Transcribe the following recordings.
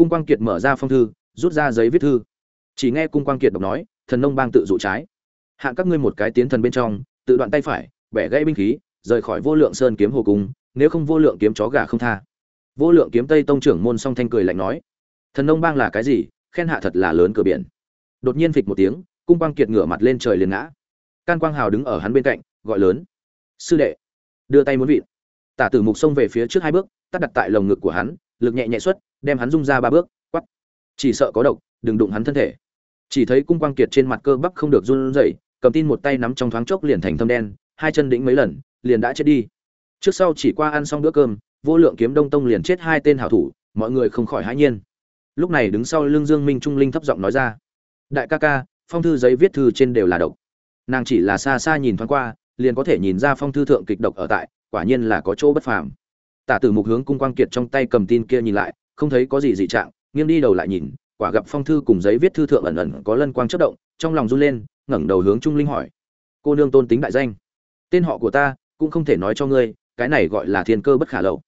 cung quang kiệt mở ra phong thư, rút ra giấy viết thư. Chỉ nghe cung quang kiệt đọc nói, thần nông bang tự dụ trái. Hạ các ngươi một cái tiến thần bên trong, tự đoạn tay phải, bẻ gãy binh khí, rời khỏi vô lượng sơn kiếm hồ cung, nếu không vô lượng kiếm chó gà không tha. Vô lượng kiếm tây tông trưởng môn song thanh cười lạnh nói, thần nông bang là cái gì, khen hạ thật là lớn cửa biển. Đột nhiên phịch một tiếng, cung quang kiệt ngửa mặt lên trời liền ngã. Can quang hào đứng ở hắn bên cạnh, gọi lớn, sư đệ, đưa tay muốn vịn. Tả tử mục xông về phía trước hai bước, tắt đặt tại lồng ngực của hắn, lực nhẹ nhẹ xuất đem hắn rung ra ba bước quắp chỉ sợ có độc, đừng đụng hắn thân thể. Chỉ thấy cung quang kiệt trên mặt cơ bắp không được run rẩy, cầm tin một tay nắm trong thoáng chốc liền thành thâm đen, hai chân đĩnh mấy lần, liền đã chết đi. Trước sau chỉ qua ăn xong bữa cơm, vô lượng kiếm đông tông liền chết hai tên hảo thủ, mọi người không khỏi hãi nhiên. Lúc này đứng sau lưng dương minh trung linh thấp giọng nói ra, đại ca ca, phong thư giấy viết thư trên đều là độc. Nàng chỉ là xa xa nhìn thoáng qua, liền có thể nhìn ra phong thư thượng kịch độc ở tại, quả nhiên là có chỗ bất phàm. Tả tử mục hướng cung quang kiệt trong tay cầm tin kia nhìn lại không thấy có gì dị trạng, nghiêng đi đầu lại nhìn, quả gặp phong thư cùng giấy viết thư thượng ẩn ẩn có lân quang chất động, trong lòng run lên, ngẩng đầu hướng trung linh hỏi. Cô nương tôn tính đại danh. Tên họ của ta cũng không thể nói cho ngươi, cái này gọi là thiên cơ bất khả lậu.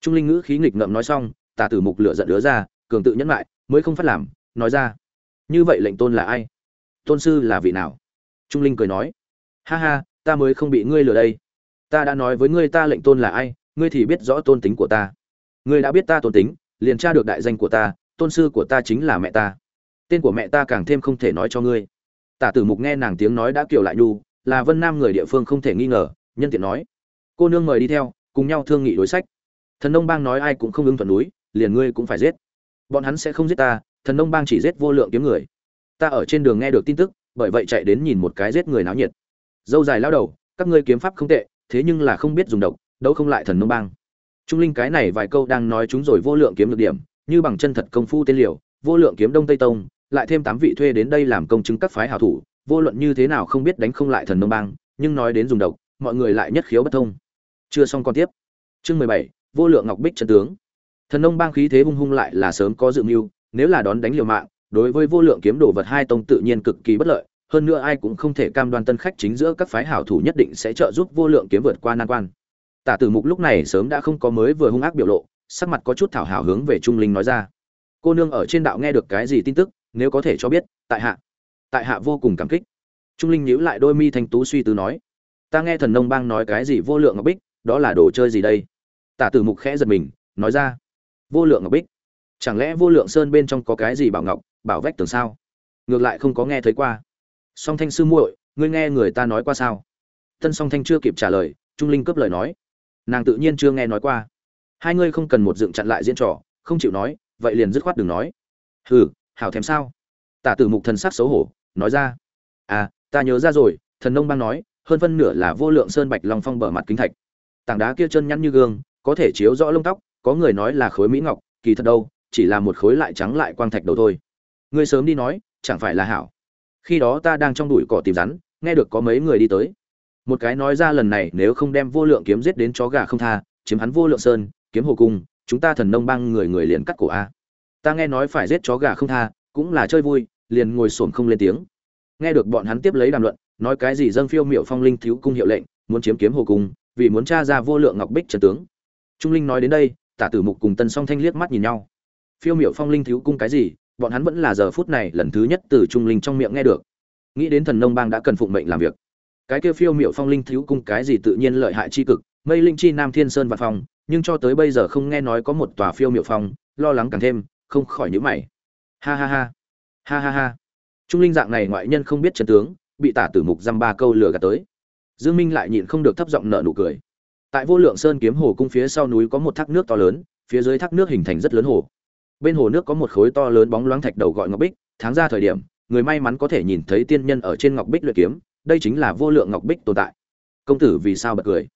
Trung linh ngữ khí nghịch ngợm nói xong tả tử mục lửa giận đứa ra, cường tự nhẫn lại, mới không phát làm, nói ra. Như vậy lệnh tôn là ai? Tôn sư là vị nào? Trung linh cười nói. Ha ha, ta mới không bị ngươi lừa đây. Ta đã nói với ngươi ta lệnh tôn là ai, ngươi thì biết rõ tôn tính của ta. Ngươi đã biết ta tôn tính liền tra được đại danh của ta, tôn sư của ta chính là mẹ ta. Tên của mẹ ta càng thêm không thể nói cho ngươi. Tả tử mục nghe nàng tiếng nói đã kiểu lại nhu, là vân nam người địa phương không thể nghi ngờ, nhân tiện nói. Cô nương mời đi theo, cùng nhau thương nghị đối sách. Thần nông bang nói ai cũng không ứng thuận núi, liền ngươi cũng phải giết. Bọn hắn sẽ không giết ta, thần nông bang chỉ giết vô lượng kiếm người. Ta ở trên đường nghe được tin tức, bởi vậy chạy đến nhìn một cái giết người náo nhiệt. Dâu dài lao đầu, các ngươi kiếm pháp không tệ, thế nhưng là không biết dùng độc đâu không lại thần nông bang trung linh cái này vài câu đang nói chúng rồi vô lượng kiếm được điểm, như bằng chân thật công phu tên liều, vô lượng kiếm đông tây tông, lại thêm tám vị thuê đến đây làm công chứng các phái hảo thủ, vô luận như thế nào không biết đánh không lại thần nông bang, nhưng nói đến dùng độc, mọi người lại nhất khiếu bất thông. Chưa xong còn tiếp. Chương mười bảy, vô lượng ngọc bích chân tướng. Thần nông bang khí thế hung hung lại là sớm có dự mưu, nếu là đón đánh liều mạng, đối với vô lượng kiếm đồ vật hai tông tự nhiên cực kỳ bất lợi, hơn nữa ai cũng không thể cam đoan tân khách chính giữa các phái hảo thủ nhất định sẽ trợ giúp vô lượng kiếm vượt qua nan quan tả tử mục lúc này sớm đã không có mới vừa hung ác biểu lộ, sắc mặt có chút thảo hảo hướng về trung linh nói ra. Cô nương ở trên đạo nghe được cái gì tin tức, nếu có thể cho biết, tại hạ. Tại hạ vô cùng cảm kích. Trung linh nhíu lại đôi mi thanh tú suy tư nói, ta nghe thần nông bang nói cái gì vô lượng ngọc bích, đó là đồ chơi gì đây? Tả tử mục khẽ giật mình, nói ra, vô lượng ngọc bích? Chẳng lẽ vô lượng sơn bên trong có cái gì bảo ngọc, bảo vách tường sao? Ngược lại không có nghe thấy qua. Song thanh sư muội, ngươi nghe người ta nói qua sao? Tân song thanh chưa kịp trả lời, trung linh cướp lời nói nàng tự nhiên chưa nghe nói qua. Hai ngươi không cần một dựng chặn lại diễn trò, không chịu nói, vậy liền dứt khoát đừng nói. Hừ, hảo thèm sao? Tả tử mục thần sắc xấu hổ, nói ra. À ta nhớ ra rồi, thần nông bang nói, hơn phân nửa là vô lượng sơn bạch long phong bờ mặt kính thạch. Tảng đá kia chân nhăn như gương, có thể chiếu rõ lông tóc, có người nói là khối mỹ ngọc, kỳ thật đâu, chỉ là một khối lại trắng lại quang thạch đầu thôi. Ngươi sớm đi nói, chẳng phải là hảo. Khi đó ta đang trong đùi cỏ tìm rắn, nghe được có mấy người đi tới một cái nói ra lần này, nếu không đem vô lượng kiếm giết đến chó gà không tha, chiếm hắn vô lượng sơn, kiếm hồ cung, chúng ta thần nông bang người người liền cắt cổ a. Ta nghe nói phải giết chó gà không tha, cũng là chơi vui, liền ngồi xổm không lên tiếng. Nghe được bọn hắn tiếp lấy đàm luận, nói cái gì dâng phiêu miệu phong linh thiếu cung hiệu lệnh, muốn chiếm kiếm hồ cung, vì muốn tra ra vô lượng ngọc bích trần tướng. Trung linh nói đến đây, tả tử mục cùng tân song thanh liếc mắt nhìn nhau. Phiêu miệu phong linh thiếu cung cái gì, bọn hắn vẫn là giờ phút này lần thứ nhất từ trung linh trong miệng nghe được. Nghĩ đến thần nông bang đã cần phụng mệnh làm việc cái kia phiêu miệu phong linh thiếu cung cái gì tự nhiên lợi hại chi cực, mây linh chi nam thiên sơn văn phong, nhưng cho tới bây giờ không nghe nói có một tòa phiêu miệu phong, lo lắng càng thêm, không khỏi nhữ mày. Ha ha ha. Ha ha ha. Trung linh dạng này ngoại nhân không biết chân tướng, bị tả tử mục dăm ba câu lừa gạt tới. Dương minh lại nhịn không được thấp giọng nở nụ cười. Tại vô lượng sơn kiếm hồ cung phía sau núi có một thác nước to lớn, phía dưới thác nước hình thành rất lớn hồ. Bên hồ nước có một khối to lớn bóng loáng thạch đầu gọi ngọc bích, tháng ra thời điểm, người may mắn có thể nhìn thấy tiên nhân ở trên ngọc bích luyện kiếm đây chính là vô lượng ngọc bích tồn tại. Công tử vì sao bật cười?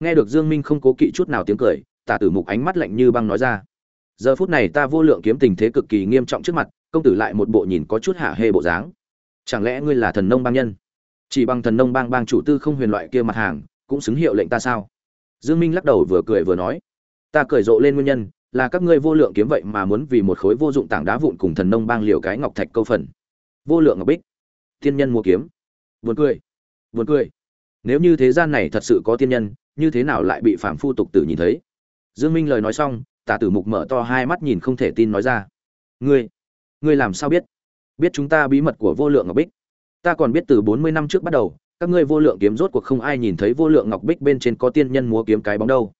Nghe được dương minh không cố kỵ chút nào tiếng cười, tả tử mục ánh mắt lạnh như băng nói ra. Giờ phút này ta vô lượng kiếm tình thế cực kỳ nghiêm trọng trước mặt, công tử lại một bộ nhìn có chút hạ hê bộ dáng. Chẳng lẽ ngươi là thần nông bang nhân? Chỉ bằng thần nông bang bang chủ tư không huyền loại kia mặt hàng, cũng xứng hiệu lệnh ta sao? Dương minh lắc đầu vừa cười vừa nói. Ta cười rộ lên nguyên nhân, là các ngươi vô lượng kiếm vậy mà muốn vì một khối vô dụng tảng đá vụn cùng thần nông bang liều cái ngọc thạch câu phần. Vô lượng ngọc bích. Thiên nhân mua kiếm buồn cười. Buồn cười. Nếu như thế gian này thật sự có tiên nhân, như thế nào lại bị phạm phu tục tử nhìn thấy? Dương minh lời nói xong, tả tử mục mở to hai mắt nhìn không thể tin nói ra. Ngươi ngươi làm sao biết? Biết chúng ta bí mật của vô lượng ngọc bích. Ta còn biết từ bốn mươi năm trước bắt đầu, các ngươi vô lượng kiếm rốt cuộc không ai nhìn thấy vô lượng ngọc bích bên trên có tiên nhân múa kiếm cái bóng đâu.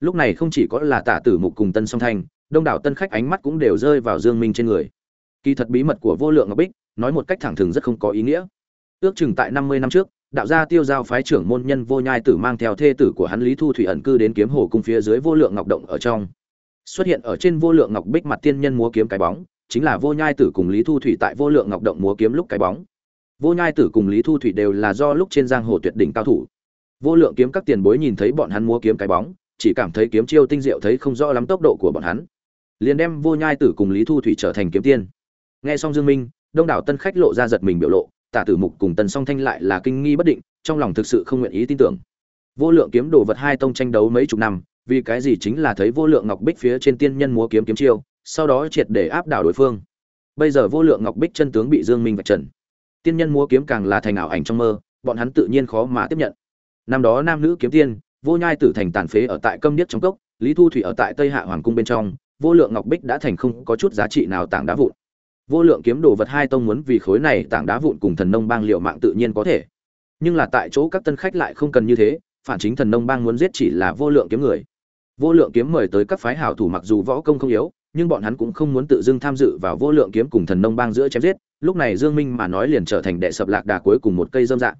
Lúc này không chỉ có là tả tử mục cùng tân song thanh đông đảo tân khách ánh mắt cũng đều rơi vào dương minh trên người. Kỳ thật bí mật của vô lượng ngọc bích, nói một cách thẳng thừng rất không có ý nghĩa ước chừng tại năm mươi năm trước, đạo gia tiêu giao phái trưởng môn nhân vô nhai tử mang theo thê tử của hắn lý thu thủy ẩn cư đến kiếm hồ cung phía dưới vô lượng ngọc động ở trong. Xuất hiện ở trên vô lượng ngọc bích mặt tiên nhân múa kiếm cái bóng, chính là vô nhai tử cùng lý thu thủy tại vô lượng ngọc động múa kiếm lúc cái bóng. Vô nhai tử cùng lý thu thủy đều là do lúc trên giang hồ tuyệt đỉnh cao thủ. Vô lượng kiếm các tiền bối nhìn thấy bọn hắn múa kiếm cái bóng, chỉ cảm thấy kiếm chiêu tinh diệu thấy không rõ lắm tốc độ của bọn hắn. Liền đem vô nhai tử cùng lý thu thủy trở thành kiếm tiên. Nghe xong dương minh, đông đảo tân khách lộ ra giật mình biểu lộ tả tử mục cùng tần song thanh lại là kinh nghi bất định, trong lòng thực sự không nguyện ý tin tưởng. Vô lượng kiếm đồ vật hai tông tranh đấu mấy chục năm, vì cái gì chính là thấy vô lượng ngọc bích phía trên tiên nhân múa kiếm kiếm chiêu, sau đó triệt để áp đảo đối phương. Bây giờ vô lượng ngọc bích chân tướng bị dương minh vạch trần. Tiên nhân múa kiếm càng là thành ảo ảnh trong mơ, bọn hắn tự nhiên khó mà tiếp nhận. Năm đó nam nữ kiếm tiên, vô nhai tử thành tàn phế ở tại câm điếc trong cốc, lý thu thủy ở tại tây hạ hoàng cung bên trong, vô lượng ngọc bích đã thành không có chút giá trị nào tảng đá vụn vô lượng kiếm đồ vật hai tông muốn vì khối này tảng đá vụn cùng thần nông bang liệu mạng tự nhiên có thể. Nhưng là tại chỗ các tân khách lại không cần như thế, phản chính thần nông bang muốn giết chỉ là vô lượng kiếm người. Vô lượng kiếm mời tới các phái hảo thủ mặc dù võ công không yếu, nhưng bọn hắn cũng không muốn tự dưng tham dự vào vô lượng kiếm cùng thần nông bang giữa chém giết, lúc này dương minh mà nói liền trở thành đệ sập lạc đà cuối cùng một cây dâm dạng.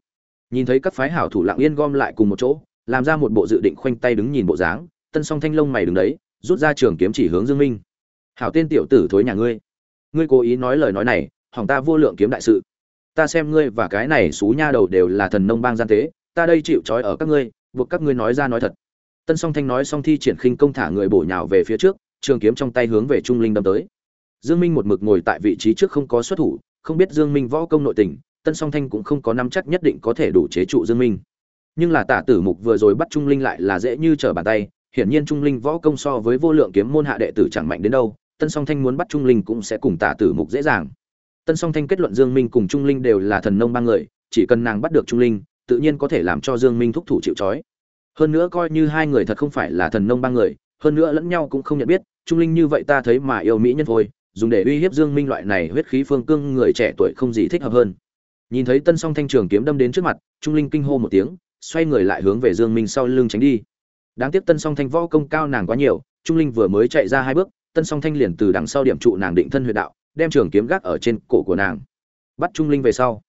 Nhìn thấy các phái hảo thủ lặng yên gom lại cùng một chỗ, làm ra một bộ dự định khoanh tay đứng nhìn bộ dáng, tân song thanh lông mày đứng đấy, rút ra trường kiếm chỉ hướng dương minh. Hảo tên tiểu tử thối nhà ngươi ngươi cố ý nói lời nói này, hỏng ta vô lượng kiếm đại sự. Ta xem ngươi và cái này xú nha đầu đều là thần nông bang gian tế, ta đây chịu trói ở các ngươi, buộc các ngươi nói ra nói thật. Tân song thanh nói xong thi triển khinh công thả người bổ nhào về phía trước, trường kiếm trong tay hướng về trung linh đâm tới. Dương minh một mực ngồi tại vị trí trước không có xuất thủ, không biết dương minh võ công nội tình, tân song thanh cũng không có nắm chắc nhất định có thể đủ chế trụ dương minh. Nhưng là tả tử mục vừa rồi bắt trung linh lại là dễ như trở bàn tay, hiển nhiên trung linh võ công so với vô lượng kiếm môn hạ đệ tử chẳng mạnh đến đâu tân song thanh muốn bắt trung linh cũng sẽ cùng tả tử mục dễ dàng. Tân song thanh kết luận dương minh cùng trung linh đều là thần nông ba người, chỉ cần nàng bắt được trung linh, tự nhiên có thể làm cho dương minh thúc thủ chịu trói. Hơn nữa coi như hai người thật không phải là thần nông ba người, hơn nữa lẫn nhau cũng không nhận biết, trung linh như vậy ta thấy mà yêu mỹ nhân thôi, dùng để uy hiếp dương minh loại này huyết khí phương cương người trẻ tuổi không gì thích hợp hơn. Nhìn thấy tân song thanh trường kiếm đâm đến trước mặt, trung linh kinh hô một tiếng, xoay người lại hướng về dương minh sau lưng tránh đi. Đáng tiếc tân song thanh võ công cao nàng quá nhiều, trung linh vừa mới chạy ra hai bước tân song thanh liền từ đằng sau điểm trụ nàng định thân huyệt đạo, đem trường kiếm gác ở trên cổ của nàng. Bắt trung linh về sau,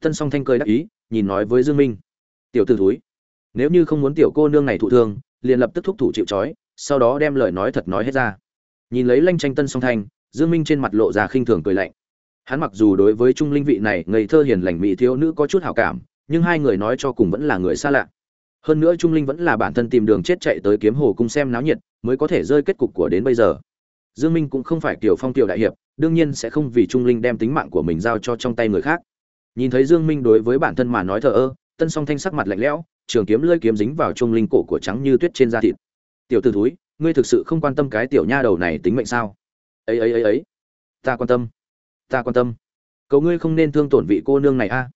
tân song thanh cười đắc ý, nhìn nói với dương minh, tiểu tử thúi, nếu như không muốn tiểu cô nương này thụ thương, liền lập tức thúc thủ chịu trói, sau đó đem lời nói thật nói hết ra. Nhìn lấy lanh tranh tân song thanh, dương minh trên mặt lộ ra khinh thường cười lạnh. Hắn mặc dù đối với trung linh vị này ngây thơ hiền lành mỹ thiếu nữ có chút hảo cảm, nhưng hai người nói cho cùng vẫn là người xa lạ. Hơn nữa trung linh vẫn là bản thân tìm đường chết chạy tới kiếm hồ cung xem náo nhiệt, mới có thể rơi kết cục của đến bây giờ dương minh cũng không phải kiểu phong tiểu đại hiệp, đương nhiên sẽ không vì trung linh đem tính mạng của mình giao cho trong tay người khác. Nhìn thấy dương minh đối với bản thân mà nói thờ ơ, tân song thanh sắc mặt lạnh lẽo, trường kiếm lưỡi kiếm dính vào trung linh cổ của trắng như tuyết trên da thịt. Tiểu tử thúi, ngươi thực sự không quan tâm cái tiểu nha đầu này tính mệnh sao? Ấy ấy ấy ấy, ta quan tâm, ta quan tâm. Cầu ngươi không nên thương tổn vị cô nương này a.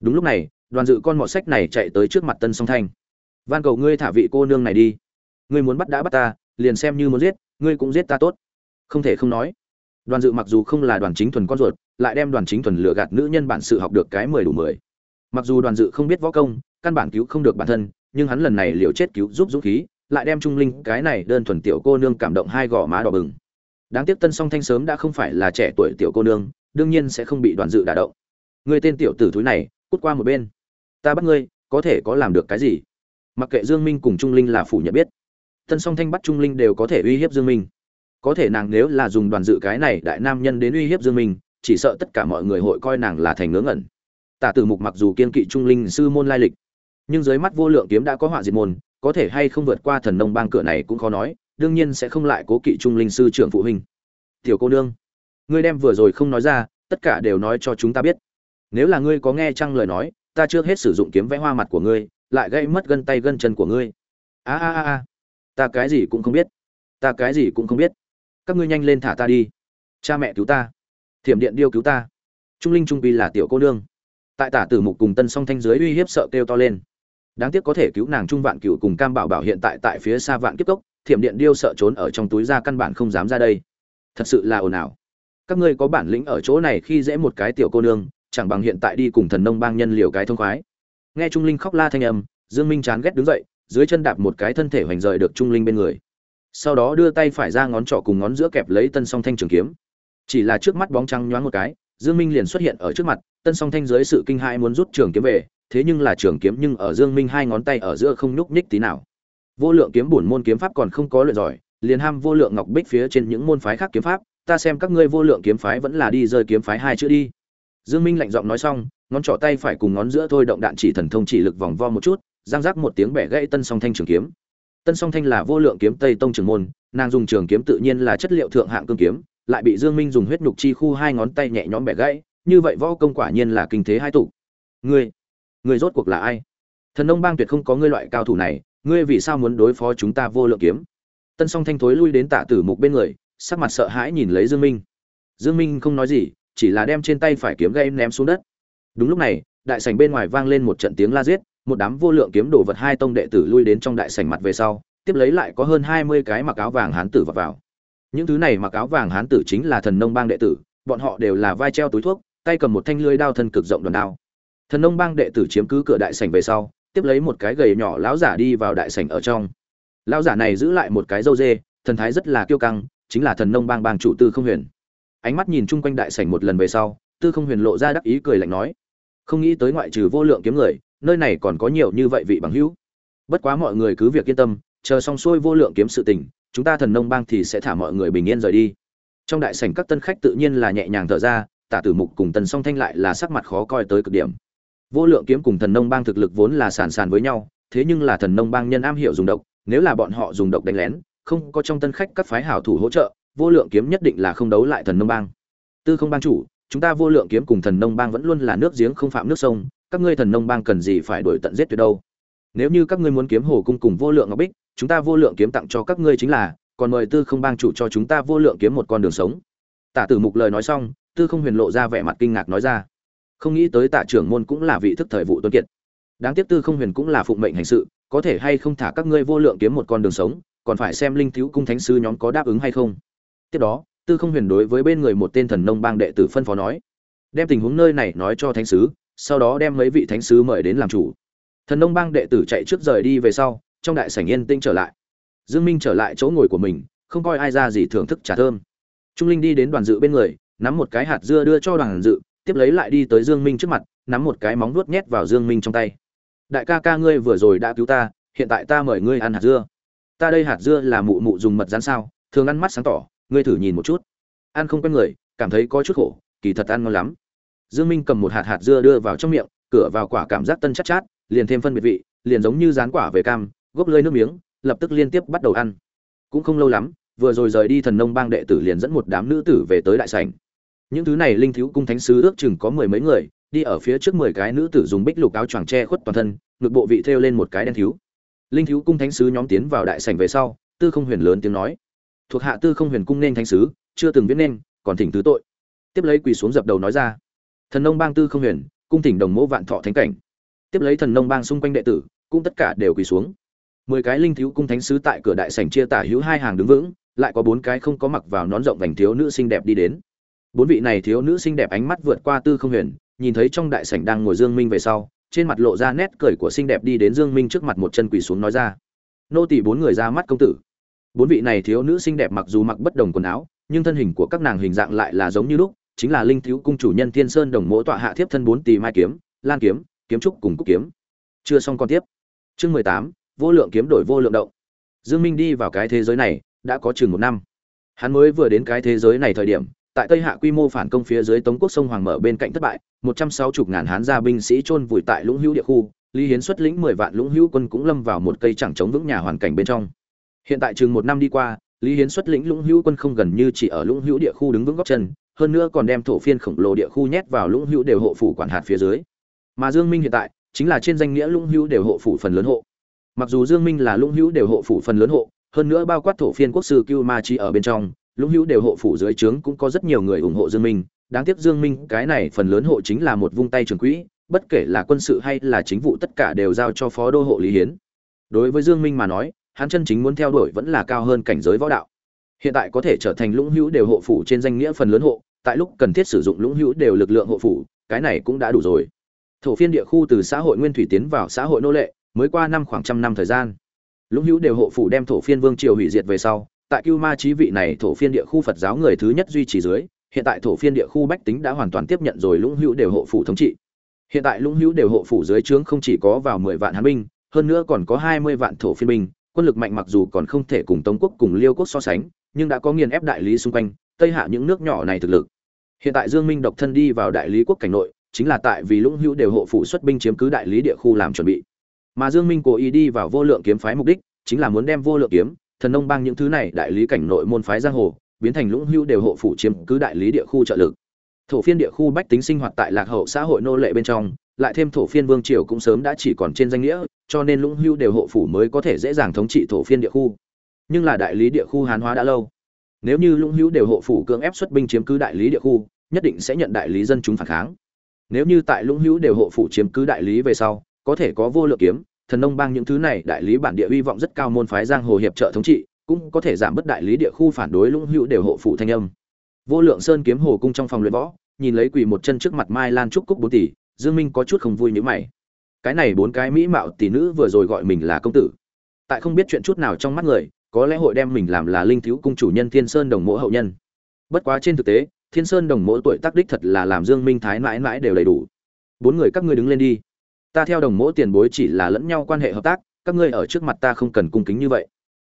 Đúng lúc này, đoàn dự con mọ sách này chạy tới trước mặt tân song thanh. Van cầu ngươi thả vị cô nương này đi. Ngươi muốn bắt đã bắt ta, liền xem như muốn giết, ngươi cũng giết ta tốt không thể không nói. Đoàn dự mặc dù không là đoàn chính thuần con ruột, lại đem đoàn chính thuần lừa gạt nữ nhân bản sự học được cái mười đủ mười. Mặc dù đoàn dự không biết võ công, căn bản cứu không được bản thân, nhưng hắn lần này liều chết cứu giúp dũng khí, lại đem trung linh cái này đơn thuần tiểu cô nương cảm động hai gò má đỏ bừng. Đáng tiếc tân song thanh sớm đã không phải là trẻ tuổi tiểu cô nương, đương nhiên sẽ không bị đoàn dự đả động. Người tên tiểu tử thúi này, cút qua một bên. Ta bắt ngươi, có thể có làm được cái gì? Mặc kệ dương minh cùng trung linh là phủ nhận biết. Tân song thanh bắt trung linh đều có thể uy hiếp dương minh có thể nàng nếu là dùng đoàn dự cái này đại nam nhân đến uy hiếp dương minh, chỉ sợ tất cả mọi người hội coi nàng là thành ngớ ngẩn. Tả tử mục mặc dù kiên kỵ trung linh sư môn lai lịch, nhưng dưới mắt vô lượng kiếm đã có họa diệt môn, có thể hay không vượt qua thần nông bang cửa này cũng khó nói, đương nhiên sẽ không lại cố kỵ trung linh sư trưởng phụ huynh. Tiểu cô nương, ngươi đem vừa rồi không nói ra, tất cả đều nói cho chúng ta biết. Nếu là ngươi có nghe chăng lời nói, ta chưa hết sử dụng kiếm vẽ hoa mặt của ngươi, lại gây mất gân tay gân chân của ngươi. A a a ta cái gì cũng không biết, ta cái gì cũng không biết các ngươi nhanh lên thả ta đi. Cha mẹ cứu ta. Thiểm điện điêu cứu ta. Trung linh trung pi là tiểu cô nương. Tại tả tử mục cùng tân song thanh dưới uy hiếp sợ kêu to lên. Đáng tiếc có thể cứu nàng trung vạn cựu cùng cam bảo bảo hiện tại tại phía xa vạn kiếp cốc, thiểm điện điêu sợ trốn ở trong túi ra căn bản không dám ra đây. Thật sự là ồn ào. Các ngươi có bản lĩnh ở chỗ này khi dễ một cái tiểu cô nương, chẳng bằng hiện tại đi cùng thần nông bang nhân liều cái thông khoái. Nghe trung linh khóc la thanh âm, dương minh chán ghét đứng dậy, dưới chân đạp một cái thân thể hoành rời được trung linh bên người sau đó đưa tay phải ra ngón trỏ cùng ngón giữa kẹp lấy tân song thanh trường kiếm. Chỉ là trước mắt bóng trắng nhoáng một cái, dương minh liền xuất hiện ở trước mặt, tân song thanh dưới sự kinh hãi muốn rút trường kiếm về, thế nhưng là trường kiếm nhưng ở dương minh hai ngón tay ở giữa không nhúc nhích tí nào. Vô lượng kiếm bổn môn kiếm pháp còn không có luyện giỏi, liền ham vô lượng ngọc bích phía trên những môn phái khác kiếm pháp, ta xem các ngươi vô lượng kiếm phái vẫn là đi rơi kiếm phái hai chữ đi. Dương minh lạnh giọng nói xong, ngón trỏ tay phải cùng ngón giữa thôi động đạn chỉ thần thông chỉ lực vòng vo một chút giang giác một tiếng bẻ gãy tân song thanh trường kiếm tân song thanh là vô lượng kiếm tây tông trường môn, nàng dùng trường kiếm tự nhiên là chất liệu thượng hạng cương kiếm, lại bị dương minh dùng huyết nhục chi khu hai ngón tay nhẹ nhõm bẻ gãy, như vậy võ công quả nhiên là kinh thế hai tụ. Ngươi ngươi rốt cuộc là ai? Thần nông bang tuyệt không có ngươi loại cao thủ này, ngươi vì sao muốn đối phó chúng ta vô lượng kiếm? Tân song thanh thối lui đến tạ tử mục bên người, sắc mặt sợ hãi nhìn lấy dương minh. Dương minh không nói gì, chỉ là đem trên tay phải kiếm gây ném xuống đất. Đúng lúc này, đại sảnh bên ngoài vang lên một trận tiếng la giết một đám vô lượng kiếm đồ vật hai tông đệ tử lui đến trong đại sảnh mặt về sau, tiếp lấy lại có hơn hai mươi cái mặc áo vàng hán tử vào vào. Những thứ này mặc áo vàng hán tử chính là thần nông bang đệ tử, bọn họ đều là vai treo túi thuốc, tay cầm một thanh lưỡi đao thân cực rộng đòn đao. Thần nông bang đệ tử chiếm cứ cửa đại sảnh về sau, tiếp lấy một cái gầy nhỏ lão giả đi vào đại sảnh ở trong. Lão giả này giữ lại một cái râu dê, thần thái rất là kiêu căng, chính là thần nông bang bang chủ tư không huyền. Ánh mắt nhìn chung quanh đại sảnh một lần về sau, tư không huyền lộ ra đắc ý cười lạnh nói, không nghĩ tới ngoại trừ vô lượng kiếm người nơi này còn có nhiều như vậy vị bằng hữu. Bất quá mọi người cứ việc yên tâm, chờ xong xuôi vô lượng kiếm sự tình, chúng ta thần nông bang thì sẽ thả mọi người bình yên rời đi. Trong đại sảnh các tân khách tự nhiên là nhẹ nhàng thở ra, tả tử mục cùng tần song thanh lại là sắc mặt khó coi tới cực điểm. Vô lượng kiếm cùng thần nông bang thực lực vốn là sàn sàn với nhau, thế nhưng là thần nông bang nhân am hiểu dùng độc, nếu là bọn họ dùng độc đánh lén, không có trong tân khách các phái hảo thủ hỗ trợ, vô lượng kiếm nhất định là không đấu lại thần nông bang. Tư không bang chủ, chúng ta vô lượng kiếm cùng thần nông bang vẫn luôn là nước giếng không phạm nước sông các ngươi thần nông bang cần gì phải đổi tận giết tuyệt đâu. Nếu như các ngươi muốn kiếm hồ cung cùng vô lượng ngọc bích, chúng ta vô lượng kiếm tặng cho các ngươi chính là, còn mời tư không bang chủ cho chúng ta vô lượng kiếm một con đường sống. Tả tử mục lời nói xong, tư không huyền lộ ra vẻ mặt kinh ngạc nói ra. Không nghĩ tới tạ trưởng môn cũng là vị thức thời vụ tuân kiệt. Đáng tiếc tư không huyền cũng là phụng mệnh hành sự, có thể hay không thả các ngươi vô lượng kiếm một con đường sống, còn phải xem linh thiếu cung thánh sư nhóm có đáp ứng hay không. Tiếp đó, tư không huyền đối với bên người một tên thần nông bang đệ tử phân phó nói. Đem tình huống nơi này nói cho thánh sứ sau đó đem mấy vị thánh sứ mời đến làm chủ. Thần nông bang đệ tử chạy trước rời đi về sau, trong đại sảnh yên tĩnh trở lại. Dương minh trở lại chỗ ngồi của mình, không coi ai ra gì thưởng thức trà thơm. Trung linh đi đến đoàn dự bên người, nắm một cái hạt dưa đưa cho đoàn dự, tiếp lấy lại đi tới dương minh trước mặt, nắm một cái móng vuốt nhét vào dương minh trong tay. Đại ca ca ngươi vừa rồi đã cứu ta, hiện tại ta mời ngươi ăn hạt dưa. Ta đây hạt dưa là mụ mụ dùng mật rán sao, thường ăn mắt sáng tỏ, ngươi thử nhìn một chút. Ăn không quen người, cảm thấy có chút khổ, kỳ thật ăn ngon lắm dương minh cầm một hạt hạt dưa đưa vào trong miệng, cửa vào quả cảm giác tân chát chát, liền thêm phân biệt vị, liền giống như rán quả về cam, gốc lơi nước miếng, lập tức liên tiếp bắt đầu ăn. Cũng không lâu lắm, vừa rồi rời đi thần nông bang đệ tử liền dẫn một đám nữ tử về tới đại sảnh. Những thứ này linh thiếu cung thánh sứ ước chừng có mười mấy người, đi ở phía trước mười cái nữ tử dùng bích lục áo choàng che khuất toàn thân, ngực bộ vị thêu lên một cái đen thiếu. Linh thiếu cung thánh sứ nhóm tiến vào đại sảnh về sau, tư không huyền lớn tiếng nói, thuộc hạ tư không huyền cung nên thánh sứ, chưa từng viết nên, còn thỉnh thứ tội. Tiếp lấy quỳ xuống dập đầu nói ra thần nông bang tư không huyền, cung thỉnh đồng mẫu vạn thọ thánh cảnh. Tiếp lấy thần nông bang xung quanh đệ tử, cũng tất cả đều quỳ xuống. Mười cái linh thiếu cung thánh sứ tại cửa đại sảnh chia tả hữu hai hàng đứng vững, lại có bốn cái không có mặc vào nón rộng vành thiếu nữ xinh đẹp đi đến. Bốn vị này thiếu nữ xinh đẹp ánh mắt vượt qua tư không huyền, nhìn thấy trong đại sảnh đang ngồi dương minh về sau, trên mặt lộ ra nét cười của xinh đẹp đi đến dương minh trước mặt một chân quỳ xuống nói ra. Nô tỳ bốn người ra mắt công tử. Bốn vị này thiếu nữ xinh đẹp mặc dù mặc bất đồng quần áo, nhưng thân hình của các nàng hình dạng lại là giống như lúc chính là linh thiếu cung chủ nhân thiên sơn đồng mỗ tọa hạ thiếp thân bốn tỷ mai kiếm, lan kiếm kiếm trúc cùng cúc kiếm. Chưa xong con tiếp. Chương mười tám, vô lượng kiếm đổi vô lượng động. Dương minh đi vào cái thế giới này, đã có chừng một năm. Hắn mới vừa đến cái thế giới này thời điểm, tại tây hạ quy mô phản công phía dưới tống quốc sông hoàng mở bên cạnh thất bại, một trăm sáu chục ngàn hán gia binh sĩ chôn vùi tại lũng hữu địa khu, lý hiến xuất lĩnh mười vạn lũng hữu quân cũng lâm vào một cây chẳng chống vững nhà hoàn cảnh bên trong. Hiện tại chừng một năm đi qua, lý hiến xuất lĩnh lũng hữu quân không gần như chỉ ở lũng hữu địa khu đứng vững góc chân hơn nữa còn đem thổ phiên khổng lồ địa khu nhét vào lũng hữu đều hộ phủ quản hạt phía dưới. Mà dương minh hiện tại, chính là trên danh nghĩa lũng hữu đều hộ phủ phần lớn hộ. Mặc dù dương minh là lũng hữu đều hộ phủ phần lớn hộ, hơn nữa bao quát thổ phiên quốc sư cưu ma chi ở bên trong, lũng hữu đều hộ phủ dưới trướng cũng có rất nhiều người ủng hộ dương minh. Đáng tiếc dương minh, cái này phần lớn hộ chính là một vung tay trường quỹ, bất kể là quân sự hay là chính vụ tất cả đều giao cho phó đô hộ lý hiến. Đối với dương minh mà nói, hắn chân chính muốn theo đuổi vẫn là cao hơn cảnh giới võ đạo hiện tại có thể trở thành lũng hữu đều hộ phủ trên danh nghĩa phần lớn hộ, tại lúc cần thiết sử dụng lũng hữu đều lực lượng hộ phủ, cái này cũng đã đủ rồi. Thổ phiên địa khu từ xã hội nguyên thủy tiến vào xã hội nô lệ, mới qua năm khoảng trăm năm thời gian. Lũng hữu đều hộ phủ đem thổ phiên vương triều hủy diệt về sau, tại cưu ma trí vị này thổ phiên địa khu phật giáo người thứ nhất duy trì dưới, hiện tại thổ phiên địa khu bách tính đã hoàn toàn tiếp nhận rồi lũng hữu đều hộ phủ thống trị. Hiện tại lũng hữu đều hộ phủ dưới trướng không chỉ có vào mười vạn hán binh, hơn nữa còn có hai mươi vạn thổ phiên binh, quân lực mạnh mặc dù còn không thể cùng tống quốc cùng liêu quốc so sánh nhưng đã có nghiền ép đại lý xung quanh, tây hạ những nước nhỏ này thực lực. Hiện tại dương minh độc thân đi vào đại lý quốc cảnh nội, chính là tại vì lũng hữu đều hộ phủ xuất binh chiếm cứ đại lý địa khu làm chuẩn bị. Mà dương minh cố ý đi vào vô lượng kiếm phái mục đích, chính là muốn đem vô lượng kiếm, thần nông bang những thứ này đại lý cảnh nội môn phái giang hồ, biến thành lũng hữu đều hộ phủ chiếm cứ đại lý địa khu trợ lực. Thổ phiên địa khu bách tính sinh hoạt tại lạc hậu xã hội nô lệ bên trong, lại thêm thổ phiên vương triều cũng sớm đã chỉ còn trên danh nghĩa, cho nên lũng hữu đều hộ phủ mới có thể dễ dàng thống trị thổ phiên địa khu nhưng là đại lý địa khu hán hóa đã lâu. Nếu như lũng hữu đều hộ phủ cưỡng ép xuất binh chiếm cứ đại lý địa khu, nhất định sẽ nhận đại lý dân chúng phản kháng. Nếu như tại lũng hữu đều hộ phủ chiếm cứ đại lý về sau, có thể có vô lượng kiếm, thần nông bang những thứ này đại lý bản địa hy vọng rất cao môn phái giang hồ hiệp trợ thống trị, cũng có thể giảm bớt đại lý địa khu phản đối lũng hữu đều hộ phủ thanh âm. Vô lượng sơn kiếm hồ cung trong phòng luyện võ, nhìn lấy quỳ một chân trước mặt mai lan trúc cúc bốn tỷ, dương minh có chút không vui như mày. Cái này bốn cái mỹ mạo tỷ nữ vừa rồi gọi mình là công tử. Tại không biết chuyện chút nào trong mắt người có lẽ hội đem mình làm là linh thiếu cung chủ nhân thiên sơn đồng mộ hậu nhân. Bất quá trên thực tế, thiên sơn đồng mộ tuổi tác đích thật là làm dương minh thái mãi mãi đều đầy đủ. Bốn người các ngươi đứng lên đi. Ta theo đồng mộ tiền bối chỉ là lẫn nhau quan hệ hợp tác, các ngươi ở trước mặt ta không cần cung kính như vậy.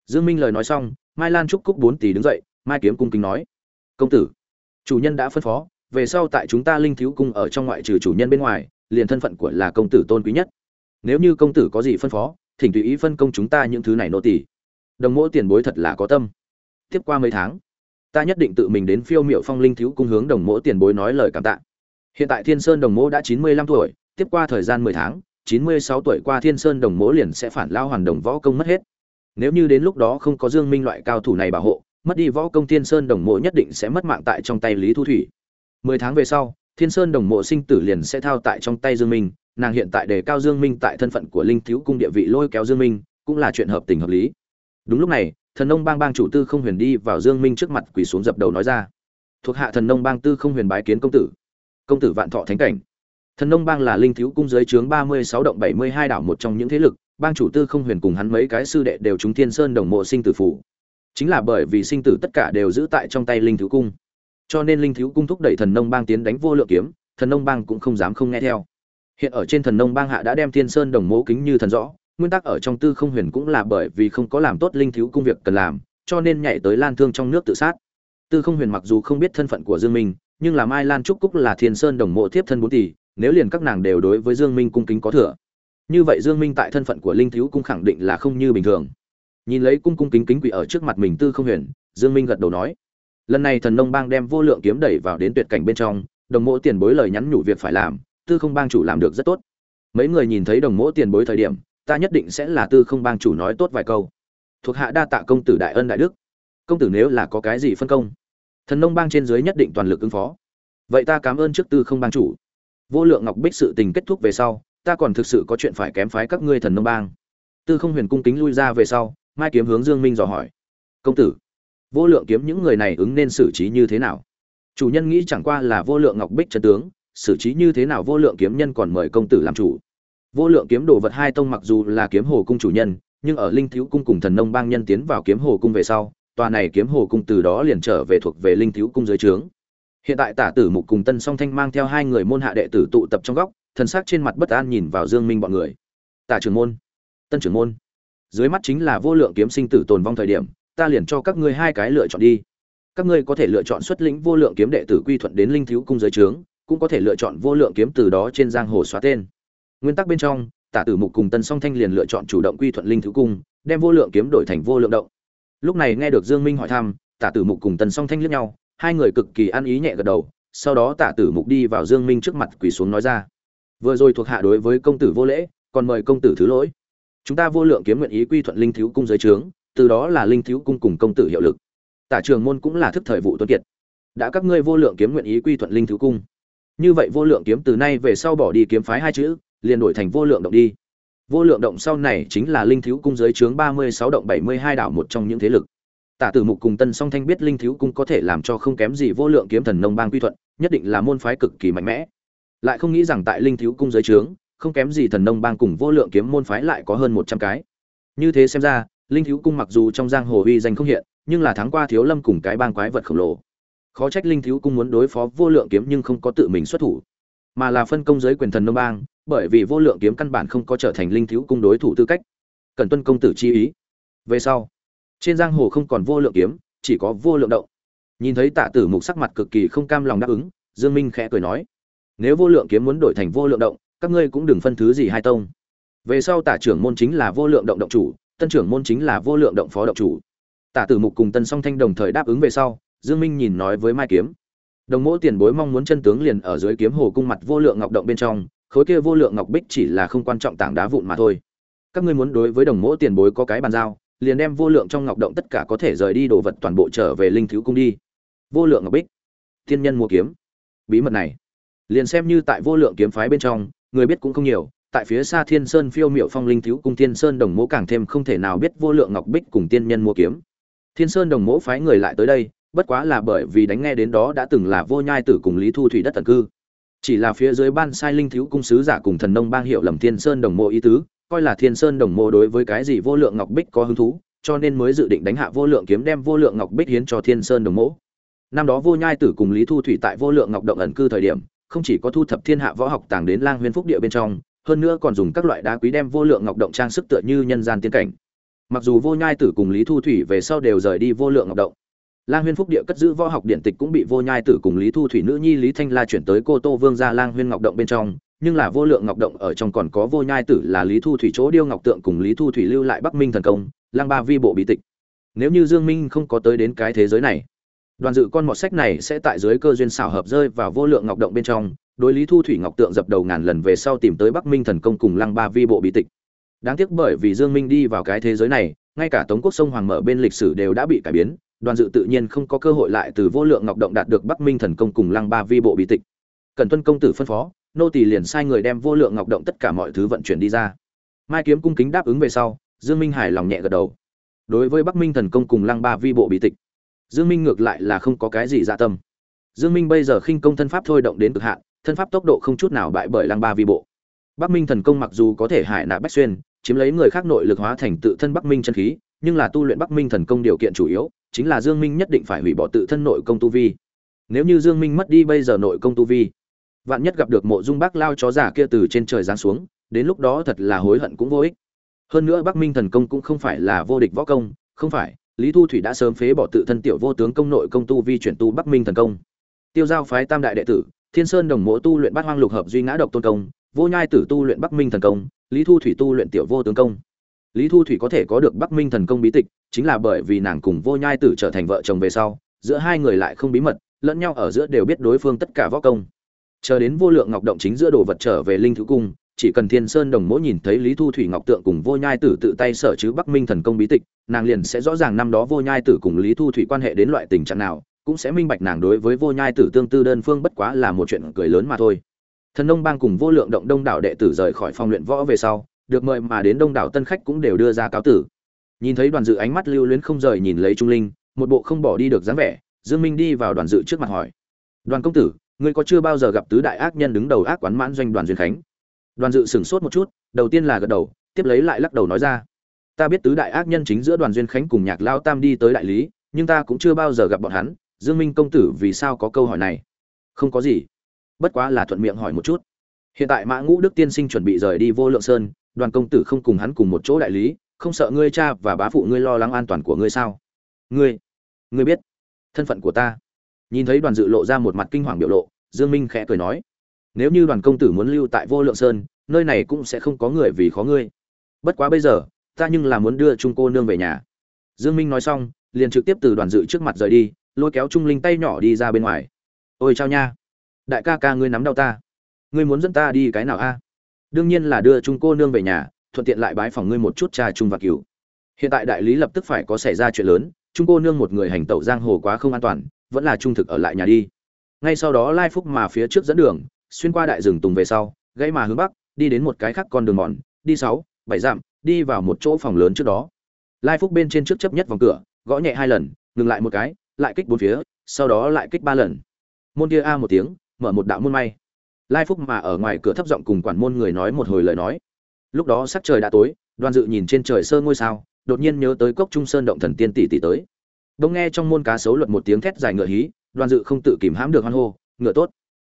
Dương minh lời nói xong, mai lan trúc cúc bốn tỷ đứng dậy, mai kiếm cung kính nói, công tử, chủ nhân đã phân phó, về sau tại chúng ta linh thiếu cung ở trong ngoại trừ chủ nhân bên ngoài, liền thân phận của là công tử tôn quý nhất. Nếu như công tử có gì phân phó, thỉnh tùy ý phân công chúng ta những thứ này nô tỷ đồng mỗ tiền bối thật là có tâm. Tiếp qua mấy tháng, ta nhất định tự mình đến phiêu miệu phong linh thiếu cung hướng đồng mỗ tiền bối nói lời cảm tạ. Hiện tại thiên sơn đồng mỗ đã chín mươi lăm tuổi, tiếp qua thời gian mười tháng, chín mươi sáu tuổi qua thiên sơn đồng mỗ liền sẽ phản lao hoàn đồng võ công mất hết. Nếu như đến lúc đó không có dương minh loại cao thủ này bảo hộ, mất đi võ công thiên sơn đồng mỗ nhất định sẽ mất mạng tại trong tay lý thu thủy. Mười tháng về sau, thiên sơn đồng mộ sinh tử liền sẽ thao tại trong tay dương minh, nàng hiện tại đề cao dương minh tại thân phận của linh thiếu cung địa vị lôi kéo dương minh, cũng là chuyện hợp tình hợp lý đúng lúc này, thần nông bang bang chủ tư không huyền đi vào dương minh trước mặt quỳ xuống dập đầu nói ra. Thuộc hạ thần nông bang tư không huyền bái kiến công tử. Công tử vạn thọ thánh cảnh. Thần nông bang là linh thiếu cung dưới trướng ba mươi sáu động bảy mươi hai đảo một trong những thế lực. Bang chủ tư không huyền cùng hắn mấy cái sư đệ đều chúng thiên sơn đồng mộ sinh tử phủ. Chính là bởi vì sinh tử tất cả đều giữ tại trong tay linh thiếu cung. Cho nên linh thiếu cung thúc đẩy thần nông bang tiến đánh vô lượng kiếm, thần nông bang cũng không dám không nghe theo. Hiện ở trên thần nông bang hạ đã đem thiên sơn đồng mộ kính như thần rõ nguyên tắc ở trong tư không huyền cũng là bởi vì không có làm tốt linh thiếu cung việc cần làm, cho nên nhảy tới lan thương trong nước tự sát. Tư không huyền mặc dù không biết thân phận của dương minh, nhưng là mai lan trúc cúc là thiên sơn đồng mộ Thiếp thân bốn tỷ, nếu liền các nàng đều đối với dương minh cung kính có thừa. Như vậy dương minh tại thân phận của linh thiếu cung khẳng định là không như bình thường. Nhìn lấy cung cung kính kính quỷ ở trước mặt mình tư không huyền, dương minh gật đầu nói, lần này thần nông bang đem vô lượng kiếm đẩy vào đến tuyệt cảnh bên trong, đồng mộ tiền bối lời nhắn nhủ việc phải làm, tư không bang chủ làm được rất tốt. Mấy người nhìn thấy đồng mộ tiền bối thời điểm ta nhất định sẽ là tư không bang chủ nói tốt vài câu. Thuộc hạ đa tạ công tử đại ân đại đức. Công tử nếu là có cái gì phân công, thần nông bang trên dưới nhất định toàn lực ứng phó. Vậy ta cảm ơn trước tư không bang chủ. Vô lượng ngọc bích sự tình kết thúc về sau, ta còn thực sự có chuyện phải kém phái các ngươi thần nông bang. Tư không huyền cung kính lui ra về sau, mai kiếm hướng dương minh dò hỏi. Công tử, vô lượng kiếm những người này ứng nên xử trí như thế nào? Chủ nhân nghĩ chẳng qua là vô lượng ngọc bích chân tướng, xử trí như thế nào vô lượng kiếm nhân còn mời công tử làm chủ? Vô lượng kiếm đồ vật hai tông mặc dù là kiếm hồ cung chủ nhân, nhưng ở linh thiếu cung cùng thần nông bang nhân tiến vào kiếm hồ cung về sau, tòa này kiếm hồ cung từ đó liền trở về thuộc về linh thiếu cung dưới trướng. Hiện tại tả tử mục cùng tân song thanh mang theo hai người môn hạ đệ tử tụ tập trong góc, thần sắc trên mặt bất an nhìn vào dương minh bọn người. Tả trưởng môn, tân trưởng môn, dưới mắt chính là vô lượng kiếm sinh tử tồn vong thời điểm, ta liền cho các ngươi hai cái lựa chọn đi. Các ngươi có thể lựa chọn xuất lĩnh vô lượng kiếm đệ tử quy thuận đến linh thiếu cung giới trướng, cũng có thể lựa chọn vô lượng kiếm từ đó trên giang hồ xóa tên nguyên tắc bên trong, tả tử mục cùng tân song thanh liền lựa chọn chủ động quy thuận linh thứ cung, đem vô lượng kiếm đổi thành vô lượng động. Lúc này nghe được dương minh hỏi thăm, tả tử mục cùng tân song thanh liếc nhau, hai người cực kỳ ăn ý nhẹ gật đầu, sau đó tả tử mục đi vào dương minh trước mặt quỳ xuống nói ra, vừa rồi thuộc hạ đối với công tử vô lễ, còn mời công tử thứ lỗi. Chúng ta vô lượng kiếm nguyện ý quy thuận linh thiếu cung giới trướng, từ đó là linh thiếu cung cùng công tử hiệu lực. Tả trường môn cũng là thức thời vụ tuấn kiệt. Đã các ngươi vô lượng kiếm nguyện ý quy thuận linh thiếu cung. Như vậy vô lượng kiếm từ nay về sau bỏ đi kiếm phái hai chữ liền đổi thành vô lượng động đi vô lượng động sau này chính là linh thiếu cung dưới chướng ba mươi sáu động bảy mươi hai đảo một trong những thế lực Tả Tử Mục cùng Tân Song Thanh biết Linh Thiếu cung có thể làm cho không kém gì vô lượng kiếm thần nông bang quy thuận, nhất định là môn phái cực kỳ mạnh mẽ. Lại không nghĩ rằng tại Linh Thiếu cung dưới trướng, không kém gì thần nông bang cùng vô lượng kiếm môn phái lại có hơn một trăm cái. Như thế xem ra, Linh Thiếu cung mặc dù trong giang hồ uy danh không hiện, nhưng là thắng qua Thiếu Lâm cùng cái bang quái vật khổng lồ. Khó trách Linh Thiếu cung muốn đối phó vô lượng kiếm nhưng không có tự mình xuất thủ, mà là phân công giới quyền thần nông bang, bởi vì vô lượng kiếm căn bản không có trở thành Linh Thiếu cung đối thủ tư cách. Cần tuân công tử chi ý. Về sau, trên giang hồ không còn vô lượng kiếm chỉ có vô lượng động nhìn thấy tạ tử mục sắc mặt cực kỳ không cam lòng đáp ứng dương minh khẽ cười nói nếu vô lượng kiếm muốn đổi thành vô lượng động các ngươi cũng đừng phân thứ gì hai tông về sau tả trưởng môn chính là vô lượng động động chủ tân trưởng môn chính là vô lượng động phó động chủ tả tử mục cùng tân song thanh đồng thời đáp ứng về sau dương minh nhìn nói với mai kiếm đồng mỗ tiền bối mong muốn chân tướng liền ở dưới kiếm hồ cung mặt vô lượng ngọc động bên trong khối kia vô lượng ngọc bích chỉ là không quan trọng tảng đá vụn mà thôi. Các ngươi muốn đối với đồng mỗ tiền bối có cái bàn giao, liền đem vô lượng trong ngọc động tất cả có thể rời đi đồ vật toàn bộ trở về linh thiếu cung đi. Vô lượng ngọc bích. Thiên nhân mua kiếm. Bí mật này. Liền xem như tại vô lượng kiếm phái bên trong, người biết cũng không nhiều, tại phía xa thiên sơn phiêu miệu phong linh thiếu cung thiên sơn đồng mỗ càng thêm không thể nào biết vô lượng ngọc bích cùng tiên nhân mua kiếm. Thiên sơn đồng mỗ phái người lại tới đây, bất quá là bởi vì đánh nghe đến đó đã từng là vô nhai tử cùng lý thu thủy đất tần cư chỉ là phía dưới ban sai linh thiếu cung sứ giả cùng thần nông bang hiệu lầm thiên sơn đồng mộ ý tứ coi là Thiên Sơn Đồng Mộ đối với cái gì vô lượng ngọc bích có hứng thú, cho nên mới dự định đánh hạ vô lượng kiếm đem vô lượng ngọc bích hiến cho Thiên Sơn Đồng Mộ. Năm đó Vô Nhai Tử cùng Lý Thu Thủy tại vô lượng ngọc động ẩn cư thời điểm, không chỉ có thu thập thiên hạ võ học tàng đến Lang Huyên Phúc địa bên trong, hơn nữa còn dùng các loại đá quý đem vô lượng ngọc động trang sức tựa như nhân gian tiên cảnh. Mặc dù Vô Nhai Tử cùng Lý Thu Thủy về sau đều rời đi vô lượng ngọc động, Lang Huyên Phúc địa cất giữ võ học điện tịch cũng bị Vô Nhai Tử cùng Lý Thu Thủy nữ nhi Lý Thanh La chuyển tới Cô Tô Vương gia Lang Huyên Ngọc động bên trong, nhưng là vô lượng ngọc động ở trong còn có vô nhai tử là lý thu thủy chỗ điêu ngọc tượng cùng lý thu thủy lưu lại bắc minh thần công lang ba vi bộ bí tịch. Nếu như dương minh không có tới đến cái thế giới này đoàn dự con mọt sách này sẽ tại dưới cơ duyên xảo hợp rơi vào vô lượng ngọc động bên trong đối lý thu thủy ngọc tượng dập đầu ngàn lần về sau tìm tới bắc minh thần công cùng lăng ba vi bộ bí tịch. Đáng tiếc bởi vì dương minh đi vào cái thế giới này ngay cả tống quốc sông hoàng mở bên lịch sử đều đã bị cải biến đoàn dự tự nhiên không có cơ hội lại từ vô lượng ngọc động đạt được bắc minh thần công cùng lăng ba vi bộ bí tịch. Cần tuân công tử phân phó, nô tỳ liền sai người đem vô lượng ngọc động tất cả mọi thứ vận chuyển đi ra. Mai kiếm cung kính đáp ứng về sau, dương minh hài lòng nhẹ gật đầu. Đối với bắc minh thần công cùng lăng ba vi bộ bí tịch, dương minh ngược lại là không có cái gì dạ tâm. Dương minh bây giờ khinh công thân pháp thôi động đến cực hạn, thân pháp tốc độ không chút nào bại bởi lăng ba vi bộ. Bắc minh thần công mặc dù có thể hải nạ bách xuyên, chiếm lấy người khác nội lực hóa thành tự thân bắc minh chân khí nhưng là tu luyện bắc minh thần công điều kiện chủ yếu, chính là dương minh nhất định phải hủy bỏ tự thân nội công tu vi. Nếu như dương minh mất đi bây giờ nội công tu vi, vạn nhất gặp được mộ dung bác lao chó giả kia từ trên trời giáng xuống, đến lúc đó thật là hối hận cũng vô ích. Hơn nữa bắc minh thần công cũng không phải là vô địch võ công, không phải, lý thu thủy đã sớm phế bỏ tự thân tiểu vô tướng công nội công tu vi chuyển tu bắc minh thần công. Tiêu giao phái tam đại đệ tử, thiên sơn đồng mộ tu luyện bát hoang lục hợp duy ngã độc tôn công, vô nhai tử tu luyện bắc minh thần công, lý thu thủy tu luyện tiểu vô tướng công lý thu thủy có thể có được bắc minh thần công bí tịch, chính là bởi vì nàng cùng vô nhai tử trở thành vợ chồng về sau, giữa hai người lại không bí mật, lẫn nhau ở giữa đều biết đối phương tất cả võ công. Chờ đến vô lượng ngọc động chính giữa đồ vật trở về linh thứ cung, chỉ cần thiên sơn đồng mỗi nhìn thấy lý thu thủy ngọc tượng cùng vô nhai tử tự tay sở chứ bắc minh thần công bí tịch, nàng liền sẽ rõ ràng năm đó vô nhai tử cùng lý thu thủy quan hệ đến loại tình trạng nào, cũng sẽ minh bạch nàng đối với vô nhai tử tương tư đơn phương bất quá là một chuyện cười lớn mà thôi. Thần nông bang cùng vô lượng động đông đảo đệ tử rời khỏi phòng luyện võ về sau được mời mà đến đông đảo tân khách cũng đều đưa ra cáo tử. Nhìn thấy đoàn dự ánh mắt lưu luyến không rời nhìn lấy trung linh, một bộ không bỏ đi được dáng vẻ, dương minh đi vào đoàn dự trước mặt hỏi. Đoàn công tử, ngươi có chưa bao giờ gặp tứ đại ác nhân đứng đầu ác quán mãn doanh đoàn duyên khánh? Đoàn dự sửng sốt một chút, đầu tiên là gật đầu, tiếp lấy lại lắc đầu nói ra. Ta biết tứ đại ác nhân chính giữa đoàn duyên khánh cùng nhạc lao tam đi tới đại lý, nhưng ta cũng chưa bao giờ gặp bọn hắn. Dương minh công tử vì sao có câu hỏi này? Không có gì. Bất quá là thuận miệng hỏi một chút. Hiện tại mã ngũ đức tiên sinh chuẩn bị rời đi vô lượng sơn đoàn công tử không cùng hắn cùng một chỗ đại lý, không sợ ngươi cha và bá phụ ngươi lo lắng an toàn của ngươi sao? Ngươi ngươi biết thân phận của ta. Nhìn thấy đoàn dự lộ ra một mặt kinh hoàng biểu lộ, dương minh khẽ cười nói, nếu như đoàn công tử muốn lưu tại vô lượng sơn, nơi này cũng sẽ không có người vì khó ngươi. Bất quá bây giờ, ta nhưng là muốn đưa trung cô nương về nhà. Dương minh nói xong, liền trực tiếp từ đoàn dự trước mặt rời đi, lôi kéo trung linh tay nhỏ đi ra bên ngoài. Ôi chao nha, đại ca ca ngươi nắm đau ta. Ngươi muốn dẫn ta đi cái nào a? Đương nhiên là đưa trung cô nương về nhà, thuận tiện lại bái phòng ngươi một chút trà trung và cửu. Hiện tại đại lý lập tức phải có xảy ra chuyện lớn trung cô nương một người hành tẩu giang hồ quá không an toàn, vẫn là trung thực ở lại nhà đi. Ngay sau đó lai phúc mà phía trước dẫn đường, xuyên qua đại rừng tùng về sau gây mà hướng bắc, đi đến một cái khác con đường mòn, đi sáu, bảy dặm, đi vào một chỗ phòng lớn trước đó. Lai phúc bên trên trước chấp nhất vòng cửa, gõ nhẹ hai lần, ngừng lại một cái, lại kích bốn phía, sau đó lại kích ba lần. Môn kia a một tiếng, mở một đạo môn may lai phúc mà ở ngoài cửa thấp giọng cùng quản môn người nói một hồi lời nói. Lúc đó sắc trời đã tối đoàn dự nhìn trên trời sơ ngôi sao, đột nhiên nhớ tới cốc trung sơn động thần tiên tỷ tỷ tới. Đông nghe trong môn cá sấu luật một tiếng thét dài ngựa hí đoàn dự không tự kìm hãm được hoan hô, ngựa tốt.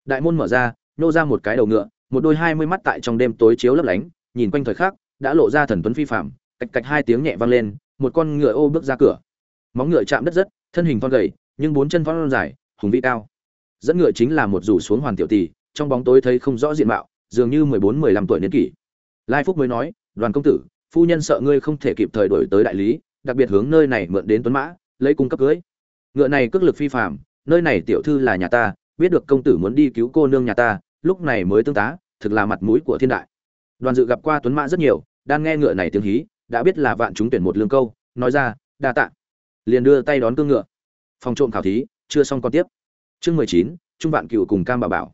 Đại môn mở ra, nô ra một cái đầu ngựa, một đôi hai mươi mắt tại trong đêm tối chiếu lấp lánh, nhìn quanh thời khắc, đã lộ ra thần tuấn phi phạm cạch cạch hai tiếng nhẹ vang lên, một con ngựa ô bước ra cửa. Móng ngựa chạm đất rất, thân hình thon gầy, nhưng bốn chân thon dài, hùng vĩ cao. Dẫn ngựa chính là một rủ xuống hoàn tiểu tỷ trong bóng tối thấy không rõ diện mạo, dường như mười bốn, mười lăm tuổi niên kỷ. Lai phúc mới nói, đoàn công tử, phu nhân sợ ngươi không thể kịp thời đổi tới đại lý, đặc biệt hướng nơi này mượn đến tuấn mã, lấy cung cấp cưới. Ngựa này cước lực phi phạm nơi này tiểu thư là nhà ta, biết được công tử muốn đi cứu cô nương nhà ta, lúc này mới tương tá, thực là mặt mũi của thiên đại. Đoàn dự gặp qua tuấn mã rất nhiều, đang nghe ngựa này tiếng hí, đã biết là vạn chúng tuyển một lương câu, nói ra, đa tạ. Liền đưa tay đón cương ngựa. Phòng trộm khảo thí, chưa xong còn tiếp. Chương mười chín, trung vạn cựu cùng cam bảo bảo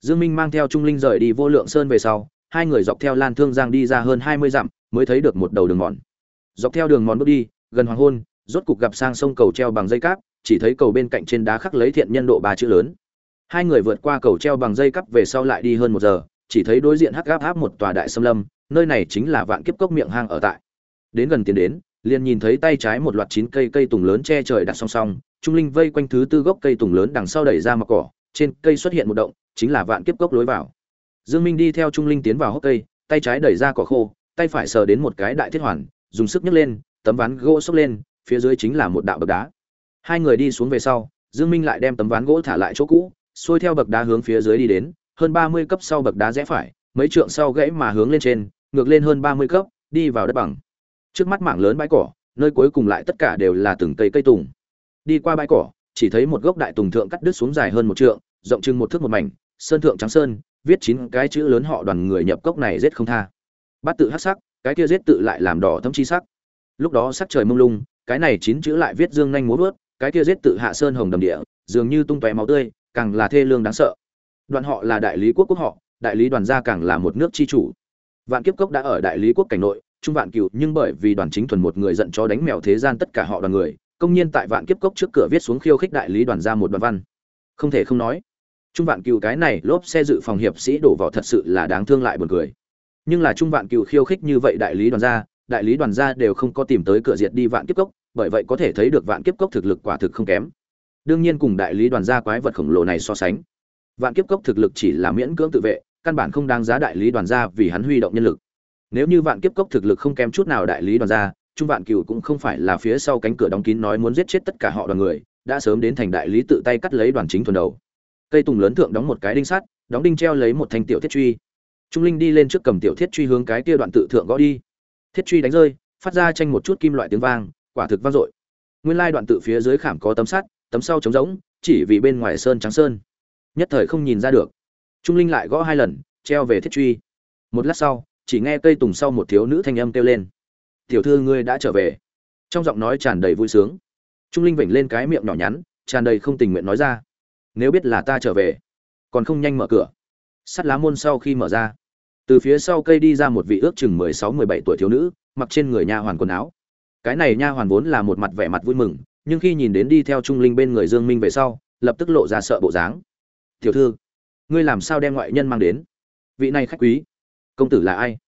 dương minh mang theo trung linh rời đi vô lượng sơn về sau, hai người dọc theo lan thương giang đi ra hơn hai mươi dặm, mới thấy được một đầu đường mòn. Dọc theo đường mòn bước đi, gần hoàng hôn, rốt cục gặp sang sông cầu treo bằng dây cáp, chỉ thấy cầu bên cạnh trên đá khắc lấy thiện nhân độ ba chữ lớn. Hai người vượt qua cầu treo bằng dây cáp về sau lại đi hơn một giờ, chỉ thấy đối diện hắc gáp áp một tòa đại sâm lâm, nơi này chính là vạn kiếp cốc miệng hang ở tại. Đến gần tiến đến, liền nhìn thấy tay trái một loạt chín cây cây tùng lớn che trời đặt song song, trung linh vây quanh thứ tư gốc cây tùng lớn đằng sau đẩy ra mặt cỏ trên cây xuất hiện một động, chính là vạn kiếp cốc lối vào. Dương minh đi theo trung linh tiến vào hốc cây, tay trái đẩy ra cỏ khô, tay phải sờ đến một cái đại thiết hoàn, dùng sức nhấc lên, tấm ván gỗ xốc lên, phía dưới chính là một đạo bậc đá. Hai người đi xuống về sau, dương minh lại đem tấm ván gỗ thả lại chỗ cũ, xuôi theo bậc đá hướng phía dưới đi đến, hơn 30 cấp sau bậc đá rẽ phải, mấy trượng sau gãy mà hướng lên trên, ngược lên hơn 30 cấp, đi vào đất bằng. Trước mắt mảng lớn bãi cỏ, nơi cuối cùng lại tất cả đều là từng cây cây tùng. Đi qua bãi cỏ, chỉ thấy một gốc đại tùng thượng cắt đứt xuống dài hơn một trượng rộng chừng một thước một mảnh, sơn thượng trắng sơn, viết chín cái chữ lớn họ đoàn người nhập cốc này giết không tha. Bát tự hắc sắc, cái kia giết tự lại làm đỏ thâm chi sắc. Lúc đó sắc trời mông lung, cái này chín chữ lại viết dương nhanh múa vớt, cái kia giết tự hạ sơn hồng đầm địa, dường như tung tóe máu tươi, càng là thê lương đáng sợ. Đoàn họ là đại lý quốc quốc họ, đại lý đoàn gia càng là một nước chi chủ. Vạn kiếp cốc đã ở đại lý quốc cảnh nội, trung vạn cựu nhưng bởi vì đoàn chính thuần một người giận cho đánh mèo thế gian tất cả họ đoàn người, công nhiên tại vạn kiếp cốc trước cửa viết xuống khiêu khích đại lý đoàn gia một đoàn văn. Không thể không nói trung vạn cựu cái này lốp xe dự phòng hiệp sĩ đổ vỏ thật sự là đáng thương lại buồn cười. Nhưng là trung vạn cựu khiêu khích như vậy đại lý đoàn gia, đại lý đoàn gia đều không có tìm tới cửa diệt đi vạn kiếp cốc, bởi vậy có thể thấy được vạn kiếp cốc thực lực quả thực không kém. Đương nhiên cùng đại lý đoàn gia quái vật khổng lồ này so sánh, vạn kiếp cốc thực lực chỉ là miễn cưỡng tự vệ, căn bản không đáng giá đại lý đoàn gia vì hắn huy động nhân lực. Nếu như vạn kiếp cốc thực lực không kém chút nào đại lý đoàn gia, trung vạn cửu cũng không phải là phía sau cánh cửa đóng kín nói muốn giết chết tất cả họ đoàn người, đã sớm đến thành đại lý tự tay cắt lấy đoàn chính thuần đầu cây tùng lớn thượng đóng một cái đinh sắt, đóng đinh treo lấy một thanh tiểu thiết truy. Trung linh đi lên trước cầm tiểu thiết truy hướng cái kia đoạn tự thượng gõ đi. Thiết truy đánh rơi, phát ra tranh một chút kim loại tiếng vang, quả thực vang dội. Nguyên lai đoạn tự phía dưới khảm có tấm sắt, tấm sau trống rỗng, chỉ vì bên ngoài sơn trắng sơn. Nhất thời không nhìn ra được. Trung linh lại gõ hai lần, treo về thiết truy. Một lát sau, chỉ nghe cây tùng sau một thiếu nữ thanh âm kêu lên. Tiểu thư ngươi đã trở về. Trong giọng nói tràn đầy vui sướng. Trung linh vểnh lên cái miệng nhỏ nhắn, tràn đầy không tình nguyện nói ra nếu biết là ta trở về, còn không nhanh mở cửa. Sắt lá môn sau khi mở ra, từ phía sau cây đi ra một vị ước chừng mười sáu, mười bảy tuổi thiếu nữ, mặc trên người nha hoàn quần áo. Cái này nha hoàn vốn là một mặt vẻ mặt vui mừng, nhưng khi nhìn đến đi theo trung linh bên người dương minh về sau, lập tức lộ ra sợ bộ dáng. Tiểu thư, ngươi làm sao đem ngoại nhân mang đến? Vị này khách quý, công tử là ai?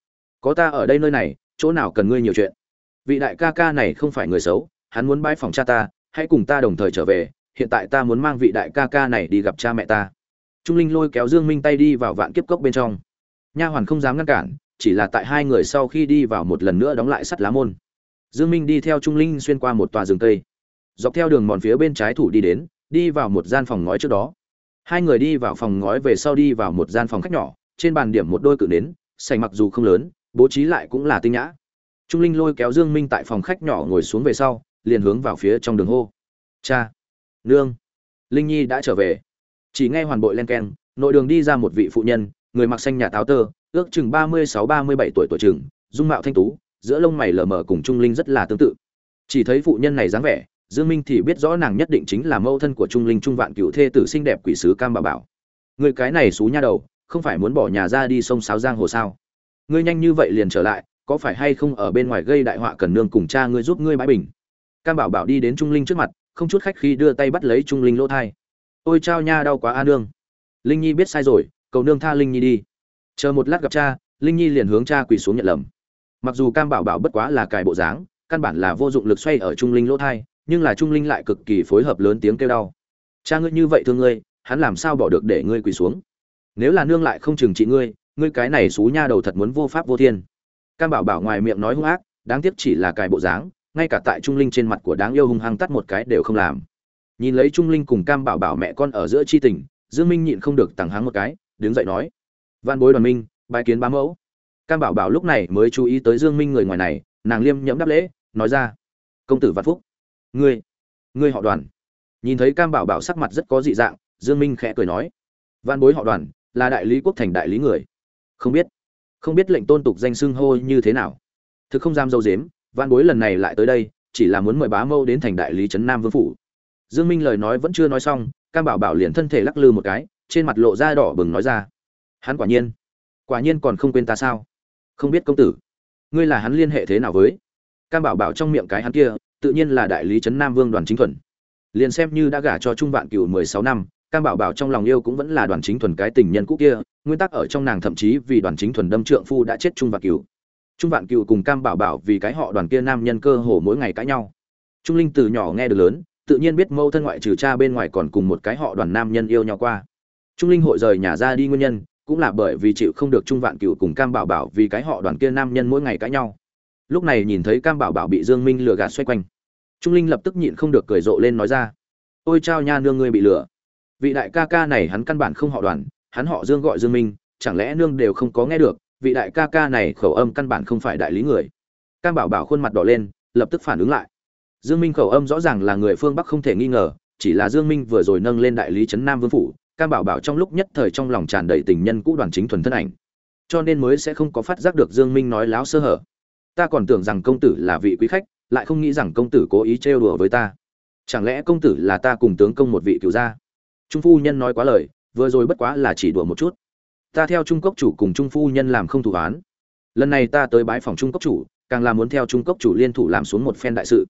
Có ta ở đây nơi này, chỗ nào cần ngươi nhiều chuyện? Vị đại ca ca này không phải người xấu, hắn muốn bãi phòng cha ta, hãy cùng ta đồng thời trở về hiện tại ta muốn mang vị đại ca ca này đi gặp cha mẹ ta. Trung linh lôi kéo dương minh tay đi vào vạn kiếp cốc bên trong. Nha hoàn không dám ngăn cản, chỉ là tại hai người sau khi đi vào một lần nữa đóng lại sắt lá môn. Dương minh đi theo trung linh xuyên qua một tòa rừng cây. Dọc theo đường mòn phía bên trái thủ đi đến, đi vào một gian phòng ngói trước đó. Hai người đi vào phòng ngói về sau đi vào một gian phòng khách nhỏ, trên bàn điểm một đôi cự nến sành mặc dù không lớn, bố trí lại cũng là tinh nhã. Trung linh lôi kéo dương minh tại phòng khách nhỏ ngồi xuống về sau, liền hướng vào phía trong đường hô. Cha nương. Linh nhi đã trở về. Chỉ nghe hoàn bội len keng, nội đường đi ra một vị phụ nhân, người mặc xanh nhà táo tơ, ước chừng ba mươi sáu ba mươi bảy tuổi tuổi chừng, dung mạo thanh tú, giữa lông mày lờ mờ cùng trung linh rất là tương tự. Chỉ thấy phụ nhân này dáng vẻ, dương minh thì biết rõ nàng nhất định chính là mẫu thân của trung linh trung vạn cựu thê tử xinh đẹp quỷ sứ cam bà bảo. Người cái này xú nha đầu, không phải muốn bỏ nhà ra đi sông sáo giang hồ sao? Ngươi nhanh như vậy liền trở lại, có phải hay không ở bên ngoài gây đại họa cần nương cùng cha ngươi giúp ngươi bãi bình? Cam bảo bảo đi đến trung linh trước mặt không chút khách khi đưa tay bắt lấy trung linh lỗ thai. Ôi chao nha, đau quá a nương. Linh nhi biết sai rồi, cầu nương tha linh nhi đi. Chờ một lát gặp cha, linh nhi liền hướng cha quỳ xuống nhận lầm. Mặc dù cam bảo bảo bất quá là cài bộ dáng, căn bản là vô dụng lực xoay ở trung linh lỗ thai, nhưng là trung linh lại cực kỳ phối hợp lớn tiếng kêu đau. Cha ngươi như vậy thương ngươi, hắn làm sao bỏ được để ngươi quỳ xuống? Nếu là nương lại không chừng trị ngươi ngươi cái này xú nha đầu thật muốn vô pháp vô thiên. Cam bảo bảo ngoài miệng nói hung ác, đáng tiếc chỉ là cài bộ dáng ngay cả tại trung linh trên mặt của đáng yêu hung hăng tắt một cái đều không làm. Nhìn lấy trung linh cùng cam bảo bảo mẹ con ở giữa chi tình, dương minh nhịn không được tằng hắng một cái, đứng dậy nói văn bối đoàn minh bài kiến bá mẫu. Cam bảo bảo lúc này mới chú ý tới dương minh người ngoài này, nàng liêm nhẫm đáp lễ, nói ra, công tử văn phúc, ngươi ngươi họ đoàn. Nhìn thấy cam bảo bảo sắc mặt rất có dị dạng, dương minh khẽ cười nói văn bối họ đoàn, là đại lý quốc thành đại lý người. Không biết không biết lệnh tôn tục danh xưng hô như thế nào. Thực không dám dâu dếm văn bối lần này lại tới đây, chỉ là muốn mời bá mâu đến thành đại lý trấn nam vương phủ. Dương minh lời nói vẫn chưa nói xong, cam bảo bảo liền thân thể lắc lư một cái, trên mặt lộ ra đỏ bừng nói ra. Hắn quả nhiên quả nhiên còn không quên ta sao? Không biết công tử, ngươi là hắn liên hệ thế nào với? Cam bảo bảo trong miệng cái hắn kia, tự nhiên là đại lý trấn nam vương đoàn chính thuần. Liền xem như đã gả cho trung vạn cửu mười sáu năm, cam bảo bảo trong lòng yêu cũng vẫn là đoàn chính thuần cái tình nhân cũ kia, nguyên tắc ở trong nàng thậm chí vì đoàn chính thuần đâm trượng phu đã chết trung vạn cửu trung vạn Cựu cùng cam bảo bảo vì cái họ đoàn kia nam nhân cơ hồ mỗi ngày cãi nhau. Trung linh từ nhỏ nghe được lớn, tự nhiên biết mâu thân ngoại trừ cha bên ngoài còn cùng một cái họ đoàn nam nhân yêu nhau qua. Trung linh hội rời nhà ra đi nguyên nhân, cũng là bởi vì chịu không được trung vạn Cựu cùng cam bảo bảo vì cái họ đoàn kia nam nhân mỗi ngày cãi nhau. Lúc này nhìn thấy cam bảo bảo bị dương minh lừa gạt xoay quanh, trung linh lập tức nhịn không được cười rộ lên nói ra, ôi chao nha nương ngươi bị lừa. Vị đại ca ca này hắn căn bản không họ đoàn, hắn họ dương gọi dương minh, chẳng lẽ nương đều không có nghe được vị đại ca ca này khẩu âm căn bản không phải đại lý người. Cam bảo bảo khuôn mặt đỏ lên, lập tức phản ứng lại. Dương minh khẩu âm rõ ràng là người phương bắc không thể nghi ngờ, chỉ là dương minh vừa rồi nâng lên đại lý trấn nam vương phủ, cam bảo bảo trong lúc nhất thời trong lòng tràn đầy tình nhân cũ đoàn chính thuần thân ảnh. Cho nên mới sẽ không có phát giác được dương minh nói láo sơ hở. Ta còn tưởng rằng công tử là vị quý khách, lại không nghĩ rằng công tử cố ý trêu đùa với ta. Chẳng lẽ công tử là ta cùng tướng công một vị cựu gia? Trung phu nhân nói quá lời, vừa rồi bất quá là chỉ đùa một chút ta theo trung cốc chủ cùng trung phu nhân làm không thủ án lần này ta tới bái phòng trung cốc chủ, càng là muốn theo trung cốc chủ liên thủ làm xuống một phen đại sự.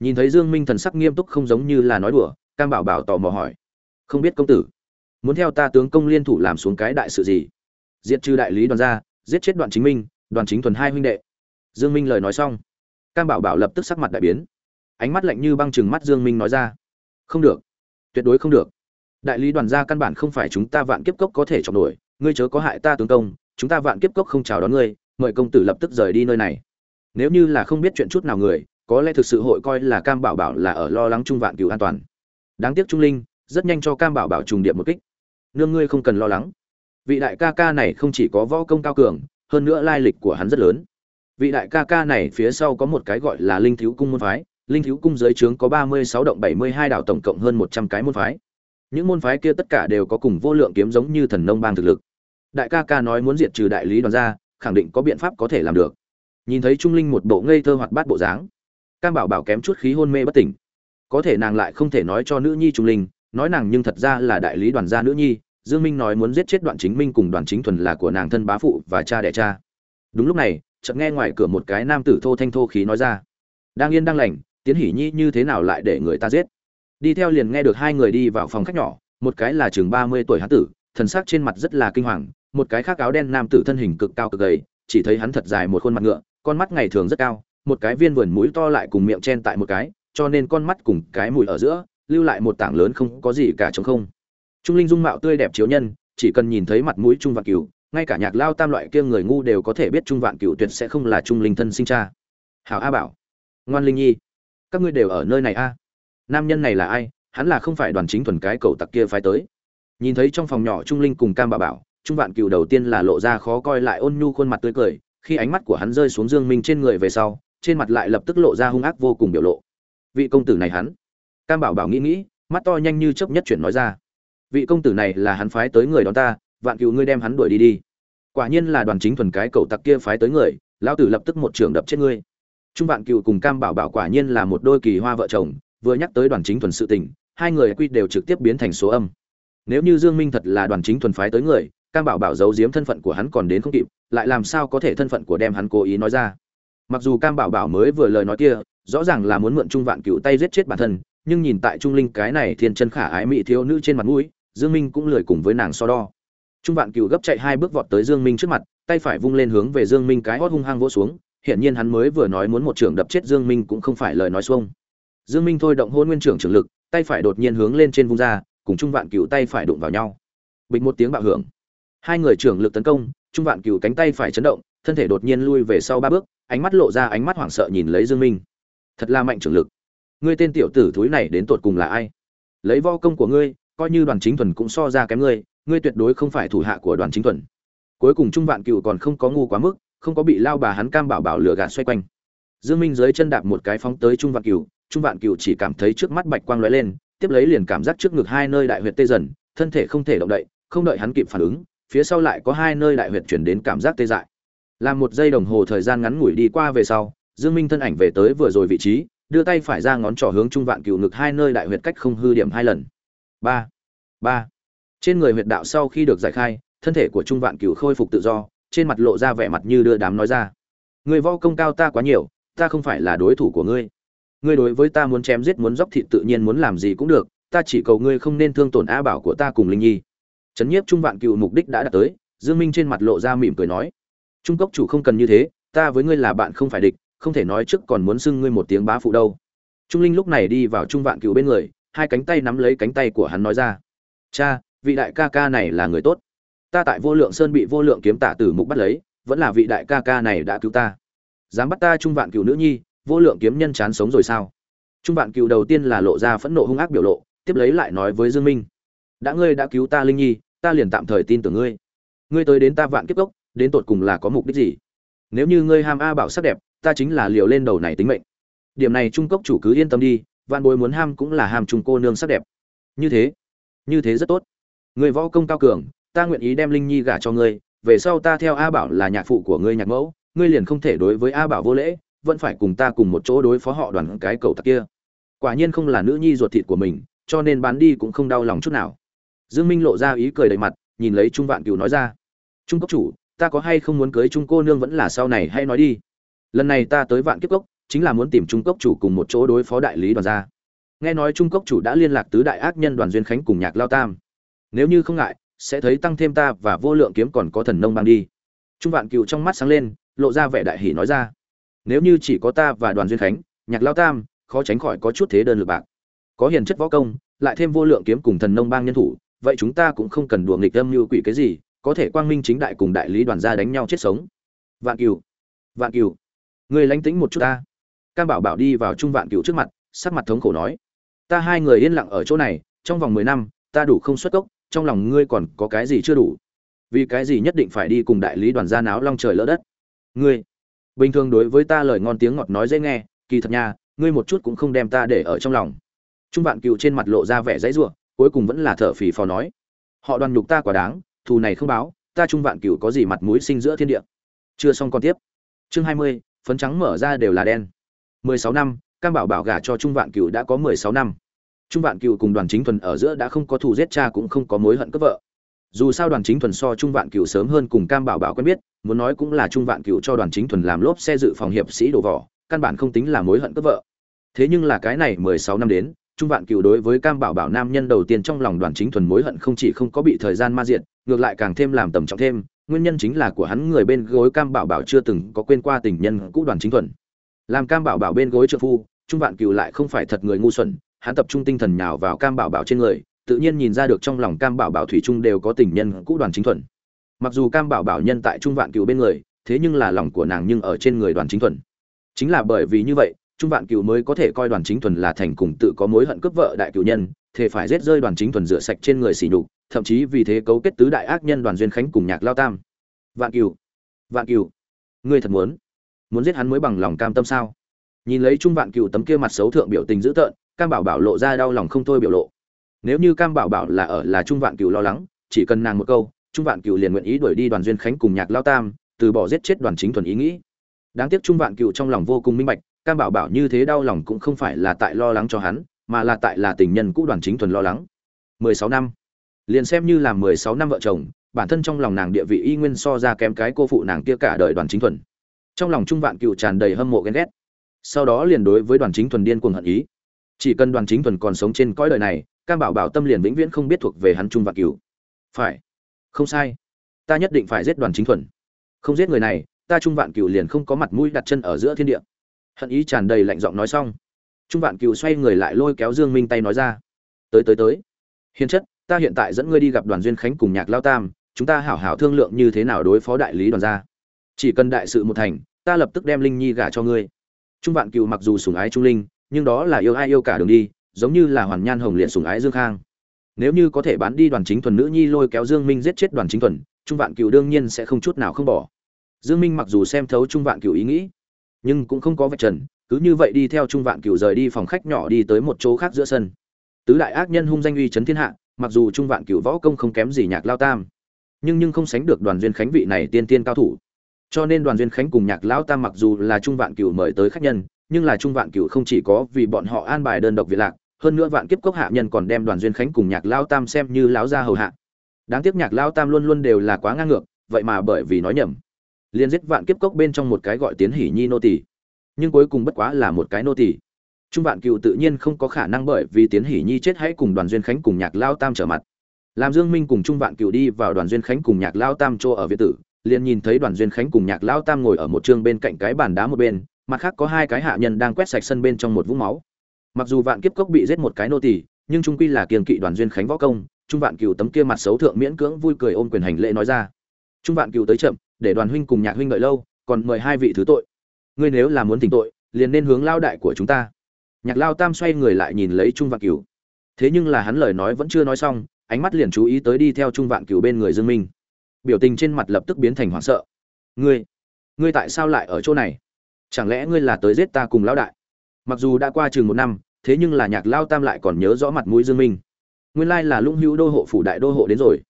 Nhìn thấy dương minh thần sắc nghiêm túc không giống như là nói đùa, cam bảo bảo tò mò hỏi. Không biết công tử, muốn theo ta tướng công liên thủ làm xuống cái đại sự gì? Diệt trừ đại lý đoàn gia, giết chết đoàn chính minh, đoàn chính thuần hai huynh đệ. Dương minh lời nói xong, cam bảo bảo lập tức sắc mặt đại biến. Ánh mắt lạnh như băng chừng mắt dương minh nói ra. Không được, tuyệt đối không được. Đại lý đoàn gia căn bản không phải chúng ta vạn kiếp cốc có thể chọc nổi ngươi chớ có hại ta tướng công, chúng ta vạn kiếp cốc không chào đón ngươi, mời công tử lập tức rời đi nơi này. Nếu như là không biết chuyện chút nào người, có lẽ thực sự hội coi là cam bảo bảo là ở lo lắng trung vạn cửu an toàn. Đáng tiếc trung linh, rất nhanh cho cam bảo bảo trùng điệp một kích. Nương ngươi không cần lo lắng. Vị đại ca ca này không chỉ có võ công cao cường, hơn nữa lai lịch của hắn rất lớn. Vị đại ca ca này phía sau có một cái gọi là linh thiếu cung môn phái. Linh thiếu cung dưới trướng có ba mươi sáu động bảy mươi hai đảo tổng cộng hơn một trăm cái môn phái. Những môn phái kia tất cả đều có cùng vô lượng kiếm giống như thần nông bang thực lực đại ca ca nói muốn diệt trừ đại lý đoàn ra khẳng định có biện pháp có thể làm được. Nhìn thấy trung linh một bộ ngây thơ hoạt bát bộ dáng, cam bảo bảo kém chút khí hôn mê bất tỉnh. Có thể nàng lại không thể nói cho nữ nhi trung linh, nói nàng nhưng thật ra là đại lý đoàn gia nữ nhi, dương minh nói muốn giết chết đoạn chính minh cùng đoàn chính thuần là của nàng thân bá phụ và cha đẻ cha. Đúng lúc này, chợt nghe ngoài cửa một cái nam tử thô thanh thô khí nói ra, đang yên đang lành, tiến hỉ nhi như thế nào lại để người ta giết? Đi theo liền nghe được hai người đi vào phòng khách nhỏ, một cái là chừng ba mươi tuổi hán tử, thần sắc trên mặt rất là kinh hoàng một cái khác áo đen nam tử thân hình cực cao cực gầy, chỉ thấy hắn thật dài một khuôn mặt ngựa, con mắt ngày thường rất cao, một cái viên vườn mũi to lại cùng miệng chen tại một cái, cho nên con mắt cùng cái mũi ở giữa, lưu lại một tảng lớn không có gì cả trống không. Trung linh dung mạo tươi đẹp chiếu nhân, chỉ cần nhìn thấy mặt mũi trung vạn cửu, ngay cả nhạc lao tam loại kia người ngu đều có thể biết trung vạn cửu tuyệt sẽ không là trung linh thân sinh cha. Hảo a bảo. Ngoan linh nhi, các ngươi đều ở nơi này a. Nam nhân này là ai? Hắn là không phải đoàn chính thuần cái cầu tặc kia phái tới. Nhìn thấy trong phòng nhỏ trung linh cùng cam bà bảo trung vạn cửu đầu tiên là lộ ra khó coi lại ôn nhu khuôn mặt tươi cười, khi ánh mắt của hắn rơi xuống dương minh trên người về sau, trên mặt lại lập tức lộ ra hung ác vô cùng biểu lộ. Vị công tử này hắn? Cam bảo bảo nghĩ nghĩ, mắt to nhanh như chớp nhất chuyển nói ra. Vị công tử này là hắn phái tới người đón ta, vạn cựu ngươi đem hắn đuổi đi đi. Quả nhiên là đoàn chính thuần cái cậu tặc kia phái tới người, lão tử lập tức một trường đập chết ngươi. Trung vạn cựu cùng cam bảo bảo quả nhiên là một đôi kỳ hoa vợ chồng, vừa nhắc tới đoàn chính thuần sự tình, hai người quy đều trực tiếp biến thành số âm. Nếu như dương minh thật là đoàn chính thuần phái tới người cam bảo bảo giấu giếm thân phận của hắn còn đến không kịp, lại làm sao có thể thân phận của đem hắn cố ý nói ra? Mặc dù cam bảo bảo mới vừa lời nói kia, rõ ràng là muốn mượn trung vạn cựu tay giết chết bản thân, nhưng nhìn tại trung linh cái này thiên chân khả ái mỹ thiếu nữ trên mặt mũi, dương minh cũng lười cùng với nàng so đo. Trung vạn cựu gấp chạy hai bước vọt tới dương minh trước mặt, tay phải vung lên hướng về dương minh cái hót hung hăng vỗ xuống hiện nhiên hắn mới vừa nói muốn một trưởng đập chết dương minh cũng không phải lời nói xuông. Dương minh thôi động hôn nguyên trưởng trưởng lực, tay phải đột nhiên hướng lên trên vung ra, cùng trung vạn cựu tay phải đụng vào nhau. Bình một tiếng bạo hưởng hai người trưởng lực tấn công, trung vạn cựu cánh tay phải chấn động, thân thể đột nhiên lui về sau ba bước, ánh mắt lộ ra ánh mắt hoảng sợ nhìn lấy dương minh. Thật là mạnh trưởng lực. Ngươi tên tiểu tử thúi này đến tột cùng là ai? Lấy vo công của ngươi, coi như đoàn chính thuần cũng so ra kém ngươi ngươi tuyệt đối không phải thủ hạ của đoàn chính thuần. Cuối cùng trung vạn cựu còn không có ngu quá mức, không có bị lao bà hắn cam bảo bảo lửa gạt xoay quanh. Dương minh dưới chân đạp một cái phóng tới trung vạn cựu trung vạn cựu chỉ cảm thấy trước mắt bạch quang lóe lên, tiếp lấy liền cảm giác trước ngực hai nơi đại huyệt tê dần, thân thể không thể động đậy, không đợi hắn kịp phản ứng phía sau lại có hai nơi đại huyệt chuyển đến cảm giác tê dại. Làm một giây đồng hồ thời gian ngắn ngủi đi qua về sau, dương minh thân ảnh về tới vừa rồi vị trí, đưa tay phải ra ngón trỏ hướng trung vạn cựu ngực hai nơi đại huyệt cách không hư điểm hai lần. Ba ba. Trên người huyệt đạo sau khi được giải khai, thân thể của trung vạn cựu khôi phục tự do, trên mặt lộ ra vẻ mặt như đưa đám nói ra. Người võ công cao ta quá nhiều, ta không phải là đối thủ của ngươi. Ngươi đối với ta muốn chém giết muốn dốc thịt tự nhiên muốn làm gì cũng được, ta chỉ cầu ngươi không nên thương tổn a bảo của ta cùng linh nhi trấn nhiếp trung vạn cựu mục đích đã đạt tới, dương minh trên mặt lộ ra mỉm cười nói. Trung cốc chủ không cần như thế, ta với ngươi là bạn không phải địch, không thể nói trước còn muốn xưng ngươi một tiếng bá phụ đâu. Trung linh lúc này đi vào trung vạn cựu bên người, hai cánh tay nắm lấy cánh tay của hắn nói ra. Cha, vị đại ca ca này là người tốt. Ta tại vô lượng sơn bị vô lượng kiếm tả tử mục bắt lấy, vẫn là vị đại ca ca này đã cứu ta. Dám bắt ta trung vạn cựu nữ nhi, vô lượng kiếm nhân chán sống rồi sao? Trung vạn cựu đầu tiên là lộ ra phẫn nộ hung ác biểu lộ, tiếp lấy lại nói với dương minh. Đã ngươi đã cứu ta linh nhi ta liền tạm thời tin tưởng ngươi. Ngươi tới đến ta vạn kiếp gốc đến tột cùng là có mục đích gì? Nếu như ngươi ham a bảo sắc đẹp, ta chính là liều lên đầu này tính mệnh. Điểm này trung cốc chủ cứ yên tâm đi, vạn bối muốn ham cũng là ham trùng cô nương sắc đẹp. Như thế như thế rất tốt. Người võ công cao cường, ta nguyện ý đem linh nhi gả cho ngươi, về sau ta theo a bảo là nhạc phụ của ngươi nhạc mẫu, ngươi liền không thể đối với a bảo vô lễ, vẫn phải cùng ta cùng một chỗ đối phó họ đoàn cái cầu tặc kia. Quả nhiên không là nữ nhi ruột thịt của mình, cho nên bán đi cũng không đau lòng chút nào dương minh lộ ra ý cười đầy mặt, nhìn lấy trung vạn cửu nói ra. Trung cốc chủ, ta có hay không muốn cưới trung cô nương vẫn là sau này hay nói đi. Lần này ta tới vạn kiếp cốc, chính là muốn tìm trung cốc chủ cùng một chỗ đối phó đại lý đoàn gia. Nghe nói trung cốc chủ đã liên lạc tứ đại ác nhân đoàn duyên khánh cùng nhạc lao tam. Nếu như không ngại, sẽ thấy tăng thêm ta và vô lượng kiếm còn có thần nông bang đi. Trung vạn cựu trong mắt sáng lên, lộ ra vẻ đại hỷ nói ra. Nếu như chỉ có ta và đoàn duyên khánh, nhạc lao tam, khó tránh khỏi có chút thế đơn lực bạc. Có hiền chất võ công, lại thêm vô lượng kiếm cùng thần nông bang nhân thủ vậy chúng ta cũng không cần đùa nghịch âm như quỷ cái gì, có thể quang minh chính đại cùng đại lý đoàn gia đánh nhau chết sống. Vạn cửu vạn cửu, người lánh tĩnh một chút ta. Cam bảo bảo đi vào trung vạn cửu trước mặt, sắc mặt thống khổ nói, ta hai người yên lặng ở chỗ này, trong vòng mười năm, ta đủ không xuất cốc, trong lòng ngươi còn có cái gì chưa đủ? Vì cái gì nhất định phải đi cùng đại lý đoàn gia náo long trời lỡ đất? Ngươi, bình thường đối với ta lời ngon tiếng ngọt nói dễ nghe, kỳ thật nha, ngươi một chút cũng không đem ta để ở trong lòng. Trung vạn cựu trên mặt lộ ra vẻ dãy ruộng cuối cùng vẫn là thở phì phò nói, họ đoàn nhục ta quả đáng, thù này không báo, ta trung vạn cựu có gì mặt mũi sinh giữa thiên địa. Chưa xong còn tiếp. Chương hai mươi, phấn trắng mở ra đều là đen. Mười sáu năm, cam bảo bảo gả cho trung vạn cựu đã có mười sáu năm. Trung vạn cựu cùng đoàn chính thuần ở giữa đã không có thù giết cha cũng không có mối hận cướp vợ. Dù sao đoàn chính thuần so trung vạn cựu sớm hơn cùng cam bảo bảo quen biết, muốn nói cũng là trung vạn cựu cho đoàn chính thuần làm lốp xe dự phòng hiệp sĩ đổ vỏ, căn bản không tính là mối hận cướp vợ. Thế nhưng là cái này mười sáu năm đến trung vạn cựu đối với cam bảo bảo nam nhân đầu tiên trong lòng đoàn chính thuần mối hận không chỉ không có bị thời gian ma diện ngược lại càng thêm làm tầm trọng thêm, nguyên nhân chính là của hắn người bên gối cam bảo bảo chưa từng có quên qua tình nhân cũ đoàn chính thuần. Làm cam bảo bảo bên gối trợ phu, trung vạn cựu lại không phải thật người ngu xuẩn, hắn tập trung tinh thần nhào vào cam bảo bảo trên người, tự nhiên nhìn ra được trong lòng cam bảo bảo thủy trung đều có tình nhân cũ đoàn chính thuần. Mặc dù cam bảo bảo nhân tại trung vạn cựu bên người, thế nhưng là lòng của nàng nhưng ở trên người đoàn chính thuần. Chính là bởi vì như vậy trung vạn cựu mới có thể coi đoàn chính thuần là thành cùng tự có mối hận cướp vợ đại cựu nhân thế phải giết rơi đoàn chính thuần rửa sạch trên người xỉ nhục, thậm chí vì thế cấu kết tứ đại ác nhân đoàn duyên khánh cùng nhạc lao tam. Vạn cựu vạn cựu ngươi thật muốn muốn giết hắn mới bằng lòng cam tâm sao? Nhìn lấy trung vạn cựu tấm kia mặt xấu thượng biểu tình dữ tợn, cam bảo bảo lộ ra đau lòng không thôi biểu lộ. Nếu như cam bảo bảo là ở là trung vạn cựu lo lắng, chỉ cần nàng một câu, trung vạn cựu liền nguyện ý đuổi đi đoàn duyên khánh cùng nhạc lao tam, từ bỏ giết chết đoàn chính thuần ý nghĩ. Đáng tiếc trung vạn cựu trong lòng vô cùng minh bạch cam bảo bảo như thế đau lòng cũng không phải là tại lo lắng cho hắn, mà là tại là tình nhân cũ đoàn chính thuần lo lắng. Mười sáu năm. Liền xem như là mười sáu năm vợ chồng, bản thân trong lòng nàng địa vị y nguyên so ra kém cái cô phụ nàng kia cả đời đoàn chính thuần. Trong lòng trung vạn cựu tràn đầy hâm mộ ghen ghét. Sau đó liền đối với đoàn chính thuần điên cuồng hận ý. Chỉ cần đoàn chính thuần còn sống trên cõi đời này, cam bảo bảo tâm liền vĩnh viễn không biết thuộc về hắn trung vạn Cựu. phải. Không sai. Ta nhất định phải giết đoàn chính thuần. Không giết người này, ta trung vạn Cựu liền không có mặt mũi đặt chân ở giữa thiên địa hận ý tràn đầy lạnh giọng nói xong. Trung vạn cựu xoay người lại lôi kéo dương minh tay nói ra. Tới tới tới. Hiền chất, ta hiện tại dẫn ngươi đi gặp đoàn duyên khánh cùng nhạc lao tam, chúng ta hảo hảo thương lượng như thế nào đối phó đại lý đoàn gia. Chỉ cần đại sự một thành, ta lập tức đem linh nhi gả cho ngươi. Trung vạn cựu mặc dù sủng ái trung linh, nhưng đó là yêu ai yêu cả đường đi, giống như là hoàn nhan hồng liệt sủng ái dương khang. Nếu như có thể bán đi đoàn chính thuần nữ nhi lôi kéo dương minh giết chết đoàn chính thuần, trung vạn cựu đương nhiên sẽ không chút nào không bỏ. Dương minh mặc dù xem thấu trung vạn cựu ý nghĩ nhưng cũng không có vạch trần, cứ như vậy đi theo trung vạn cựu rời đi phòng khách nhỏ đi tới một chỗ khác giữa sân. Tứ đại ác nhân hung danh uy chấn thiên hạ, mặc dù trung vạn cựu võ công không kém gì nhạc lao tam, nhưng nhưng không sánh được đoàn duyên khánh vị này tiên tiên cao thủ. Cho nên đoàn duyên khánh cùng nhạc lão tam mặc dù là trung vạn cựu mời tới khách nhân, nhưng là trung vạn cựu không chỉ có vì bọn họ an bài đơn độc việt lạc, hơn nữa vạn kiếp cốc hạ nhân còn đem đoàn duyên khánh cùng nhạc lao tam xem như láo gia hầu hạ. Đáng tiếc nhạc lao tam luôn luôn đều là quá ngang ngược, vậy mà bởi vì nói nhầm liên giết vạn kiếp cốc bên trong một cái gọi tiến hỉ nhi nô tỷ nhưng cuối cùng bất quá là một cái nô tỷ trung vạn cựu tự nhiên không có khả năng bởi vì tiến hỉ nhi chết hãy cùng đoàn duyên khánh cùng nhạc lao tam trở mặt. Làm dương minh cùng trung vạn cựu đi vào đoàn duyên khánh cùng nhạc lao tam chỗ ở việt tử, liền nhìn thấy đoàn duyên khánh cùng nhạc lao tam ngồi ở một trường bên cạnh cái bàn đá một bên, mặt khác có hai cái hạ nhân đang quét sạch sân bên trong một vũng máu. Mặc dù vạn kiếp cốc bị giết một cái nô tỳ, nhưng trung quy là kiềng kỵ đoàn duyên khánh võ công, trung vạn cựu tấm kia mặt xấu thượng miễn cưỡng vui cười ôm quyền hành lễ nói ra. Trung vạn cựu tới chậm để đoàn huynh cùng nhạc huynh đợi lâu, còn mời hai vị thứ tội. Ngươi nếu là muốn tỉnh tội, liền nên hướng lao đại của chúng ta. Nhạc lao tam xoay người lại nhìn lấy trung vạn cửu. Thế nhưng là hắn lời nói vẫn chưa nói xong, ánh mắt liền chú ý tới đi theo trung vạn cửu bên người dương minh. Biểu tình trên mặt lập tức biến thành hoảng sợ. Ngươi ngươi tại sao lại ở chỗ này? Chẳng lẽ ngươi là tới giết ta cùng lão đại? Mặc dù đã qua chừng một năm, thế nhưng là nhạc lao tam lại còn nhớ rõ mặt mũi dương minh. Nguyên lai là lũng hữu đô hộ phủ đại đô hộ đến rồi.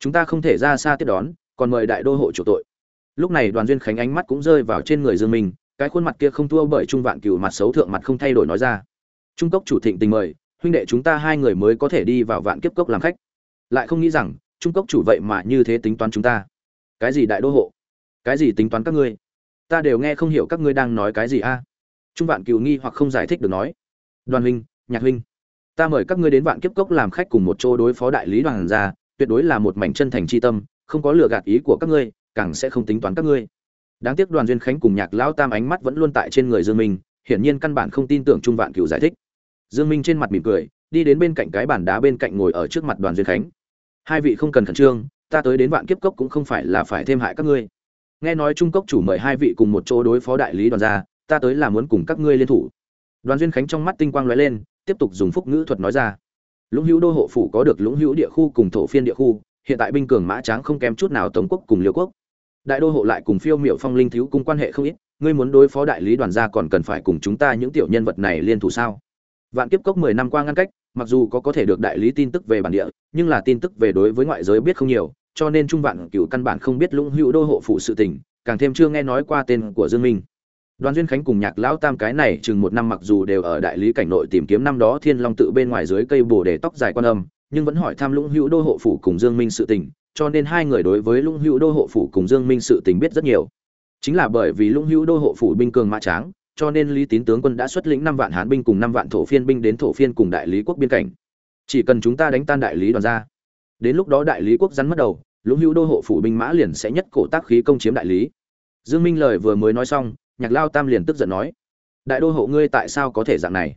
Chúng ta không thể ra xa tiếp đón, còn mời đại đô hộ chủ tội lúc này đoàn duyên khánh ánh mắt cũng rơi vào trên người dương minh, cái khuôn mặt kia không thua bởi trung vạn cửu mặt xấu thượng mặt không thay đổi nói ra. Trung cốc chủ thịnh tình mời, huynh đệ chúng ta hai người mới có thể đi vào vạn kiếp cốc làm khách. Lại không nghĩ rằng, trung cốc chủ vậy mà như thế tính toán chúng ta. Cái gì đại đô hộ? Cái gì tính toán các ngươi? Ta đều nghe không hiểu các ngươi đang nói cái gì a. Trung vạn cửu nghi hoặc không giải thích được nói. Đoàn huynh, nhạc huynh, ta mời các ngươi đến vạn kiếp cốc làm khách cùng một chỗ đối phó đại lý đoàn gia, tuyệt đối là một mảnh chân thành chi tâm, không có lừa gạt ý của các ngươi càng sẽ không tính toán các ngươi. Đáng tiếc đoàn duyên khánh cùng nhạc lão tam ánh mắt vẫn luôn tại trên người dương minh, hiển nhiên căn bản không tin tưởng trung vạn cửu giải thích. Dương minh trên mặt mỉm cười, đi đến bên cạnh cái bàn đá bên cạnh ngồi ở trước mặt đoàn duyên khánh. Hai vị không cần khẩn trương, ta tới đến vạn kiếp cốc cũng không phải là phải thêm hại các ngươi. Nghe nói trung cốc chủ mời hai vị cùng một chỗ đối phó đại lý đoàn gia, ta tới là muốn cùng các ngươi liên thủ. Đoàn duyên khánh trong mắt tinh quang lóe lên, tiếp tục dùng phúc ngữ thuật nói ra. Lũng hữu đô hộ phủ có được lũng hữu địa khu cùng thổ phiên địa khu, hiện tại binh cường mã tráng không kém chút nào tống quốc cùng liêu quốc đại đô hộ lại cùng phiêu miệu phong linh thiếu cung quan hệ không ít, ngươi muốn đối phó đại lý đoàn gia còn cần phải cùng chúng ta những tiểu nhân vật này liên thủ sao? Vạn kiếp cốc mười năm qua ngăn cách, mặc dù có có thể được đại lý tin tức về bản địa, nhưng là tin tức về đối với ngoại giới biết không nhiều, cho nên trung vạn cựu căn bản không biết lũng hữu đô hộ phụ sự tình, càng thêm chưa nghe nói qua tên của dương minh. Đoàn duyên khánh cùng nhạc lão tam cái này chừng một năm mặc dù đều ở đại lý cảnh nội tìm kiếm năm đó thiên long tự bên ngoài dưới cây bồ đề tóc dài quan âm, nhưng vẫn hỏi tham lũng hữu đô hộ phủ cùng dương minh sự tình cho nên hai người đối với lũng hữu đô hộ phủ cùng dương minh sự tình biết rất nhiều. Chính là bởi vì lũng hữu đô hộ phủ binh cường mã tráng, cho nên lý tín tướng quân đã xuất lĩnh năm vạn hán binh cùng năm vạn thổ phiên binh đến thổ phiên cùng đại lý quốc biên cảnh. Chỉ cần chúng ta đánh tan đại lý đoàn ra, đến lúc đó đại lý quốc rắn mất đầu, lũng hữu đô hộ phủ binh mã liền sẽ nhất cổ tác khí công chiếm đại lý. Dương minh lời vừa mới nói xong, nhạc lao tam liền tức giận nói, đại đô hộ ngươi tại sao có thể dạng này?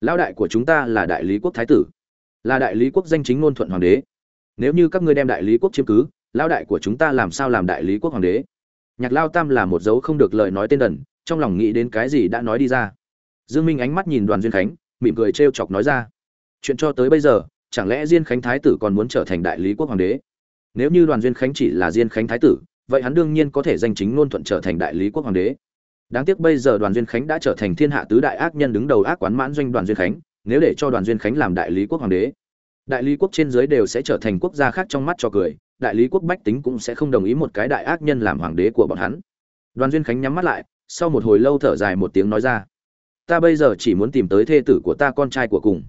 Lao đại của chúng ta là đại lý quốc thái tử, là đại lý quốc danh chính ngôn thuận hoàng đế nếu như các ngươi đem đại lý quốc chiếm cứ lao đại của chúng ta làm sao làm đại lý quốc hoàng đế? Nhạc lao tam là một dấu không được lời nói tên đần, trong lòng nghĩ đến cái gì đã nói đi ra. Dương minh ánh mắt nhìn đoàn duyên khánh, mỉm cười trêu chọc nói ra. Chuyện cho tới bây giờ, chẳng lẽ diên khánh thái tử còn muốn trở thành đại lý quốc hoàng đế? Nếu như đoàn duyên khánh chỉ là diên khánh thái tử, vậy hắn đương nhiên có thể danh chính ngôn thuận trở thành đại lý quốc hoàng đế. Đáng tiếc bây giờ đoàn duyên khánh đã trở thành thiên hạ tứ đại ác nhân đứng đầu ác quán mãn doanh đoàn duyên khánh, nếu để cho đoàn duyên khánh làm đại lý quốc hoàng đế đại lý quốc trên dưới đều sẽ trở thành quốc gia khác trong mắt cho cười, đại lý quốc bách tính cũng sẽ không đồng ý một cái đại ác nhân làm hoàng đế của bọn hắn. Đoàn duyên khánh nhắm mắt lại, sau một hồi lâu thở dài một tiếng nói ra, ta bây giờ chỉ muốn tìm tới thê tử của ta con trai của cùng.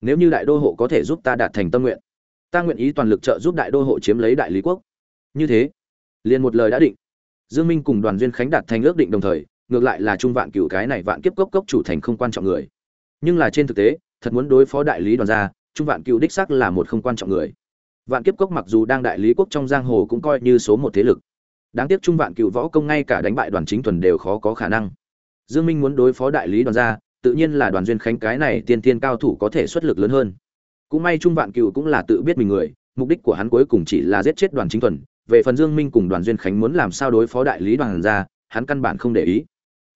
Nếu như đại đô hộ có thể giúp ta đạt thành tâm nguyện, ta nguyện ý toàn lực trợ giúp đại đô hộ chiếm lấy đại lý quốc. Như thế, liền một lời đã định. Dương minh cùng đoàn duyên khánh đạt thành ước định đồng thời, ngược lại là trung vạn cửu cái này vạn kiếp cốc cốc chủ thành không quan trọng người. Nhưng là trên thực tế, thật muốn đối phó đại lý đoàn gia trung vạn Cựu đích xác là một không quan trọng người. Vạn kiếp cốc mặc dù đang đại lý quốc trong giang hồ cũng coi như số một thế lực. Đáng tiếc trung vạn Cựu võ công ngay cả đánh bại đoàn chính thuần đều khó có khả năng. Dương minh muốn đối phó đại lý đoàn gia, tự nhiên là đoàn duyên khánh cái này tiên tiên cao thủ có thể xuất lực lớn hơn. Cũng may trung vạn Cựu cũng là tự biết mình người, mục đích của hắn cuối cùng chỉ là giết chết đoàn chính thuần. Về phần dương minh cùng đoàn duyên khánh muốn làm sao đối phó đại lý đoàn gia, hắn căn bản không để ý.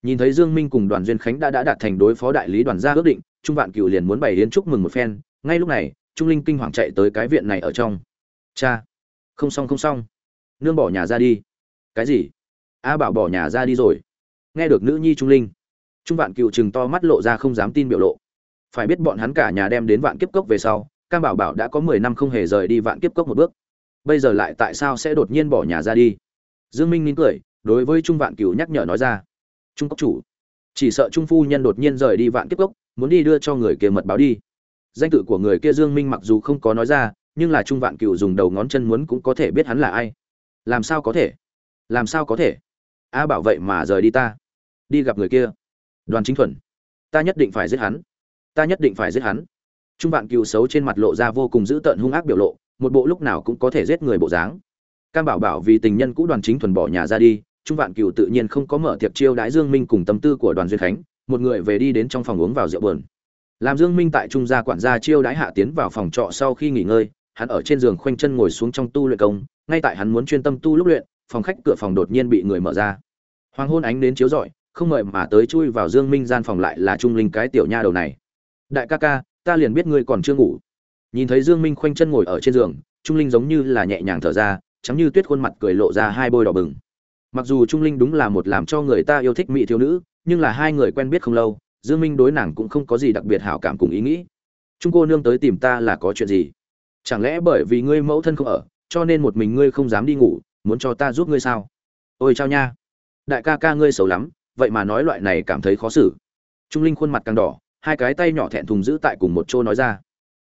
Nhìn thấy dương minh cùng đoàn duyên khánh đã đã đạt thành đối phó đại lý đoàn gia ước định, trung vạn Cựu liền muốn bày yến chúc mừng một phen ngay lúc này, trung linh kinh hoàng chạy tới cái viện này ở trong. Cha, không xong không xong. Nương bỏ nhà ra đi. Cái gì? A bảo bỏ nhà ra đi rồi. Nghe được nữ nhi trung linh, trung vạn cựu chừng to mắt lộ ra không dám tin biểu lộ. Phải biết bọn hắn cả nhà đem đến vạn kiếp cốc về sau, cam bảo bảo đã có mười năm không hề rời đi vạn kiếp cốc một bước. Bây giờ lại tại sao sẽ đột nhiên bỏ nhà ra đi? Dương minh nín cười, đối với trung vạn cựu nhắc nhở nói ra. Trung cốc chủ, chỉ sợ trung phu nhân đột nhiên rời đi vạn kiếp cốc, muốn đi đưa cho người kia mật báo đi danh tự của người kia dương minh mặc dù không có nói ra, nhưng là trung vạn cựu dùng đầu ngón chân muốn cũng có thể biết hắn là ai. Làm sao có thể? Làm sao có thể? A bảo vậy mà rời đi ta. Đi gặp người kia. Đoàn chính thuần. Ta nhất định phải giết hắn. Ta nhất định phải giết hắn. Trung vạn cựu xấu trên mặt lộ ra vô cùng dữ tợn hung ác biểu lộ, một bộ lúc nào cũng có thể giết người bộ dáng. Cam bảo bảo vì tình nhân cũ đoàn chính thuần bỏ nhà ra đi, trung vạn cựu tự nhiên không có mở tiệc chiêu đãi dương minh cùng tâm tư của đoàn duyên khánh, một người về đi đến trong phòng uống vào rượu buồn làm dương minh tại trung gia quản gia chiêu đãi hạ tiến vào phòng trọ sau khi nghỉ ngơi, hắn ở trên giường khoanh chân ngồi xuống trong tu luyện công, ngay tại hắn muốn chuyên tâm tu lúc luyện, phòng khách cửa phòng đột nhiên bị người mở ra. Hoàng hôn ánh đến chiếu rọi, không ngợi mà tới chui vào dương minh gian phòng lại là trung linh cái tiểu nha đầu này. Đại ca ca, ta liền biết ngươi còn chưa ngủ. Nhìn thấy dương minh khoanh chân ngồi ở trên giường, trung linh giống như là nhẹ nhàng thở ra, trắng như tuyết khuôn mặt cười lộ ra hai bôi đỏ bừng. Mặc dù trung linh đúng là một làm cho người ta yêu thích mỹ thiếu nữ, nhưng là hai người quen biết không lâu dương minh đối nàng cũng không có gì đặc biệt hảo cảm cùng ý nghĩ. Trung cô nương tới tìm ta là có chuyện gì? Chẳng lẽ bởi vì ngươi mẫu thân không ở, cho nên một mình ngươi không dám đi ngủ, muốn cho ta giúp ngươi sao? Ôi chao nha. Đại ca ca ngươi xấu lắm, vậy mà nói loại này cảm thấy khó xử. Trung linh khuôn mặt càng đỏ, hai cái tay nhỏ thẹn thùng giữ tại cùng một chỗ nói ra.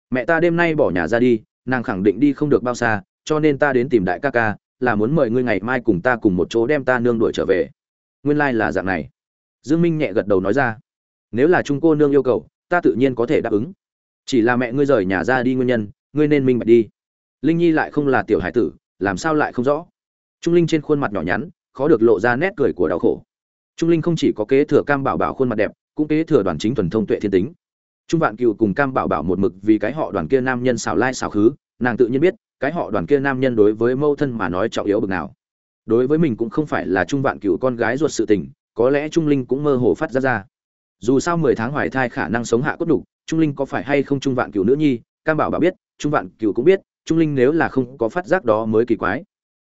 Mẹ ta đêm nay bỏ nhà ra đi, nàng khẳng định đi không được bao xa, cho nên ta đến tìm đại ca ca, là muốn mời ngươi ngày mai cùng ta cùng một chỗ đem ta nương đuổi trở về. Nguyên lai là dạng này. Dương minh nhẹ gật đầu nói ra nếu là trung cô nương yêu cầu, ta tự nhiên có thể đáp ứng. Chỉ là mẹ ngươi rời nhà ra đi nguyên nhân, ngươi nên minh bạch đi. Linh nhi lại không là tiểu hải tử, làm sao lại không rõ? Trung linh trên khuôn mặt nhỏ nhắn, khó được lộ ra nét cười của đau khổ. Trung linh không chỉ có kế thừa cam bảo bảo khuôn mặt đẹp, cũng kế thừa đoàn chính thuần thông tuệ thiên tính. Trung vạn cựu cùng cam bảo bảo một mực vì cái họ đoàn kia nam nhân xảo lai xảo khứ, nàng tự nhiên biết, cái họ đoàn kia nam nhân đối với mâu thân mà nói trọng yếu bực nào. Đối với mình cũng không phải là trung vạn cựu con gái ruột sự tình, có lẽ trung linh cũng mơ hồ phát ra ra dù sao mười tháng hoài thai khả năng sống hạ cốt đủ, trung linh có phải hay không trung vạn cửu nữ nhi, cam bảo bảo biết, trung vạn cửu cũng biết, trung linh nếu là không có phát giác đó mới kỳ quái.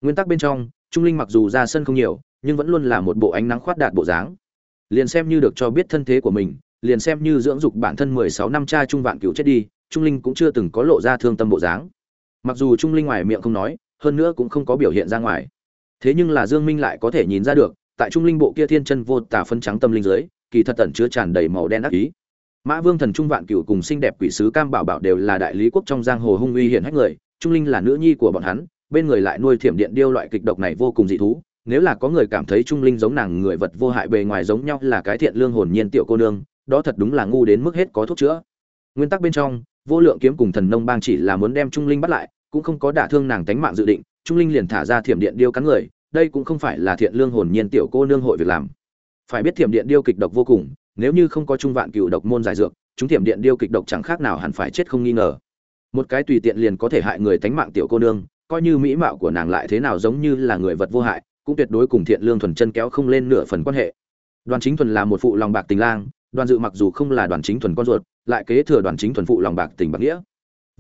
Nguyên tắc bên trong, trung linh mặc dù ra sân không nhiều, nhưng vẫn luôn là một bộ ánh nắng khoát đạt bộ dáng. Liền xem như được cho biết thân thế của mình, liền xem như dưỡng dục bản thân mười sáu năm cha trung vạn cửu chết đi, trung linh cũng chưa từng có lộ ra thương tâm bộ dáng. Mặc dù trung linh ngoài miệng không nói, hơn nữa cũng không có biểu hiện ra ngoài. Thế nhưng là dương minh lại có thể nhìn ra được, tại trung linh bộ kia thiên chân vô tà phân trắng tâm linh dưới kỳ thật tẩn chứa tràn đầy màu đen ác ý. Mã vương thần trung vạn cửu cùng xinh đẹp quỷ sứ cam bảo bảo đều là đại lý quốc trong giang hồ hung uy hiển hách người, trung linh là nữ nhi của bọn hắn, bên người lại nuôi thiểm điện điêu loại kịch độc này vô cùng dị thú. Nếu là có người cảm thấy trung linh giống nàng người vật vô hại bề ngoài giống nhau là cái thiện lương hồn nhiên tiểu cô nương, đó thật đúng là ngu đến mức hết có thuốc chữa. Nguyên tắc bên trong, vô lượng kiếm cùng thần nông bang chỉ là muốn đem trung linh bắt lại, cũng không có đả thương nàng tánh mạng dự định, trung linh liền thả ra thiểm điện điêu cắn người, đây cũng không phải là thiện lương hồn nhiên tiểu cô nương hội việc làm phải biết thiểm điện điêu kịch độc vô cùng, nếu như không có trung vạn cựu độc môn giải dược, chúng thiểm điện điêu kịch độc chẳng khác nào hẳn phải chết không nghi ngờ. Một cái tùy tiện liền có thể hại người tánh mạng tiểu cô nương, coi như mỹ mạo của nàng lại thế nào giống như là người vật vô hại, cũng tuyệt đối cùng thiện lương thuần chân kéo không lên nửa phần quan hệ. Đoàn chính thuần là một phụ lòng bạc tình lang, đoàn dự mặc dù không là đoàn chính thuần con ruột, lại kế thừa đoàn chính thuần phụ lòng bạc tình bạc nghĩa.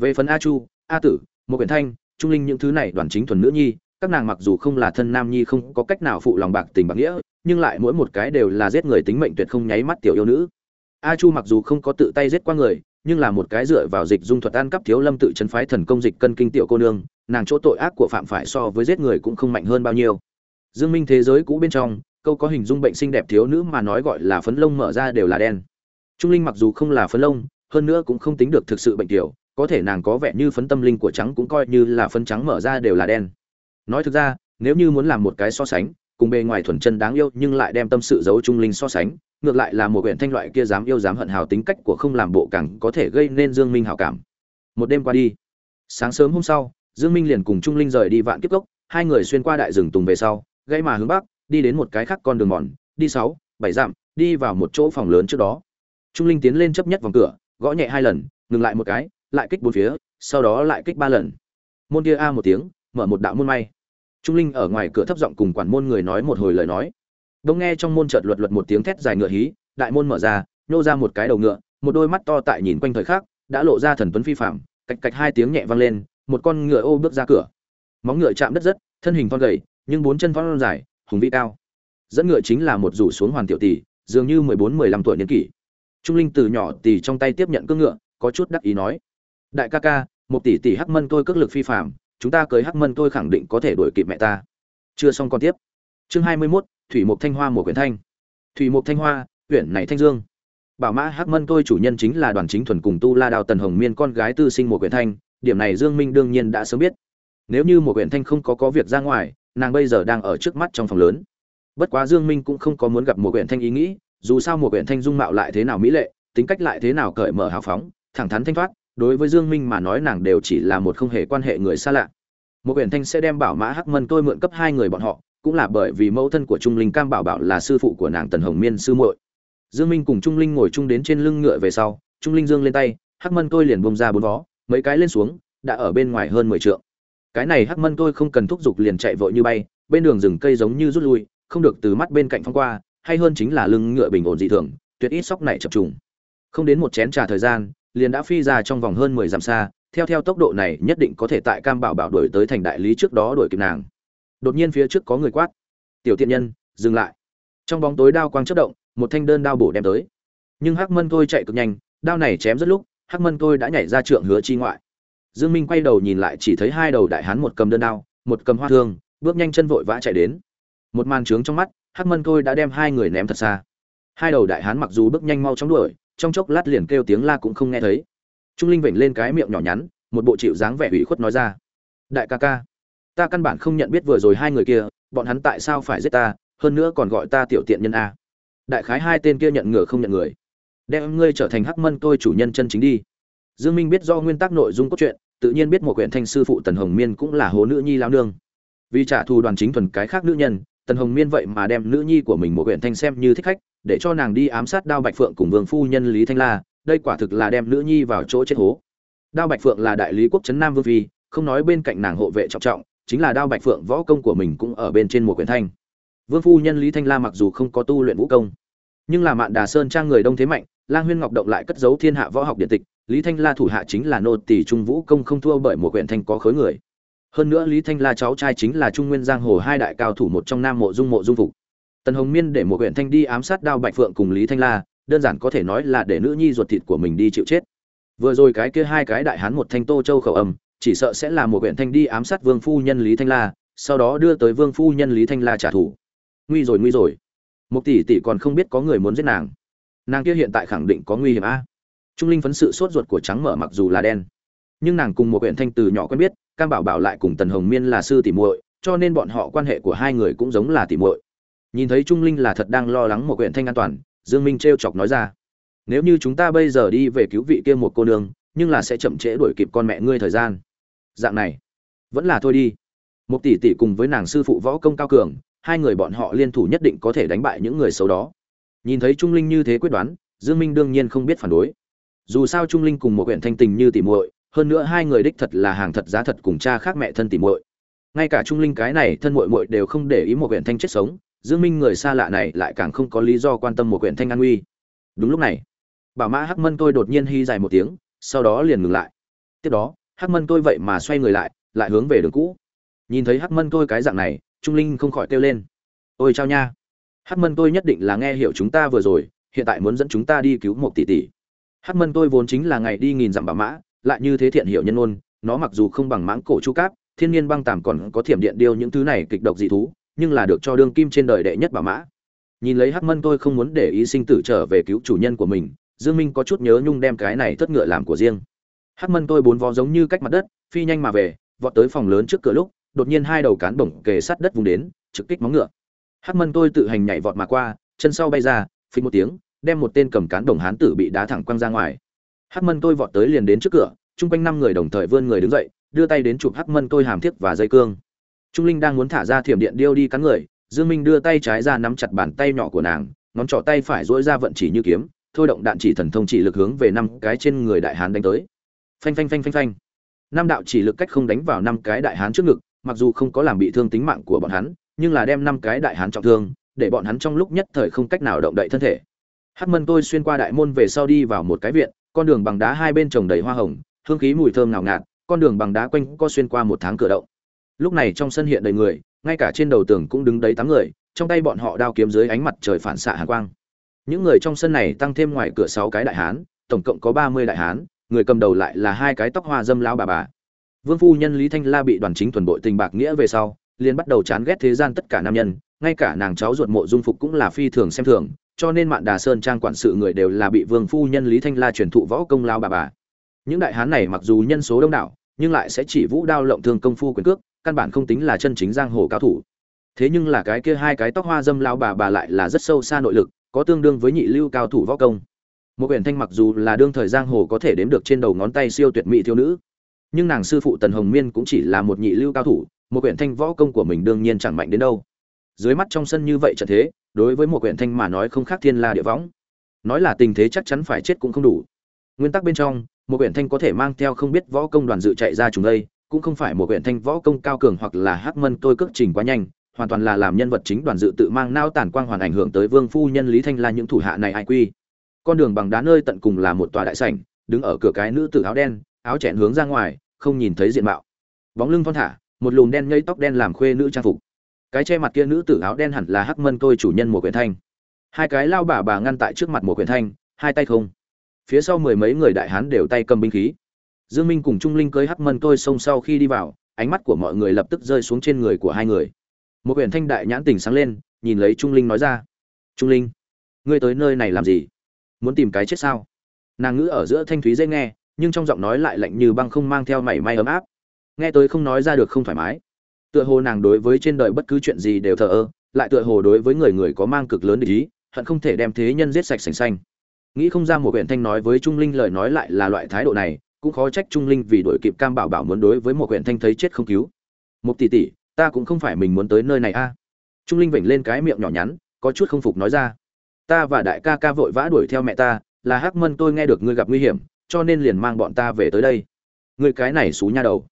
Về phần a chu, a tử, một quyển thanh, trung linh những thứ này đoàn chính thuần nữ nhi, các nàng mặc dù không là thân nam nhi không có cách nào phụ lòng bạc tình bạc nghĩa nhưng lại mỗi một cái đều là giết người tính mệnh tuyệt không nháy mắt tiểu yêu nữ. A chu mặc dù không có tự tay giết qua người, nhưng là một cái dựa vào dịch dung thuật ăn cắp thiếu lâm tự chấn phái thần công dịch cân kinh tiểu cô nương, nàng chỗ tội ác của phạm phải so với giết người cũng không mạnh hơn bao nhiêu. Dương minh thế giới cũ bên trong, câu có hình dung bệnh xinh đẹp thiếu nữ mà nói gọi là phấn lông mở ra đều là đen. Trung linh mặc dù không là phấn lông, hơn nữa cũng không tính được thực sự bệnh tiểu, có thể nàng có vẻ như phấn tâm linh của trắng cũng coi như là phấn trắng mở ra đều là đen. Nói thực ra, nếu như muốn làm một cái so sánh cùng bề ngoài thuần chân đáng yêu nhưng lại đem tâm sự giấu trung linh so sánh, ngược lại là một huyện thanh loại kia dám yêu dám hận hào tính cách của không làm bộ càng có thể gây nên dương minh hảo cảm. Một đêm qua đi, sáng sớm hôm sau, dương minh liền cùng trung linh rời đi vạn kiếp cốc, hai người xuyên qua đại rừng tùng về sau gây mà hướng bắc, đi đến một cái khác con đường mòn, đi sáu, bảy dặm, đi vào một chỗ phòng lớn trước đó. Trung linh tiến lên chấp nhất vòng cửa, gõ nhẹ hai lần, ngừng lại một cái, lại kích bốn phía, sau đó lại kích ba lần. Môn kia a một tiếng, mở một đạo môn may trung linh ở ngoài cửa thấp giọng cùng quản môn người nói một hồi lời nói. Đông nghe trong môn chợt luật luật một tiếng thét dài ngựa hí, đại môn mở ra, nhô ra một cái đầu ngựa, một đôi mắt to tại nhìn quanh thời khắc, đã lộ ra thần tuấn phi phạm cạch cạch hai tiếng nhẹ vang lên, một con ngựa ô bước ra cửa. Móng ngựa chạm đất rất, thân hình thon gầy, nhưng bốn chân thon dài, hùng vĩ cao. Dẫn ngựa chính là một rủ xuống hoàn tiểu tỷ, dường như mười bốn, mười lăm tuổi niên kỷ. Trung linh từ nhỏ tỷ trong tay tiếp nhận cưỡng ngựa, có chút đắc ý nói. Đại ca ca, một tỷ tỷ hắc mân tôi cước lực phi phạm chúng ta cưới hắc mân tôi khẳng định có thể đuổi kịp mẹ ta. Chưa xong còn tiếp. Chương hai mươi 21, thủy mục thanh hoa một quyển thanh. Thủy mục thanh hoa huyện này thanh dương. Bảo mã hắc mân tôi chủ nhân chính là đoàn chính thuần cùng tu la đào tần hồng miên con gái tư sinh một quyển thanh. Điểm này dương minh đương nhiên đã sớm biết. Nếu như một quyển thanh không có có việc ra ngoài nàng bây giờ đang ở trước mắt trong phòng lớn. Bất quá dương minh cũng không có muốn gặp một quyển thanh ý nghĩ dù sao một quyển thanh dung mạo lại thế nào mỹ lệ tính cách lại thế nào cởi mở hào phóng thẳng thắn thanh thoát đối với dương minh mà nói nàng đều chỉ là một không hề quan hệ người xa lạ. Một Uyển thanh sẽ đem bảo mã hắc mân tôi mượn cấp hai người bọn họ, cũng là bởi vì mẫu thân của trung linh cam bảo bảo là sư phụ của nàng tần hồng miên sư muội. Dương minh cùng trung linh ngồi chung đến trên lưng ngựa về sau, trung linh dương lên tay, hắc mân tôi liền bung ra bốn vó, mấy cái lên xuống, đã ở bên ngoài hơn mười trượng. Cái này hắc mân tôi không cần thúc giục liền chạy vội như bay, bên đường rừng cây giống như rút lui, không được từ mắt bên cạnh phong qua, hay hơn chính là lưng ngựa bình ổn dị thường, tuyệt ít sóc này chập trùng. Không đến một chén trà thời gian liền đã phi ra trong vòng hơn mười dặm xa, theo theo tốc độ này nhất định có thể tại cam bảo bảo đuổi tới thành đại lý trước đó đuổi kịp nàng. Đột nhiên phía trước có người quát, tiểu tiện nhân, dừng lại. Trong bóng tối đao quang chớp động, một thanh đơn đao bổ đem tới. Nhưng hắc mân thôi chạy cực nhanh, đao này chém rất lúc, hắc mân thôi đã nhảy ra trượng hứa chi ngoại. Dương minh quay đầu nhìn lại chỉ thấy hai đầu đại hán một cầm đơn đao, một cầm hoa thương, bước nhanh chân vội vã chạy đến. Một màn trướng trong mắt, hắc mân thôi đã đem hai người ném thật xa. Hai đầu đại hán mặc dù bước nhanh mau chóng đuổi trong chốc lát liền kêu tiếng la cũng không nghe thấy. Trung linh vểnh lên cái miệng nhỏ nhắn, một bộ chịu dáng vẻ ủy khuất nói ra. Đại ca ca, ta căn bản không nhận biết vừa rồi hai người kia, bọn hắn tại sao phải giết ta, hơn nữa còn gọi ta tiểu tiện nhân a. Đại khái hai tên kia nhận ngựa không nhận người. Đem ngươi trở thành hắc mân tôi chủ nhân chân chính đi. Dương minh biết do nguyên tắc nội dung cốt truyện, tự nhiên biết một quyển thanh sư phụ tần hồng miên cũng là hố nữ nhi lao nương. Vì trả thù đoàn chính thuần cái khác nữ nhân, tần hồng miên vậy mà đem nữ nhi của mình một quyển thanh xem như thích khách để cho nàng đi ám sát đao bạch phượng cùng vương phu nhân lý thanh la, đây quả thực là đem nữ nhi vào chỗ chết hố. Đao bạch phượng là đại lý quốc trấn nam vương phi, không nói bên cạnh nàng hộ vệ trọng trọng, chính là đao bạch phượng võ công của mình cũng ở bên trên một quyển thanh. Vương phu nhân lý thanh la mặc dù không có tu luyện vũ công, nhưng là mạn đà sơn trang người đông thế mạnh, lang huyên ngọc động lại cất giấu thiên hạ võ học điện tịch, lý thanh la thủ hạ chính là nô tỳ trung vũ công không thua bởi một quyển thanh có khối người. Hơn nữa lý thanh la cháu trai chính là trung nguyên giang hồ hai đại cao thủ một trong nam mộ dung mộ dung phục tần hồng miên để một huyện thanh đi ám sát đao bạch phượng cùng lý thanh la, đơn giản có thể nói là để nữ nhi ruột thịt của mình đi chịu chết. Vừa rồi cái kia hai cái đại hán một thanh tô châu khẩu âm, chỉ sợ sẽ là một huyện thanh đi ám sát vương phu nhân lý thanh la, sau đó đưa tới vương phu nhân lý thanh la trả thù. Nguy rồi nguy rồi. Một tỷ tỷ còn không biết có người muốn giết nàng. Nàng kia hiện tại khẳng định có nguy hiểm a. Trung linh phấn sự sốt ruột của trắng mở mặc dù là đen, nhưng nàng cùng một huyện thanh từ nhỏ quen biết, cam bảo bảo lại cùng tần hồng miên là sư tỷ muội, cho nên bọn họ quan hệ của hai người cũng giống là tỷ muội nhìn thấy trung linh là thật đang lo lắng một huyện thanh an toàn, dương minh trêu chọc nói ra, nếu như chúng ta bây giờ đi về cứu vị kia một cô nương, nhưng là sẽ chậm trễ đuổi kịp con mẹ ngươi thời gian. Dạng này, vẫn là thôi đi. Một tỷ tỷ cùng với nàng sư phụ võ công cao cường, hai người bọn họ liên thủ nhất định có thể đánh bại những người xấu đó. Nhìn thấy trung linh như thế quyết đoán, dương minh đương nhiên không biết phản đối. Dù sao trung linh cùng một huyện thanh tình như tỷ muội, hơn nữa hai người đích thật là hàng thật giá thật cùng cha khác mẹ thân tỷ muội. Ngay cả trung linh cái này thân muội muội đều không để ý một huyện thanh chết sống dương minh người xa lạ này lại càng không có lý do quan tâm một quyển thanh an nguy đúng lúc này, bảo mã hắc mân tôi đột nhiên hy dài một tiếng, sau đó liền ngừng lại. Tiếp đó, hắc mân tôi vậy mà xoay người lại lại hướng về đường cũ. Nhìn thấy hắc mân tôi cái dạng này, trung linh không khỏi kêu lên. Ôi chao nha! Hắc mân tôi nhất định là nghe hiểu chúng ta vừa rồi, hiện tại muốn dẫn chúng ta đi cứu một tỷ tỷ. Hắc mân tôi vốn chính là ngày đi nghìn dặm bảo mã, lại như thế thiện hiểu nhân ôn nó mặc dù không bằng mãng cổ chu cáp, thiên nhiên băng tàm còn có thiểm điện điêu những thứ này kịch độc dị thú nhưng là được cho đương kim trên đời đệ nhất bảo mã. Nhìn lấy hắc mân tôi không muốn để ý sinh tử trở về cứu chủ nhân của mình, dương minh có chút nhớ nhung đem cái này thất ngựa làm của riêng. Hắc mân tôi bốn vó giống như cách mặt đất, phi nhanh mà về, vọt tới phòng lớn trước cửa lúc, đột nhiên hai đầu cán bổng kề sát đất vùng đến, trực kích móng ngựa. Hắc mân tôi tự hành nhảy vọt mà qua, chân sau bay ra, phình một tiếng, đem một tên cầm cán đồng hán tử bị đá thẳng quăng ra ngoài. Hắc mân tôi vọt tới liền đến trước cửa, chung quanh năm người đồng thời vươn người đứng dậy, đưa tay đến chụp hắc mân tôi hàm thiết và dây cương trung linh đang muốn thả ra thiểm điện điêu đi cắn người, dương minh đưa tay trái ra nắm chặt bàn tay nhỏ của nàng, ngón trỏ tay phải duỗi ra vận chỉ như kiếm, thôi động đạn chỉ thần thông chỉ lực hướng về năm cái trên người đại hán đánh tới. Phanh phanh phanh phanh phanh. Năm đạo chỉ lực cách không đánh vào năm cái đại hán trước ngực, mặc dù không có làm bị thương tính mạng của bọn hắn, nhưng là đem năm cái đại hán trọng thương, để bọn hắn trong lúc nhất thời không cách nào động đậy thân thể. Hắc mân tôi xuyên qua đại môn về sau đi vào một cái viện, con đường bằng đá hai bên trồng đầy hoa hồng, hương khí mùi thơm ngào ngạt, con đường bằng đá quanh co xuyên qua một tháng cửa động lúc này trong sân hiện đầy người, ngay cả trên đầu tường cũng đứng đấy tám người, trong tay bọn họ đao kiếm dưới ánh mặt trời phản xạ hàn quang. Những người trong sân này tăng thêm ngoài cửa sáu cái đại hán, tổng cộng có ba mươi đại hán, người cầm đầu lại là hai cái tóc hoa dâm lao bà bà. Vương phu nhân lý thanh la bị đoàn chính thuần bội tình bạc nghĩa về sau, liền bắt đầu chán ghét thế gian tất cả nam nhân, ngay cả nàng cháu ruột mộ dung phục cũng là phi thường xem thường, cho nên mạn đà sơn trang quản sự người đều là bị vương phu nhân lý thanh la truyền thụ võ công lao bà bà. Những đại hán này mặc dù nhân số đông đảo, nhưng lại sẽ chỉ vũ đao lộng thương công phu quyền cước căn bản không tính là chân chính giang hồ cao thủ. Thế nhưng là cái kia hai cái tóc hoa dâm lao bà bà lại là rất sâu xa nội lực, có tương đương với nhị lưu cao thủ võ công. Một quyển thanh mặc dù là đương thời giang hồ có thể đếm được trên đầu ngón tay siêu tuyệt mỹ thiếu nữ, nhưng nàng sư phụ tần hồng miên cũng chỉ là một nhị lưu cao thủ, một quyển thanh võ công của mình đương nhiên chẳng mạnh đến đâu. Dưới mắt trong sân như vậy trận thế, đối với một quyển thanh mà nói không khác thiên la địa võng. Nói là tình thế chắc chắn phải chết cũng không đủ. Nguyên tắc bên trong, một quyển thanh có thể mang theo không biết võ công đoàn dự chạy ra chúng đây cũng không phải một quyển thanh võ công cao cường hoặc là hắc mân tôi cước trình quá nhanh, hoàn toàn là làm nhân vật chính đoàn dự tự mang nao tàn quang hoàn ảnh hưởng tới vương phu nhân lý thanh la những thủ hạ này ai quy. Con đường bằng đá nơi tận cùng là một tòa đại sảnh, đứng ở cửa cái nữ tử áo đen, áo chẹn hướng ra ngoài, không nhìn thấy diện mạo. Bóng lưng thon thả, một lùm đen nhây tóc đen làm khuê nữ trang phục. Cái che mặt kia nữ tử áo đen hẳn là hắc mân tôi chủ nhân một quyển thanh. Hai cái lao bà bà ngăn tại trước mặt một quyển thanh, hai tay không. Phía sau mười mấy người đại hán đều tay cầm binh khí dương minh cùng trung linh cưới hắc mân tôi xông sau khi đi vào, ánh mắt của mọi người lập tức rơi xuống trên người của hai người. Một quyển thanh đại nhãn tỉnh sáng lên, nhìn lấy trung linh nói ra, trung linh, ngươi tới nơi này làm gì? Muốn tìm cái chết sao? Nàng ngữ ở giữa thanh thúy dễ nghe, nhưng trong giọng nói lại lạnh như băng không mang theo mảy may ấm áp. Nghe tới không nói ra được không thoải mái. Tựa hồ nàng đối với trên đời bất cứ chuyện gì đều thờ ơ, lại tựa hồ đối với người người có mang cực lớn địch ý, hận không thể đem thế nhân giết sạch sành sanh. nghĩ không ra một huyện thanh nói với trung linh lời nói lại là loại thái độ này cũng khó trách trung linh vì đổi kịp cam bảo bảo muốn đối với một huyện thanh thấy chết không cứu. Một tỷ tỷ, ta cũng không phải mình muốn tới nơi này a. Trung linh vểnh lên cái miệng nhỏ nhắn, có chút không phục nói ra. Ta và đại ca ca vội vã đuổi theo mẹ ta, là hắc mân tôi nghe được ngươi gặp nguy hiểm, cho nên liền mang bọn ta về tới đây. Ngươi cái này xú nha đầu.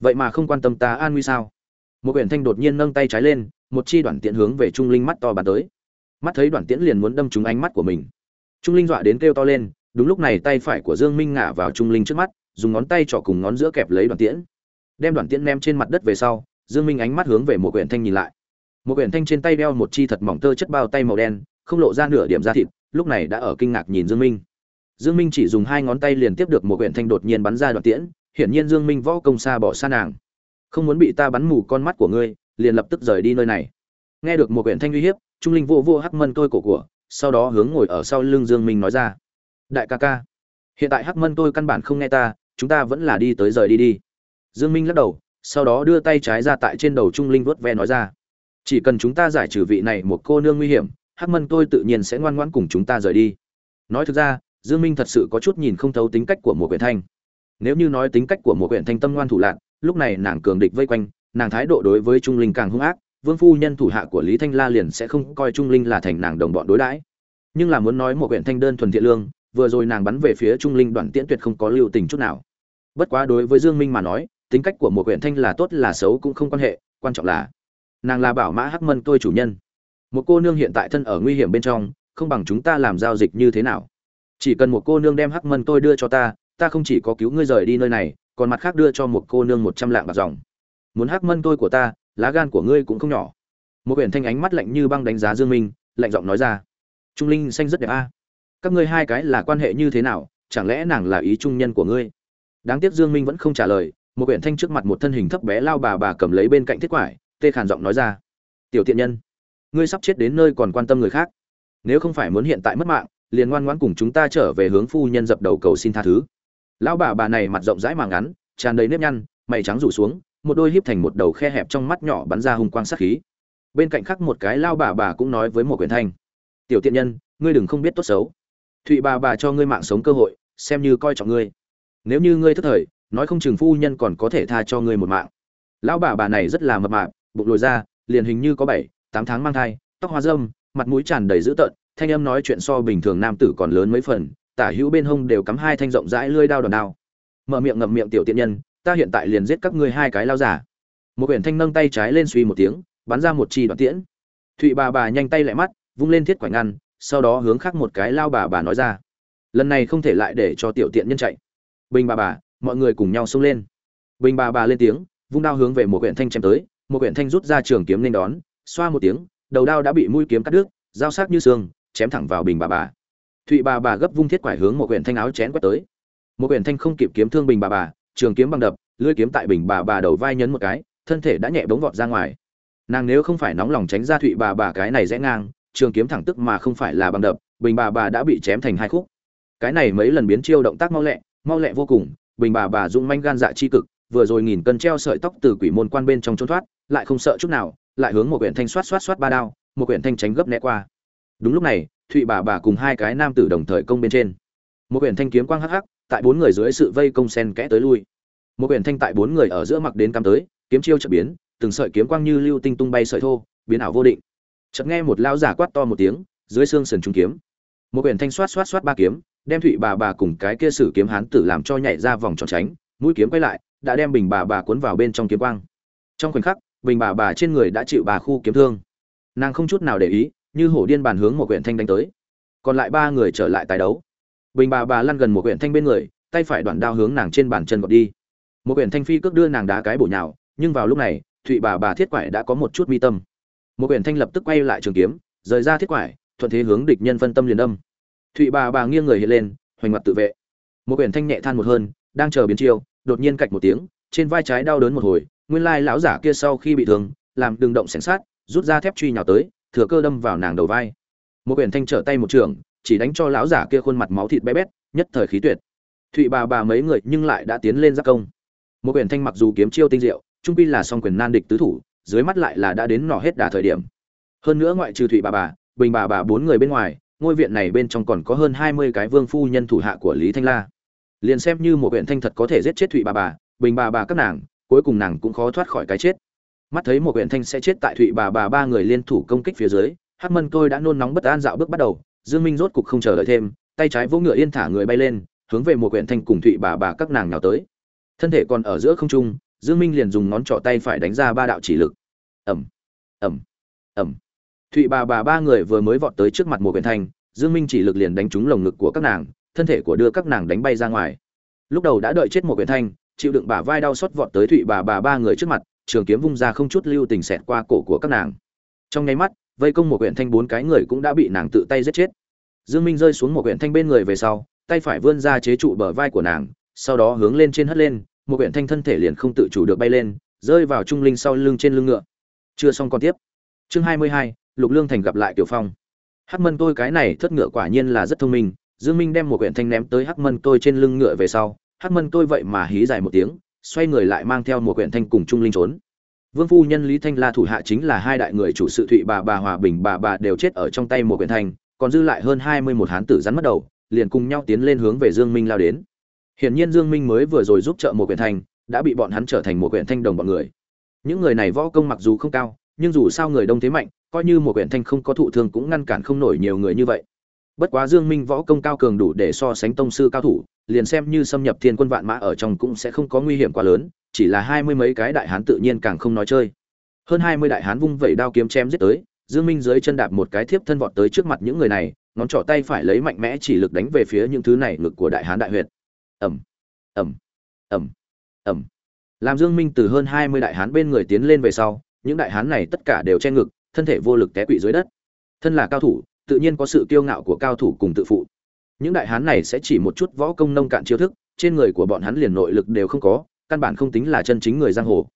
Vậy mà không quan tâm ta an nguy sao? Một quyển thanh đột nhiên nâng tay trái lên, một chi đoạn tiễn hướng về trung linh mắt to bàn tới. Mắt thấy đoạn tiễn liền muốn đâm trúng ánh mắt của mình. Trung linh dọa đến kêu to lên đúng lúc này tay phải của dương minh ngả vào trung linh trước mắt, dùng ngón tay trỏ cùng ngón giữa kẹp lấy đoạn tiễn. Đem đoạn tiễn ném trên mặt đất về sau, dương minh ánh mắt hướng về một quyển thanh nhìn lại. Một quyển thanh trên tay đeo một chi thật mỏng tơ chất bao tay màu đen, không lộ ra nửa điểm da thịt, lúc này đã ở kinh ngạc nhìn dương minh. Dương minh chỉ dùng hai ngón tay liền tiếp được một quyển thanh đột nhiên bắn ra đoạn tiễn, hiển nhiên dương minh võ công xa bỏ xa nàng. Không muốn bị ta bắn mù con mắt của ngươi, liền lập tức rời đi nơi này. Nghe được một quyển thanh uy hiếp, trung linh vô vô hắc mân tôi cổ của, sau đó hướng ngồi ở sau lưng dương minh nói ra đại ca ca hiện tại hắc mân tôi căn bản không nghe ta chúng ta vẫn là đi tới rời đi đi. Dương minh lắc đầu sau đó đưa tay trái ra tại trên đầu trung linh vuốt ve nói ra. Chỉ cần chúng ta giải trừ vị này một cô nương nguy hiểm hắc mân tôi tự nhiên sẽ ngoan ngoãn cùng chúng ta rời đi. Nói thực ra dương minh thật sự có chút nhìn không thấu tính cách của một quyển thanh. Nếu như nói tính cách của một quyển thanh tâm ngoan thủ lạn, lúc này nàng cường địch vây quanh nàng thái độ đối với trung linh càng hung ác vương phu nhân thủ hạ của lý thanh la liền sẽ không coi trung linh là thành nàng đồng bọn đối đãi. Nhưng là muốn nói một quyển thanh đơn thuần thiện lương vừa rồi nàng bắn về phía trung linh đoạn tiễn tuyệt không có lưu tình chút nào. Bất quá đối với dương minh mà nói, tính cách của một quyển thanh là tốt là xấu cũng không quan hệ, quan trọng là nàng là bảo mã hắc mân tôi chủ nhân. Một cô nương hiện tại thân ở nguy hiểm bên trong, không bằng chúng ta làm giao dịch như thế nào? Chỉ cần một cô nương đem hắc mân tôi đưa cho ta ta không chỉ có cứu ngươi rời đi nơi này, còn mặt khác đưa cho một cô nương một trăm lạng bạc dòng. Muốn hắc mân tôi của ta, lá gan của ngươi cũng không nhỏ. Một quyển thanh ánh mắt lạnh như băng đánh giá dương minh, lạnh giọng nói ra. Trung linh xanh rất đẹp a các ngươi hai cái là quan hệ như thế nào, chẳng lẽ nàng là ý trung nhân của ngươi? Đáng tiếc dương minh vẫn không trả lời, một quyển thanh trước mặt một thân hình thấp bé lao bà bà cầm lấy bên cạnh thiết quải, tê khàn giọng nói ra, tiểu thiện nhân, ngươi sắp chết đến nơi còn quan tâm người khác. Nếu không phải muốn hiện tại mất mạng, liền ngoan ngoãn cùng chúng ta trở về hướng phu nhân dập đầu cầu xin tha thứ. Lão bà bà này mặt rộng rãi mà ngắn, tràn đầy nếp nhăn, mày trắng rủ xuống, một đôi híp thành một đầu khe hẹp trong mắt nhỏ bắn ra hung quang sát khí. Bên cạnh khác một cái lao bà bà cũng nói với một quyển thanh, tiểu tiện nhân, ngươi đừng không biết tốt xấu thụy bà bà cho ngươi mạng sống cơ hội, xem như coi trọng ngươi. Nếu như ngươi thất thời, nói không chừng phu nhân còn có thể tha cho ngươi một mạng. Lão bà bà này rất là mập mạp, bụng lồi ra liền hình như có bảy, tám tháng mang thai, tóc hoa dâm mặt mũi tràn đầy dữ tợn, thanh âm nói chuyện so bình thường nam tử còn lớn mấy phần, tả hữu bên hông đều cắm hai thanh rộng rãi lưỡi đao đòn đao. Mở miệng ngậm miệng tiểu tiện nhân, ta hiện tại liền giết các ngươi hai cái lao giả. Một quyển thanh nâng tay trái lên suy một tiếng, bắn ra một chi đoạn tiễn. Thụy bà bà nhanh tay lại mắt, vung lên thiết quải ngăn sau đó hướng khác một cái lao bà bà nói ra. Lần này không thể lại để cho tiểu tiện nhân chạy. Bình bà bà, mọi người cùng nhau xông lên. Bình bà bà lên tiếng, vung đao hướng về một quyển thanh chém tới, một quyển thanh rút ra trường kiếm nên đón, xoa một tiếng, đầu đao đã bị mũi kiếm cắt đứt, dao sắc như xương, chém thẳng vào bình bà bà. Thụy bà bà gấp vung thiết quải hướng một quyển thanh áo chén quét tới. Một quyển thanh không kịp kiếm thương bình bà bà, trường kiếm bằng đập, lưỡi kiếm tại bình bà bà đầu vai nhấn một cái, thân thể đã nhẹ bóng vọt ra ngoài. Nàng nếu không phải nóng lòng tránh ra thụy bà bà cái này rẽ ngang trường kiếm thẳng tức mà không phải là bằng đập, bình bà bà đã bị chém thành hai khúc. Cái này mấy lần biến chiêu động tác mau lẹ mau lẹ vô cùng, bình bà bà dũng manh gan dạ chi cực, vừa rồi nghìn cân treo sợi tóc từ quỷ môn quan bên trong trốn thoát, lại không sợ chút nào, lại hướng một quyển thanh xoát xoát xoát ba đao, một quyển thanh tránh gấp né qua. Đúng lúc này, thụy bà bà cùng hai cái nam tử đồng thời công bên trên. Một quyển thanh kiếm quang hắc hắc, tại bốn người dưới sự vây công sen kẽ tới lui. Một quyển thanh tại bốn người ở giữa mặc đến cắm tới, kiếm chiêu chợt biến, từng sợi kiếm quang như lưu tinh tung bay sợi thô, biến ảo vô định chợt nghe một lão giả quát to một tiếng, dưới xương sườn trung kiếm. Một quyển thanh xoát xoát xoát ba kiếm, đem thụy bà bà cùng cái kia sử kiếm hán tử làm cho nhảy ra vòng tròn tránh, mũi kiếm quay lại, đã đem bình bà bà cuốn vào bên trong kiếm quang. Trong khoảnh khắc, bình bà bà trên người đã chịu bà khu kiếm thương. Nàng không chút nào để ý, như hổ điên bàn hướng một quyển thanh đánh tới. Còn lại ba người trở lại tài đấu. Bình bà bà lăn gần một quyển thanh bên người, tay phải đoạn đao hướng nàng trên bàn chân gọt đi. Một quyển thanh phi cước đưa nàng đá cái bổ nhào, nhưng vào lúc này, thụy bà bà thiết quải đã có một chút mi tâm một quyển thanh lập tức quay lại trường kiếm, rời ra thiết quải, thuận thế hướng địch nhân phân tâm liền âm. Thụy bà bà nghiêng người hiện lên, hoành mặt tự vệ. Một quyển thanh nhẹ than một hơn, đang chờ biến chiêu, đột nhiên cạch một tiếng, trên vai trái đau đớn một hồi, nguyên lai lão giả kia sau khi bị thương, làm đường động sẻn sát, rút ra thép truy nhào tới, thừa cơ đâm vào nàng đầu vai. Một quyển thanh trở tay một trường, chỉ đánh cho lão giả kia khuôn mặt máu thịt bé bét, nhất thời khí tuyệt. Thụy bà bà mấy người nhưng lại đã tiến lên giác công. Một quyển thanh mặc dù kiếm chiêu tinh diệu, trung pi là song quyền nan địch tứ thủ dưới mắt lại là đã đến nọ hết đà thời điểm. Hơn nữa ngoại trừ thụy bà bà, bình bà bà bốn người bên ngoài, ngôi viện này bên trong còn có hơn hai mươi cái vương phu nhân thủ hạ của lý thanh la. Liền xem như một huyện thanh thật có thể giết chết thụy bà bà, bình bà bà các nàng, cuối cùng nàng cũng khó thoát khỏi cái chết. Mắt thấy một huyện thanh sẽ chết tại thụy bà bà ba người liên thủ công kích phía dưới, hắc mân tôi đã nôn nóng bất an dạo bước bắt đầu, dương minh rốt cục không chờ đợi thêm, tay trái vỗ ngựa yên thả người bay lên, hướng về một huyện thanh cùng thụy bà bà các nàng nào tới. Thân thể còn ở giữa không trung, dương minh liền dùng ngón trỏ tay phải đánh ra ba đạo chỉ lực ẩm. Ẩm. Ẩm. Thụy bà bà ba người vừa mới vọt tới trước mặt một quyển thanh dương minh chỉ lực liền đánh trúng lồng ngực của các nàng, thân thể của đưa các nàng đánh bay ra ngoài. Lúc đầu đã đợi chết một quyển thanh chịu đựng bả vai đau xót vọt tới thụy bà bà ba người trước mặt, trường kiếm vung ra không chút lưu tình xẹt qua cổ của các nàng. Trong nháy mắt, vây công một quyển thanh bốn cái người cũng đã bị nàng tự tay giết chết. Dương minh rơi xuống một quyển thanh bên người về sau, tay phải vươn ra chế trụ bờ vai của nàng, sau đó hướng lên trên hất lên một quyển thanh thân thể liền không tự chủ được bay lên, rơi vào trung linh sau lưng trên lưng ngựa chưa xong còn tiếp chương 22, lục lương thành gặp lại tiểu phong hắc mân tôi cái này thất ngựa quả nhiên là rất thông minh Dương Minh đem một quyển thanh ném tới Hắc Mân tôi trên lưng ngựa về sau, Hắc Mân tôi vậy mà hí dài một tiếng, xoay người lại mang theo một quyển thanh cùng Trung Linh trốn. Vương phu nhân Lý Thanh La thủ hạ chính là hai đại người chủ sự Thụy bà bà Hòa Bình bà bà đều chết ở trong tay một quyển thanh, còn dư lại hơn hai mươi một hán tử rắn mất đầu, liền cùng nhau tiến lên hướng về Dương Minh lao đến. Hiển nhiên Dương Minh mới vừa rồi giúp trợ một quyển thanh, đã bị bọn hắn trở thành một quyển thanh đồng bọn người. Những người này võ công mặc dù không cao, nhưng dù sao người đông thế mạnh, coi như một quyển thanh không có thụ thương cũng ngăn cản không nổi nhiều người như vậy. Bất quá dương minh võ công cao cường đủ để so sánh tông sư cao thủ liền xem như xâm nhập thiên quân vạn mã ở trong cũng sẽ không có nguy hiểm quá lớn chỉ là hai mươi mấy cái đại hán tự nhiên càng không nói chơi. Hơn hai mươi đại hán vung vẩy đao kiếm chém giết tới dương minh dưới chân đạp một cái thiếp thân vọt tới trước mặt những người này ngón trỏ tay phải lấy mạnh mẽ chỉ lực đánh về phía những thứ này ngực của đại hán đại huyệt. Ẩm ẩm ẩm ẩm làm dương minh từ hơn hai mươi đại hán bên người tiến lên về sau, những đại hán này tất cả đều che ngực, thân thể vô lực té quỵ dưới đất. Thân là cao thủ, tự nhiên có sự kiêu ngạo của cao thủ cùng tự phụ. Những đại hán này sẽ chỉ một chút võ công nông cạn chiêu thức, trên người của bọn hắn liền nội lực đều không có, căn bản không tính là chân chính người giang hồ.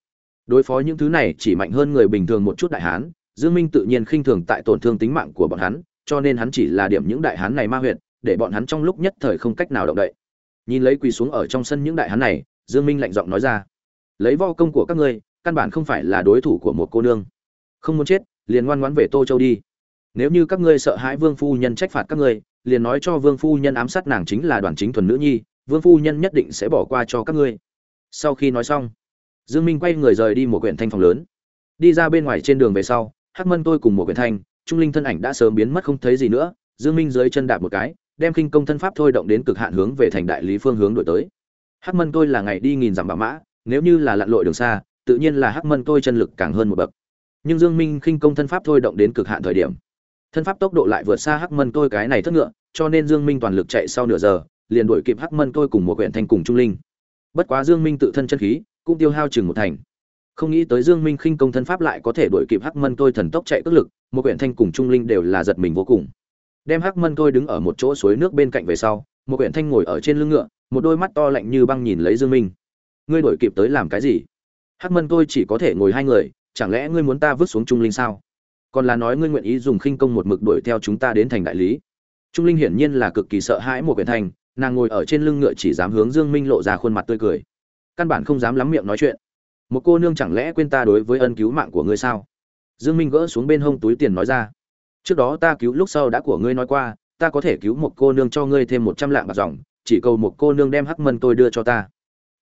Đối phó những thứ này chỉ mạnh hơn người bình thường một chút đại hán, dương minh tự nhiên khinh thường tại tổn thương tính mạng của bọn hắn, cho nên hắn chỉ là điểm những đại hán này ma huyệt, để bọn hắn trong lúc nhất thời không cách nào động đậy. Nhìn lấy quỳ xuống ở trong sân những đại hán này, dương minh lạnh giọng nói ra lấy võ công của các ngươi, căn bản không phải là đối thủ của một cô nương. Không muốn chết, liền ngoan ngoãn về tô châu đi. Nếu như các ngươi sợ hãi vương phu nhân trách phạt các ngươi, liền nói cho vương phu nhân ám sát nàng chính là đoàn chính thuần nữ nhi, vương phu nhân nhất định sẽ bỏ qua cho các ngươi. Sau khi nói xong, dương minh quay người rời đi một quyển thanh phòng lớn. Đi ra bên ngoài trên đường về sau, hắc mân tôi cùng một quyển thanh, trung linh thân ảnh đã sớm biến mất không thấy gì nữa, dương minh dưới chân đạp một cái, đem kinh công thân pháp thôi động đến cực hạn hướng về thành đại lý phương hướng đổi tới. Hắc mân tôi là ngày đi nghìn dặm bả mã nếu như là lặn lội đường xa, tự nhiên là hắc mân tôi chân lực càng hơn một bậc. Nhưng dương minh khinh công thân pháp thôi động đến cực hạn thời điểm, thân pháp tốc độ lại vượt xa hắc mân tôi cái này thất ngựa, cho nên dương minh toàn lực chạy sau nửa giờ, liền đuổi kịp hắc mân tôi cùng một quyển thanh cùng trung linh. Bất quá dương minh tự thân chân khí cũng tiêu hao chừng một thành. Không nghĩ tới dương minh khinh công thân pháp lại có thể đuổi kịp hắc mân tôi thần tốc chạy cước lực, một quyển thanh cùng trung linh đều là giật mình vô cùng. Đem hắc mân tôi đứng ở một chỗ suối nước bên cạnh về sau, một quyển thanh ngồi ở trên lưng ngựa, một đôi mắt to lạnh như băng nhìn lấy dương minh ngươi đuổi kịp tới làm cái gì? Hắc mân tôi chỉ có thể ngồi hai người chẳng lẽ ngươi muốn ta vứt xuống trung linh sao? Còn là nói ngươi nguyện ý dùng khinh công một mực đuổi theo chúng ta đến thành đại lý. Trung linh hiển nhiên là cực kỳ sợ hãi một quyển thành, nàng ngồi ở trên lưng ngựa chỉ dám hướng dương minh lộ ra khuôn mặt tươi cười. Căn bản không dám lắm miệng nói chuyện. Một cô nương chẳng lẽ quên ta đối với ân cứu mạng của ngươi sao? Dương minh gỡ xuống bên hông túi tiền nói ra. Trước đó ta cứu lúc sau đã của ngươi nói qua ta có thể cứu một cô nương cho ngươi thêm một trăm lạng bạc dòng chỉ cầu một cô nương đem hắc mân tôi đưa cho ta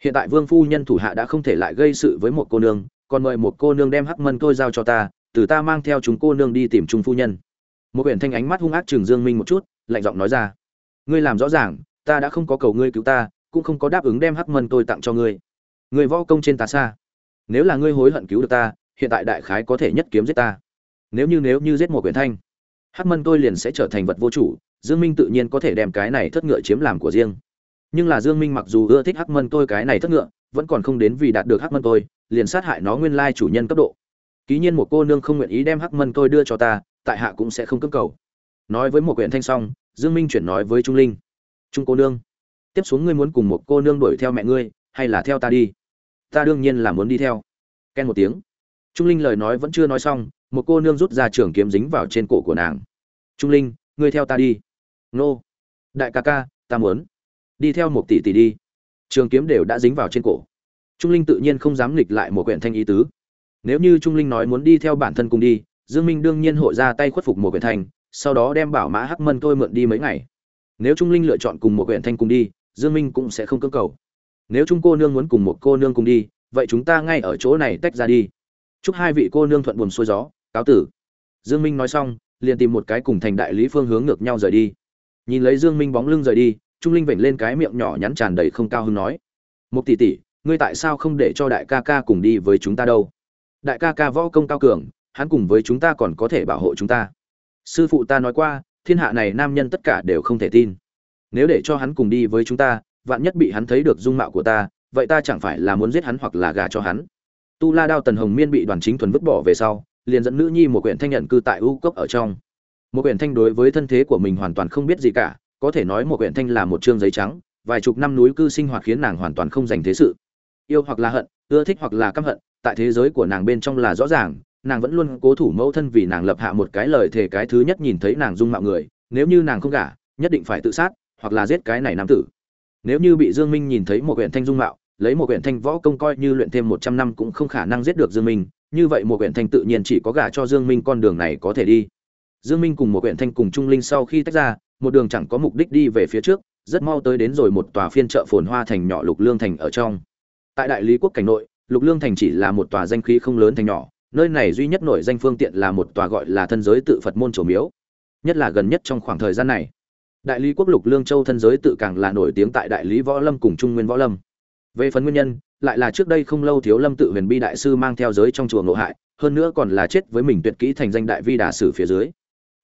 hiện tại vương phu nhân thủ hạ đã không thể lại gây sự với một cô nương, còn mời một cô nương đem hắc mân tôi giao cho ta, từ ta mang theo chúng cô nương đi tìm trung phu nhân. Một quyển thanh ánh mắt hung ác trường dương minh một chút, lạnh giọng nói ra. Ngươi làm rõ ràng, ta đã không có cầu ngươi cứu ta, cũng không có đáp ứng đem hắc mân tôi tặng cho ngươi. Người võ công trên ta xa. Nếu là ngươi hối hận cứu được ta, hiện tại đại khái có thể nhất kiếm giết ta. Nếu như nếu như giết một quyển thanh, hắc mân tôi liền sẽ trở thành vật vô chủ, dương minh tự nhiên có thể đem cái này thất ngựa chiếm làm của riêng nhưng là dương minh mặc dù ưa thích hắc mân tôi cái này thất ngựa vẫn còn không đến vì đạt được hắc mân tôi liền sát hại nó nguyên lai chủ nhân cấp độ. Ký nhiên một cô nương không nguyện ý đem hắc mân tôi đưa cho ta tại hạ cũng sẽ không cấp cầu. Nói với một quyển thanh Song, dương minh chuyển nói với trung linh. Trung cô nương tiếp xuống ngươi muốn cùng một cô nương đuổi theo mẹ ngươi hay là theo ta đi? Ta đương nhiên là muốn đi theo. Ken một tiếng. Trung linh lời nói vẫn chưa nói xong một cô nương rút ra trường kiếm dính vào trên cổ của nàng. Trung linh ngươi theo ta đi. Nô. Đại ca ca ta muốn đi theo một tỷ tỷ đi. Trường kiếm đều đã dính vào trên cổ. Trung linh tự nhiên không dám nghịch lại một quyển thanh ý tứ. Nếu như trung linh nói muốn đi theo bản thân cùng đi, dương minh đương nhiên hội ra tay khuất phục một quyển thanh, sau đó đem bảo mã hắc mân tôi mượn đi mấy ngày. Nếu trung linh lựa chọn cùng một quyển thanh cùng đi, dương minh cũng sẽ không cưỡng cầu. Nếu trung cô nương muốn cùng một cô nương cùng đi, vậy chúng ta ngay ở chỗ này tách ra đi. Chúc hai vị cô nương thuận buồm xuôi gió, cáo tử. Dương minh nói xong, liền tìm một cái cùng thành đại lý phương hướng ngược nhau rời đi. Nhìn lấy dương minh bóng lưng rời đi trung linh vểnh lên cái miệng nhỏ nhắn tràn đầy không cao hứng nói một tỷ tỷ, ngươi tại sao không để cho đại ca ca cùng đi với chúng ta đâu? Đại ca ca võ công cao cường, hắn cùng với chúng ta còn có thể bảo hộ chúng ta. Sư phụ ta nói qua, thiên hạ này nam nhân tất cả đều không thể tin. Nếu để cho hắn cùng đi với chúng ta, vạn nhất bị hắn thấy được dung mạo của ta, vậy ta chẳng phải là muốn giết hắn hoặc là gả cho hắn? Tu la đao tần hồng miên bị đoàn chính thuần vứt bỏ về sau, liền dẫn nữ nhi một quyển thanh nhận cư tại u cốc ở trong. Một quyển thanh đối với thân thế của mình hoàn toàn không biết gì cả có thể nói một quyển thanh là một trương giấy trắng, vài chục năm núi cư sinh hoạt khiến nàng hoàn toàn không dành thế sự. Yêu hoặc là hận, ưa thích hoặc là căm hận, tại thế giới của nàng bên trong là rõ ràng, nàng vẫn luôn cố thủ mẫu thân vì nàng lập hạ một cái lời thề cái thứ nhất nhìn thấy nàng dung mạo người, nếu như nàng không gả, nhất định phải tự sát, hoặc là giết cái này nam tử. Nếu như bị dương minh nhìn thấy một quyển thanh dung mạo, lấy một quyển thanh võ công coi như luyện thêm một trăm năm cũng không khả năng giết được dương minh, như vậy một quyển thanh tự nhiên chỉ có gả cho dương minh con đường này có thể đi. Dương minh cùng một quyển thanh cùng trung linh sau khi tách ra một đường chẳng có mục đích đi về phía trước, rất mau tới đến rồi một tòa phiên chợ phồn hoa thành nhỏ lục lương thành ở trong. Tại đại lý quốc cảnh nội, lục lương thành chỉ là một tòa danh khí không lớn thành nhỏ, nơi này duy nhất nổi danh phương tiện là một tòa gọi là thân giới tự phật môn trổ miếu, nhất là gần nhất trong khoảng thời gian này. Đại lý quốc lục lương châu thân giới tự càng là nổi tiếng tại đại lý võ lâm cùng trung nguyên võ lâm. Về phần nguyên nhân, lại là trước đây không lâu thiếu lâm tự huyền bi đại sư mang theo giới trong chùa ngộ hại, hơn nữa còn là chết với mình tuyệt kỹ thành danh đại vi đà sử phía dưới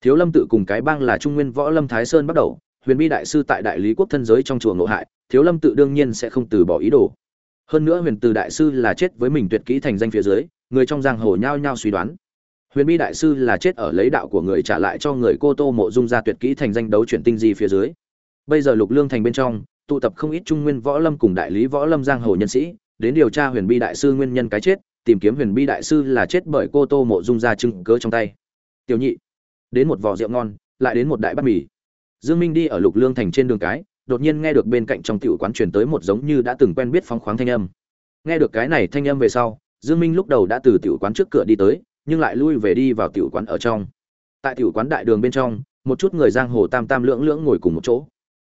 thiếu lâm tự cùng cái bang là trung nguyên võ lâm thái sơn bắt đầu, huyền bi đại sư tại đại lý quốc thân giới trong chùa ngộ hại, thiếu lâm tự đương nhiên sẽ không từ bỏ ý đồ. Hơn nữa huyền từ đại sư là chết với mình tuyệt kỹ thành danh phía dưới, người trong giang hồ nhao nhao suy đoán. Huyền bi đại sư là chết ở lấy đạo của người trả lại cho người cô tô mộ dung ra tuyệt kỹ thành danh đấu chuyển tinh di phía dưới. Bây giờ lục lương thành bên trong, tụ tập không ít trung nguyên võ lâm cùng đại lý võ lâm giang hồ nhân sĩ, đến điều tra huyền bi đại sư nguyên nhân cái chết, tìm kiếm huyền bi đại sư là chết bởi cô tô mộ dung ra chứng cớ trong tay. Tiểu nhị đến một vò rượu ngon, lại đến một đại bát mì. Dương minh đi ở lục lương thành trên đường cái, đột nhiên nghe được bên cạnh trong tiểu quán truyền tới một giống như đã từng quen biết phóng khoáng thanh âm. Nghe được cái này thanh âm về sau, dương minh lúc đầu đã từ tiểu quán trước cửa đi tới, nhưng lại lui về đi vào tiểu quán ở trong. Tại tiểu quán đại đường bên trong, một chút người giang hồ tam tam lưỡng lưỡng ngồi cùng một chỗ.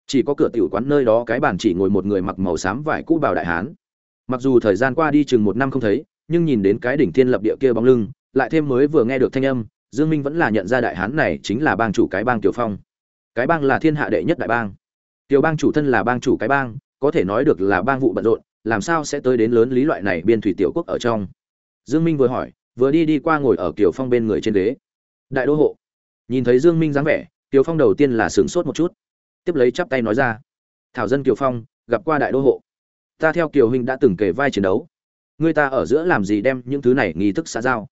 Chỉ có cửa tiểu quán nơi đó cái bàn chỉ ngồi một người mặc màu xám vải cũ bào đại hán. Mặc dù thời gian qua đi chừng một năm không thấy, nhưng nhìn đến cái đỉnh thiên lập địa kia bóng lưng, lại thêm mới vừa nghe được thanh âm dương minh vẫn là nhận ra đại hán này chính là bang chủ cái bang tiểu phong. Cái bang là thiên hạ đệ nhất đại bang. Tiểu bang chủ thân là bang chủ cái bang, có thể nói được là bang vụ bận rộn, làm sao sẽ tới đến lớn lý loại này biên thủy tiểu quốc ở trong? Dương minh vừa hỏi, vừa đi đi qua ngồi ở tiểu phong bên người trên ghế. Đại đô hộ. Nhìn thấy dương minh dáng vẻ tiểu phong đầu tiên là sửng sốt một chút. Tiếp lấy chắp tay nói ra, thảo dân tiểu phong, gặp qua đại đô hộ. Ta theo kiều huynh đã từng kể vai chiến đấu. Người ta ở giữa làm gì đem những thứ này nghi thức xã giao?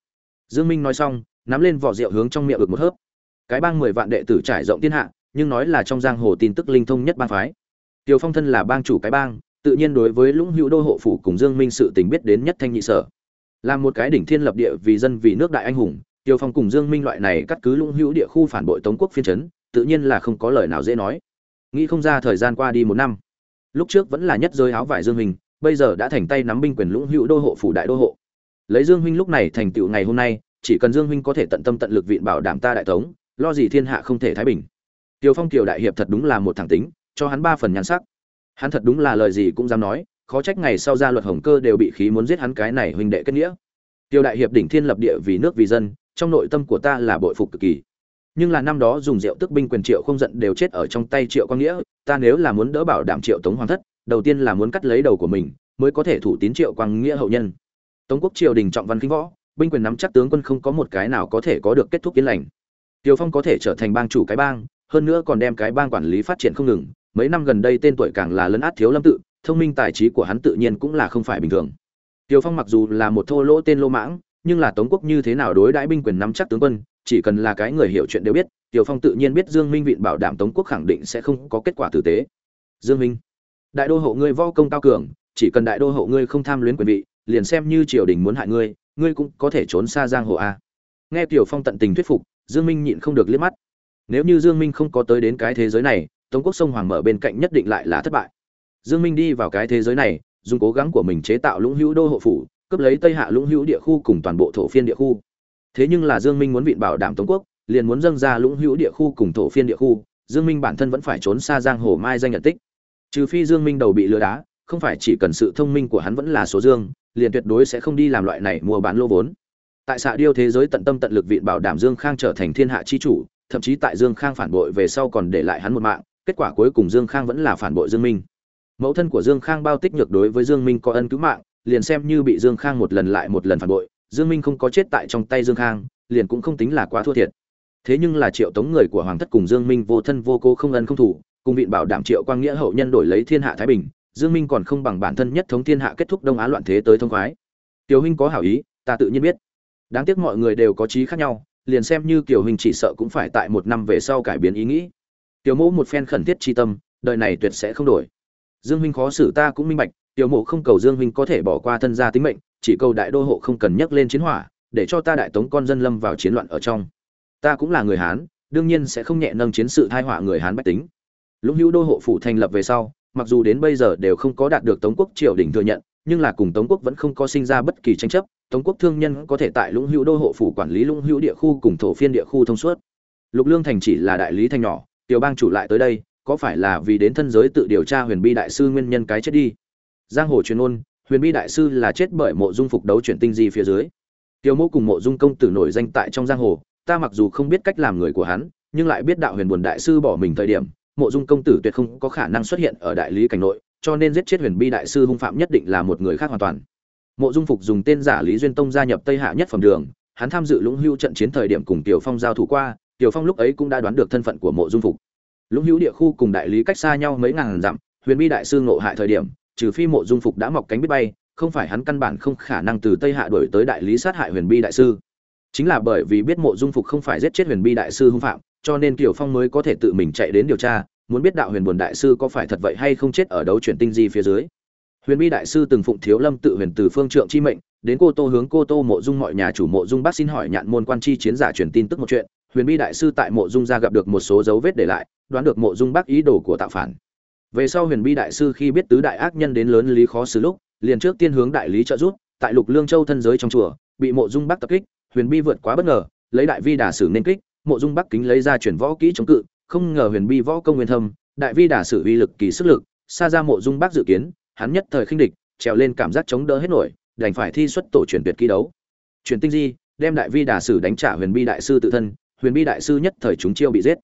Dương minh nói xong nắm lên vỏ rượu hướng trong miệng ực một hớp cái bang mười vạn đệ tử trải rộng thiên hạ nhưng nói là trong giang hồ tin tức linh thông nhất bang phái Tiêu Phong thân là bang chủ cái bang, tự nhiên đối với Lũng Hữu đô hộ phủ cùng Dương Minh sự tình biết đến nhất thanh nhị sở. Làm một cái đỉnh thiên lập địa vì dân vì nước đại anh hùng, Tiêu Phong cùng Dương Minh loại này cắt cứ Lũng Hữu địa khu phản bội Tống quốc phiên trấn, tự nhiên là không có lời nào dễ nói. Nghĩ không ra thời gian qua đi một năm, lúc trước vẫn là nhất rơi áo vải Dương Minh, bây giờ đã thành tay nắm binh quyền Lũng Hữu đô hộ phủ đại đô hộ. Lấy Dương Minh lúc này thành tựu ngày hôm nay, chỉ cần Dương huynh có thể tận tâm tận lực viện bảo đảm ta đại tống, lo gì thiên hạ không thể thái bình. Tiêu Phong kiều đại hiệp thật đúng là một thẳng tính, cho hắn ba phần nhan sắc. Hắn thật đúng là lời gì cũng dám nói khó trách ngày sau ra luật hồng cơ đều bị khí muốn giết hắn cái này huynh đệ kết nghĩa. Tiêu đại hiệp đỉnh thiên lập địa vì nước vì dân trong nội tâm của ta là bội phục cực kỳ. Nhưng là năm đó dùng rượu tức binh quyền triệu không giận đều chết ở trong tay triệu quang nghĩa ta nếu là muốn đỡ bảo đảm triệu tống hoàng thất đầu tiên là muốn cắt lấy đầu của mình mới có thể thủ tín triệu quang nghĩa hậu nhân. Tống quốc triều đình trọng văn kinh võ binh quyền nắm chắc tướng quân không có một cái nào có thể có được kết thúc yên lành. Tiêu phong có thể trở thành bang chủ cái bang, hơn nữa còn đem cái bang quản lý phát triển không ngừng. Mấy năm gần đây tên tuổi càng là lấn át thiếu lâm tự, thông minh tài trí của hắn tự nhiên cũng là không phải bình thường. Tiều phong mặc dù là một thô lỗ tên lô mãng, nhưng là tống quốc như thế nào đối đãi binh quyền nắm chắc tướng quân, chỉ cần là cái người hiểu chuyện đều biết tiều phong tự nhiên biết dương minh vịn bảo đảm tống quốc khẳng định sẽ không có kết quả tử tế. Dương minh, đại đô hộ ngươi võ công cao cường, chỉ cần đại đô hộ ngươi không tham luyến quyền vị, liền xem như triều đình muốn hại ngươi ngươi cũng có thể trốn xa giang hồ a nghe tiểu phong tận tình thuyết phục dương minh nhịn không được liếc mắt nếu như dương minh không có tới đến cái thế giới này Tống quốc sông Hoàng mở bên cạnh nhất định lại là thất bại. Dương Minh đi vào cái thế giới này, dùng cố gắng của mình chế tạo Lũng Hữu đô hộ phủ, cướp lấy Tây Hạ Lũng Hữu địa khu cùng toàn bộ thổ phiên địa khu. Thế nhưng là Dương Minh muốn vịn bảo đảm Tống quốc, liền muốn dâng ra Lũng Hữu địa khu cùng thổ phiên địa khu, Dương Minh bản thân vẫn phải trốn xa giang hồ mai danh nhận tích. Trừ phi Dương Minh đầu bị lừa đá, không phải chỉ cần sự thông minh của hắn vẫn là số dương, liền tuyệt đối sẽ không đi làm loại này mua bán lô vốn. Tại xạ điêu thế giới tận tâm tận lực vịn bảo đảm Dương Khang trở thành thiên hạ chi chủ, thậm chí tại Dương Khang phản bội về sau còn để lại hắn một mạng, kết quả cuối cùng Dương Khang vẫn là phản bội Dương Minh. Mẫu thân của Dương Khang bao tích nhược đối với Dương Minh có ân cứu mạng, liền xem như bị Dương Khang một lần lại một lần phản bội, Dương Minh không có chết tại trong tay Dương Khang, liền cũng không tính là quá thua thiệt. Thế nhưng là Triệu Tống người của hoàng thất cùng Dương Minh vô thân vô cố không ân không thủ, cùng viện bảo đảm Triệu Quang Nghĩa hậu nhân đổi lấy thiên hạ thái bình, Dương Minh còn không bằng bản thân nhất thống thiên hạ kết thúc Đông Á loạn thế tới thông khoái. Tiểu huynh có hảo ý, ta tự nhiên biết. Đáng tiếc mọi người đều có chí khác nhau, liền xem như Kiều huynh chỉ sợ cũng phải tại một năm về sau cải biến ý nghĩ tiểu mẫu một phen khẩn thiết chi tâm đời này tuyệt sẽ không đổi dương huynh khó xử ta cũng minh bạch tiểu mộ không cầu dương huynh có thể bỏ qua thân gia tính mệnh chỉ cầu đại đô hộ không cần nhắc lên chiến hỏa để cho ta đại tống con dân lâm vào chiến loạn ở trong ta cũng là người hán đương nhiên sẽ không nhẹ nâng chiến sự thai họa người hán bách tính lũng hữu đô hộ phủ thành lập về sau mặc dù đến bây giờ đều không có đạt được tống quốc triều đình thừa nhận, nhưng là cùng tống quốc vẫn không có sinh ra bất kỳ tranh chấp, tống quốc thương nhân có thể tại lũng hữu đô hộ phủ quản lý lũng hữu địa khu cùng thổ phiên địa khu thông suốt. Lục lương thành chỉ là đại lý thành nhỏ, tiểu bang chủ lại tới đây, có phải là vì đến thân giới tự điều tra huyền bi đại sư nguyên nhân cái chết đi? Giang hồ truyền ngôn, huyền bi đại sư là chết bởi mộ dung phục đấu chuyển tinh di phía dưới. Tiểu Mộ cùng mộ dung công tử nổi danh tại trong giang hồ, ta mặc dù không biết cách làm người của hắn, nhưng lại biết đạo huyền buồn đại sư bỏ mình thời điểm mộ dung công tử tuyệt không có khả năng xuất hiện ở đại lý cảnh nội cho nên giết chết huyền bi đại sư hung phạm nhất định là một người khác hoàn toàn mộ dung phục dùng tên giả lý duyên tông gia nhập tây hạ nhất phẩm đường hắn tham dự lũng hưu trận chiến thời điểm cùng tiểu phong giao thủ qua Tiểu Phong lúc ấy cũng đã đoán được thân phận của Mộ Dung Phục. Lũng Hữu địa khu cùng đại lý cách xa nhau mấy ngàn dặm, Huyền Bi đại sư ngộ hại thời điểm, trừ phi Mộ Dung Phục đã mọc cánh biết bay, không phải hắn căn bản không khả năng từ Tây Hạ đuổi tới đại lý sát hại Huyền Bi đại sư. Chính là bởi vì biết Mộ Dung Phục không phải giết chết Huyền Bi đại sư hung phạm, cho nên Tiểu Phong mới có thể tự mình chạy đến điều tra, muốn biết đạo Huyền Buồn đại sư có phải thật vậy hay không chết ở đấu chuyển tinh di phía dưới. Huyền Bi đại sư từng phụng Thiếu Lâm tự huyền từ phương trượng chi mệnh, đến Cô Tô hướng Cô Tô Mộ Dung mọi nhà chủ Mộ Dung Bác xin hỏi nhạn môn quan chi chiến giả truyền tin tức một chuyện, huyền bi đại sư tại mộ dung gia gặp được một số dấu vết để lại đoán được mộ dung bác ý đồ của tạo phản về sau huyền bi đại sư khi biết tứ đại ác nhân đến lớn lý khó xử lúc liền trước tiên hướng đại lý trợ giúp tại lục lương châu thân giới trong chùa bị mộ dung bác tập kích huyền bi vượt quá bất ngờ lấy đại vi đả sử nên kích mộ dung bắc kính lấy ra chuyển võ kỹ chống cự, không ngờ huyền bi võ công nguyên thâm, đại vi đả sử uy lực kỳ sức lực, xa ra mộ dung bắc dự kiến, hắn nhất thời khinh địch, trèo lên cảm giác chống đỡ hết nổi, đành phải thi xuất tổ truyền tuyệt kỹ đấu. Truyền tinh di, đem đại vi đả sử đánh trả huyền bi đại sư tự thân, huyền bi đại sư nhất thời chúng chiêu bị giết.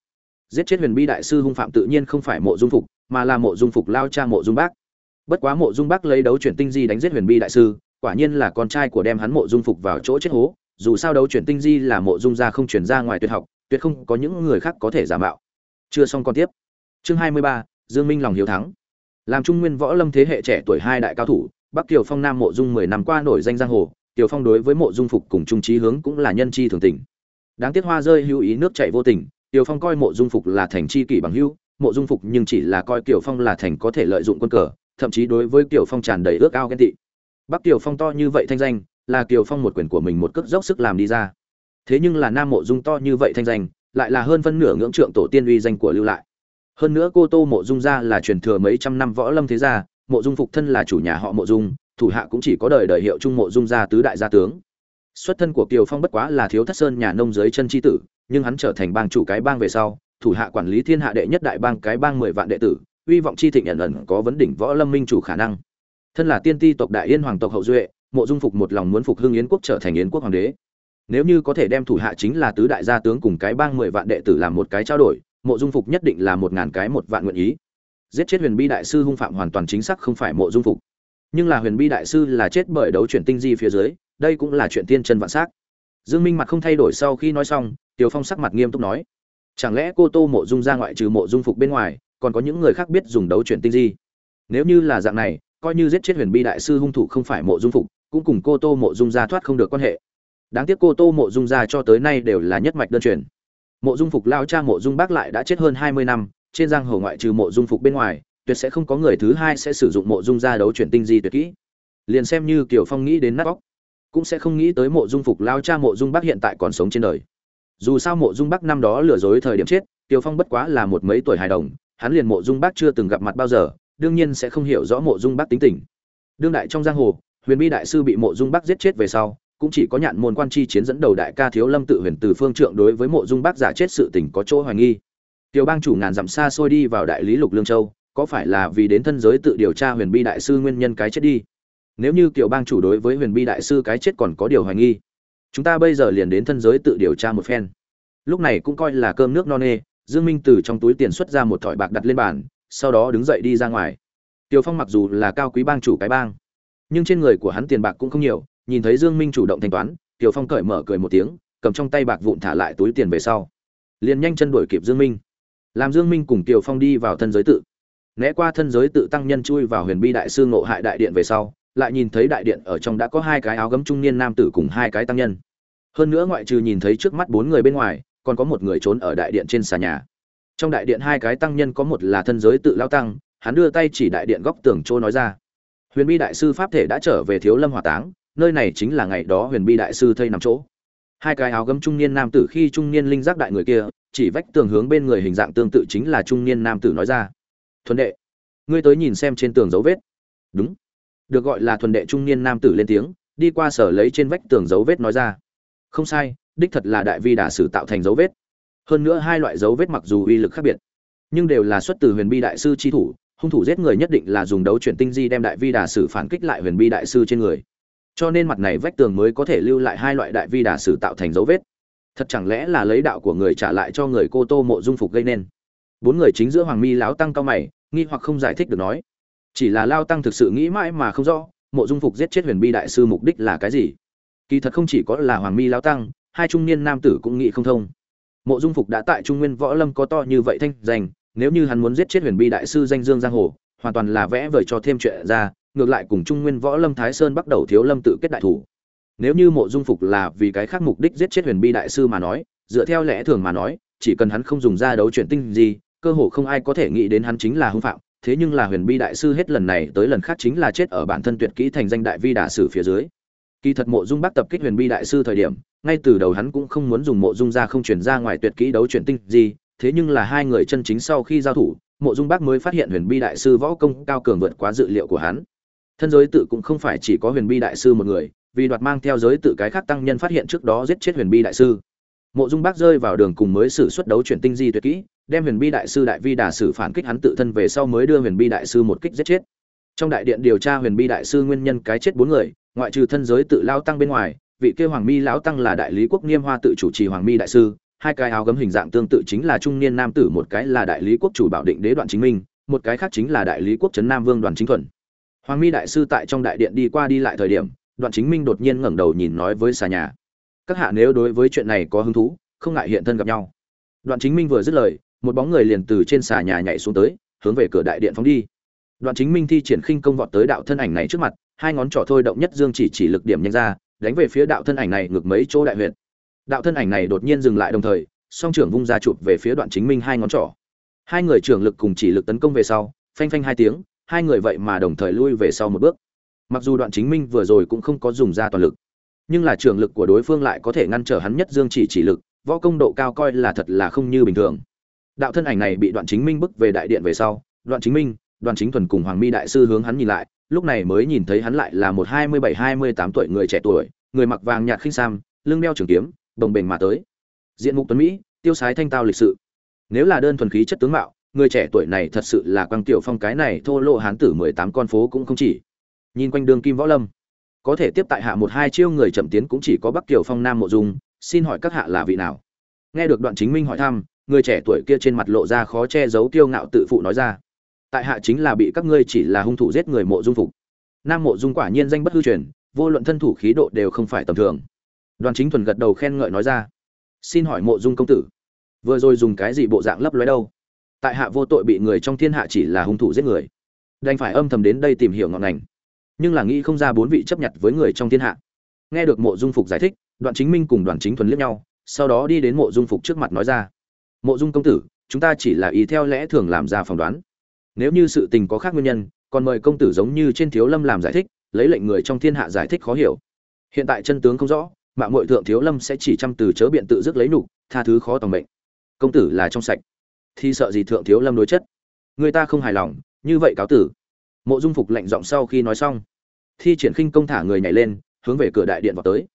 Giết chết huyền bi đại sư hung phạm tự nhiên không phải mộ dung phục, mà là mộ dung phục lao cha mộ dung bác bất quá mộ dung bác lấy đấu chuyển tinh di đánh giết huyền bi đại sư, quả nhiên là con trai của đem hắn mộ dung phục vào chỗ chết hố dù sao đấu chuyển tinh di là mộ dung gia không chuyển ra ngoài tuyệt học, tuyệt không có những người khác có thể giả mạo. Chưa xong con tiếp. Chương hai mươi ba, dương minh lòng hiếu thắng. Làm trung nguyên võ lâm thế hệ trẻ tuổi hai đại cao thủ, bắc kiều phong nam mộ dung mười năm qua nổi danh giang hồ Tiểu phong đối với mộ dung phục cùng trung trí hướng cũng là nhân chi thường tình. Đáng tiếc hoa rơi hữu ý nước chảy vô tình Tiểu phong coi mộ dung phục là thành chi kỷ bằng hữu, mộ dung phục nhưng chỉ là coi tiểu phong là thành có thể lợi dụng quân cờ, thậm chí đối với tiểu phong tràn đầy ước ao ghen tị. Bắc Tiểu phong to như vậy thanh danh là kiều phong một quyền của mình một cước dốc sức làm đi ra. Thế nhưng là nam mộ dung to như vậy thanh danh, lại là hơn phân nửa ngưỡng trượng tổ tiên uy danh của lưu lại. Hơn nữa cô tô mộ dung gia là truyền thừa mấy trăm năm võ lâm thế gia, mộ dung phục thân là chủ nhà họ mộ dung, thủ hạ cũng chỉ có đời đời hiệu trung mộ dung gia tứ đại gia tướng. Xuất thân của kiều phong bất quá là thiếu thất sơn nhà nông dưới chân chi tử, nhưng hắn trở thành bang chủ cái bang về sau, thủ hạ quản lý thiên hạ đệ nhất đại bang cái bang mười vạn đệ tử uy vọng chi thịnh ẩn ẩn có vấn đỉnh võ lâm minh chủ khả năng. Thân là tiên ti tộc đại yên hoàng tộc hậu duệ mộ dung phục một lòng muốn phục hưng yến quốc trở thành yến quốc hoàng đế. Nếu như có thể đem thủ hạ chính là tứ đại gia tướng cùng cái bang mười vạn đệ tử làm một cái trao đổi, mộ dung phục nhất định là một ngàn cái một vạn nguyện ý. Giết chết huyền bi đại sư hung phạm hoàn toàn chính xác không phải mộ dung phục. Nhưng là huyền bi đại sư là chết bởi đấu chuyển tinh di phía dưới, đây cũng là chuyện tiên chân vạn s á c dương minh mặt không thay đổi sau khi nói xong tiều phong sắc mặt nghiêm túc nói, chẳng lẽ cô tô mộ dung ra ngoại trừ mộ dung phục bên ngoài, còn có những người khác biết dùng đấu chuyển tinh di? Nếu như là dạng này, coi như giết chết huyền bi đại sư hung thủ không phải mộ dung phục cũng cùng cô tô mộ dung ra thoát không được quan hệ đáng tiếc cô tô mộ dung ra cho tới nay đều là nhất mạch đơn truyền mộ dung phục lao cha mộ dung bác lại đã chết hơn hai mươi năm trên giang hồ ngoại trừ mộ dung phục bên ngoài tuyệt sẽ không có người thứ hai sẽ sử dụng mộ dung ra đấu chuyển tinh di tuyệt kỹ liền xem như kiều phong nghĩ đến nát bóc cũng sẽ không nghĩ tới mộ dung phục lao cha mộ dung bác hiện tại còn sống trên đời dù sao mộ dung bác năm đó lừa dối thời điểm chết kiều phong bất quá là một mấy tuổi hài đồng hắn liền mộ dung bác chưa từng gặp mặt bao giờ đương nhiên sẽ không hiểu rõ mộ dung bác tính tình đương đại trong giang hồ huyền bi đại sư bị mộ dung Bắc giết chết về sau cũng chỉ có nhạn môn quan chi chiến dẫn đầu đại ca thiếu lâm tự huyền từ phương trượng đối với mộ dung Bắc giả chết sự tình có chỗ hoài nghi. Tiểu bang chủ ngàn dặm xa xôi đi vào đại lý lục lương châu có phải là vì đến thân giới tự điều tra huyền bi đại sư nguyên nhân cái chết đi? Nếu như tiểu bang chủ đối với huyền bi đại sư cái chết còn có điều hoài nghi chúng ta bây giờ liền đến thân giới tự điều tra một phen. Lúc này cũng coi là cơm nước no nê dương minh từ trong túi tiền xuất ra một thỏi bạc đặt lên bàn sau đó đứng dậy đi ra ngoài. Tiểu Phong mặc dù là cao quý bang chủ cái bang, nhưng trên người của hắn tiền bạc cũng không nhiều, nhìn thấy Dương Minh chủ động thanh toán, Tiểu Phong cởi mở cười một tiếng, cầm trong tay bạc vụn thả lại túi tiền về sau. Liền nhanh chân đuổi kịp Dương Minh. Làm Dương Minh cùng Tiểu Phong đi vào thân giới tự. Né qua thân giới tự tăng nhân chui vào Huyền Bi đại sư ngộ hại đại điện về sau, lại nhìn thấy đại điện ở trong đã có hai cái áo gấm trung niên nam tử cùng hai cái tăng nhân. Hơn nữa ngoại trừ nhìn thấy trước mắt bốn người bên ngoài, còn có một người trốn ở đại điện trên xà nhà. Trong đại điện hai cái tăng nhân có một là thân giới tự lão tăng, hắn đưa tay chỉ đại điện góc tường chỗ nói ra huyền bi đại sư pháp thể đã trở về thiếu lâm hỏa táng, nơi này chính là ngày đó huyền bi đại sư thây nằm chỗ. Hai cái áo gấm trung niên nam tử khi trung niên linh giác đại người kia, chỉ vách tường hướng bên người hình dạng tương tự chính là trung niên nam tử nói ra. Thuần đệ, ngươi tới nhìn xem trên tường dấu vết. Đúng. Được gọi là thuần đệ trung niên nam tử lên tiếng, đi qua sở lấy trên vách tường dấu vết nói ra. Không sai, đích thật là đại vi đà sử tạo thành dấu vết. Hơn nữa hai loại dấu vết mặc dù uy lực khác biệt, nhưng đều là xuất từ huyền bi đại sư chi thủ hung thủ giết người nhất định là dùng đấu chuyển tinh di đem đại vi đà sử phản kích lại huyền bi đại sư trên người. Cho nên mặt này vách tường mới có thể lưu lại hai loại đại vi đà sử tạo thành dấu vết. Thật chẳng lẽ là lấy đạo của người trả lại cho người cô tô mộ dung phục gây nên? Bốn người chính giữa hoàng mi láo tăng cao mày, nghi hoặc không giải thích được nói. Chỉ là lao tăng thực sự nghĩ mãi mà không rõ, mộ dung phục giết chết huyền bi đại sư mục đích là cái gì? Kỳ thật không chỉ có là hoàng mi lao tăng, hai trung niên nam tử cũng nghĩ không thông. Mộ dung phục đã tại trung nguyên võ lâm có to như vậy thanh danh nếu như hắn muốn giết chết huyền bi đại sư danh dương giang hồ, hoàn toàn là vẽ vời cho thêm chuyện ra, ngược lại cùng trung nguyên võ lâm thái sơn bắt đầu thiếu lâm tự kết đại thủ. Nếu như mộ dung phục là vì cái khác mục đích giết chết huyền bi đại sư mà nói, dựa theo lẽ thường mà nói, chỉ cần hắn không dùng ra đấu chuyện tinh gì, cơ hồ không ai có thể nghĩ đến hắn chính là hung phạm. Thế nhưng là huyền bi đại sư hết lần này tới lần khác chính là chết ở bản thân tuyệt kỹ thành danh đại vi đả sử phía dưới. Kỳ thật mộ dung bắt tập kích huyền bi đại sư thời điểm, ngay từ đầu hắn cũng không muốn dùng mộ dung ra không chuyển ra ngoài tuyệt kỹ đấu chuyển tinh gì thế nhưng là hai người chân chính sau khi giao thủ, Mộ Dung Bác mới phát hiện Huyền Bi đại sư võ công cao cường vượt quá dự liệu của hắn. Thân giới tự cũng không phải chỉ có Huyền Bi đại sư một người, vì đoạt mang theo giới tự cái khác tăng nhân phát hiện trước đó giết chết huyền bi đại sư mộ dung bác rơi vào đường cùng mới xử xuất đấu chuyển tinh di tuyệt kỹ đem huyền bi đại sư đại vi đà sử phản kích hắn tự thân về sau mới đưa huyền bi đại sư một kích giết chết trong đại điện điều tra huyền bi đại sư nguyên nhân cái chết bốn người ngoại trừ thân giới tự lao tăng bên ngoài vị kêu hoàng mi lão tăng là đại lý quốc niêm hoa tự chủ trì hoàng mi đại sư hai cái áo gấm hình dạng tương tự chính là trung niên nam tử, một cái là đại lý quốc chủ bảo định đế đoạn chính minh, một cái khác chính là đại lý quốc trấn nam vương đoàn chính thuần. Hoàng mi đại sư tại trong đại điện đi qua đi lại thời điểm đoạn chính minh đột nhiên ngẩng đầu nhìn nói với xà nhà, các hạ nếu đối với chuyện này có hứng thú, không ngại hiện thân gặp nhau. Đoạn chính minh vừa dứt lời, một bóng người liền từ trên xà nhà nhảy xuống tới, hướng về cửa đại điện phóng đi. Đoạn chính minh thi triển khinh công vọt tới đạo thân ảnh này trước mặt, hai ngón trỏ thôi động nhất dương chỉ chỉ lực điểm nhanh ra, đánh về phía đạo thân ảnh này ngược mấy chỗ đại huyện đạo thân ảnh này đột nhiên dừng lại đồng thời, song trưởng vung ra chụp về phía đoạn chính minh hai ngón trỏ. Hai người trưởng lực cùng chỉ lực tấn công về sau, phanh phanh hai tiếng, hai người vậy mà đồng thời lui về sau một bước. Mặc dù đoạn chính minh vừa rồi cũng không có dùng ra toàn lực, nhưng là trưởng lực của đối phương lại có thể ngăn trở hắn nhất dương chỉ chỉ lực, võ công độ cao coi là thật là không như bình thường. Đạo thân ảnh này bị đoạn chính minh bức về đại điện về sau, đoạn chính minh đoàn chính thuần cùng hoàng mi đại sư hướng hắn nhìn lại, lúc này mới nhìn thấy hắn lại là một hai mươi bảy, hai mươi tám tuổi người trẻ tuổi, người mặc vàng nhạt khinh sam, lưng đeo trường kiếm bồng bềnh mà tới. Diện mục tuấn mỹ, tiêu sái thanh tao lịch sự. Nếu là đơn thuần khí chất tướng mạo, người trẻ tuổi này thật sự là quang tiểu phong cái này thô lộ hán tử mười tám con phố cũng không chỉ. Nhìn quanh đường kim võ lâm, có thể tiếp tại hạ một hai chiêu người chậm tiến cũng chỉ có bắc tiểu phong nam mộ dung, xin hỏi các hạ là vị nào? Nghe được đoạn chính minh hỏi thăm, người trẻ tuổi kia trên mặt lộ ra khó che giấu tiêu ngạo tự phụ nói ra. Tại hạ chính là bị các ngươi chỉ là hung thủ giết người mộ dung phục. Nam mộ dung quả nhiên danh bất hư truyền, vô luận thân thủ khí độ đều không phải tầm thường đoàn chính thuần gật đầu khen ngợi nói ra. Xin hỏi mộ dung công tử, vừa rồi dùng cái gì bộ dạng lấp lóe đâu? Tại hạ vô tội bị người trong thiên hạ chỉ là hung thủ giết người. Đành phải âm thầm đến đây tìm hiểu ngọn ngành. Nhưng là nghĩ không ra bốn vị chấp nhận với người trong thiên hạ. Nghe được mộ dung phục giải thích đoạn chính minh cùng đoàn chính thuần liếc nhau, sau đó đi đến mộ dung phục trước mặt nói ra. Mộ dung công tử, chúng ta chỉ là ý theo lẽ thường làm ra phỏng đoán. Nếu như sự tình có khác nguyên nhân, còn mời công tử giống như trên thiếu lâm làm giải thích, lấy lệnh người trong thiên hạ giải thích khó hiểu. Hiện tại chân tướng không rõ mạng mội thượng thiếu lâm sẽ chỉ chăm từ chớ biện tự dứt lấy nục, tha thứ khó tòng mệnh. Công tử là trong sạch, thì sợ gì thượng thiếu lâm đối chất? Người ta không hài lòng, như vậy cáo tử. Mộ dung phục lạnh giọng sau khi nói xong, thi triển khinh công thả người nhảy lên, hướng về cửa đại điện vào tới.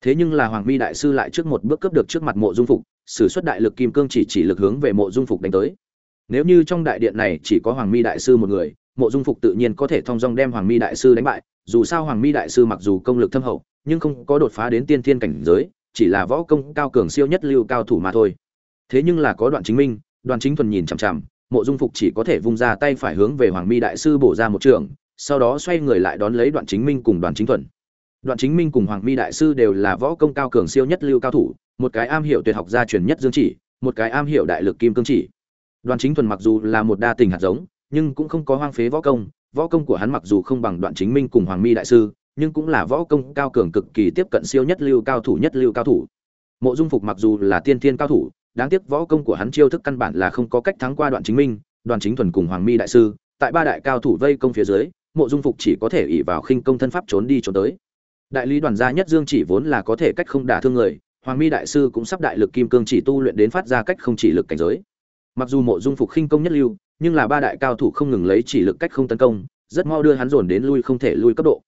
Thế nhưng là hoàng mi đại sư lại trước một bước cướp được trước mặt mộ dung phục, sử xuất đại lực kim cương chỉ chỉ lực hướng về mộ dung phục đánh tới. Nếu như trong đại điện này chỉ có hoàng mi đại sư một người, mộ dung phục tự nhiên có thể thong dong đem hoàng mi đại sư đánh bại, dù sao hoàng mi đại sư mặc dù công lực thâm hậu nhưng không có đột phá đến tiên thiên cảnh giới, chỉ là võ công cao cường siêu nhất lưu cao thủ mà thôi. Thế nhưng là có đoạn chính minh đoàn chính thuần nhìn chằm chằm, mộ dung phục chỉ có thể vung ra tay phải hướng về hoàng mi đại sư bổ ra một trường, sau đó xoay người lại đón lấy đoạn chính minh cùng đoàn chính thuần. Đoạn chính minh cùng hoàng mi đại sư đều là võ công cao cường siêu nhất lưu cao thủ, một cái am hiểu tuyệt học gia truyền nhất dương chỉ, một cái am hiểu đại lực kim cương chỉ. Đoàn chính thuần mặc dù là một đa tình hạt giống, nhưng cũng không có hoang phế võ công võ công của hắn mặc dù không bằng đoạn chính minh cùng hoàng mi đại sư nhưng cũng là võ công cao cường cực kỳ tiếp cận siêu nhất lưu cao thủ nhất lưu cao thủ. Mộ dung phục mặc dù là tiên thiên cao thủ, đáng tiếc võ công của hắn chiêu thức căn bản là không có cách thắng qua đoạn chính minh, đoàn chính thuần cùng hoàng mi đại sư, tại ba đại cao thủ vây công phía dưới, mộ dung phục chỉ có thể ỷ vào khinh công thân pháp trốn đi trốn tới. Đại lý đoàn gia nhất dương chỉ vốn là có thể cách không đả thương người, hoàng mi đại sư cũng sắp đại lực kim cương chỉ tu luyện đến phát ra cách không chỉ lực cảnh giới. Mặc dù mộ dung phục khinh công nhất lưu, nhưng là ba đại cao thủ không ngừng lấy chỉ lực cách không tấn công, rất mau đưa hắn dồn đến lui không thể lui cấp độ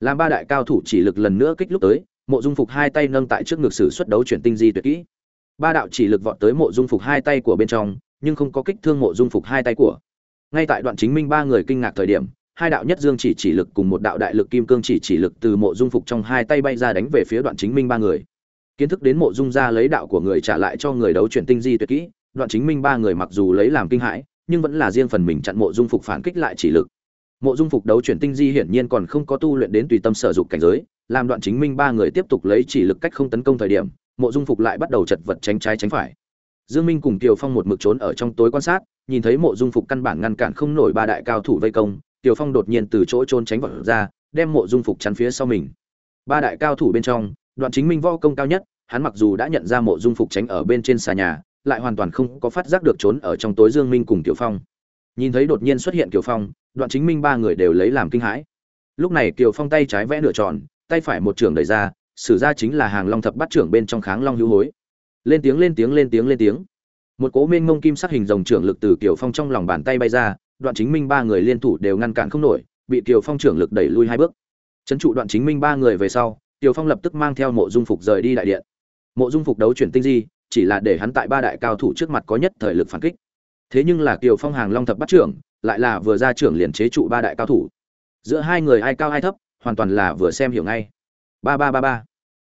làm ba đại cao thủ chỉ lực lần nữa kích lúc tới, mộ dung phục hai tay nâng tại trước ngực sử xuất đấu chuyển tinh di tuyệt kỹ. Ba đạo chỉ lực vọt tới mộ dung phục hai tay của bên trong, nhưng không có kích thương mộ dung phục hai tay của. Ngay tại đoạn chính minh ba người kinh ngạc thời điểm, hai đạo nhất dương chỉ chỉ lực cùng một đạo đại lực kim cương chỉ chỉ lực từ mộ dung phục trong hai tay bay ra đánh về phía đoạn chính minh ba người. Kiến thức đến mộ dung ra lấy đạo của người trả lại cho người đấu chuyển tinh di tuyệt kỹ, đoạn chính minh ba người mặc dù lấy làm kinh hãi, nhưng vẫn là riêng phần mình chặn mộ dung phục phản kích lại chỉ lực mộ dung phục đấu chuyển tinh di hiển nhiên còn không có tu luyện đến tùy tâm sở dục cảnh giới làm đoạn chính minh ba người tiếp tục lấy chỉ lực cách không tấn công thời điểm mộ dung phục lại bắt đầu chật vật tránh trái tránh phải dương minh cùng tiều phong một mực trốn ở trong tối quan sát nhìn thấy mộ dung phục căn bản ngăn cản không nổi ba đại cao thủ vây công tiều phong đột nhiên từ chỗ trốn tránh vật ra đem mộ dung phục chắn phía sau mình ba đại cao thủ bên trong đoạn chính minh võ công cao nhất hắn mặc dù đã nhận ra mộ dung phục tránh ở bên trên xà nhà lại hoàn toàn không có phát giác được trốn ở trong tối Dương Minh cùng Tiểu Phong. Nhìn thấy đột nhiên xuất hiện tiểu Phong, Đoạn Chính Minh ba người đều lấy làm kinh hãi. Lúc này Kiều Phong tay trái vẽ nửa tròn, tay phải một trường đẩy ra, sử ra chính là hàng long thập bắt trưởng bên trong kháng long hữu hối. Lên tiếng lên tiếng lên tiếng lên tiếng. Một cố mênh mông kim sắc hình rồng trưởng lực từ Kiều Phong trong lòng bàn tay bay ra, Đoạn Chính Minh ba người liên thủ đều ngăn cản không nổi, bị Kiều Phong trưởng lực đẩy lui hai bước. Chấn trụ Đoạn Chính Minh ba người về sau, Kiều Phong lập tức mang theo Mộ Dung Phục rời đi đại điện. Mộ Dung Phục đấu chuyển tinh di, chỉ là để hắn tại ba đại cao thủ trước mặt có nhất thời lực phản kích. Thế nhưng là Kiều Phong hàng Long thập bắt trưởng, lại là vừa ra trưởng liền chế trụ ba đại cao thủ. Giữa hai người ai cao ai thấp, hoàn toàn là vừa xem hiểu ngay. Ba ba ba ba.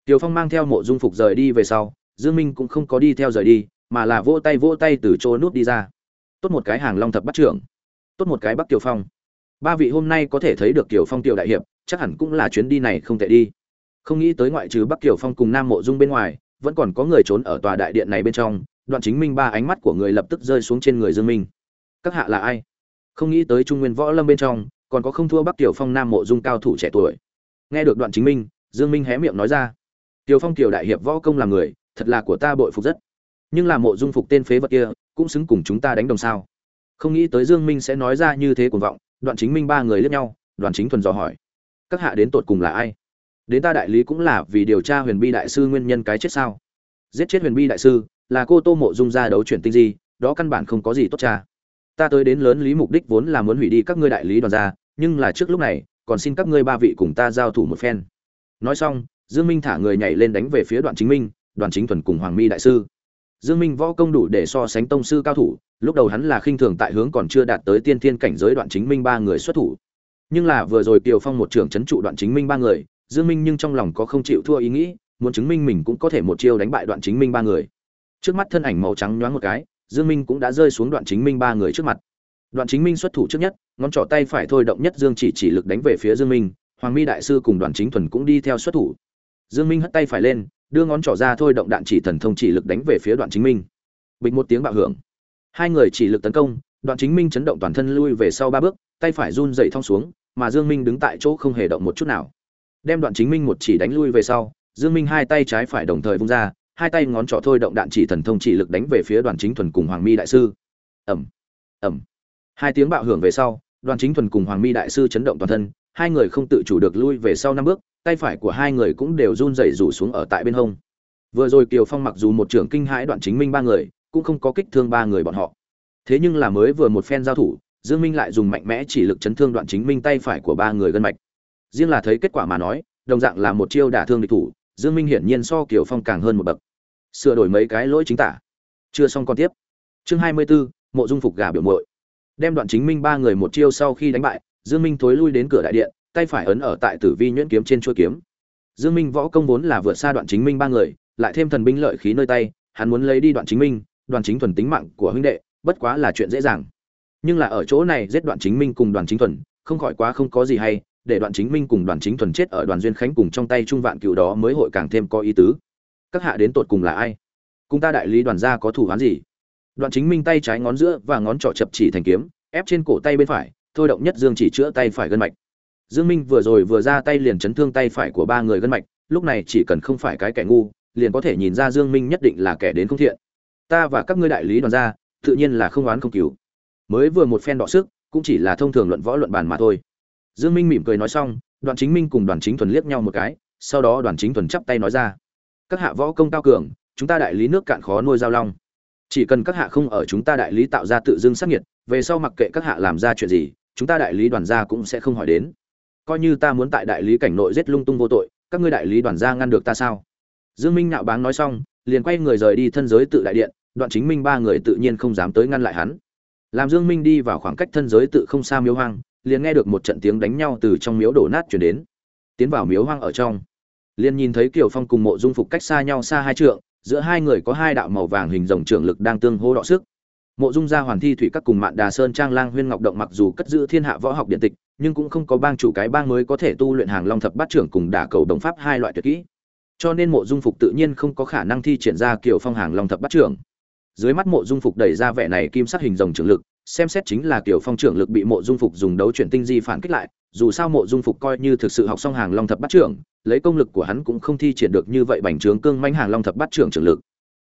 Kiều Phong mang theo Mộ Dung Phục rời đi về sau, Dương Minh cũng không có đi theo rời đi, mà là vỗ tay vỗ tay từ chỗ nút đi ra. Tốt một cái hàng Long thập bắt trưởng, tốt một cái Bắc tiểu Phong. Ba vị hôm nay có thể thấy được tiểu Phong tiểu đại hiệp, chắc hẳn cũng là chuyến đi này không tệ đi. Không nghĩ tới ngoại trừ Bắc tiểu Phong cùng Nam Mộ Dung bên ngoài, vẫn còn có người trốn ở tòa đại điện này bên trong, Đoạn Chính Minh ba ánh mắt của người lập tức rơi xuống trên người Dương Minh. Các hạ là ai? Không nghĩ tới Trung Nguyên Võ Lâm bên trong, còn có không thua Bắc Tiểu Phong Nam Mộ Dung cao thủ trẻ tuổi. Nghe được Đoạn Chính Minh, Dương Minh hé miệng nói ra: Tiểu Phong tiểu đại hiệp võ công làm người, thật là của ta bội phục rất. Nhưng là Mộ Dung phục tên phế vật kia, cũng xứng cùng chúng ta đánh đồng sao?" Không nghĩ tới Dương Minh sẽ nói ra như thế cuồng vọng, Đoạn Chính Minh ba người liếc nhau, Đoạn Chính thuần dò hỏi: "Các hạ đến tột cùng là ai?" đến ta đại lý cũng là vì điều tra huyền bi đại sư nguyên nhân cái chết sao giết chết huyền bi đại sư là cô tô mộ dung ra đấu chuyển tinh di đó căn bản không có gì tốt cha ta tới đến lớn lý mục đích vốn là muốn hủy đi các ngươi đại lý đoàn gia nhưng là trước lúc này còn xin các ngươi ba vị cùng ta giao thủ một phen. Nói xong dương minh thả người nhảy lên đánh về phía đoạn chính minh đoàn chính thuần cùng hoàng mi đại sư. Dương minh võ công đủ để so sánh tông sư cao thủ lúc đầu hắn là khinh thường tại hướng còn chưa đạt tới tiên thiên cảnh giới đoạn chính minh ba người xuất thủ. Nhưng là vừa rồi kiều phong một trưởng chấn trụ đoạn chính minh ba người Dương Minh nhưng trong lòng có không chịu thua ý nghĩ, muốn chứng minh mình cũng có thể một chiêu đánh bại Đoạn Chính Minh ba người. Trước mắt thân ảnh màu trắng nhoáng một cái, Dương Minh cũng đã rơi xuống Đoạn Chính Minh ba người trước mặt. Đoạn Chính Minh xuất thủ trước nhất, ngón trỏ tay phải thôi động nhất Dương chỉ chỉ lực đánh về phía Dương Minh, Hoàng Mi đại sư cùng Đoàn Chính thuần cũng đi theo xuất thủ. Dương Minh hất tay phải lên, đưa ngón trỏ ra thôi động đạn chỉ thần thông chỉ lực đánh về phía Đoạn Chính Minh. Bịch một tiếng bạo hưởng. Hai người chỉ lực tấn công, Đoạn Chính Minh chấn động toàn thân lui về sau ba bước, tay phải run rẩy thong xuống, mà Dương Minh đứng tại chỗ không hề động một chút nào đem đoạn chính minh một chỉ đánh lui về sau dương minh hai tay trái phải đồng thời vung ra hai tay ngón trỏ thôi động đạn chỉ thần thông chỉ lực đánh về phía đoàn chính thuần cùng hoàng mi đại sư. Ẩm ẩm hai tiếng bạo hưởng về sau, đoàn chính thuần cùng hoàng mi đại sư chấn động toàn thân, hai người không tự chủ được lui về sau năm bước, tay phải của hai người cũng đều run rẩy rủ xuống ở tại bên hông. Vừa rồi kiều phong mặc dù một trưởng kinh hãi đoạn chính minh ba người, cũng không có kích thương ba người bọn họ. Thế nhưng là mới vừa một phen giao thủ, dương minh lại dùng mạnh mẽ chỉ lực chấn thương đoạn chính minh tay phải của ba người gân mạch. Riêng là thấy kết quả mà nói, đồng dạng là một chiêu đả thương địch thủ dương minh hiển nhiên so kiểu phong càng hơn một bậc. Sửa đổi mấy cái lỗi chính tả. Chưa xong còn tiếp. Chương 24, mộ dung phục gà biểu muội. Đem đoạn chính minh ba người một chiêu sau khi đánh bại dương minh thối lui đến cửa đại điện tay phải ấn ở tại tử vi nhuyễn kiếm trên chuôi kiếm. Dương minh võ công vốn là vượt xa đoạn chính minh ba người lại thêm thần binh lợi khí nơi tay hắn muốn lấy đi đoạn chính minh đoàn chính thuần tính mạng của huynh đệ bất quá là chuyện dễ dàng. Nhưng là ở chỗ này giết đoạn chính minh cùng đoàn chính thuần không khỏi quá không có gì hay để đoàn chính minh cùng đoàn chính thuần chết ở đoàn duyên khánh cùng trong tay trung vạn cựu đó mới hội càng thêm có ý tứ. Các hạ đến tột cùng là ai? Cùng ta đại lý đoàn gia có thủ án gì? Đoàn chính minh tay trái ngón giữa và ngón trỏ chập chỉ thành kiếm, ép trên cổ tay bên phải, thôi động nhất dương chỉ chữa tay phải gân mạch. Dương minh vừa rồi vừa ra tay liền chấn thương tay phải của ba người gân mạch, lúc này chỉ cần không phải cái kẻ ngu, liền có thể nhìn ra dương minh nhất định là kẻ đến không thiện. Ta và các ngươi đại lý đoàn gia, tự nhiên là không oán không cứu mới vừa một phen đọ sức, cũng chỉ là thông thường luận võ luận bàn mà thôi. Dương Minh mỉm cười nói xong, Đoàn Chính Minh cùng Đoàn Chính Thuần liếc nhau một cái, sau đó Đoàn Chính Thuần chắp tay nói ra: "Các hạ võ công cao cường, chúng ta đại lý nước cạn khó nuôi giao long. Chỉ cần các hạ không ở chúng ta đại lý tạo ra tự dưng sát nhiệt, về sau mặc kệ các hạ làm ra chuyện gì, chúng ta đại lý đoàn gia cũng sẽ không hỏi đến. Coi như ta muốn tại đại lý cảnh nội giết lung tung vô tội, các ngươi đại lý đoàn gia ngăn được ta sao?" Dương Minh nạo báng nói xong, liền quay người rời đi thân giới tự đại điện, Đoàn Chính Minh ba người tự nhiên không dám tới ngăn lại hắn. Làm Dương Minh đi vào khoảng cách thân giới tự không xa miếu hoang, liền nghe được một trận tiếng đánh nhau từ trong miếu đổ nát chuyển đến. Tiến vào miếu hoang ở trong. Liền nhìn thấy kiều phong cùng mộ dung phục cách xa nhau xa hai trượng, giữa hai người có hai đạo màu vàng hình rồng trưởng lực đang tương hô đọ sức. Mộ dung gia hoàn thi thủy các cùng mạn đà sơn trang lang huyên ngọc động mặc dù cất giữ thiên hạ võ học điện tịch, nhưng cũng không có bang chủ cái bang mới có thể tu luyện hàng long thập bát trưởng cùng đả cầu đồng pháp hai loại tuyệt kỹ. Cho nên mộ dung phục tự nhiên không có khả năng thi triển ra kiều phong hàng long thập bát trưởng. Dưới mắt mộ dung phục đẩy ra vẻ này kim sắc hình rồng trưởng lực xem xét chính là kiểu phong trưởng lực bị mộ dung phục dùng đấu chuyển tinh di phản kích lại, dù sao mộ dung phục coi như thực sự học xong hàng long thập bắt trưởng, lấy công lực của hắn cũng không thi triển được như vậy bành trướng cương manh hàng long thập bắt trưởng trưởng lực.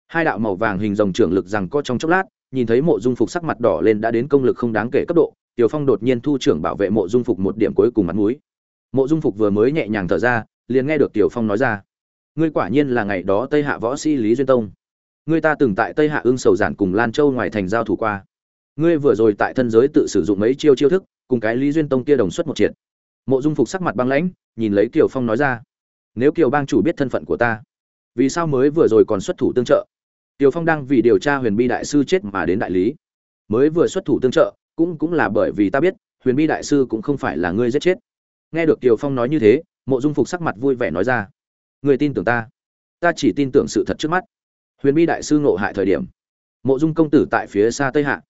Hai đạo màu vàng hình rồng trưởng lực rằng co trong chốc lát, nhìn thấy mộ dung phục sắc mặt đỏ lên đã đến công lực không đáng kể cấp độ, tiểu phong đột nhiên thu trưởng bảo vệ mộ dung phục một điểm cuối cùng mặt mũi. Mộ dung phục vừa mới nhẹ nhàng thở ra, liền nghe được tiểu phong nói ra, ngươi quả nhiên là ngày đó tây hạ võ sĩ lý duyên tông. Ngươi ta từng tại tây hạ ương sầu giản cùng lan châu ngoài thành giao thủ qua ngươi vừa rồi tại thân giới tự sử dụng mấy chiêu chiêu thức, cùng cái lý duyên tông kia đồng xuất một triệt. Mộ dung phục sắc mặt băng lãnh, nhìn lấy kiều phong nói ra, nếu kiều bang chủ biết thân phận của ta, vì sao mới vừa rồi còn xuất thủ tương trợ? Kiều phong đang vì điều tra huyền bi đại sư chết mà đến đại lý. Mới vừa xuất thủ tương trợ, cũng cũng là bởi vì ta biết, huyền bi đại sư cũng không phải là ngươi giết chết. Nghe được kiều phong nói như thế, mộ dung phục sắc mặt vui vẻ nói ra người tin tưởng ta? Ta chỉ tin tưởng sự thật trước mắt. Huyền bi đại sư ngộ hại thời điểm, mộ dung công tử tại phía xa tây hạ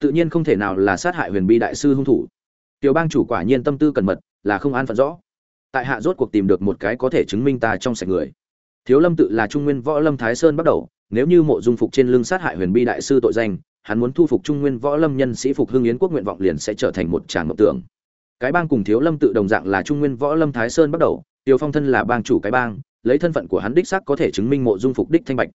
tự nhiên không thể nào là sát hại huyền bi đại sư hung thủ. Tiểu bang chủ quả nhiên tâm tư cẩn mật, là không an phận rõ. Tại hạ rốt cuộc tìm được một cái có thể chứng minh ta trong sạch người. Thiếu lâm tự là trung nguyên võ lâm thái sơn bắt đầu, nếu như mộ dung phục trên lưng sát hại huyền bi đại sư tội danh, hắn muốn thu phục trung nguyên võ lâm nhân sĩ phục hưng yến quốc nguyện vọng liền sẽ trở thành một tràng mộng tưởng. Cái bang cùng thiếu lâm tự đồng dạng là trung nguyên võ lâm thái sơn bắt đầu, tiêu phong thân là bang chủ cái bang, lấy thân phận của hắn đích xác có thể chứng minh mộ dung phục đích thanh bạch.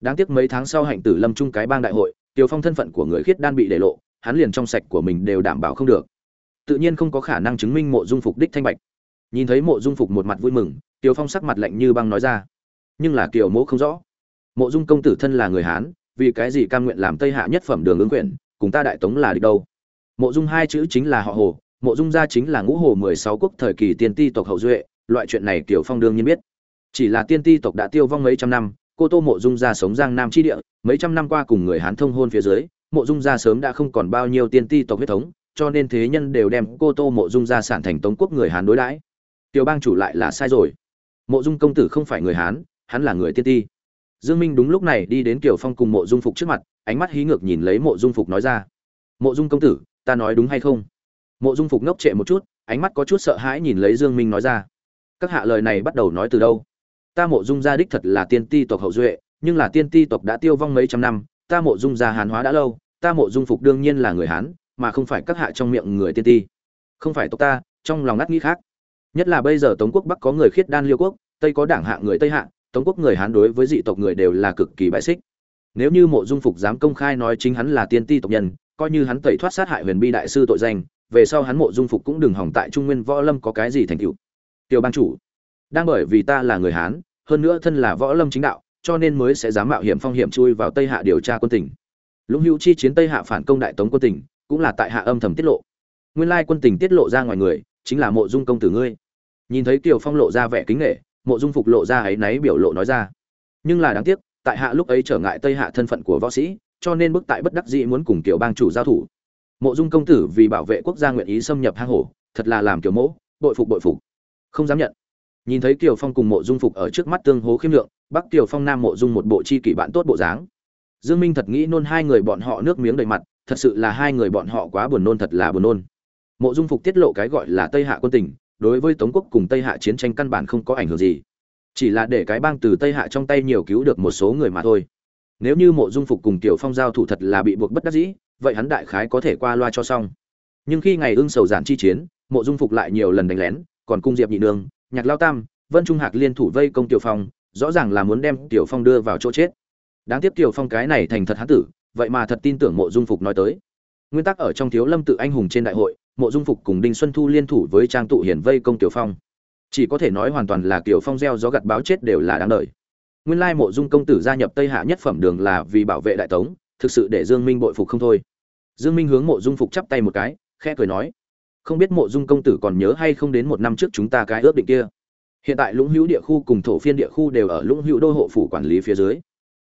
Đáng tiếc mấy tháng sau hạnh tử lâm trung cái bang đại hội tiêu phong thân phận của người khiết đan bị để lộ, hắn liền trong sạch của mình đều đảm bảo không được. Tự nhiên không có khả năng chứng minh mộ dung phục đích thanh bạch. Nhìn thấy mộ dung phục một mặt vui mừng tiêu phong sắc mặt lạnh như băng nói ra. Nhưng là kiều mỗ không rõ. Mộ dung công tử thân là người hán, vì cái gì cam nguyện làm tây hạ nhất phẩm đường ứng quyển, cùng ta đại tống là địch đâu? Mộ dung hai chữ chính là họ hồ, mộ dung gia chính là ngũ hồ mười sáu quốc thời kỳ tiên ti tộc hậu duệ, loại chuyện này kiều phong đương nhiên biết. Chỉ là tiên ti tộc đã tiêu vong mấy trăm năm cô tô mộ dung gia sống giang nam chi địa, mấy trăm năm qua cùng người hán thông hôn phía dưới, mộ dung gia sớm đã không còn bao nhiêu tiên ti tộc huyết thống, cho nên thế nhân đều đem cô tô mộ dung gia sản thành tống quốc người hán đối đãi. Tiểu bang chủ lại là sai rồi. Mộ dung công tử không phải người hán, hắn là người tiên ti. Dương minh đúng lúc này đi đến kiều phong cùng mộ dung phục trước mặt, ánh mắt hí ngược nhìn lấy mộ dung phục nói ra. Mộ dung công tử, ta nói đúng hay không? Mộ dung phục ngốc trệ một chút, ánh mắt có chút sợ hãi nhìn lấy dương minh nói ra. Các hạ lời này bắt đầu nói từ đâu? Ta mộ dung gia đích thật là tiên ti tộc hậu duệ, nhưng là tiên ti tộc đã tiêu vong mấy trăm năm, ta mộ dung gia hán hóa đã lâu, ta mộ dung phục đương nhiên là người hán, mà không phải các hạ trong miệng người tiên ti. Không phải tộc ta, trong lòng ngắt nghĩ khác. Nhất là bây giờ tống quốc bắc có người khiết đan liêu quốc, tây có đảng hạ người tây hạ, tống quốc người hán đối với dị tộc người đều là cực kỳ bãi xích. Nếu như mộ dung phục dám công khai nói chính hắn là tiên ti tộc nhân, coi như hắn tẩy thoát sát hại huyền bi đại sư tội danh, về sau hắn mộ dung phục cũng đừng hỏng tại trung nguyên võ lâm có cái gì thành tựu. Tiểu ban chủ đang bởi vì ta là người hán, hơn nữa thân là võ lâm chính đạo, cho nên mới sẽ dám mạo hiểm phong hiểm chui vào tây hạ điều tra quân tỉnh lũng hữu chi chiến tây hạ phản công đại tống quân tỉnh cũng là tại hạ âm thầm tiết lộ. Nguyên lai quân tỉnh tiết lộ ra ngoài người, chính là mộ dung công tử ngươi. Nhìn thấy kiều phong lộ ra vẻ kính nghệ mộ dung phục lộ ra ấy náy biểu lộ nói ra. Nhưng là đáng tiếc, tại hạ lúc ấy trở ngại tây hạ thân phận của võ sĩ, cho nên bức tại bất đắc dĩ muốn cùng kiều bang chủ giao thủ. Mộ dung công tử vì bảo vệ quốc gia nguyện ý xâm nhập hang hổ, thật là làm kiểu mẫu, bội phục bội phục. Không dám nhận nhìn thấy kiều phong cùng mộ dung phục ở trước mắt tương hố khiêm lượng, bắc kiều phong nam mộ dung một bộ chi kỷ bạn tốt bộ dáng. Dương minh thật nghĩ nôn hai người bọn họ nước miếng đầy mặt, thật sự là hai người bọn họ quá buồn nôn, thật là buồn nôn. Mộ dung phục tiết lộ cái gọi là tây hạ quân tình, đối với tống quốc cùng tây hạ chiến tranh căn bản không có ảnh hưởng gì. Chỉ là để cái bang từ tây hạ trong tay nhiều cứu được một số người mà thôi. Nếu như mộ dung phục cùng tiểu phong giao thủ thật là bị buộc bất đắc dĩ, vậy hắn đại khái có thể qua loa cho xong. Nhưng khi ngày ưng sầu giản chi chiến, mộ dung phục lại nhiều lần đánh lén, còn cung diệp nhị nương nhạc lao tam, vân trung hạc liên thủ vây công tiểu phong, rõ ràng là muốn đem tiểu phong đưa vào chỗ chết. Đáng tiếc tiểu phong cái này thành thật hán tử, vậy mà thật tin tưởng mộ dung phục nói tới. Nguyên tắc ở trong thiếu lâm tự anh hùng trên đại hội, mộ dung phục cùng đinh xuân thu liên thủ với trang tụ hiển vây công tiểu phong. Chỉ có thể nói hoàn toàn là tiểu phong gieo gió gặt báo chết đều là đáng đời nguyên lai mộ dung công tử gia nhập tây hạ nhất phẩm đường là vì bảo vệ đại tống, thực sự để dương minh bội phục không thôi. Dương minh hướng mộ dung phục chắp tay một cái, khẽ cười nói không biết mộ dung công tử còn nhớ hay không đến một năm trước chúng ta cái ước định kia. Hiện tại lũng hữu địa khu cùng thổ phiên địa khu đều ở lũng hữu đô hộ phủ quản lý phía dưới.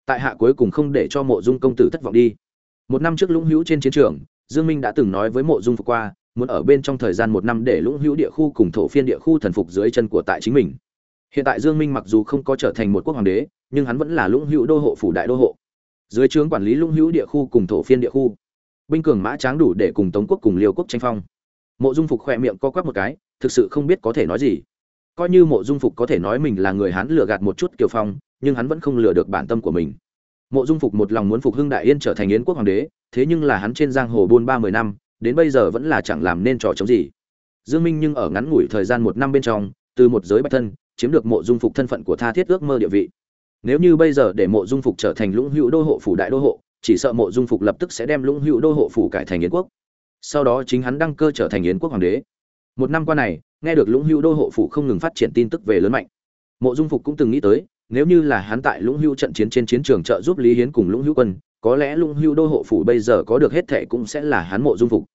Tại hạ cuối cùng không để cho mộ dung công tử thất vọng đi. Một năm trước lũng hữu trên chiến trường, dương minh đã từng nói với mộ dung phục qua, muốn ở bên trong thời gian một năm để lũng hữu địa khu cùng thổ phiên địa khu thần phục dưới chân của tại chính mình. Hiện tại dương minh mặc dù không có trở thành một quốc hoàng đế, nhưng hắn vẫn là lũng hữu đô hộ phủ đại đô hộ. Dưới trướng quản lý lũng hữu địa khu cùng thổ phiên địa khu, binh cường mã tráng đủ để cùng tống quốc cùng liêu quốc tranh phong mộ dung phục khoe miệng co quắp một cái, thực sự không biết có thể nói gì. Coi như mộ dung phục có thể nói mình là người hắn lừa gạt một chút kiều phong, nhưng hắn vẫn không lừa được bản tâm của mình. Mộ dung phục một lòng muốn phục hưng đại yên trở thành yến quốc hoàng đế, thế nhưng là hắn trên giang hồ buôn ba mươi năm, đến bây giờ vẫn là chẳng làm nên trò chống gì. Dương minh nhưng ở ngắn ngủi thời gian một năm bên trong, từ một giới bạch thân, chiếm được mộ dung phục thân phận của tha thiết ước mơ địa vị. Nếu như bây giờ để mộ dung phục trở thành lũng hữu đô hộ phủ đại đô hộ, chỉ sợ mộ dung phục lập tức sẽ đem lũng hữu đô hộ phủ cải thành yến quốc sau đó chính hắn đăng cơ trở thành yến quốc hoàng đế. Một năm qua này, nghe được lũng hữu đô hộ phủ không ngừng phát triển tin tức về lớn mạnh. Mộ dung phục cũng từng nghĩ tới, nếu như là hắn tại lũng hữu trận chiến trên chiến trường trợ giúp lý hiến cùng lũng hữu quân, có lẽ lũng hữu đô hộ phủ bây giờ có được hết thệ cũng sẽ là hắn mộ dung phục.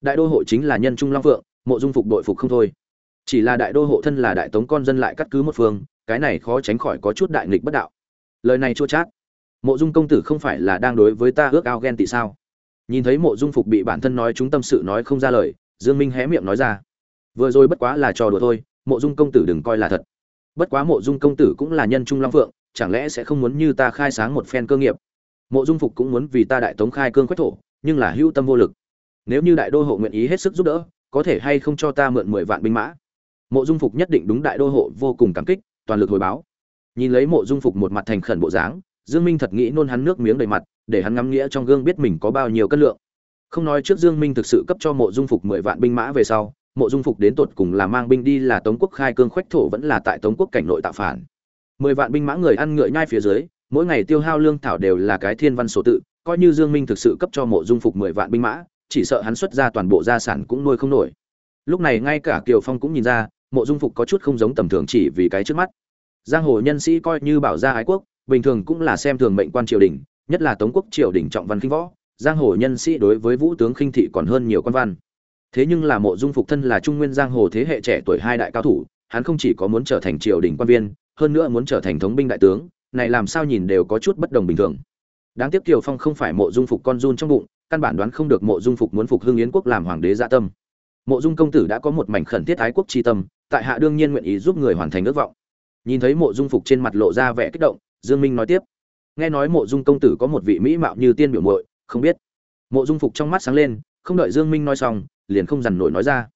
Đại đô hộ chính là nhân trung long vượng mộ dung phục đội phục không thôi. Chỉ là đại đô hộ thân là đại tống con dân lại cắt cứ một phương, cái này khó tránh khỏi có chút đại nghịch bất đạo. Lời này chua chát. Mộ dung công tử không phải là đang đối với ta ước ao ghen tị sao? Nhìn thấy mộ dung phục bị bản thân nói chúng tâm sự nói không ra lời, dương minh hé miệng nói ra. Vừa rồi bất quá là trò đùa thôi, mộ dung công tử đừng coi là thật. Bất quá mộ dung công tử cũng là nhân trung long phượng, chẳng lẽ sẽ không muốn như ta khai sáng một phen cơ nghiệp? Mộ dung phục cũng muốn vì ta đại tống khai cương quách thổ, nhưng là hữu tâm vô lực. Nếu như đại đô hộ nguyện ý hết sức giúp đỡ, có thể hay không cho ta mượn mười vạn binh mã? Mộ dung phục nhất định đúng đại đô hộ vô cùng cảm kích, toàn lực hồi báo. Nhìn lấy mộ dung phục một mặt thành khẩn bộ dáng, dương minh thật nghĩ nôn hắn nước miếng đầy mặt để hắn ngắm nghĩa trong gương biết mình có bao nhiêu cân lượng. Không nói trước dương minh thực sự cấp cho mộ dung phục mười vạn binh mã về sau, mộ dung phục đến tột cùng là mang binh đi là tống quốc khai cương khoách thổ vẫn là tại tống quốc cảnh nội tạo phản. Mười vạn binh mã người ăn ngựa nhai phía dưới, mỗi ngày tiêu hao lương thảo đều là cái thiên văn số tự, coi như dương minh thực sự cấp cho mộ dung phục mười vạn binh mã, chỉ sợ hắn xuất ra toàn bộ gia sản cũng nuôi không nổi. Lúc này ngay cả kiều phong cũng nhìn ra, mộ dung phục có chút không giống tầm thường chỉ vì cái trước mắt. Giang hồ nhân sĩ coi như bảo gia ái quốc, bình thường cũng là xem thường mệnh quan triều đình nhất là tống quốc triều đình trọng văn khinh võ, giang hồ nhân sĩ đối với vũ tướng khinh thị còn hơn nhiều quan văn. Thế nhưng là mộ dung phục thân là trung nguyên giang hồ thế hệ trẻ tuổi hai đại cao thủ, hắn không chỉ có muốn trở thành triều đình quan viên, hơn nữa muốn trở thành thống binh đại tướng, này làm sao nhìn đều có chút bất đồng bình thường. Đáng tiếc kiều phong không phải mộ dung phục con run trong bụng, căn bản đoán không được mộ dung phục muốn phục hưng yến quốc làm hoàng đế dạ tâm. Mộ dung công tử đã có một mảnh khẩn thiết ái quốc tri tâm, tại hạ đương nhiên nguyện ý giúp người hoàn thành ước vọng. Nhìn thấy mộ dung phục trên mặt lộ ra vẻ kích động, dương minh nói tiếp nghe nói mộ dung công tử có một vị mỹ mạo như tiên biểu muội, không biết. Mộ dung phục trong mắt sáng lên, không đợi dương minh nói xong, liền không dằn nổi nói ra.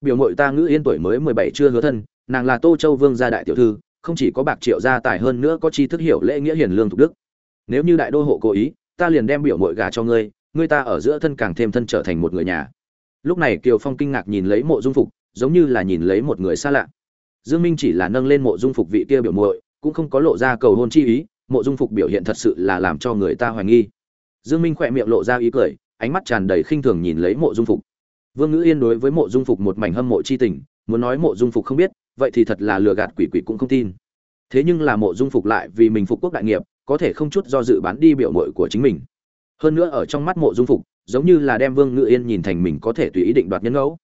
Biểu muội ta ngữ yên tuổi mới 17 chưa hứa thân, nàng là tô châu vương gia đại tiểu thư, không chỉ có bạc triệu gia tài hơn nữa có tri thức hiểu lễ nghĩa hiền lương thục đức. Nếu như đại đô hộ cố ý, ta liền đem biểu muội gà cho ngươi ngươi ta ở giữa thân càng thêm thân trở thành một người nhà. Lúc này kiều phong kinh ngạc nhìn lấy mộ dung phục, giống như là nhìn lấy một người xa lạ. Dương minh chỉ là nâng lên mộ dung phục vị kia biểu muội, cũng không có lộ ra cầu hôn chi ý mộ dung phục biểu hiện thật sự là làm cho người ta hoài nghi. Dương minh khỏe miệng lộ ra ý cười, ánh mắt tràn đầy khinh thường nhìn lấy mộ dung phục. Vương ngữ yên đối với mộ dung phục một mảnh hâm mộ chi tình, muốn nói mộ dung phục không biết, vậy thì thật là lừa gạt quỷ quỷ cũng không tin. Thế nhưng là mộ dung phục lại vì mình phục quốc đại nghiệp, có thể không chút do dự bán đi biểu mội của chính mình. Hơn nữa ở trong mắt mộ dung phục, giống như là đem vương ngữ yên nhìn thành mình có thể tùy ý định đoạt nhân ngẫu.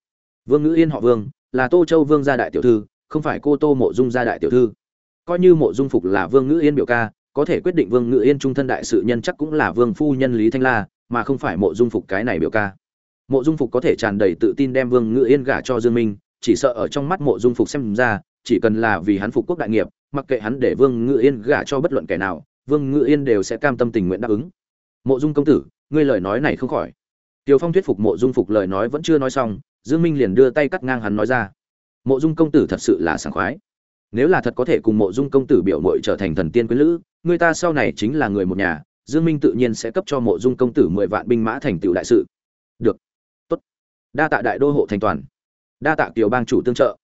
Vương ngữ yên họ vương, là tô châu vương gia đại tiểu thư, không phải cô tô mộ dung gia đại tiểu thư. Coi như mộ dung phục là vương ngữ yên biểu ca có thể quyết định vương ngự yên trung thân đại sự nhân chắc cũng là vương phu nhân lý thanh la, mà không phải mộ dung phục cái này biểu ca. Mộ dung phục có thể tràn đầy tự tin đem vương ngự yên gả cho dương minh, chỉ sợ ở trong mắt mộ dung phục xem ra, chỉ cần là vì hắn phục quốc đại nghiệp, mặc kệ hắn để vương ngự yên gả cho bất luận kẻ nào, vương ngự yên đều sẽ cam tâm tình nguyện đáp ứng. Mộ dung công tử, ngươi lời nói này không khỏi. Tiều phong thuyết phục mộ dung phục lời nói vẫn chưa nói xong, dương minh liền đưa tay cắt ngang hắn nói ra. Mộ dung công tử thật sự là sảng khoái. Nếu là thật có thể cùng mộ dung công tử biểu mội trở thành thần tiên quyến lữ người ta sau này chính là người một nhà dương minh tự nhiên sẽ cấp cho mộ dung công tử mười vạn binh mã thành tựu đại sự. Được. Tốt. Đa tạ đại đô hộ thành toàn. Đa tạ kiều bang chủ tương trợ.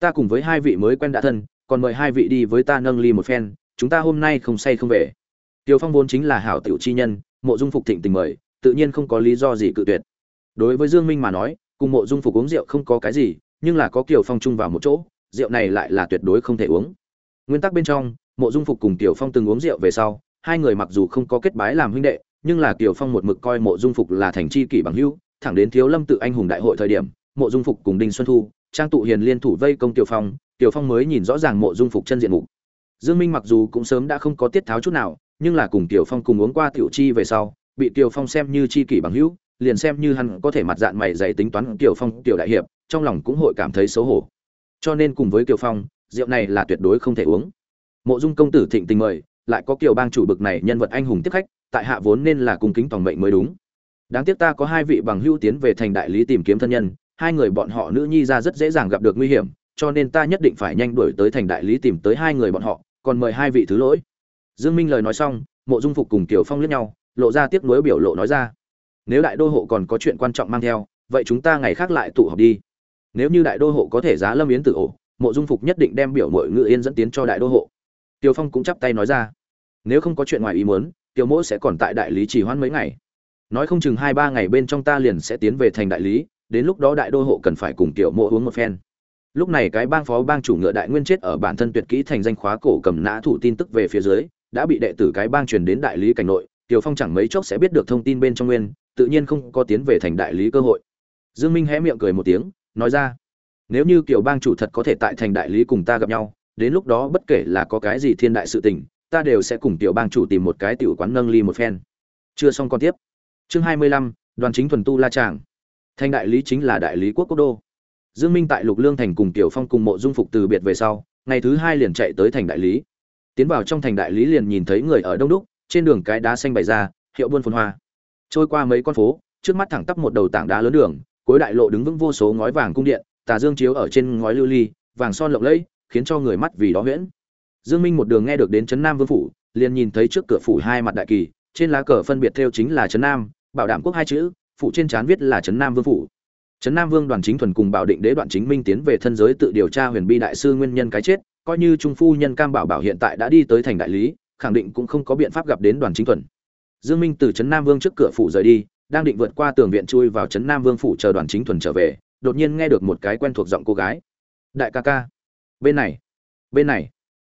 Ta cùng với hai vị mới quen đã thân còn mời hai vị đi với ta nâng ly một phen chúng ta hôm nay không say không về. Tiêu Phong vốn chính là hảo tiểu chi nhân, Mộ Dung Phục thịnh tình mời, tự nhiên không có lý do gì cự tuyệt. Đối với Dương Minh mà nói, cùng Mộ Dung Phục uống rượu không có cái gì, nhưng là có Kiều Phong chung vào một chỗ, rượu này lại là tuyệt đối không thể uống. Nguyên tắc bên trong, Mộ Dung Phục cùng tiểu Phong từng uống rượu về sau, hai người mặc dù không có kết bái làm huynh đệ, nhưng là tiểu Phong một mực coi Mộ Dung Phục là thành chi kỷ bằng hữu, thẳng đến Thiếu Lâm tự anh hùng đại hội thời điểm, Mộ Dung Phục cùng Đinh Xuân Thu, Trang Tụ Hiền liên thủ vây công tiểu Phong, tiểu Phong mới nhìn rõ ràng Mộ Dung Phục chân diện mục. Dương Minh mặc dù cũng sớm đã không có tiết tháo chút nào, nhưng là cùng Tiểu Phong cùng uống qua tiểu chi về sau, bị Tiểu Phong xem như chi kỷ bằng hữu, liền xem như hắn có thể mặt dạng mày dày tính toán Tiểu Phong tiểu đại hiệp, trong lòng cũng hội cảm thấy xấu hổ. Cho nên cùng với Tiểu Phong, rượu này là tuyệt đối không thể uống. Mộ Dung công tử thịnh tình mời, lại có Kiều bang chủ bực này nhân vật anh hùng tiếp khách, tại hạ vốn nên là cung kính tòng mệnh mới đúng. Đáng tiếc ta có hai vị bằng hữu tiến về thành đại lý tìm kiếm thân nhân, hai người bọn họ nữ nhi ra rất dễ dàng gặp được nguy hiểm, cho nên ta nhất định phải nhanh đuổi tới thành đại lý tìm tới hai người bọn họ, còn mời hai vị thứ lỗi. Dương Minh lời nói xong, Mộ Dung Phục cùng Kiều Phong liếc nhau, lộ ra tiếc nuối biểu lộ nói ra: "Nếu đại đô hộ còn có chuyện quan trọng mang theo, vậy chúng ta ngày khác lại tụ họp đi. Nếu như đại đô hộ có thể giá Lâm Yến tử ổ, Mộ Dung Phục nhất định đem biểu muội Ngự Yên dẫn tiến cho đại đô hộ." Tiêu Phong cũng chắp tay nói ra: "Nếu không có chuyện ngoài ý muốn, Tiêu Mỗ sẽ còn tại đại lý trì hoãn mấy ngày. Nói không chừng hai ba ngày bên trong ta liền sẽ tiến về thành đại lý, đến lúc đó đại đô hộ cần phải cùng Tiêu Mỗ uống một phen." Lúc này cái bang phó bang chủ ngựa đại nguyên chết ở bản thân tuyệt kỹ thành danh khóa cổ cầm nã thủ tin tức về phía dưới, đã bị đệ tử cái bang truyền đến đại lý cảnh nội Tiêu phong chẳng mấy chốc sẽ biết được thông tin bên trong nguyên tự nhiên không có tiến về thành đại lý cơ hội dương minh hé miệng cười một tiếng nói ra nếu như Kiều bang chủ thật có thể tại thành đại lý cùng ta gặp nhau đến lúc đó bất kể là có cái gì thiên đại sự tình, ta đều sẽ cùng tiểu bang chủ tìm một cái tiểu quán nâng ly một phen. Chưa xong con tiếp. Chương hai mươi lăm, đoàn chính thuần tu la tràng. Thành đại lý chính là đại lý quốc quốc đô. Dương minh tại lục lương thành cùng tiểu phong cùng mộ dung phục từ biệt về sau, ngày thứ hai liền chạy tới thành đại lý. Tiến vào trong thành đại lý liền nhìn thấy người ở đông đúc, trên đường cái đá xanh bày ra, hiệu buôn phồn hoa. Trôi qua mấy con phố, trước mắt thẳng tắp một đầu tảng đá lớn đường, cuối đại lộ đứng vững vô số ngói vàng cung điện, tà dương chiếu ở trên ngói lưu ly, vàng son lộng lẫy khiến cho người mắt vì đó huyễn. Dương minh một đường nghe được đến trấn nam vương phủ, liền nhìn thấy trước cửa phủ hai mặt đại kỳ, trên lá cờ phân biệt theo chính là trấn nam, bảo đảm quốc hai chữ, phủ trên trán viết là trấn nam vương phủ. Trấn nam vương đoàn chính thuần cùng bảo định đế đoạn chính minh tiến về thân giới tự điều tra huyền bi đại sư nguyên nhân cái chết, coi như trung phu nhân cam bảo bảo hiện tại đã đi tới thành đại lý, khẳng định cũng không có biện pháp gặp đến đoàn chính thuần. Dương minh từ trấn nam vương trước cửa phủ rời đi, đang định vượt qua tường viện chui vào trấn nam vương phủ chờ đoàn chính thuần trở về, đột nhiên nghe được một cái quen thuộc giọng cô gái. Đại ca ca bên này bên này.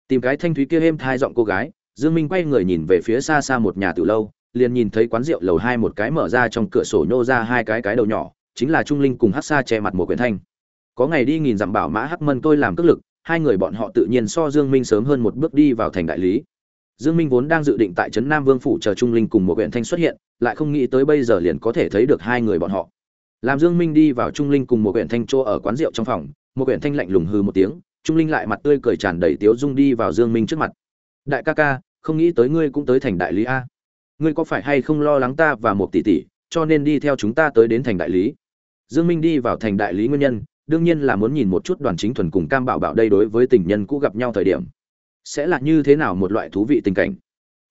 Tìm cái thanh thúy kia êm thai giọng cô gái, dương minh quay người nhìn về phía xa xa một nhà từ lâu, liền nhìn thấy quán rượu lầu hai một cái mở ra trong cửa sổ nhô ra hai cái cái đầu nhỏ, chính là trung linh cùng hát xa che mặt một quyển thanh. Có ngày đi nghìn dặm bảo mã hắc mân tôi làm cước lực, hai người bọn họ tự nhiên so dương minh sớm hơn một bước đi vào thành đại lý. Dương minh vốn đang dự định tại trấn nam vương phủ chờ trung linh cùng một quyển thanh xuất hiện, lại không nghĩ tới bây giờ liền có thể thấy được hai người bọn họ. Làm dương minh đi vào trung linh cùng một quyển thanh chỗ ở quán rượu trong phòng, một quyển thanh lạnh lùng hừ một tiếng trung linh lại mặt tươi cười tràn đầy tiếu dung đi vào dương minh trước mặt. Đại ca ca, không nghĩ tới ngươi cũng tới thành đại lý a. Ngươi có phải hay không lo lắng ta và một tỷ tỷ, cho nên đi theo chúng ta tới đến thành đại lý? Dương minh đi vào thành đại lý nguyên nhân, đương nhiên là muốn nhìn một chút đoàn chính thuần cùng cam bảo bảo đây đối với tình nhân cũ gặp nhau thời điểm. Sẽ là như thế nào một loại thú vị tình cảnh?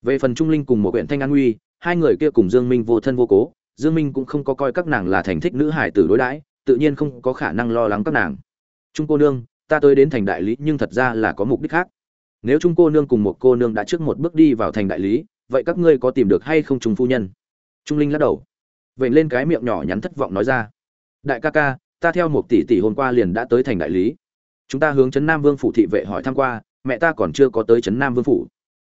Về phần trung linh cùng một huyện thanh an nguy hai người kia cùng dương minh vô thân vô cố, dương minh cũng không có coi các nàng là thành thích nữ hải tử đối đãi, tự nhiên không có khả năng lo lắng các nàng. Trung cô nương ta tới đến thành đại lý nhưng thật ra là có mục đích khác. Nếu trung cô nương cùng một cô nương đã trước một bước đi vào thành đại lý, vậy các ngươi có tìm được hay không trung phu nhân? Trung linh lắc đầu vậy lên cái miệng nhỏ nhắn thất vọng nói ra. Đại ca ca, ta theo một tỷ tỷ hôm qua liền đã tới thành đại lý. Chúng ta hướng trấn nam vương phủ thị vệ hỏi thăm qua, mẹ ta còn chưa có tới trấn nam vương phủ.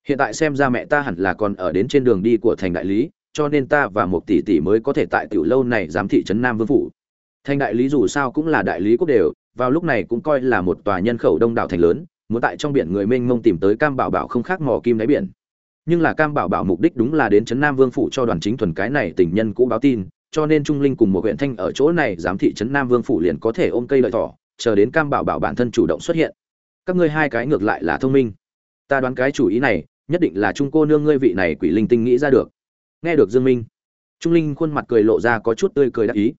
Hiện tại xem ra mẹ ta hẳn là còn ở đến trên đường đi của thành đại lý, cho nên ta và một tỷ tỷ mới có thể tại tiểu lâu này giám thị trấn nam vương phủ. Thành đại lý dù sao cũng là đại lý quốc đều vào lúc này cũng coi là một tòa nhân khẩu đông đảo thành lớn, muốn tại trong biển người mênh mông tìm tới cam bảo bảo không khác mò kim đáy biển. Nhưng là cam bảo bảo mục đích đúng là đến trấn nam vương phủ cho đoàn chính thuần cái này tình nhân cũ báo tin, cho nên trung linh cùng một huyện thanh ở chỗ này giám thị trấn nam vương phủ liền có thể ôm cây lợi thỏ, chờ đến cam bảo bảo bản thân chủ động xuất hiện. Các ngươi hai cái ngược lại là thông minh. Ta đoán cái chủ ý này, nhất định là trung cô nương ngươi vị này quỷ linh tinh nghĩ ra được. Nghe được dương minh, trung linh khuôn mặt cười lộ ra có chút tươi cười đắc ý.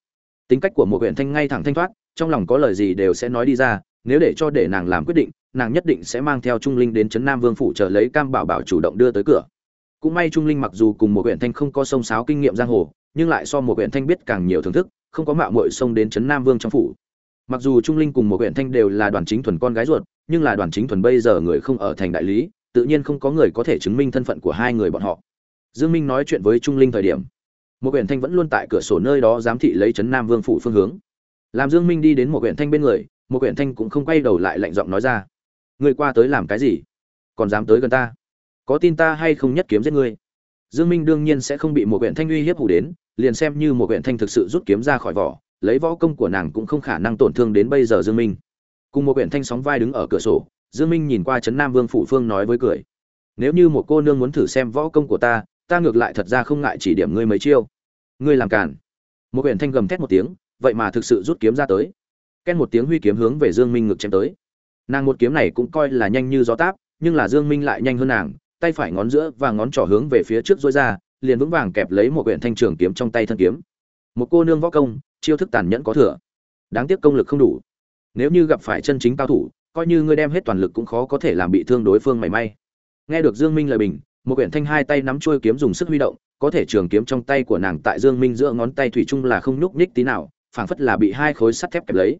Tính cách của một huyện thanh ngay thẳng thanh thoát trong lòng có lời gì đều sẽ nói đi ra, nếu để cho để nàng làm quyết định, nàng nhất định sẽ mang theo trung linh đến trấn nam vương phủ chờ lấy cam bảo bảo chủ động đưa tới cửa. Cũng may trung linh mặc dù cùng một huyện thanh không có sông sáo kinh nghiệm giang hồ, nhưng lại so một huyện thanh biết càng nhiều thưởng thức, không có mạo muội xông đến trấn nam vương trong phủ. Mặc dù trung linh cùng một huyện thanh đều là đoàn chính thuần con gái ruột, nhưng là đoàn chính thuần bây giờ người không ở thành đại lý, tự nhiên không có người có thể chứng minh thân phận của hai người bọn họ. Dương minh nói chuyện với trung linh thời điểm, một huyện thanh vẫn luôn tại cửa sổ nơi đó giám thị lấy trấn nam vương phủ phương hướng làm dương minh đi đến một huyện thanh bên người, một huyện thanh cũng không quay đầu lại lạnh giọng nói ra. Ngươi qua tới làm cái gì? Còn dám tới gần ta? Có tin ta hay không nhất kiếm giết ngươi? Dương minh đương nhiên sẽ không bị một huyện thanh uy hiếp hủ đến, liền xem như một huyện thanh thực sự rút kiếm ra khỏi vỏ, lấy võ công của nàng cũng không khả năng tổn thương đến bây giờ dương minh. Cùng một huyện thanh sóng vai đứng ở cửa sổ, dương minh nhìn qua trấn nam vương phủ phương nói với cười. Nếu như một cô nương muốn thử xem võ công của ta ta ngược lại thật ra không ngại chỉ điểm ngươi mấy chiêu. Ngươi làm cản một huyện thanh gầm thét một tiếng vậy mà thực sự rút kiếm ra tới. Ken một tiếng huy kiếm hướng về dương minh ngực chém tới. Nàng một kiếm này cũng coi là nhanh như gió táp, nhưng là dương minh lại nhanh hơn nàng, tay phải ngón giữa và ngón trỏ hướng về phía trước dối ra, liền vững vàng kẹp lấy một quyển thanh trường kiếm trong tay thân kiếm. Một cô nương võ công, chiêu thức tàn nhẫn có thừa. Đáng tiếc công lực không đủ. Nếu như gặp phải chân chính cao thủ, coi như ngươi đem hết toàn lực cũng khó có thể làm bị thương đối phương mảy may. Nghe được dương minh lời bình, một quyển thanh hai tay nắm chuôi kiếm dùng sức huy động, có thể trường kiếm trong tay của nàng tại dương minh giữa ngón tay thủy chung là không nhúc nhích tí nào phảng phất là bị hai khối sắt thép kẹp lấy.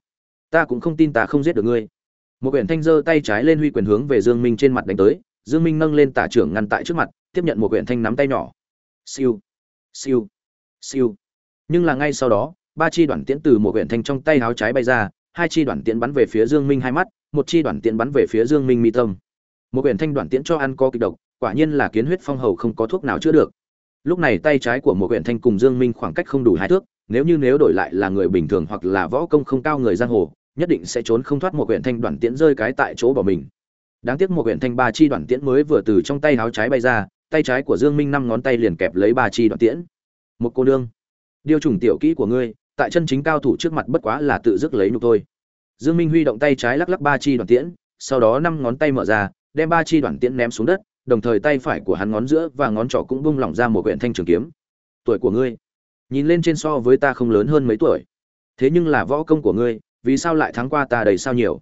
Ta cũng không tin ta không giết được ngươi. Một quyển thanh giơ tay trái lên huy quyền hướng về dương minh trên mặt đánh tới, dương minh nâng lên tả trưởng ngăn tại trước mặt, tiếp nhận một quyển thanh nắm tay nhỏ. Siêu siêu siêu. Nhưng là ngay sau đó, ba chi đoạn tiễn từ một quyển thanh trong tay áo trái bay ra, hai chi đoạn tiễn bắn về phía dương minh hai mắt, một chi đoạn tiễn bắn về phía dương minh mi tâm. Một quyển thanh đoạn tiễn cho ăn có kịch độc, quả nhiên là kiến huyết phong hầu không có thuốc nào chữa được. Lúc này tay trái của một quyển thanh cùng dương minh khoảng cách không đủ hai thước nếu như nếu đổi lại là người bình thường hoặc là võ công không cao người giang hồ, nhất định sẽ trốn không thoát một quyển thanh đoàn tiễn rơi cái tại chỗ bỏ mình. Đáng tiếc một quyển thanh ba chi đoàn tiễn mới vừa từ trong tay háo trái bay ra, tay trái của dương minh năm ngón tay liền kẹp lấy ba chi đoàn tiễn. Một cô nương, điều trùng tiểu kỹ của ngươi, tại chân chính cao thủ trước mặt bất quá là tự dứt lấy nhục thôi. Dương minh huy động tay trái lắc lắc ba chi đoàn tiễn, sau đó năm ngón tay mở ra, đem ba chi đoàn tiễn ném xuống đất, đồng thời tay phải của hắn ngón giữa và ngón trỏ cũng bung lỏng ra một quyển thanh trường kiếm. Tuổi của ngươi nhìn lên trên so với ta không lớn hơn mấy tuổi. Thế nhưng là võ công của ngươi, vì sao lại thắng qua ta đầy sao nhiều?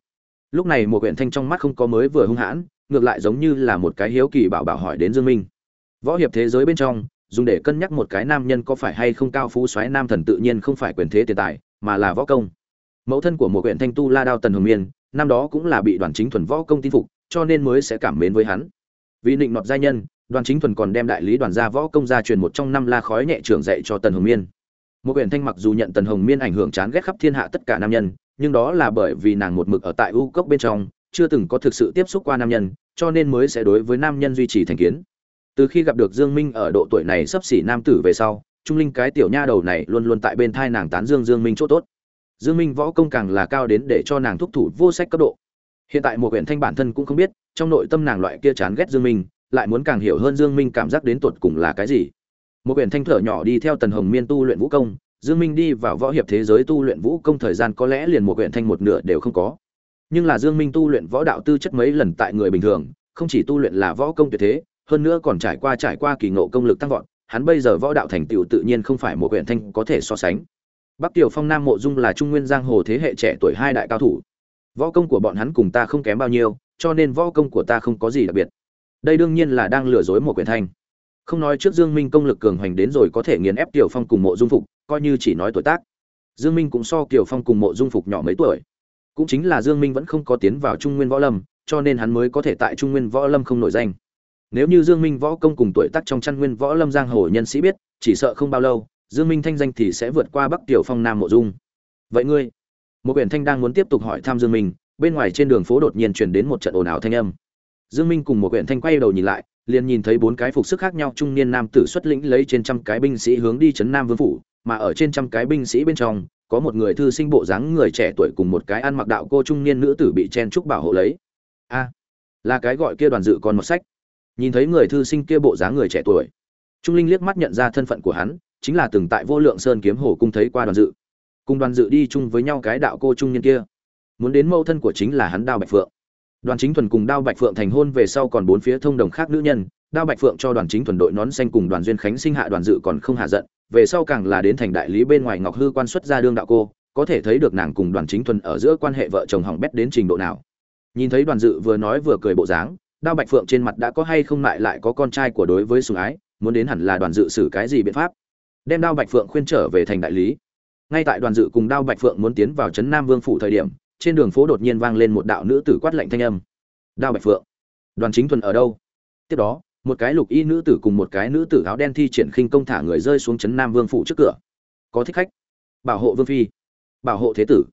Lúc này một quyển thanh trong mắt không có mới vừa hung hãn, ngược lại giống như là một cái hiếu kỳ bảo bảo hỏi đến dương minh. Võ hiệp thế giới bên trong, dùng để cân nhắc một cái nam nhân có phải hay không cao phú soái nam thần tự nhiên không phải quyền thế tiền tài, mà là võ công. Mẫu thân của một quyển thanh tu la đao tần hồng miên, năm đó cũng là bị đoàn chính thuần võ công tin phục, cho nên mới sẽ cảm mến với hắn. Vì định nọt gia nhân đoàn chính thuần còn đem đại lý đoàn gia võ công gia truyền một trong năm la khói nhẹ trưởng dạy cho tần hồng miên. Một quyển thanh mặc dù nhận tần hồng miên ảnh hưởng chán ghét khắp thiên hạ tất cả nam nhân, nhưng đó là bởi vì nàng một mực ở tại u cốc bên trong, chưa từng có thực sự tiếp xúc qua nam nhân, cho nên mới sẽ đối với nam nhân duy trì thành kiến. Từ khi gặp được dương minh ở độ tuổi này sắp xỉ nam tử về sau, trung linh cái tiểu nha đầu này luôn luôn tại bên thai nàng tán dương dương minh chỗ tốt. Dương minh võ công càng là cao đến để cho nàng thúc thủ vô sách cấp độ. Hiện tại một huyện thanh bản thân cũng không biết, trong nội tâm nàng loại kia chán ghét dương minh lại muốn càng hiểu hơn dương minh cảm giác đến tuột cùng là cái gì. Một quyển thanh thở nhỏ đi theo tần hồng miên tu luyện vũ công, dương minh đi vào võ hiệp thế giới tu luyện vũ công thời gian có lẽ liền một quyển thanh một nửa đều không có. Nhưng là dương minh tu luyện võ đạo tư chất mấy lần tại người bình thường, không chỉ tu luyện là võ công tuyệt thế, hơn nữa còn trải qua trải qua kỳ ngộ công lực tăng vọt, hắn bây giờ võ đạo thành tựu tự nhiên không phải một quyển thanh có thể so sánh. Bắc tiểu phong, nam mộ dung là trung nguyên giang hồ thế hệ trẻ tuổi hai đại cao thủ. Võ công của bọn hắn cùng ta không kém bao nhiêu, cho nên võ công của ta không có gì đặc biệt đây đương nhiên là đang lừa dối một quyển thanh. Không nói trước dương minh công lực cường hoành đến rồi có thể nghiền ép tiểu phong cùng mộ dung phục, coi như chỉ nói tuổi tác. Dương minh cũng so Tiểu phong cùng mộ dung phục nhỏ mấy tuổi. Cũng chính là dương minh vẫn không có tiến vào trung nguyên võ lâm, cho nên hắn mới có thể tại trung nguyên võ lâm không nổi danh. Nếu như dương minh võ công cùng tuổi tác trong chăn nguyên võ lâm giang hồ nhân sĩ biết, chỉ sợ không bao lâu, dương minh thanh danh thì sẽ vượt qua bắc tiểu phong nam mộ dung. Vậy ngươi? Một quyển thanh đang muốn tiếp tục hỏi thăm dương minh, bên ngoài trên đường phố đột nhiên truyền đến một trận ồn ào thanh âm dương minh cùng một quyển thanh quay đầu nhìn lại, liền nhìn thấy bốn cái phục sức khác nhau trung niên nam tử xuất lĩnh lấy trên trăm cái binh sĩ hướng đi chấn nam vương phủ, mà ở trên trăm cái binh sĩ bên trong, có một người thư sinh bộ dáng người trẻ tuổi cùng một cái ăn mặc đạo cô trung niên nữ tử bị chen trúc bảo hộ lấy. A, là cái gọi kia đoàn dự còn một sách. Nhìn thấy người thư sinh kia bộ dáng người trẻ tuổi, trung linh liếc mắt nhận ra thân phận của hắn, chính là từng tại vô lượng sơn kiếm hồ cung thấy qua đoàn dự. Cùng đoàn dự đi chung với nhau cái đạo cô trung niên kia. Muốn đến mâu thân của chính là hắn đao bạch phượng đoàn chính thuần cùng đao bạch phượng thành hôn về sau còn bốn phía thông đồng khác nữ nhân, đao bạch phượng cho đoàn chính thuần đội nón xanh cùng đoàn duyên khánh sinh hạ đoàn dự còn không hạ giận, về sau càng là đến thành đại lý bên ngoài ngọc hư quan xuất ra đương đạo cô, có thể thấy được nàng cùng đoàn chính thuần ở giữa quan hệ vợ chồng hỏng bét đến trình độ nào. Nhìn thấy đoàn dự vừa nói vừa cười bộ dáng, đao bạch phượng trên mặt đã có hay không lại lại có con trai của đối với sùng ái, muốn đến hẳn là đoàn dự xử cái gì biện pháp. Đem đao bạch phượng khuyên trở về thành đại lý. Ngay tại đoàn dự cùng đao bạch phượng muốn tiến vào trấn nam vương phủ thời điểm trên đường phố đột nhiên vang lên một đạo nữ tử quát lạnh thanh âm. Đao bạch phượng, đoàn chính thuần ở đâu? Tiếp đó, một cái lục y nữ tử cùng một cái nữ tử áo đen thi triển khinh công thả người rơi xuống trấn nam vương phủ trước cửa. Có thích khách. Bảo hộ vương phi. Bảo hộ thế tử.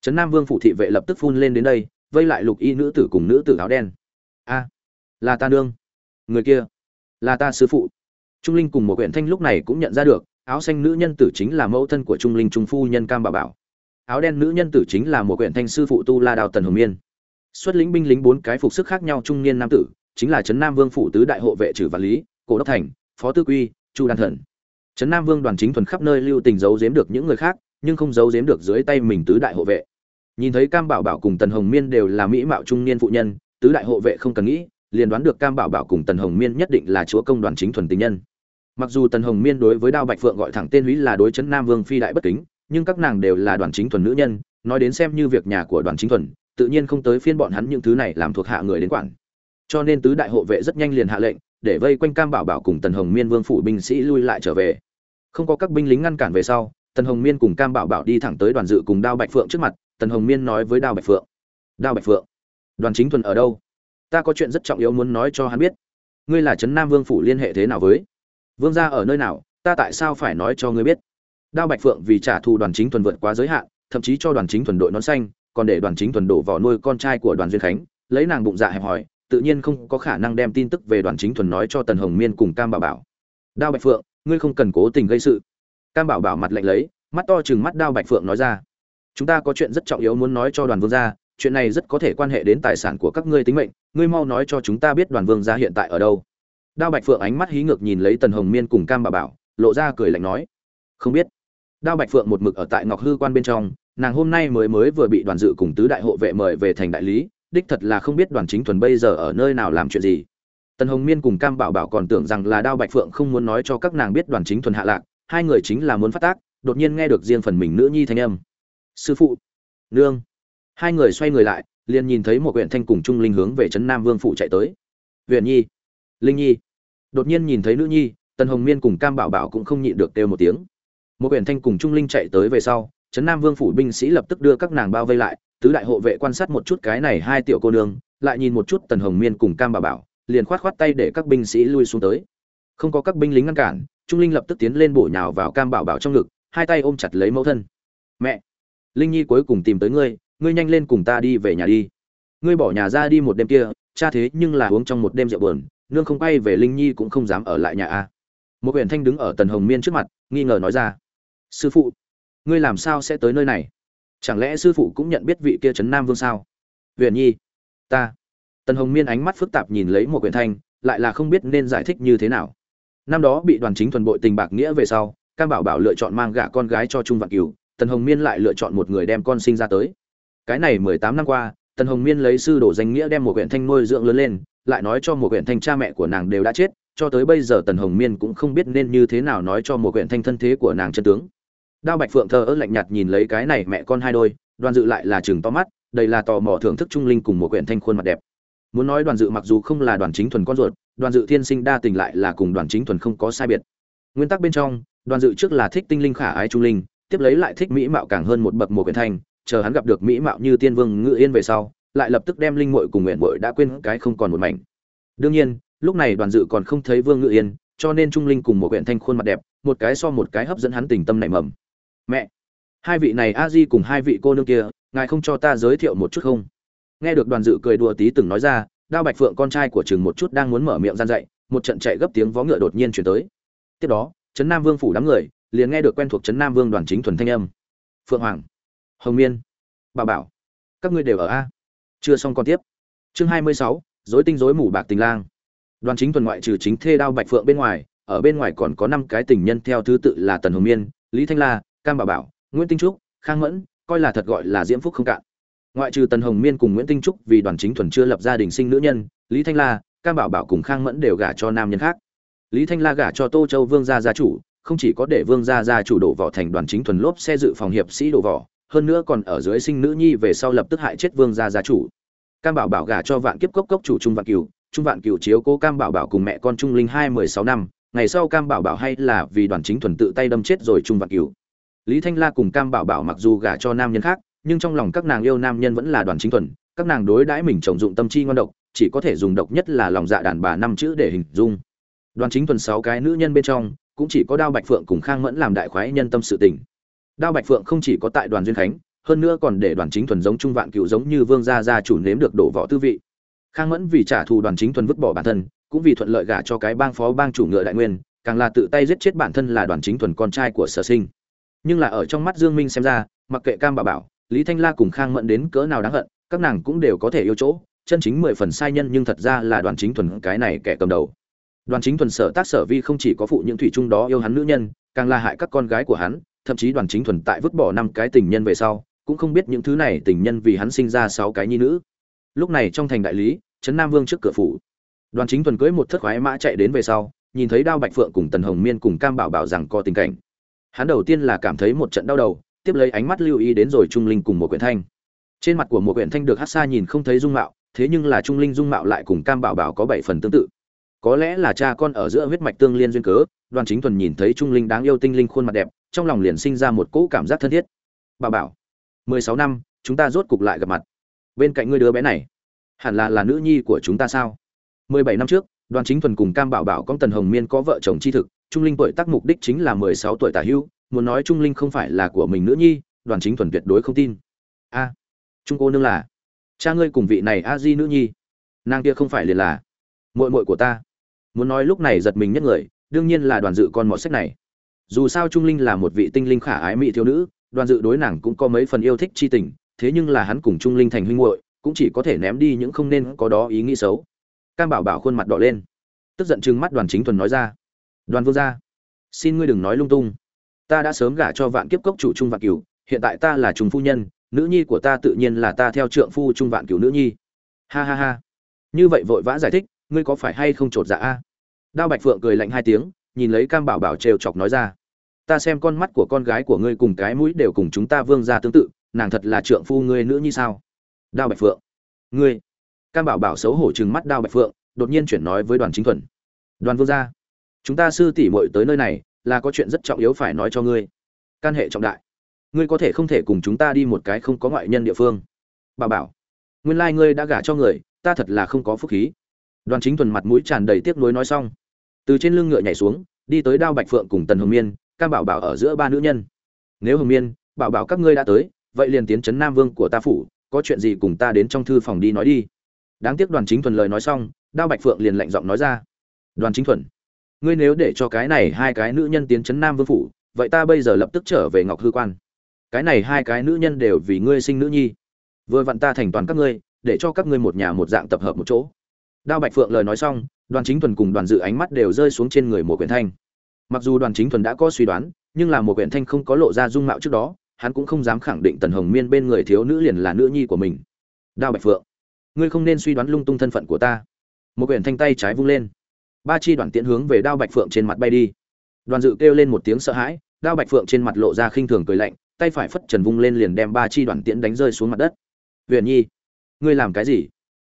Trấn nam vương phủ thị vệ lập tức phun lên đến đây, vây lại lục y nữ tử cùng nữ tử áo đen. A, là ta nương. Người kia, là ta sư phụ. Trung linh cùng một quyển thanh lúc này cũng nhận ra được, áo xanh nữ nhân tử chính là mẫu thân của trung linh trung phu nhân cam bà bảo áo đen nữ nhân tử chính là một quyển thanh sư phụ tu la đào tần hồng miên. Xuất lĩnh binh lính bốn cái phục sức khác nhau trung niên nam tử, chính là trấn nam vương phủ tứ đại hộ vệ trừ vạn lý, cổ đốc thành, phó tư quy, chu đan thần. Trấn nam vương đoàn chính thuần khắp nơi lưu tình giấu giếm được những người khác, nhưng không giấu giếm được dưới tay mình tứ đại hộ vệ. Nhìn thấy cam bảo bảo cùng tần hồng miên đều là mỹ mạo trung niên phụ nhân, tứ đại hộ vệ không cần nghĩ, liền đoán được cam bảo bảo cùng tần hồng miên nhất định là chúa công đoàn chính thuần tình nhân. Mặc dù tần hồng miên đối với đao bạch phượng gọi thẳng tên húy là đối chấn nam vương phi đại bất kính nhưng các nàng đều là đoàn chính thuần nữ nhân, nói đến xem như việc nhà của đoàn chính thuần, tự nhiên không tới phiên bọn hắn những thứ này làm thuộc hạ người đến quản. Cho nên tứ đại hộ vệ rất nhanh liền hạ lệnh, để vây quanh cam bảo bảo cùng tần hồng miên vương phủ binh sĩ lui lại trở về. Không có các binh lính ngăn cản về sau, tần hồng miên cùng cam bảo bảo đi thẳng tới đoàn dự cùng đao bạch phượng trước mặt, tần hồng miên nói với đao bạch phượng, đao bạch phượng, đoàn chính thuần ở đâu? Ta có chuyện rất trọng yếu muốn nói cho hắn biết. Ngươi là trấn nam vương phủ liên hệ thế nào với? Vương gia ở nơi nào? Ta tại sao phải nói cho ngươi biết? Đao bạch phượng vì trả thù đoàn chính thuần vượt quá giới hạn, thậm chí cho đoàn chính thuần đội nón xanh, còn để đoàn chính thuần đổ vào nuôi con trai của đoàn duyên khánh, lấy nàng bụng dạ hẹp hòi, tự nhiên không có khả năng đem tin tức về đoàn chính thuần nói cho tần hồng miên cùng cam bảo bảo. Đao bạch phượng, ngươi không cần cố tình gây sự. Cam bảo bảo mặt lạnh lấy, mắt to chừng mắt đao bạch phượng nói ra. Chúng ta có chuyện rất trọng yếu muốn nói cho đoàn vương gia, chuyện này rất có thể quan hệ đến tài sản của các ngươi tính mệnh, ngươi mau nói cho chúng ta biết đoàn vương gia hiện tại ở đâu. Đao bạch phượng ánh mắt hí ngược nhìn lấy tần hồng miên cùng cam Bảo bảo, lộ ra cười lạnh nói. Không biết đao bạch phượng một mực ở tại ngọc hư quan bên trong, nàng hôm nay mới mới vừa bị đoàn dự cùng tứ đại hộ vệ mời về thành đại lý, đích thật là không biết đoàn chính thuần bây giờ ở nơi nào làm chuyện gì. Tần hồng miên cùng cam bảo bảo còn tưởng rằng là đao bạch phượng không muốn nói cho các nàng biết đoàn chính thuần hạ lạc, hai người chính là muốn phát tác, đột nhiên nghe được riêng phần mình nữ nhi thanh âm. Sư phụ, nương. Hai người xoay người lại, liền nhìn thấy một huyện thanh cùng trung linh hướng về trấn nam vương phủ chạy tới. Huyện nhi, linh nhi. Đột nhiên nhìn thấy nữ nhi, tần hồng miên cùng cam bảo bảo cũng không nhịn được kêu một tiếng một quyển thanh cùng trung linh chạy tới về sau, trấn nam vương phủ binh sĩ lập tức đưa các nàng bao vây lại, tứ đại hộ vệ quan sát một chút cái này hai tiểu cô nương, lại nhìn một chút tần hồng miên cùng cam bảo bảo, liền khoát khoát tay để các binh sĩ lui xuống tới. Không có các binh lính ngăn cản, trung linh lập tức tiến lên bổ nhào vào cam bảo bảo trong ngực, hai tay ôm chặt lấy mẫu thân. Mẹ, linh nhi cuối cùng tìm tới ngươi ngươi nhanh lên cùng ta đi về nhà đi. Ngươi bỏ nhà ra đi một đêm kia, cha thế nhưng là uống trong một đêm rượu buồn, nương không quay về linh nhi cũng không dám ở lại nhà a. Một huyện thanh đứng ở tần hồng miên trước mặt, nghi ngờ nói ra sư phụ, ngươi làm sao sẽ tới nơi này? Chẳng lẽ sư phụ cũng nhận biết vị kia trấn nam vương sao? Huyền nhi, ta. Tần hồng miên ánh mắt phức tạp nhìn lấy một huyện thanh, lại là không biết nên giải thích như thế nào. Năm đó bị đoàn chính thuần bội tình bạc nghĩa về sau, cam bảo bảo lựa chọn mang gả con gái cho trung vạn cửu, tần hồng miên lại lựa chọn một người đem con sinh ra tới. Cái này mười tám năm qua, tần hồng miên lấy sư đồ danh nghĩa đem một huyện thanh nuôi dưỡng lớn lên, lại nói cho một huyện thanh cha mẹ của nàng đều đã chết, cho tới bây giờ tần hồng miên cũng không biết nên như thế nào nói cho một huyện thanh thân thế của nàng chân tướng đao bạch phượng thờ ơ lạnh nhạt nhìn lấy cái này mẹ con hai đôi, đoàn dự lại là trừng to mắt đây là tò mò thưởng thức trung linh cùng một quyển thanh khuôn mặt đẹp. Muốn nói đoàn dự mặc dù không là đoàn chính thuần con ruột, đoàn dự thiên sinh đa tình lại là cùng đoàn chính thuần không có sai biệt. Nguyên tắc bên trong, đoàn dự trước là thích tinh linh khả ái trung linh, tiếp lấy lại thích mỹ mạo càng hơn một bậc một quyển thanh, chờ hắn gặp được mỹ mạo như tiên vương ngự yên về sau, lại lập tức đem linh muội cùng nguyện muội đã quên cái không còn một mảnh. Đương nhiên, lúc này đoàn dự còn không thấy vương ngự yên, cho nên trung linh cùng một quyển thanh khuôn mặt đẹp, một cái so một cái hấp dẫn hắn tình tâm nảy mầm mẹ, hai vị này a di cùng hai vị cô nương kia, ngài không cho ta giới thiệu một chút không? Nghe được đoàn dự cười đùa tí từng nói ra, đao bạch phượng con trai của chừng một chút đang muốn mở miệng gian dậy một trận chạy gấp tiếng vó ngựa đột nhiên chuyển tới. Tiếp đó, trấn nam vương phủ đám người liền nghe được quen thuộc trấn nam vương đoàn chính thuần thanh âm. Phượng hoàng, hồng miên bà bảo, các ngươi đều ở a? Chưa xong còn tiếp. Chương hai mươi sáu, dối tinh dối mù bạc tình lang. Đoàn chính thuần ngoại trừ chính thê đao bạch phượng bên ngoài, ở bên ngoài còn có năm cái tình nhân theo thứ tự là tần hồng miên, lý thanh la cam Bảo bảo, nguyễn tinh trúc, khang mẫn, coi là thật gọi là diễm phúc không cạn. Ngoại trừ tần hồng miên cùng nguyễn tinh trúc vì đoàn chính thuần chưa lập gia đình sinh nữ nhân, lý thanh la, cam bảo bảo cùng khang mẫn đều gả cho nam nhân khác. Lý thanh la gả cho tô châu vương gia gia chủ, không chỉ có để vương gia gia chủ đổ vỏ thành đoàn chính thuần lốp xe dự phòng hiệp sĩ đổ vỏ, hơn nữa còn ở dưới sinh nữ nhi về sau lập tức hại chết vương gia gia chủ. Cam bảo bảo gả cho vạn kiếp cốc cốc chủ trung vạn cửu trung vạn cửu chiếu cố cam bảo bảo cùng mẹ con trung linh hai mười sáu năm, ngày sau cam bảo bảo hay là vì đoàn chính thuần tự tay đâm chết rồi trung vạn cửu lý thanh la cùng cam bảo bảo mặc dù gả cho nam nhân khác, nhưng trong lòng các nàng yêu nam nhân vẫn là đoàn chính thuần, các nàng đối đãi mình trọng dụng tâm chi ngon độc, chỉ có thể dùng độc nhất là lòng dạ đàn bà năm chữ để hình dung. Đoàn chính thuần sáu cái nữ nhân bên trong, cũng chỉ có đao bạch phượng cùng khang mẫn làm đại khoái nhân tâm sự tình. Đao bạch phượng không chỉ có tại đoàn duyên khánh, hơn nữa còn để đoàn chính thuần giống trung vạn cựu giống như vương gia gia chủ nếm được đổ võ tư vị. Khang mẫn vì trả thù đoàn chính thuần vứt bỏ bản thân, cũng vì thuận lợi gả cho cái bang phó bang chủ ngựa đại nguyên, càng là tự tay giết chết bản thân là đoàn chính thuần con trai của sở sinh nhưng là ở trong mắt dương minh xem ra, mặc kệ cam bà bảo, lý thanh la cùng khang mẫn đến cỡ nào đáng hận, các nàng cũng đều có thể yêu chỗ, chân chính mười phần sai nhân nhưng thật ra là đoàn chính thuần cái này kẻ cầm đầu. Đoàn chính thuần sở tác sở vi không chỉ có phụ những thủy trung đó yêu hắn nữ nhân, càng là hại các con gái của hắn, thậm chí đoàn chính thuần tại vứt bỏ năm cái tình nhân về sau, cũng không biết những thứ này tình nhân vì hắn sinh ra sáu cái nhi nữ. Lúc này trong thành đại lý, trấn nam vương trước cửa phủ. Đoàn chính thuần cưới một thất khoái mã chạy đến về sau, nhìn thấy đao bạch phượng cùng tần hồng miên cùng cam bảo bảo rằng có tình cảnh hắn đầu tiên là cảm thấy một trận đau đầu, tiếp lấy ánh mắt lưu ý đến rồi trung linh cùng một quyển thanh. Trên mặt của một quyển thanh được hát xa nhìn không thấy dung mạo, thế nhưng là trung linh dung mạo lại cùng cam bảo bảo có bảy phần tương tự. Có lẽ là cha con ở giữa huyết mạch tương liên duyên cớ, đoàn chính thuần nhìn thấy trung linh đáng yêu tinh linh khuôn mặt đẹp, trong lòng liền sinh ra một cỗ cảm giác thân thiết. Bảo bảo, mười sáu năm, chúng ta rốt cục lại gặp mặt. Bên cạnh ngươi đứa bé này, hẳn là là nữ nhi của chúng ta sao? Mười bảy năm trước, đoàn chính thuần cùng cam bảo bảo con tần hồng miên có vợ chồng chi thực trung linh tuổi tác mục đích chính là mười sáu tuổi tả hưu, muốn nói trung linh không phải là của mình nữ nhi, đoàn chính thuần tuyệt đối không tin. A, trung cô nương là, cha ngươi cùng vị này a di nữ nhi, nàng kia không phải liền là muội muội của ta. Muốn nói lúc này giật mình nhất người, đương nhiên là đoàn dự con mọt sách này. Dù sao trung linh là một vị tinh linh khả ái mỹ thiếu nữ, đoàn dự đối nàng cũng có mấy phần yêu thích chi tình, thế nhưng là hắn cùng trung linh thành huynh muội, cũng chỉ có thể ném đi những không nên có đó ý nghĩ xấu. Cam bảo bảo khuôn mặt đỏ lên, tức giận chừng mắt đoàn chính thuần nói ra đoàn vương gia, xin ngươi đừng nói lung tung. Ta đã sớm gả cho vạn kiếp cốc chủ trung vạn cửu, hiện tại ta là trùng phu nhân, nữ nhi của ta tự nhiên là ta theo trượng phu trung vạn cửu nữ nhi. Ha ha ha. Như vậy vội vã giải thích, ngươi có phải hay không trột dạ a? Đao bạch phượng cười lạnh hai tiếng, nhìn lấy cam bảo bảo trêu chọc nói ra. Ta xem con mắt của con gái của ngươi cùng cái mũi đều cùng chúng ta vương gia tương tự, nàng thật là trượng phu ngươi nữ nhi sao? Đao bạch phượng. Ngươi. Cam bảo bảo xấu hổ chừng mắt đao bạch phượng, đột nhiên chuyển nói với đoàn chính thuần. Đoàn vương gia chúng ta sư tỷ muội tới nơi này, là có chuyện rất trọng yếu phải nói cho ngươi. Can hệ trọng đại. Ngươi có thể không thể cùng chúng ta đi một cái không có ngoại nhân địa phương. Bà bảo, nguyên lai ngươi đã gả cho người, ta thật là không có phúc khí. Đoàn chính thuần mặt mũi tràn đầy tiếc nuối nói xong. Từ trên lưng ngựa nhảy xuống, đi tới đao bạch phượng cùng tần hồng miên, cam bảo bảo ở giữa ba nữ nhân. Nếu hồng miên, bảo bảo các ngươi đã tới, vậy liền tiến trấn nam vương của ta phủ, có chuyện gì cùng ta đến trong thư phòng đi nói đi. Đáng tiếc đoàn chính thuần lời nói xong, đao bạch phượng liền lạnh giọng nói ra. Đoàn chính thuần ngươi nếu để cho cái này hai cái nữ nhân tiến chấn nam vương phủ, vậy ta bây giờ lập tức trở về ngọc hư quan. Cái này hai cái nữ nhân đều vì ngươi sinh nữ nhi. Vừa vặn ta thành toàn các ngươi, để cho các ngươi một nhà một dạng tập hợp một chỗ. Đao bạch phượng lời nói xong, đoàn chính thuần cùng đoàn dự ánh mắt đều rơi xuống trên người một quyển thanh. Mặc dù đoàn chính thuần đã có suy đoán, nhưng là một quyển thanh không có lộ ra dung mạo trước đó, hắn cũng không dám khẳng định tần hồng miên bên người thiếu nữ liền là nữ nhi của mình. Đao bạch phượng, ngươi không nên suy đoán lung tung thân phận của ta. Một quyển thanh tay trái vung lên ba chi đoàn tiễn hướng về đao bạch phượng trên mặt bay đi. Đoàn dự kêu lên một tiếng sợ hãi, đao bạch phượng trên mặt lộ ra khinh thường cười lạnh, tay phải phất trần vung lên liền đem ba chi đoàn tiễn đánh rơi xuống mặt đất. Huyền nhi, ngươi làm cái gì?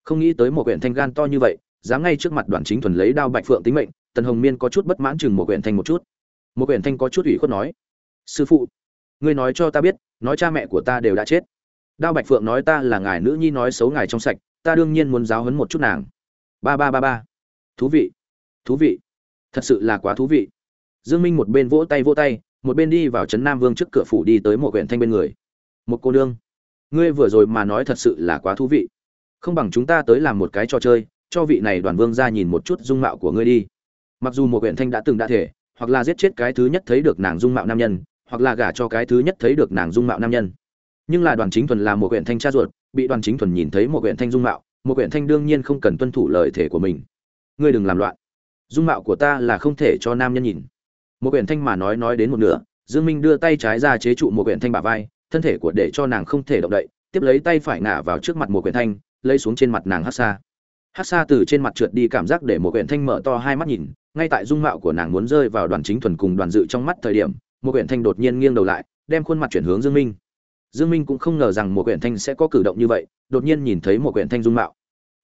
Không nghĩ tới một quyển thanh gan to như vậy, dám ngay trước mặt đoàn chính thuần lấy đao bạch phượng tính mệnh, tần hồng miên có chút bất mãn chừng một quyển thanh một chút. Một quyển thanh có chút ủy khuất nói, sư phụ, ngươi nói cho ta biết, nói cha mẹ của ta đều đã chết. Đao bạch phượng nói ta là ngài nữ nhi nói xấu ngài trong sạch, ta đương nhiên muốn giáo hấn một chút nàng. Ba ba ba ba. Thú vị thú vị. Thật sự là quá thú vị. Dương minh một bên vỗ tay vỗ tay, một bên đi vào trấn nam vương trước cửa phủ đi tới một huyện thanh bên người. Một cô nương. Ngươi vừa rồi mà nói thật sự là quá thú vị. Không bằng chúng ta tới làm một cái trò chơi, cho vị này đoàn vương ra nhìn một chút dung mạo của ngươi đi. Mặc dù một huyện thanh đã từng đã thể, hoặc là giết chết cái thứ nhất thấy được nàng dung mạo nam nhân, hoặc là gả cho cái thứ nhất thấy được nàng dung mạo nam nhân. Nhưng là đoàn chính thuần là một huyện thanh cha ruột, bị đoàn chính thuần nhìn thấy một huyện thanh dung mạo, một huyện thanh đương nhiên không cần tuân thủ lời thể của mình. Ngươi đừng làm loạn dung mạo của ta là không thể cho nam nhân nhìn. Một quyển thanh mà nói nói đến một nửa, dương minh đưa tay trái ra chế trụ một quyển thanh bả vai, thân thể của để cho nàng không thể động đậy, tiếp lấy tay phải ngả vào trước mặt một quyển thanh, lấy xuống trên mặt nàng hát xa. Hát xa từ trên mặt trượt đi cảm giác để một quyển thanh mở to hai mắt nhìn, ngay tại dung mạo của nàng muốn rơi vào đoàn chính thuần cùng đoàn dự trong mắt thời điểm, một quyển thanh đột nhiên nghiêng đầu lại, đem khuôn mặt chuyển hướng dương minh. Dương minh cũng không ngờ rằng một quyển thanh sẽ có cử động như vậy, đột nhiên nhìn thấy một quyển thanh dung mạo.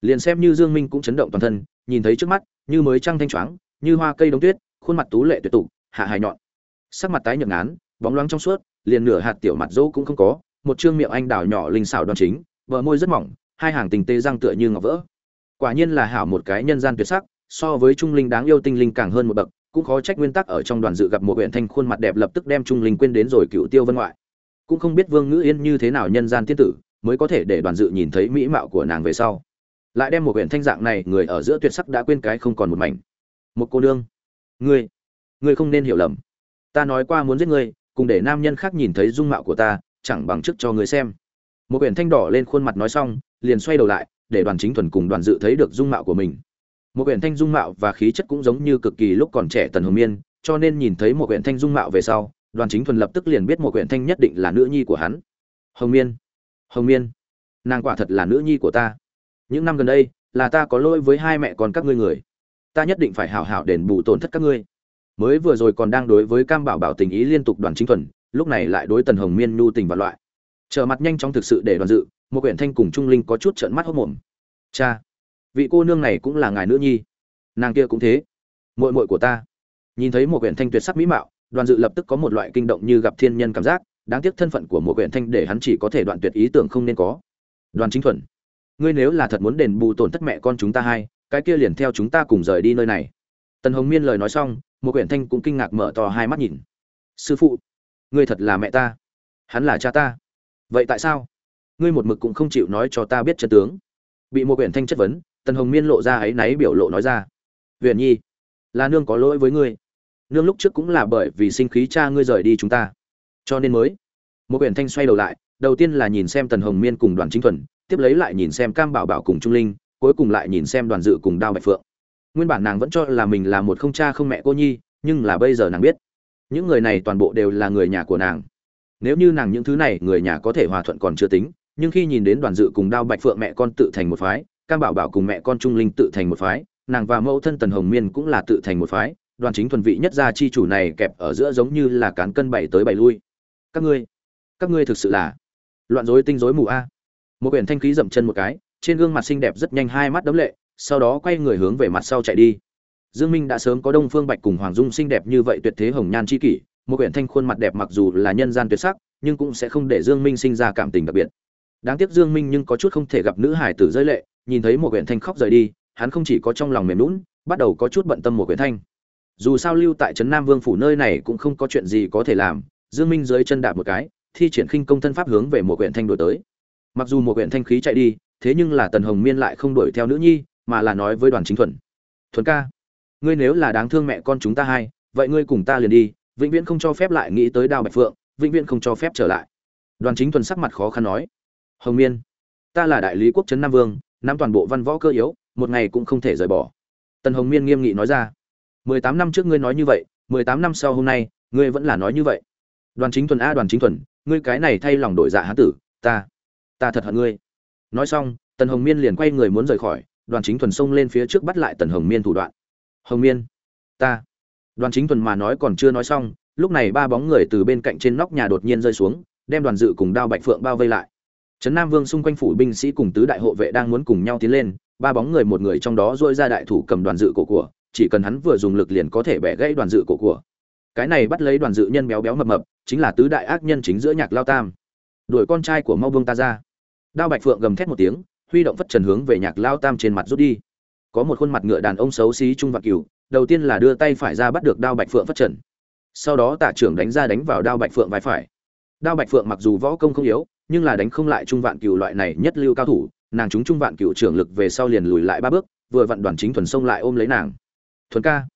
Liền xem như dương minh cũng chấn động toàn thân, nhìn thấy trước mắt như mới trăng thanh choáng, như hoa cây đống tuyết, khuôn mặt tú lệ tuyệt tục hạ hài nhọn. Sắc mặt tái nhợt ngán, bóng loáng trong suốt, liền nửa hạt tiểu mặt dỗ cũng không có, một trương miệng anh đào nhỏ linh xảo đoan chính, bờ môi rất mỏng, hai hàng tình tê răng tựa như ngọc vỡ. Quả nhiên là hảo một cái nhân gian tuyệt sắc, so với trung linh đáng yêu tinh linh càng hơn một bậc, cũng khó trách nguyên tắc ở trong đoàn dự gặp một huyện thanh khuôn mặt đẹp lập tức đem trung linh quên đến rồi cựu tiêu vân ngoại. Cũng không biết vương ngữ yên như thế nào nhân gian tiên tử, mới có thể để đoàn dự nhìn thấy mỹ mạo của nàng về sau lại đem một huyện thanh dạng này người ở giữa tuyệt sắc đã quên cái không còn một mảnh. Một cô nương. Ngươi ngươi không nên hiểu lầm. Ta nói qua muốn giết ngươi, cùng để nam nhân khác nhìn thấy dung mạo của ta, chẳng bằng chức cho ngươi xem. Một quyển thanh đỏ lên khuôn mặt nói xong, liền xoay đầu lại, để đoàn chính thuần cùng đoàn dự thấy được dung mạo của mình. Một quyển thanh dung mạo và khí chất cũng giống như cực kỳ lúc còn trẻ tần hồng miên, cho nên nhìn thấy một quyển thanh dung mạo về sau, đoàn chính thuần lập tức liền biết một quyển thanh nhất định là nữ nhi của hắn. Hồng miên hồng miên, nàng quả thật là nữ nhi của ta những năm gần đây, là ta có lỗi với hai mẹ con các ngươi người. Ta nhất định phải hảo hảo đền bù tổn thất các ngươi. Mới vừa rồi còn đang đối với cam bảo bảo tình ý liên tục đoàn chính thuần, lúc này lại đối tần hồng miên nhu tình và loại. Trở mặt nhanh chóng thực sự để đoàn dự, một quyển thanh cùng trung linh có chút trợn mắt hốc mồm cha, vị cô nương này cũng là ngài nữ nhi. Nàng kia cũng thế. Muội muội của ta. Nhìn thấy một quyển thanh tuyệt sắc mỹ mạo, đoàn dự lập tức có một loại kinh động như gặp thiên nhân cảm giác, đáng tiếc thân phận của một quyển thanh để hắn chỉ có thể đoạn tuyệt ý tưởng không nên có. Đoàn chính thuần ngươi nếu là thật muốn đền bù tổn thất mẹ con chúng ta hai, cái kia liền theo chúng ta cùng rời đi nơi này. Tần hồng miên lời nói xong, một quyển thanh cũng kinh ngạc mở to hai mắt nhìn. Sư phụ, ngươi thật là mẹ ta. Hắn là cha ta. Vậy tại sao? Ngươi một mực cũng không chịu nói cho ta biết chân tướng. Bị một quyển thanh chất vấn, tần hồng miên lộ ra áy náy biểu lộ nói ra. Huyền nhi, là nương có lỗi với ngươi. Nương lúc trước cũng là bởi vì sinh khí cha ngươi rời đi chúng ta. Cho nên mới, một quyển thanh xoay đầu lại, đầu tiên là nhìn xem tần hồng miên cùng đoàn chính thuần tiếp lấy lại nhìn xem cam bảo bảo cùng trung linh, cuối cùng lại nhìn xem đoàn dự cùng đao bạch phượng. Nguyên bản nàng vẫn cho là mình là một không cha không mẹ cô nhi, nhưng là bây giờ nàng biết, những người này toàn bộ đều là người nhà của nàng. Nếu như nàng những thứ này người nhà có thể hòa thuận còn chưa tính, nhưng khi nhìn đến đoàn dự cùng đao bạch phượng mẹ con tự thành một phái, cam bảo bảo cùng mẹ con trung linh tự thành một phái, nàng và mẫu thân tần hồng miên cũng là tự thành một phái, đoàn chính thuần vị nhất gia chi chủ này kẹp ở giữa giống như là cán cân bảy tới bảy lui. Các ngươi các ngươi thực sự là loạn rối tinh rối mù a một quyển thanh khí dậm chân một cái, trên gương mặt xinh đẹp rất nhanh hai mắt đấm lệ, sau đó quay người hướng về mặt sau chạy đi. Dương minh đã sớm có đông phương bạch cùng hoàng dung xinh đẹp như vậy tuyệt thế hồng nhan chi kỷ, một quyển thanh khuôn mặt đẹp mặc dù là nhân gian tuyệt sắc, nhưng cũng sẽ không để dương minh sinh ra cảm tình đặc biệt. Đáng tiếc dương minh nhưng có chút không thể gặp nữ hải tử rơi lệ, nhìn thấy một quyển thanh khóc rời đi, hắn không chỉ có trong lòng mềm nũng bắt đầu có chút bận tâm một quyển thanh. Dù sao lưu tại trấn nam vương phủ nơi này cũng không có chuyện gì có thể làm, dương minh dưới chân đạp một cái, thi triển khinh công thân pháp hướng về một quyển thanh đuổi tới mặc dù một huyện thanh khí chạy đi, thế nhưng là tần hồng miên lại không đuổi theo nữ nhi, mà là nói với đoàn chính thuần thuần ca, ngươi nếu là đáng thương mẹ con chúng ta hai, vậy ngươi cùng ta liền đi, vĩnh viễn không cho phép lại nghĩ tới Đào bạch phượng, vĩnh viễn không cho phép trở lại. Đoàn chính thuần sắc mặt khó khăn nói, hồng miên, ta là đại lý quốc trấn nam vương, nắm toàn bộ văn võ cơ yếu, một ngày cũng không thể rời bỏ. Tần hồng miên nghiêm nghị nói ra, mười tám năm trước ngươi nói như vậy, mười tám năm sau hôm nay, ngươi vẫn là nói như vậy. Đoàn chính thuần a, đoàn chính thuần ngươi cái này thay lòng đổi dạ hán tử, ta ta thật hận ngươi. Nói xong, tần hồng miên liền quay người muốn rời khỏi, đoàn chính thuần xông lên phía trước bắt lại tần hồng miên thủ đoạn. Hồng miên, ta. Đoàn chính thuần mà nói còn chưa nói xong, lúc này ba bóng người từ bên cạnh trên nóc nhà đột nhiên rơi xuống, đem đoàn dự cùng đao bạch phượng bao vây lại. Trấn nam vương xung quanh phủ binh sĩ cùng tứ đại hộ vệ đang muốn cùng nhau tiến lên, ba bóng người một người trong đó dôi ra đại thủ cầm đoàn dự cổ của, chỉ cần hắn vừa dùng lực liền có thể bẻ gãy đoàn dự cổ của. Cái này bắt lấy đoàn dự nhân béo béo mập mập, chính là tứ đại ác nhân chính giữa nhạc lao tam. Đuổi con trai của mau vương ta ra đao bạch phượng gầm thét một tiếng, huy động phất trần hướng về nhạc lao tam trên mặt rút đi. Có một khuôn mặt ngựa đàn ông xấu xí trung vạn cửu, đầu tiên là đưa tay phải ra bắt được đao bạch phượng phất trần. Sau đó tạ trưởng đánh ra đánh vào đao bạch phượng vai phải. Đao bạch phượng mặc dù võ công không yếu, nhưng là đánh không lại trung vạn cửu loại này nhất lưu cao thủ, nàng chúng trung vạn cửu trưởng lực về sau liền lùi lại ba bước, vừa vặn đoàn chính thuần sông lại ôm lấy nàng. Thuần ca,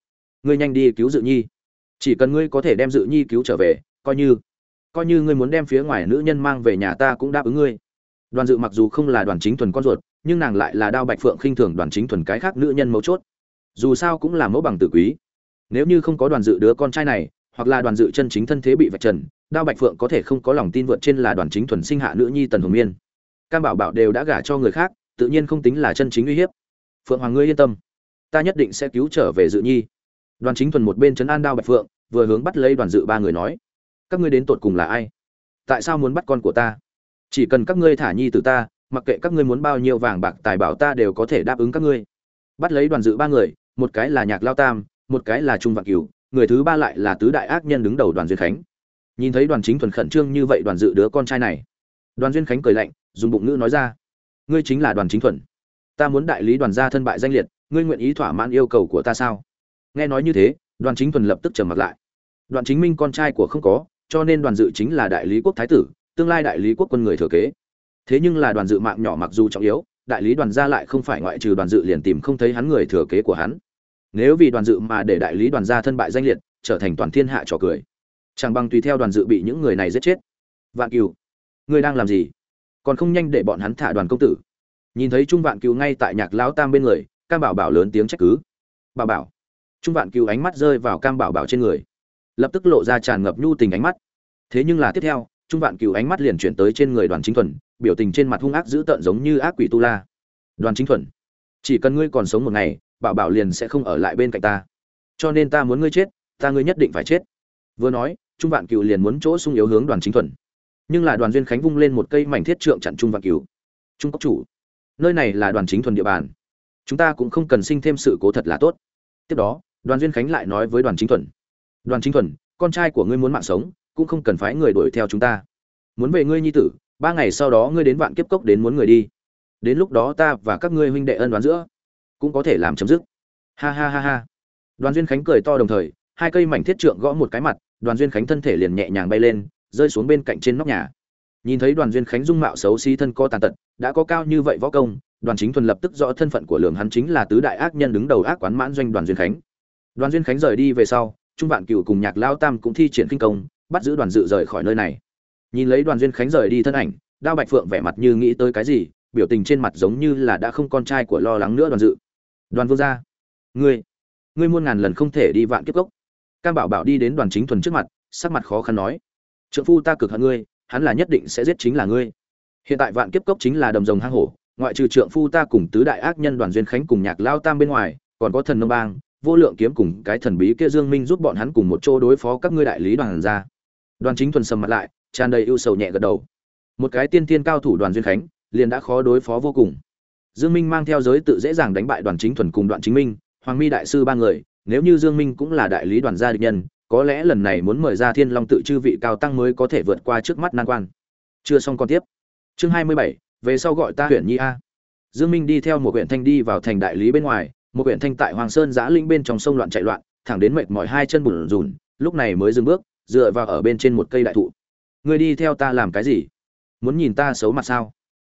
ngươi nhanh đi cứu dự nhi. Chỉ cần ngươi có thể đem dự nhi cứu trở về, coi như coi như ngươi muốn đem phía ngoài nữ nhân mang về nhà ta cũng đáp ứng ngươi đoàn dự mặc dù không là đoàn chính thuần con ruột, nhưng nàng lại là đao bạch phượng khinh thường đoàn chính thuần cái khác nữ nhân mấu chốt. Dù sao cũng là mẫu bằng tử quý. Nếu như không có đoàn dự đứa con trai này, hoặc là đoàn dự chân chính thân thế bị vạch trần, đao bạch phượng có thể không có lòng tin vượt trên là đoàn chính thuần sinh hạ nữ nhi tần hồng miên. Cam bảo bảo đều đã gả cho người khác, tự nhiên không tính là chân chính uy hiếp. Phượng hoàng ngươi yên tâm, ta nhất định sẽ cứu trở về dự nhi. Đoàn chính thuần một bên chấn an đao bạch phượng, vừa hướng bắt lấy đoàn dự ba người nói, các ngươi đến tột cùng là ai? Tại sao muốn bắt con của ta? Chỉ cần các ngươi thả nhi từ ta, mặc kệ các ngươi muốn bao nhiêu vàng bạc tài bảo ta đều có thể đáp ứng các ngươi. Bắt lấy đoàn dự ba người, một cái là nhạc lao tam, một cái là trung vạn cửu, người thứ ba lại là tứ đại ác nhân đứng đầu đoàn duyên khánh. Nhìn thấy đoàn chính thuần khẩn trương như vậy đoàn dự đứa con trai này, đoàn duyên khánh cười lạnh, dùng bụng ngữ nói ra, ngươi chính là đoàn chính thuần. Ta muốn đại lý đoàn gia thân bại danh liệt, ngươi nguyện ý thỏa mãn yêu cầu của ta sao? Nghe nói như thế, đoàn chính thuần lập tức trầm mặt lại. Đoàn chính minh con trai của không có, cho nên đoàn dự chính là đại lý quốc thái tử tương lai đại lý quốc quân người thừa kế. Thế nhưng là đoàn dự mạng nhỏ mặc dù trọng yếu, đại lý đoàn gia lại không phải ngoại trừ đoàn dự liền tìm không thấy hắn người thừa kế của hắn. Nếu vì đoàn dự mà để đại lý đoàn gia thân bại danh liệt, trở thành toàn thiên hạ trò cười. Chẳng bằng tùy theo đoàn dự bị những người này giết chết. Vạn cừu ngươi đang làm gì? Còn không nhanh để bọn hắn thả đoàn công tử. Nhìn thấy trung vạn cừu ngay tại nhạc lão tam bên người, cam bảo bảo lớn tiếng trách cứ. Bảo bảo, trung vạn cừu ánh mắt rơi vào cam bảo bảo trên người, lập tức lộ ra tràn ngập nhu tình ánh mắt. Thế nhưng là tiếp theo trung vạn Cửu ánh mắt liền chuyển tới trên người đoàn chính thuần, biểu tình trên mặt hung ác dữ tợn giống như ác quỷ tu la. Đoàn chính thuần, chỉ cần ngươi còn sống một ngày, bảo bảo liền sẽ không ở lại bên cạnh ta. Cho nên ta muốn ngươi chết, ta ngươi nhất định phải chết. Vừa nói, trung vạn Cửu liền muốn chỗ sung yếu hướng đoàn chính thuần. Nhưng là đoàn duyên khánh vung lên một cây mảnh thiết trượng chặn trung vạn Cửu. trung cốc chủ, nơi này là đoàn chính thuần địa bàn. Chúng ta cũng không cần sinh thêm sự cố thật là tốt. Tiếp đó, đoàn duyên khánh lại nói với đoàn chính thuần. Đoàn chính thuần, con trai của ngươi muốn mạng sống cũng không cần phải người đuổi theo chúng ta. Muốn về ngươi nhi tử, ba ngày sau đó ngươi đến vạn kiếp cốc đến muốn người đi. Đến lúc đó ta và các ngươi huynh đệ ân đoán giữa, cũng có thể làm chấm dứt. Ha ha ha ha. Đoàn duyên khánh cười to đồng thời, hai cây mảnh thiết trượng gõ một cái mặt, đoàn duyên khánh thân thể liền nhẹ nhàng bay lên, rơi xuống bên cạnh trên nóc nhà. Nhìn thấy đoàn duyên khánh dung mạo xấu xí thân co tàn tật, đã có cao như vậy võ công, đoàn chính thuần lập tức rõ thân phận của lường hắn chính là tứ đại ác nhân đứng đầu ác quán mãn doanh đoàn duyên khánh. Đoàn duyên khánh rời đi về sau, trung vạn cựu cùng nhạc lao tam cũng thi triển kinh công bắt giữ đoàn dự rời khỏi nơi này. Nhìn lấy đoàn duyên khánh rời đi thân ảnh, đao bạch phượng vẻ mặt như nghĩ tới cái gì, biểu tình trên mặt giống như là đã không con trai của lo lắng nữa đoàn dự. Đoàn vương gia, ngươi ngươi muôn ngàn lần không thể đi vạn kiếp cốc cam bảo bảo đi đến đoàn chính thuần trước mặt, sắc mặt khó khăn nói, trượng phu ta cực hận ngươi, hắn là nhất định sẽ giết chính là ngươi. Hiện tại vạn kiếp cốc chính là đầm rồng hang hổ, ngoại trừ trượng phu ta cùng tứ đại ác nhân đoàn duyên khánh cùng nhạc lao tam bên ngoài, còn có thần nông bang, vô lượng kiếm cùng cái thần bí kia dương minh giúp bọn hắn cùng một chỗ đối phó các ngươi đại lý đoàn ra đoàn chính thuần sầm mặt lại tràn đầy ưu sầu nhẹ gật đầu. Một cái tiên tiên cao thủ đoàn duyên khánh liền đã khó đối phó vô cùng. Dương minh mang theo giới tự dễ dàng đánh bại đoàn chính thuần cùng đoàn chính minh hoàng mi đại sư ba người nếu như dương minh cũng là đại lý đoàn gia địch nhân có lẽ lần này muốn mời ra thiên long tự chư vị cao tăng mới có thể vượt qua trước mắt nan quan. Chưa xong còn tiếp. Chương 27, về sau gọi ta huyện nhi a. Dương minh đi theo một huyện thanh đi vào thành đại lý bên ngoài một huyện thanh tại hoàng sơn giã linh bên trong sông loạn chạy loạn thẳng đến mệt mỏi hai chân bùn rùn lúc này mới dừng bước dựa vào ở bên trên một cây đại thụ. Ngươi đi theo ta làm cái gì? Muốn nhìn ta xấu mặt sao?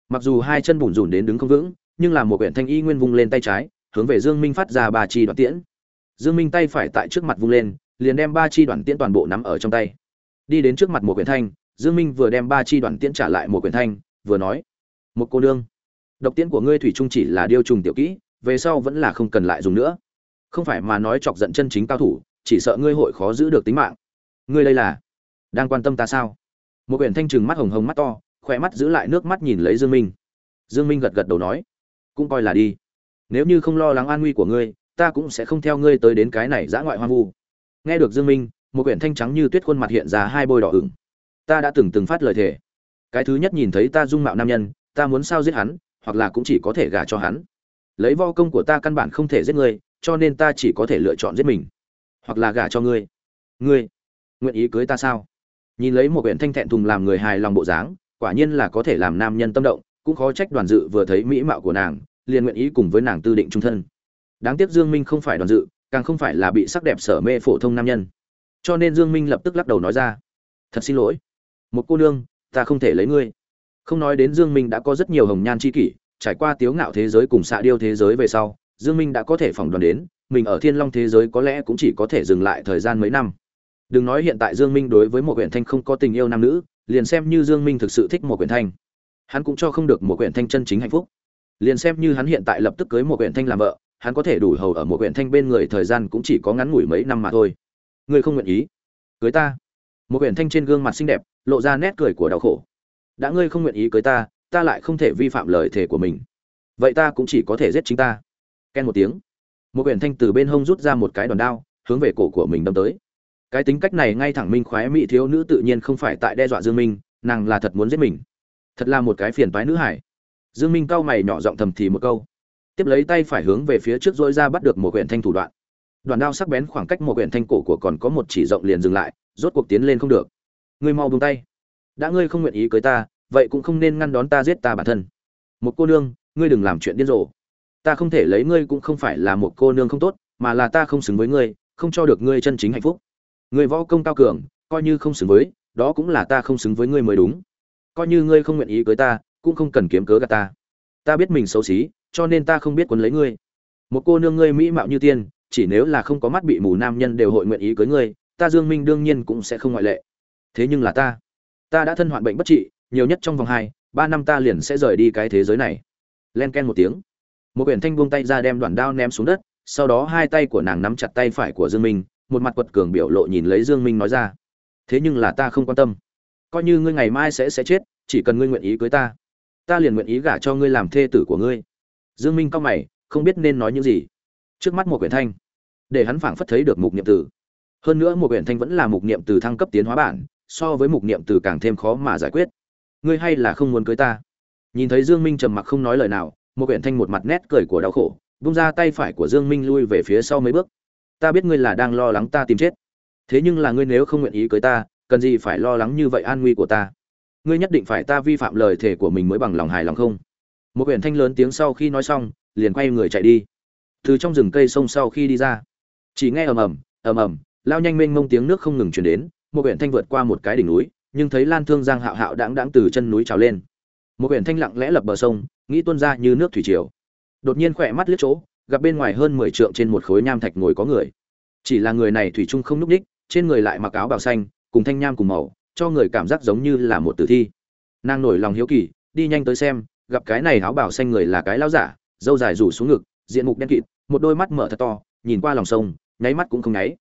Mặc dù hai chân bùn rùn đến đứng không vững, nhưng là một quyển thanh y nguyên vung lên tay trái, hướng về dương minh phát ra ba chi đoạn tiễn. Dương minh tay phải tại trước mặt vung lên, liền đem ba chi đoạn tiễn toàn bộ nắm ở trong tay. Đi đến trước mặt một quyển thanh, dương minh vừa đem ba chi đoạn tiễn trả lại một quyển thanh, vừa nói, một cô nương, độc tiễn của ngươi thủy trung chỉ là điêu trùng tiểu kỹ, về sau vẫn là không cần lại dùng nữa. Không phải mà nói chọc giận chân chính cao thủ, chỉ sợ ngươi hội khó giữ được tính mạng ngươi đây là, đang quan tâm ta sao? Một quyển thanh trừng mắt hồng hồng mắt to, khỏe mắt giữ lại nước mắt nhìn lấy dương minh. Dương minh gật gật đầu nói, cũng coi là đi. Nếu như không lo lắng an nguy của ngươi, ta cũng sẽ không theo ngươi tới đến cái này dã ngoại hoang vu. Nghe được dương minh, một quyển thanh trắng như tuyết khuôn mặt hiện ra hai bôi đỏ ửng. Ta đã từng từng phát lời thề. Cái thứ nhất nhìn thấy ta dung mạo nam nhân, ta muốn sao giết hắn, hoặc là cũng chỉ có thể gả cho hắn. Lấy vo công của ta căn bản không thể giết ngươi, cho nên ta chỉ có thể lựa chọn giết mình. Hoặc là gả cho ngươi. Ngươi nguyện ý cưới ta sao? Nhìn lấy một quyển thanh thẹn thùng làm người hài lòng bộ dáng, quả nhiên là có thể làm nam nhân tâm động, cũng khó trách đoàn dự vừa thấy mỹ mạo của nàng, liền nguyện ý cùng với nàng tư định trung thân. Đáng tiếc dương minh không phải đoàn dự, càng không phải là bị sắc đẹp sở mê phổ thông nam nhân. Cho nên dương minh lập tức lắc đầu nói ra, thật xin lỗi. Một cô nương, ta không thể lấy ngươi. Không nói đến dương minh đã có rất nhiều hồng nhan chi kỷ, trải qua tiếu ngạo thế giới cùng xạ điêu thế giới về sau, dương minh đã có thể phỏng đoán đến, mình ở thiên long thế giới có lẽ cũng chỉ có thể dừng lại thời gian mấy năm đừng nói hiện tại dương minh đối với một quyển thanh không có tình yêu nam nữ, liền xem như dương minh thực sự thích một quyển thanh. Hắn cũng cho không được một quyển thanh chân chính hạnh phúc. Liền xem như hắn hiện tại lập tức cưới một quyển thanh làm vợ, hắn có thể đủ hầu ở một quyển thanh bên người thời gian cũng chỉ có ngắn ngủi mấy năm mà thôi. Ngươi không nguyện ý? Cưới ta. Một quyển thanh trên gương mặt xinh đẹp, lộ ra nét cười của đau khổ. Đã ngươi không nguyện ý cưới ta ta lại không thể vi phạm lời thề của mình. Vậy ta cũng chỉ có thể giết chính ta. Ken một tiếng. Một quyển thanh từ bên hông rút ra một cái đòn đao, hướng về cổ của mình đâm tới cái tính cách này ngay thẳng minh khoái mỹ thiếu nữ tự nhiên không phải tại đe dọa dương minh, nàng là thật muốn giết mình. Thật là một cái phiền toái nữ hải dương minh cau mày nhỏ giọng thầm thì một câu. Tiếp lấy tay phải hướng về phía trước dỗi ra bắt được một quyển thanh thủ đoạn. Đoàn đao sắc bén khoảng cách một quyển thanh cổ của còn có một chỉ rộng liền dừng lại, rốt cuộc tiến lên không được. Ngươi mau buông tay. Đã ngươi không nguyện ý cưới ta, vậy cũng không nên ngăn đón ta giết ta bản thân. Một cô nương, ngươi đừng làm chuyện điên rồ. Ta không thể lấy ngươi cũng không phải là một cô nương không tốt, mà là ta không xứng với ngươi, không cho được ngươi chân chính hạnh phúc người võ công cao cường, coi như không xứng với, đó cũng là ta không xứng với ngươi mới đúng. Coi như ngươi không nguyện ý cưới ta, cũng không cần kiếm cớ gạt ta. Ta biết mình xấu xí, cho nên ta không biết quấn lấy ngươi. Một cô nương ngươi mỹ mạo như tiên, chỉ nếu là không có mắt bị mù nam nhân đều hội nguyện ý cưới ngươi, ta dương minh đương nhiên cũng sẽ không ngoại lệ. Thế nhưng là ta ta đã thân hoạn bệnh bất trị, nhiều nhất trong vòng hai, ba năm ta liền sẽ rời đi cái thế giới này. Len ken một tiếng. Một quyển thanh buông tay ra đem đoạn đao ném xuống đất, sau đó hai tay của nàng nắm chặt tay phải của dương minh một mặt quật cường biểu lộ nhìn lấy dương minh nói ra. Thế nhưng là ta không quan tâm. Coi như ngươi ngày mai sẽ sẽ chết chỉ cần ngươi nguyện ý cưới ta ta liền nguyện ý gả cho ngươi làm thê tử của ngươi. Dương minh cao mày không biết nên nói những gì. Trước mắt một quyển thanh để hắn phảng phất thấy được mục niệm tử, hơn nữa một quyển thanh vẫn là mục niệm từ thăng cấp tiến hóa bản so với mục niệm từ càng thêm khó mà giải quyết. Ngươi hay là không muốn cưới ta? Nhìn thấy dương minh trầm mặc không nói lời nào một quyển thanh một mặt nét cười của đau khổ buông ra tay phải của dương minh lui về phía sau mấy bước ta biết ngươi là đang lo lắng ta tìm chết. Thế nhưng là ngươi nếu không nguyện ý cưới ta, cần gì phải lo lắng như vậy an nguy của ta? Ngươi nhất định phải ta vi phạm lời thề của mình mới bằng lòng hài lòng không? Một huyện thanh lớn tiếng sau khi nói xong, liền quay người chạy đi. Từ trong rừng cây sông sau khi đi ra, chỉ nghe ầm ầm ầm ầm, lao nhanh mênh mông tiếng nước không ngừng chuyển đến, một huyện thanh vượt qua một cái đỉnh núi, nhưng thấy lan thương giang hạo hạo đãng đãng từ chân núi trào lên. Một huyện thanh lặng lẽ lập bờ sông, nghĩ tuôn ra như nước thủy triều. Đột nhiên khỏe mắt liếc chỗ gặp bên ngoài hơn mười trượng trên một khối nham thạch ngồi có người. Chỉ là người này thủy chung không núp nhích, trên người lại mặc áo bào xanh cùng thanh nham cùng màu cho người cảm giác giống như là một tử thi. Nàng nổi lòng hiếu kỳ đi nhanh tới xem gặp cái này áo bảo xanh người là cái lão giả dâu dài rủ xuống ngực diện mục đen kịt một đôi mắt mở thật to nhìn qua lòng sông nháy mắt cũng không nháy.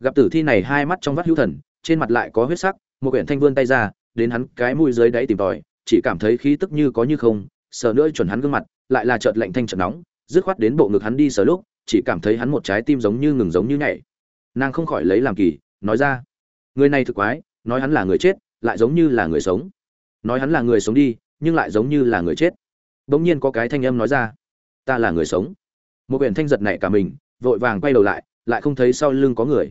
Gặp tử thi này hai mắt trong vắt hữu thần trên mặt lại có huyết sắc một quyển thanh vươn tay ra đến hắn cái mũi dưới đáy tìm tòi chỉ cảm thấy khí tức như có như không sờ nữa chuẩn hắn gương mặt lại là chợt lạnh thanh chợt nóng dứt khoát đến bộ ngực hắn đi sờ lúc, chỉ cảm thấy hắn một trái tim giống như ngừng giống như nhảy. Nàng không khỏi lấy làm kỳ, nói ra, người này thực quái, nói hắn là người chết, lại giống như là người sống. Nói hắn là người sống đi, nhưng lại giống như là người chết. Bỗng nhiên có cái thanh âm nói ra, ta là người sống. Một quyển thanh giật này cả mình, vội vàng quay đầu lại lại không thấy sau lưng có người.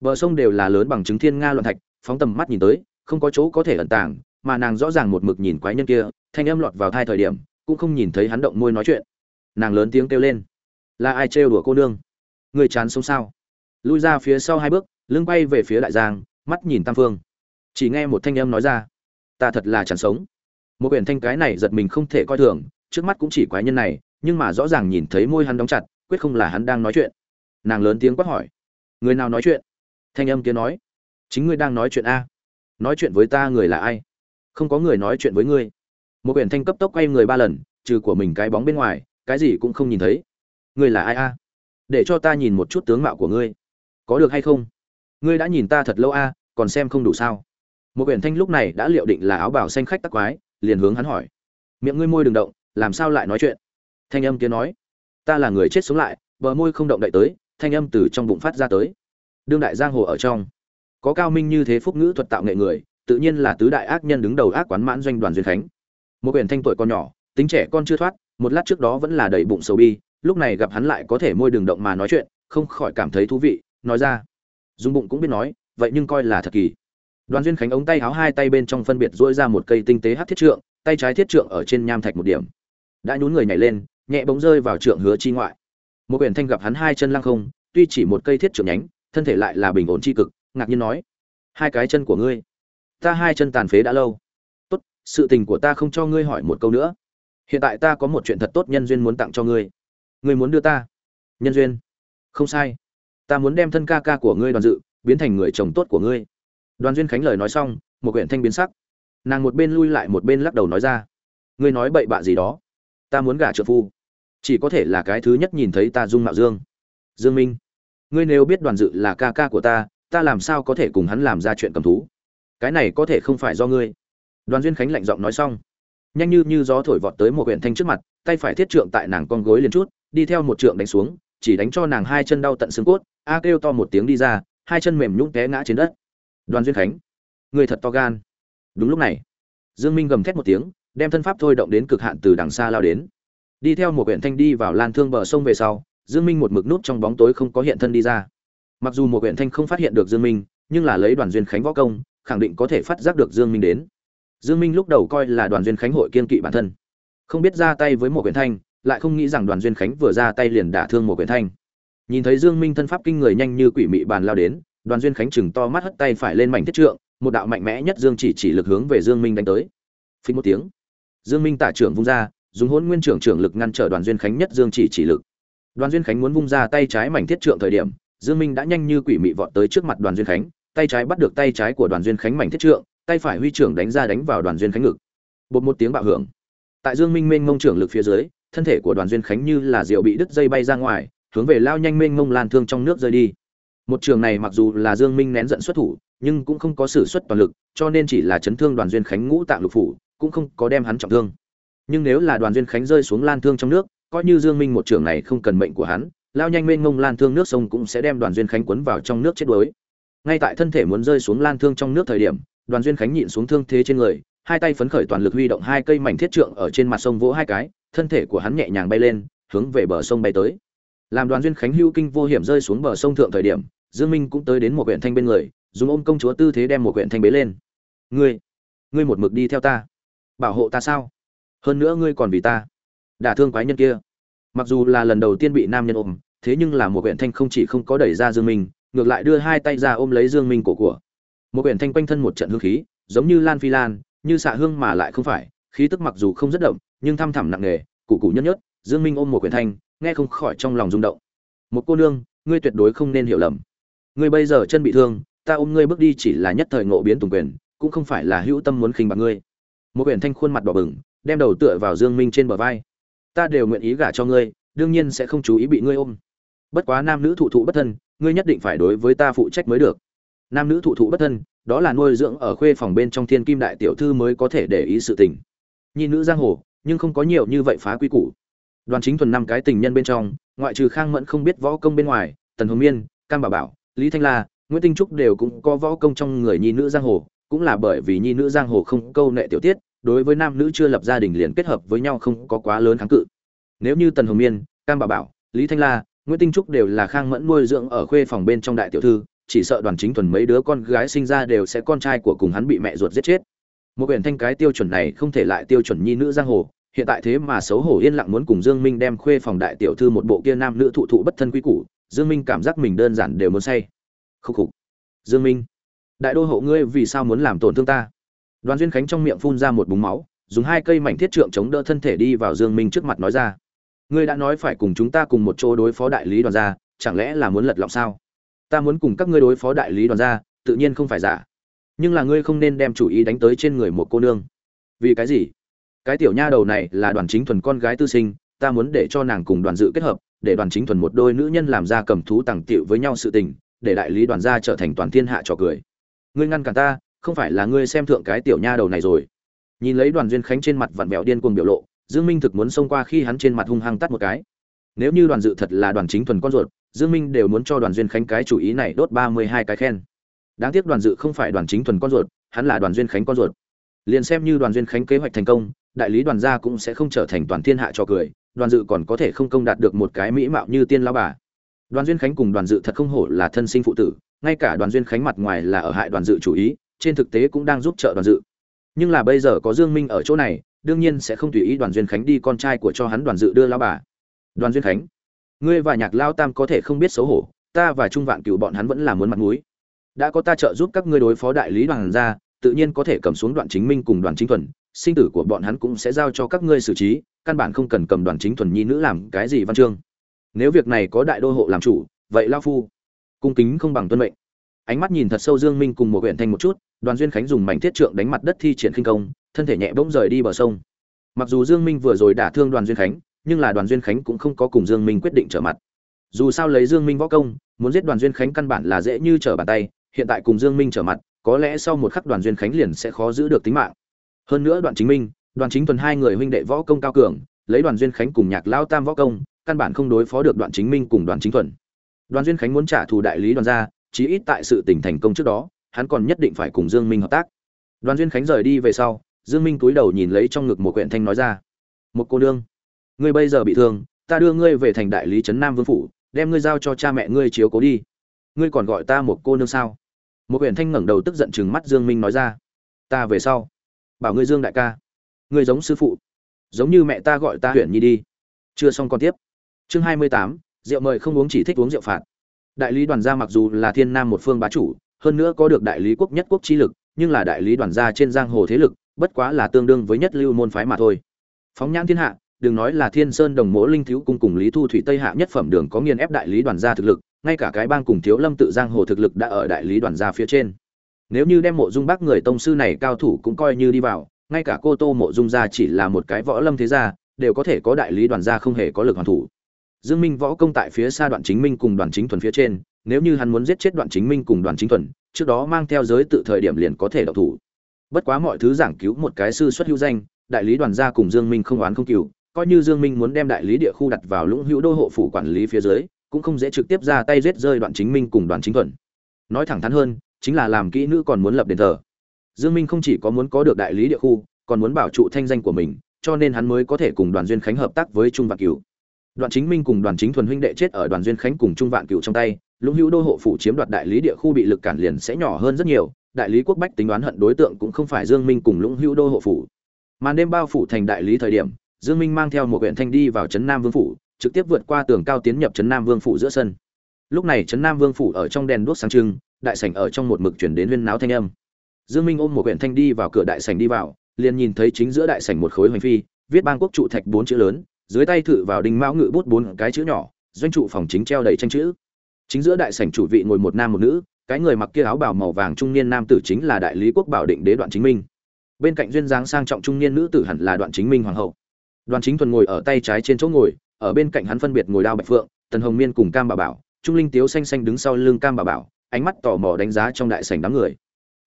Bờ sông đều là lớn bằng chứng thiên nga loạn thạch, phóng tầm mắt nhìn tới, không có chỗ có thể ẩn tàng, mà nàng rõ ràng một mực nhìn quái nhân kia, thanh âm lọt vào thai thời điểm, cũng không nhìn thấy hắn động môi nói chuyện nàng lớn tiếng kêu lên. Là ai trêu đùa cô nương? Người chán sống sao? Lui ra phía sau hai bước, lưng quay về phía đại giang, mắt nhìn tam phương. Chỉ nghe một thanh âm nói ra, ta thật là chán sống. Một quyển thanh cái này giật mình không thể coi thường, trước mắt cũng chỉ quái nhân này, nhưng mà rõ ràng nhìn thấy môi hắn đóng chặt, quyết không là hắn đang nói chuyện. Nàng lớn tiếng quát hỏi, người nào nói chuyện? Thanh âm kia nói, chính ngươi đang nói chuyện a. Nói chuyện với ta người là ai? Không có người nói chuyện với ngươi. Một quyển thanh cấp tốc quay người ba lần, trừ của mình cái bóng bên ngoài cái gì cũng không nhìn thấy. Ngươi là ai a? Để cho ta nhìn một chút tướng mạo của ngươi. Có được hay không? Ngươi đã nhìn ta thật lâu a, còn xem không đủ sao? Một quyển thanh lúc này đã liệu định là áo bảo xanh khách tắc quái, liền hướng hắn hỏi. Miệng ngươi môi đừng động, làm sao lại nói chuyện? Thanh âm kia nói. Ta là người chết sống lại, bờ môi không động đậy tới, thanh âm từ trong bụng phát ra tới. Đương đại giang hồ ở trong. Có cao minh như thế phúc ngữ thuật tạo nghệ người, tự nhiên là tứ đại ác nhân đứng đầu ác quán mãn doanh đoàn duyên khánh. Một quyển thanh tuổi còn nhỏ, tính trẻ con chưa thoát một lát trước đó vẫn là đầy bụng sầu bi, lúc này gặp hắn lại có thể môi đường động mà nói chuyện, không khỏi cảm thấy thú vị, nói ra. Dùng bụng cũng biết nói, vậy nhưng coi là thật kỳ. Đoàn duyên khánh ống tay háo hai tay bên trong phân biệt dỗi ra một cây tinh tế hát thiết trượng, tay trái thiết trượng ở trên nham thạch một điểm. Đã nhún người nhảy lên, nhẹ bóng rơi vào trượng hứa chi ngoại. Một quyển thanh gặp hắn hai chân lăng không, tuy chỉ một cây thiết trượng nhánh, thân thể lại là bình ổn chi cực, ngạc nhiên nói, hai cái chân của ngươi, ta hai chân tàn phế đã lâu. Tốt, sự tình của ta không cho ngươi hỏi một câu nữa hiện tại ta có một chuyện thật tốt nhân duyên muốn tặng cho ngươi. Ngươi muốn đưa ta? Nhân duyên? Không sai. Ta muốn đem thân ca ca của ngươi đoàn dự biến thành người chồng tốt của ngươi. Đoàn duyên khánh lời nói xong, một quyển thanh biến sắc. Nàng một bên lui lại một bên lắc đầu nói ra. Ngươi nói bậy bạ gì đó? Ta muốn gả trợ phu. Chỉ có thể là cái thứ nhất nhìn thấy ta dung mạo dương. Dương minh, ngươi nếu biết đoàn dự là ca ca của ta ta làm sao có thể cùng hắn làm ra chuyện cầm thú? Cái này có thể không phải do ngươi. Đoàn duyên khánh lạnh giọng nói xong nhanh như như gió thổi vọt tới một huyện thanh trước mặt, tay phải thiết trượng tại nàng con gối liền chút, đi theo một trượng đánh xuống, chỉ đánh cho nàng hai chân đau tận xương cốt, a kêu to một tiếng đi ra, hai chân mềm nhũng té ngã trên đất. Đoàn duyên khánh, người thật to gan. Đúng lúc này, dương minh gầm thét một tiếng, đem thân pháp thôi động đến cực hạn từ đằng xa lao đến. Đi theo một huyện thanh đi vào lan thương bờ sông về sau, dương minh một mực nút trong bóng tối không có hiện thân đi ra. Mặc dù một huyện thanh không phát hiện được dương minh, nhưng là lấy đoàn duyên khánh võ công, khẳng định có thể phát giác được dương minh đến dương minh lúc đầu coi là đoàn duyên khánh hội kiên kỵ bản thân. Không biết ra tay với một huyện thanh, lại không nghĩ rằng đoàn duyên khánh vừa ra tay liền đả thương một huyện thanh. Nhìn thấy dương minh thân pháp kinh người nhanh như quỷ mị bàn lao đến, đoàn duyên khánh chừng to mắt hất tay phải lên mảnh thiết trượng, một đạo mạnh mẽ nhất dương chỉ chỉ lực hướng về dương minh đánh tới. Phí một tiếng, dương minh tả trưởng vung ra, dùng hỗn nguyên trưởng trưởng lực ngăn trở đoàn duyên khánh nhất dương chỉ chỉ lực. Đoàn duyên khánh muốn vung ra tay trái mảnh thiết trượng thời điểm, dương minh đã nhanh như quỷ mị vọt tới trước mặt đoàn duyên khánh, tay trái bắt được tay trái của đoàn duyên khánh mảnh thiết trượng tay phải huy trưởng đánh ra đánh vào đoàn duyên khánh ngực. Bột một tiếng bạo hưởng. Tại dương minh mênh mông trưởng lực phía dưới, thân thể của đoàn duyên khánh như là rượu bị đứt dây bay ra ngoài, hướng về lao nhanh mênh mông lan thương trong nước rơi đi. Một trường này mặc dù là dương minh nén giận xuất thủ, nhưng cũng không có sử xuất toàn lực, cho nên chỉ là chấn thương đoàn duyên khánh ngũ tạng lục phủ, cũng không có đem hắn trọng thương. Nhưng nếu là đoàn duyên khánh rơi xuống lan thương trong nước, coi như dương minh một trường này không cần mệnh của hắn, lao nhanh mênh mông lan thương nước sông cũng sẽ đem đoàn duyên khánh cuốn vào trong nước chết đuối. Ngay tại thân thể muốn rơi xuống lan thương trong nước thời điểm đoàn duyên khánh nhịn xuống thương thế trên người, hai tay phấn khởi toàn lực huy động hai cây mảnh thiết trượng ở trên mặt sông vỗ hai cái, thân thể của hắn nhẹ nhàng bay lên, hướng về bờ sông bay tới. Làm đoàn duyên khánh hưu kinh vô hiểm rơi xuống bờ sông thượng thời điểm, dương minh cũng tới đến một huyện thanh bên người, dùng ôm công chúa tư thế đem một huyện thanh bế lên. Ngươi ngươi một mực đi theo ta, bảo hộ ta sao? Hơn nữa ngươi còn vì ta đả thương quái nhân kia. Mặc dù là lần đầu tiên bị nam nhân ôm, thế nhưng là một huyện thanh không chỉ không có đẩy ra dương minh, ngược lại đưa hai tay ra ôm lấy dương minh cổ của một quyển thanh quanh thân một trận hương khí, giống như lan phi lan, như xạ hương mà lại không phải, khí tức mặc dù không rất đậm, nhưng thăm thẳm nặng nề cụ cụ nhất nhất dương minh ôm một quyển thanh, nghe không khỏi trong lòng rung động. Một cô nương, ngươi tuyệt đối không nên hiểu lầm. Ngươi bây giờ chân bị thương, ta ôm ngươi bước đi chỉ là nhất thời ngộ biến tùng quyền, cũng không phải là hữu tâm muốn khinh bạc ngươi. Một quyển thanh khuôn mặt đỏ bừng, đem đầu tựa vào dương minh trên bờ vai. Ta đều nguyện ý gả cho ngươi, đương nhiên sẽ không chú ý bị ngươi ôm. Bất quá nam nữ thụ thụ bất thân, ngươi nhất định phải đối với ta phụ trách mới được nam nữ thụ thụ bất thân, đó là nuôi dưỡng ở khuê phòng bên trong thiên kim đại tiểu thư mới có thể để ý sự tình. Nhi nữ giang hồ, nhưng không có nhiều như vậy phá quy củ. Đoàn chính thuần năm cái tình nhân bên trong, ngoại trừ khang mẫn không biết võ công bên ngoài, tần hồng miên, cam bảo bảo, lý thanh la, nguyễn tinh trúc đều cũng có võ công trong người nhi nữ giang hồ, cũng là bởi vì nhi nữ giang hồ không câu nệ tiểu tiết, đối với nam nữ chưa lập gia đình liền kết hợp với nhau không có quá lớn kháng cự. Nếu như tần hồng miên, cam bảo bảo, lý thanh la, nguyễn tinh trúc đều là khang mẫn nuôi dưỡng ở khuê phòng bên trong đại tiểu thư chỉ sợ đoàn chính thuần mấy đứa con gái sinh ra đều sẽ con trai của cùng hắn bị mẹ ruột giết chết. Một quyển thanh cái tiêu chuẩn này không thể lại tiêu chuẩn nhi nữ giang hồ, hiện tại thế mà xấu hổ yên lặng muốn cùng dương minh đem khuê phòng đại tiểu thư một bộ kia nam nữ thụ thụ bất thân quý củ, dương minh cảm giác mình đơn giản đều muốn say. Khúc khục. Dương minh, đại đô hộ ngươi vì sao muốn làm tổn thương ta? Đoàn duyên khánh trong miệng phun ra một búng máu, dùng hai cây mảnh thiết trượng chống đỡ thân thể đi vào dương minh trước mặt nói ra. Ngươi đã nói phải cùng chúng ta cùng một chỗ đối phó đại lý đoàn gia, chẳng lẽ là muốn lật lọng sao? Ta muốn cùng các ngươi đối phó đại lý đoàn gia, tự nhiên không phải giả. Nhưng là ngươi không nên đem chủ ý đánh tới trên người một cô nương. Vì cái gì? Cái tiểu nha đầu này là đoàn chính thuần con gái tư sinh, ta muốn để cho nàng cùng đoàn dự kết hợp, để đoàn chính thuần một đôi nữ nhân làm ra cầm thú tàng tiệu với nhau sự tình, để đại lý đoàn gia trở thành toàn thiên hạ trò cười. Ngươi ngăn cản ta, không phải là ngươi xem thượng cái tiểu nha đầu này rồi. Nhìn lấy đoàn duyên khánh trên mặt vặn vẹo điên cuồng biểu lộ, dương minh thực muốn xông qua khi hắn trên mặt hung hăng tắt một cái. Nếu như đoàn dự thật là đoàn chính thuần con ruột dương minh đều muốn cho đoàn duyên khánh cái chủ ý này đốt ba mươi hai cái khen. Đáng tiếc đoàn dự không phải đoàn chính thuần con ruột, hắn là đoàn duyên khánh con ruột. Liền xem như đoàn duyên khánh kế hoạch thành công, đại lý đoàn gia cũng sẽ không trở thành toàn thiên hạ cho cười, đoàn dự còn có thể không công đạt được một cái mỹ mạo như tiên lão bà. Đoàn duyên khánh cùng đoàn dự thật không hổ là thân sinh phụ tử, ngay cả đoàn duyên khánh mặt ngoài là ở hại đoàn dự chủ ý, trên thực tế cũng đang giúp trợ đoàn dự. Nhưng là bây giờ có dương minh ở chỗ này, đương nhiên sẽ không tùy ý đoàn duyên khánh đi con trai của cho hắn đoàn dự đưa lão bà. Đoàn duyên khánh ngươi và nhạc lao tam có thể không biết xấu hổ, ta và trung vạn cựu bọn hắn vẫn là muốn mặt mũi. Đã có ta trợ giúp các ngươi đối phó đại lý đoàn ra, tự nhiên có thể cầm xuống đoàn chính minh cùng đoàn chính thuần, sinh tử của bọn hắn cũng sẽ giao cho các ngươi xử trí, căn bản không cần cầm đoàn chính thuần nhi nữ làm cái gì văn chương. Nếu việc này có đại đô hộ làm chủ, vậy lao phu, cung kính không bằng tuân mệnh. Ánh mắt nhìn thật sâu dương minh cùng một huyện thanh một chút, đoàn duyên khánh dùng mảnh thiết trượng đánh mặt đất thi triển khinh công, thân thể nhẹ bỗng rời đi bờ sông. Mặc dù dương minh vừa rồi đả thương đoàn duyên khánh nhưng là đoàn duyên khánh cũng không có cùng dương minh quyết định trở mặt. Dù sao lấy dương minh võ công, muốn giết đoàn duyên khánh căn bản là dễ như trở bàn tay, hiện tại cùng dương minh trở mặt, có lẽ sau một khắc đoàn duyên khánh liền sẽ khó giữ được tính mạng. Hơn nữa đoàn chính minh đoàn chính thuần hai người huynh đệ võ công cao cường, lấy đoàn duyên khánh cùng nhạc lao tam võ công, căn bản không đối phó được đoàn chính minh cùng đoàn chính thuần. Đoàn duyên khánh muốn trả thù đại lý đoàn gia, chí ít tại sự tình thành công trước đó, hắn còn nhất định phải cùng dương minh hợp tác. Đoàn duyên khánh rời đi về sau, dương minh cúi đầu nhìn lấy trong ngực một quyển thanh nói ra. Một cô nương ngươi bây giờ bị thương, ta đưa ngươi về thành đại lý trấn nam vương phủ, đem ngươi giao cho cha mẹ ngươi chiếu cố đi. Ngươi còn gọi ta một cô nương sao? Một Uyển thanh ngẩng đầu tức giận chừng mắt dương minh nói ra. Ta về sau. Bảo ngươi dương đại ca. Ngươi giống sư phụ. Giống như mẹ ta gọi ta huyện nhi đi. Chưa xong còn tiếp. Chương hai mươi tám, rượu mời không uống chỉ thích uống rượu phạt. Đại lý đoàn gia mặc dù là thiên nam một phương bá chủ, hơn nữa có được đại lý quốc nhất quốc chi lực, nhưng là đại lý đoàn gia trên giang hồ thế lực, bất quá là tương đương với nhất lưu môn phái mà thôi. Phóng nhãn thiên hạ đừng nói là thiên sơn đồng mỗ linh thiếu cung cùng lý thu thủy tây hạ nhất phẩm đường có nghiền ép đại lý đoàn gia thực lực, ngay cả cái bang cùng thiếu lâm tự giang hồ thực lực đã ở đại lý đoàn gia phía trên. Nếu như đem mộ dung bác người tông sư này cao thủ cũng coi như đi vào, ngay cả cô tô mộ dung gia chỉ là một cái võ lâm thế gia, đều có thể có đại lý đoàn gia không hề có lực hoàn thủ. Dương minh võ công tại phía xa đoạn chính minh cùng đoàn chính thuần phía trên, nếu như hắn muốn giết chết đoạn chính minh cùng đoàn chính thuần, trước đó mang theo giới tự thời điểm liền có thể đậu thủ. Bất quá mọi thứ giảng cứu một cái sư xuất hữu danh, đại lý đoàn gia cùng dương minh không oán không cừu coi như dương minh muốn đem đại lý địa khu đặt vào lũng hữu đô hộ phủ quản lý phía dưới, cũng không dễ trực tiếp ra tay giết rơi đoạn chính minh cùng đoàn chính thuần nói thẳng thắn hơn, chính là làm kỹ nữ còn muốn lập đền thờ. Dương minh không chỉ có muốn có được đại lý địa khu, còn muốn bảo trụ thanh danh của mình, cho nên hắn mới có thể cùng đoàn duyên khánh hợp tác với trung vạn cửu. Đoàn chính minh cùng đoàn chính thuần huynh đệ chết ở đoàn duyên khánh cùng trung vạn cửu trong tay, lũng hữu đô hộ phủ chiếm đoạt đại lý địa khu bị lực cản liền sẽ nhỏ hơn rất nhiều, đại lý quốc bách tính đoán hận đối tượng cũng không phải dương minh cùng lũng hữu đô hộ phủ. Màn đêm bao phủ thành đại lý thời điểm dương minh mang theo một huyện thanh đi vào trấn nam vương phủ, trực tiếp vượt qua tường cao tiến nhập trấn nam vương phủ giữa sân. Lúc này trấn nam vương phủ ở trong đèn đuốc sáng trưng, đại sảnh ở trong một mực chuyển đến huyên náo thanh âm. Dương minh ôm một huyện thanh đi vào cửa đại sảnh đi vào, liền nhìn thấy chính giữa đại sảnh một khối hoành phi, viết bang quốc trụ thạch bốn chữ lớn, dưới tay thử vào đinh mão ngự bút bốn cái chữ nhỏ, doanh trụ phòng chính treo đầy tranh chữ. Chính giữa đại sảnh chủ vị ngồi một nam một nữ, cái người mặc kia áo bào màu vàng trung niên nam tử chính là đại lý quốc bảo định đế đoạn chính minh. Bên cạnh duyên dáng sang trọng trung niên nữ tử hẳn là đoạn chính minh hoàng hậu đoàn chính thuần ngồi ở tay trái trên chỗ ngồi, ở bên cạnh hắn phân biệt ngồi đao bạch phượng, tần hồng miên cùng cam bà bảo. Trung linh tiếu xanh xanh đứng sau lưng cam bà bảo, ánh mắt tò mò đánh giá trong đại sảnh đám người.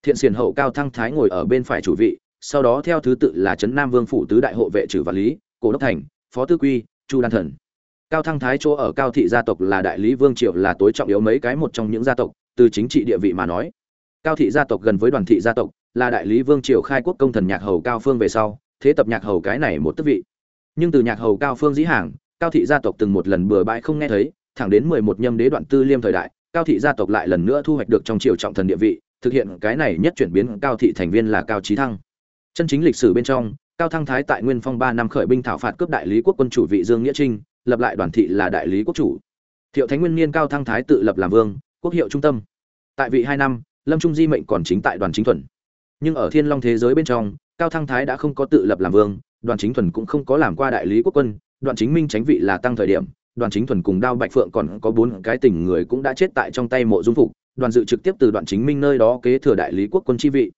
Thiện xiển hậu cao thăng thái ngồi ở bên phải chủ vị, sau đó theo thứ tự là trấn nam vương phủ tứ đại hộ vệ trừ và lý, cổ đốc thành, phó tư quy, chu đan thần. Cao thăng thái chỗ ở cao thị gia tộc là đại lý vương triều là tối trọng yếu mấy cái một trong những gia tộc, từ chính trị địa vị mà nói. Cao thị gia tộc gần với đoàn thị gia tộc, là đại lý vương triều khai quốc công thần nhạc hầu cao phương về sau, thế tập nhạc hầu cái này một tước vị nhưng từ nhạc hầu cao phương dĩ hàng, cao thị gia tộc từng một lần bừa bãi không nghe thấy, thẳng đến mười một nhâm đế đoạn tư liêm thời đại, cao thị gia tộc lại lần nữa thu hoạch được trong triều trọng thần địa vị, thực hiện cái này nhất chuyển biến cao thị thành viên là cao trí thăng. Chân chính lịch sử bên trong, cao thăng thái tại nguyên phong ba năm khởi binh thảo phạt cướp đại lý quốc quân chủ vị dương nghĩa trinh, lập lại đoàn thị là đại lý quốc chủ. Thiệu thánh nguyên niên cao thăng thái tự lập làm vương, quốc hiệu trung tâm. Tại vị hai năm, lâm trung di mệnh còn chính tại đoàn chính thuần nhưng ở thiên long thế giới bên trong, cao thăng thái đã không có tự lập làm vương đoàn chính thuần cũng không có làm qua đại lý quốc quân, đoàn chính minh tránh vị là tăng thời điểm, đoàn chính thuần cùng đao bạch phượng còn có bốn cái tình người cũng đã chết tại trong tay mộ dung phục, đoàn dự trực tiếp từ đoàn chính minh nơi đó kế thừa đại lý quốc quân chi vị.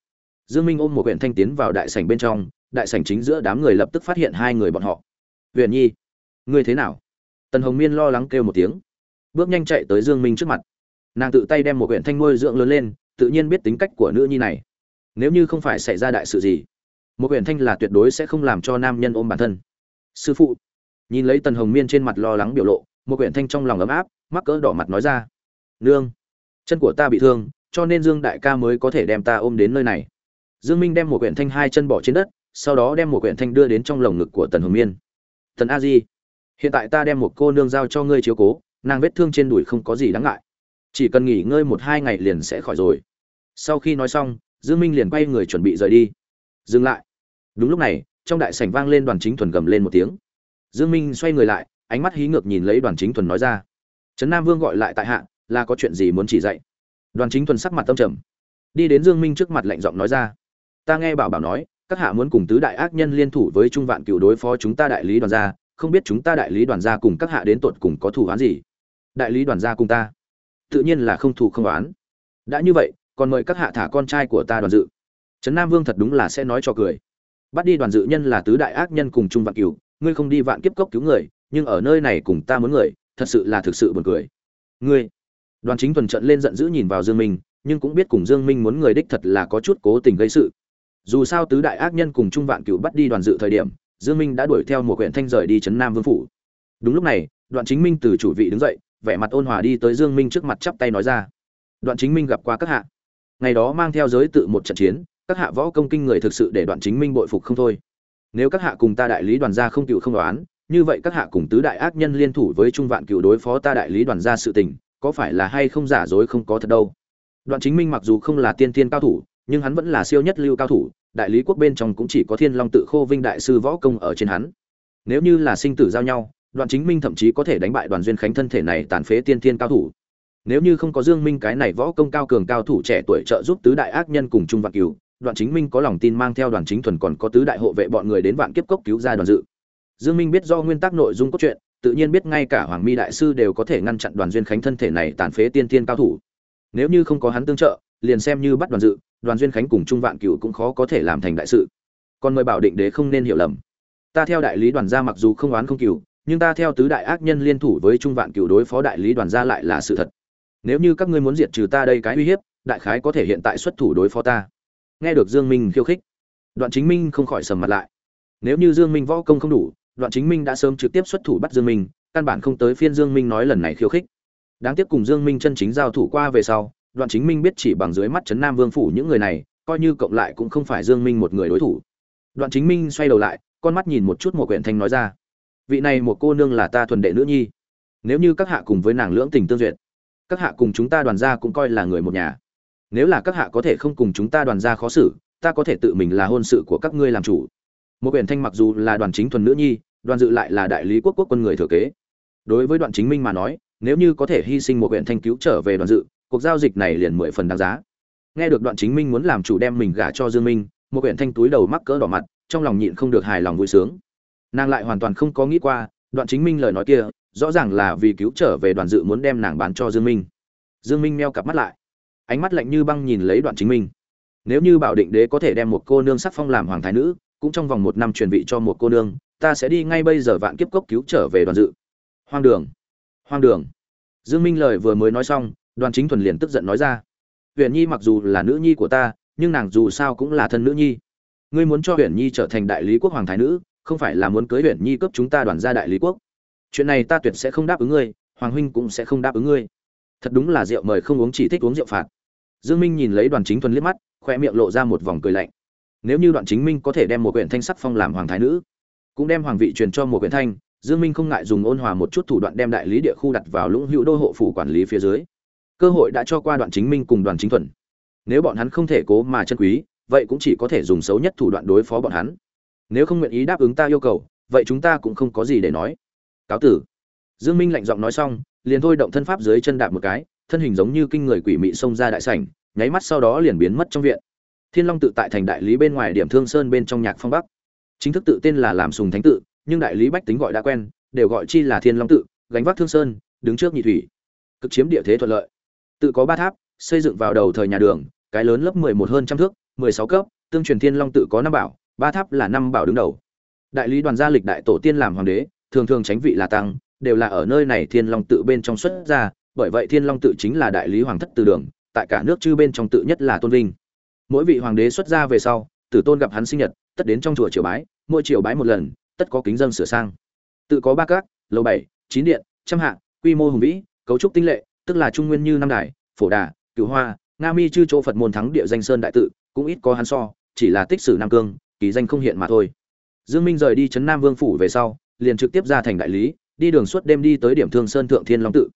Dương minh ôm một huyện thanh tiến vào đại sảnh bên trong, đại sảnh chính giữa đám người lập tức phát hiện hai người bọn họ. Huyện nhi, ngươi thế nào? Tần hồng miên lo lắng kêu một tiếng, bước nhanh chạy tới dương minh trước mặt. Nàng tự tay đem một huyện thanh nuôi dưỡng lớn lên, tự nhiên biết tính cách của nữ nhi này. Nếu như không phải xảy ra đại sự gì một huyện thanh là tuyệt đối sẽ không làm cho nam nhân ôm bản thân. Sư phụ, nhìn lấy tần hồng miên trên mặt lo lắng biểu lộ, một huyện thanh trong lòng ấm áp, mắc cỡ đỏ mặt nói ra, nương, chân của ta bị thương, cho nên dương đại ca mới có thể đem ta ôm đến nơi này. Dương minh đem một quyển thanh hai chân bỏ trên đất, sau đó đem một quyển thanh đưa đến trong lồng ngực của tần hồng miên. Tần a di, hiện tại ta đem một cô nương giao cho ngươi chiếu cố, nàng vết thương trên đùi không có gì đáng ngại. Chỉ cần nghỉ ngơi một hai ngày liền sẽ khỏi rồi. Sau khi nói xong, dương minh liền quay người chuẩn bị rời đi. Dừng lại đúng lúc này, trong đại sảnh vang lên đoàn chính thuần gầm lên một tiếng. Dương minh xoay người lại, ánh mắt hí ngược nhìn lấy đoàn chính thuần nói ra. Trấn nam vương gọi lại tại hạ, là có chuyện gì muốn chỉ dạy? Đoàn chính thuần sắc mặt tâm trầm. Đi đến dương minh trước mặt lạnh giọng nói ra. Ta nghe bảo bảo nói, các hạ muốn cùng tứ đại ác nhân liên thủ với trung vạn cựu đối phó chúng ta đại lý đoàn gia, không biết chúng ta đại lý đoàn gia cùng các hạ đến tột cùng có thủ án gì? Đại lý đoàn gia cùng ta, tự nhiên là không thủ không oán. Đã như vậy, còn mời các hạ thả con trai của ta đoàn dự. Trấn nam vương thật đúng là sẽ nói cho cười bắt đi đoàn dự nhân là tứ đại ác nhân cùng trung vạn cửu, ngươi không đi vạn kiếp cốc cứu người, nhưng ở nơi này cùng ta muốn người, thật sự là thực sự buồn cười. Ngươi. Đoàn chính tuần trận lên giận dữ nhìn vào dương minh, nhưng cũng biết cùng dương minh muốn người đích thật là có chút cố tình gây sự. Dù sao tứ đại ác nhân cùng trung vạn cửu bắt đi đoàn dự thời điểm, dương minh đã đuổi theo một quyển thanh rời đi chấn nam vương phủ. Đúng lúc này đoạn chính minh từ chủ vị đứng dậy, vẻ mặt ôn hòa đi tới dương minh trước mặt chắp tay nói ra. Đoạn chính minh gặp qua các hạ. Ngày đó mang theo giới tự một trận chiến các hạ võ công kinh người thực sự để đoạn chính minh bội phục không thôi. Nếu các hạ cùng ta đại lý đoàn gia không cựu không đoán, như vậy các hạ cùng tứ đại ác nhân liên thủ với trung vạn cựu đối phó ta đại lý đoàn gia sự tình, có phải là hay không giả dối không có thật đâu. Đoạn chính minh mặc dù không là tiên tiên cao thủ, nhưng hắn vẫn là siêu nhất lưu cao thủ, đại lý quốc bên trong cũng chỉ có thiên long tự khô vinh đại sư võ công ở trên hắn. Nếu như là sinh tử giao nhau, đoạn chính minh thậm chí có thể đánh bại đoàn duyên khánh thân thể này tàn phế tiên thiên cao thủ. Nếu như không có dương minh cái này võ công cao cường cao thủ trẻ tuổi trợ giúp tứ đại ác nhân cùng trung vạn cửu Đoàn chính minh có lòng tin mang theo đoàn chính thuần còn có tứ đại hộ vệ bọn người đến vạn kiếp cốc cứu ra đoàn dự. Dương minh biết do nguyên tắc nội dung cốt truyện, tự nhiên biết ngay cả hoàng mi đại sư đều có thể ngăn chặn đoàn duyên khánh thân thể này tàn phế tiên tiên cao thủ. Nếu như không có hắn tương trợ, liền xem như bắt đoàn dự, đoàn duyên khánh cùng trung vạn cửu cũng khó có thể làm thành đại sự. Còn mời bảo định đế không nên hiểu lầm. Ta theo đại lý đoàn gia mặc dù không oán không cửu, nhưng ta theo tứ đại ác nhân liên thủ với trung vạn cửu đối phó đại lý đoàn gia lại là sự thật. Nếu như các ngươi muốn diệt trừ ta đây cái uy hiếp, đại khái có thể hiện tại xuất thủ đối phó ta nghe được dương minh khiêu khích, đoạn chính minh không khỏi sầm mặt lại. Nếu như dương minh võ công không đủ, đoạn chính minh đã sớm trực tiếp xuất thủ bắt dương minh, căn bản không tới phiên dương minh nói lần này khiêu khích. Đáng tiếc cùng dương minh chân chính giao thủ qua về sau, đoạn chính minh biết chỉ bằng dưới mắt trấn nam vương phủ những người này, coi như cộng lại cũng không phải dương minh một người đối thủ. Đoạn chính minh xoay đầu lại, con mắt nhìn một chút một quyển thanh nói ra, vị này một cô nương là ta thuần đệ nữ nhi. Nếu như các hạ cùng với nàng lưỡng tình tương duyệt, các hạ cùng chúng ta đoàn gia cũng coi là người một nhà nếu là các hạ có thể không cùng chúng ta đoàn ra khó xử, ta có thể tự mình là hôn sự của các ngươi làm chủ. Một quyển thanh mặc dù là đoàn chính thuần nữ nhi, đoàn dự lại là đại lý quốc quốc quân người thừa kế. Đối với đoàn chính minh mà nói, nếu như có thể hy sinh một quyển thanh cứu trở về đoàn dự, cuộc giao dịch này liền mười phần đáng giá. Nghe được đoạn chính minh muốn làm chủ đem mình gả cho dương minh, một quyển thanh túi đầu mắc cỡ đỏ mặt, trong lòng nhịn không được hài lòng vui sướng. Nàng lại hoàn toàn không có nghĩ qua đoạn chính minh lời nói kia, rõ ràng là vì cứu trở về đoàn dự muốn đem nàng bán cho dương minh. Dương minh meo cặp mắt lại ánh mắt lạnh như băng nhìn lấy đoạn chính minh nếu như bảo định đế có thể đem một cô nương sắc phong làm hoàng thái nữ, cũng trong vòng một năm truyền vị cho một cô nương, ta sẽ đi ngay bây giờ vạn kiếp cốc cứu trở về đoàn dự. Hoang đường. Hoang đường. Dương minh lời vừa mới nói xong, đoàn chính thuần liền tức giận nói ra. Huyền nhi mặc dù là nữ nhi của ta, nhưng nàng dù sao cũng là thân nữ nhi. Ngươi muốn cho huyền nhi trở thành đại lý quốc hoàng thái nữ, không phải là muốn cưới huyền nhi cấp chúng ta đoàn ra đại lý quốc. Chuyện này ta tuyệt sẽ không đáp ứng ngươi, hoàng huynh cũng sẽ không đáp ứng ngươi. Thật đúng là rượu mời không uống chỉ thích uống rượu phạt dương minh nhìn lấy đoàn chính thuần liếc mắt khoe miệng lộ ra một vòng cười lạnh. Nếu như đoàn chính minh có thể đem một quyển thanh sắc phong làm hoàng thái nữ, cũng đem hoàng vị truyền cho một quyển thanh, dương minh không ngại dùng ôn hòa một chút thủ đoạn đem đại lý địa khu đặt vào lũng hữu đô hộ phủ quản lý phía dưới. Cơ hội đã cho qua đoàn chính minh cùng đoàn chính thuần. Nếu bọn hắn không thể cố mà chân quý, vậy cũng chỉ có thể dùng xấu nhất thủ đoạn đối phó bọn hắn. Nếu không nguyện ý đáp ứng ta yêu cầu, vậy chúng ta cũng không có gì để nói. Cáo tử. Dương minh lạnh giọng nói xong, liền thôi động thân pháp dưới chân đạp một cái thân hình giống như kinh người quỷ mị xông ra đại sảnh, nháy mắt sau đó liền biến mất trong viện. Thiên long tự tại thành đại lý bên ngoài điểm thương sơn bên trong nhạc phong bắc. Chính thức tự tên là làm sùng thánh tự, nhưng đại lý bách tính gọi đã quen, đều gọi chi là thiên long tự, gánh vác thương sơn, đứng trước nhị thủy. Cực chiếm địa thế thuận lợi. Tự có ba tháp, xây dựng vào đầu thời nhà đường, cái lớn lớp mười một hơn trăm thước, mười sáu cấp, tương truyền thiên long tự có năm bảo, ba tháp là năm bảo đứng đầu. Đại lý đoàn gia lịch đại tổ tiên làm hoàng đế, thường thường tránh vị là tăng, đều là ở nơi này thiên long tự bên trong xuất ra bởi vậy thiên long tự chính là đại lý hoàng thất từ đường, tại cả nước chư bên trong tự nhất là tôn vinh. Mỗi vị hoàng đế xuất ra về sau, tử tôn gặp hắn sinh nhật, tất đến trong chùa triều bái, mỗi triều bái một lần, tất có kính dân sửa sang. Tự có ba các, lầu bảy, chín điện, trăm hạ, quy mô hùng vĩ, cấu trúc tinh lệ, tức là trung nguyên như năm đài, phổ đà, cửu hoa, nga mi chư chỗ phật môn thắng địa danh sơn đại tự, cũng ít có hắn so, chỉ là tích sử nam cương, kỳ danh không hiện mà thôi. Dương minh rời đi trấn nam vương phủ về sau, liền trực tiếp ra thành đại lý, đi đường suốt đêm đi tới điểm thương sơn thượng thiên long tự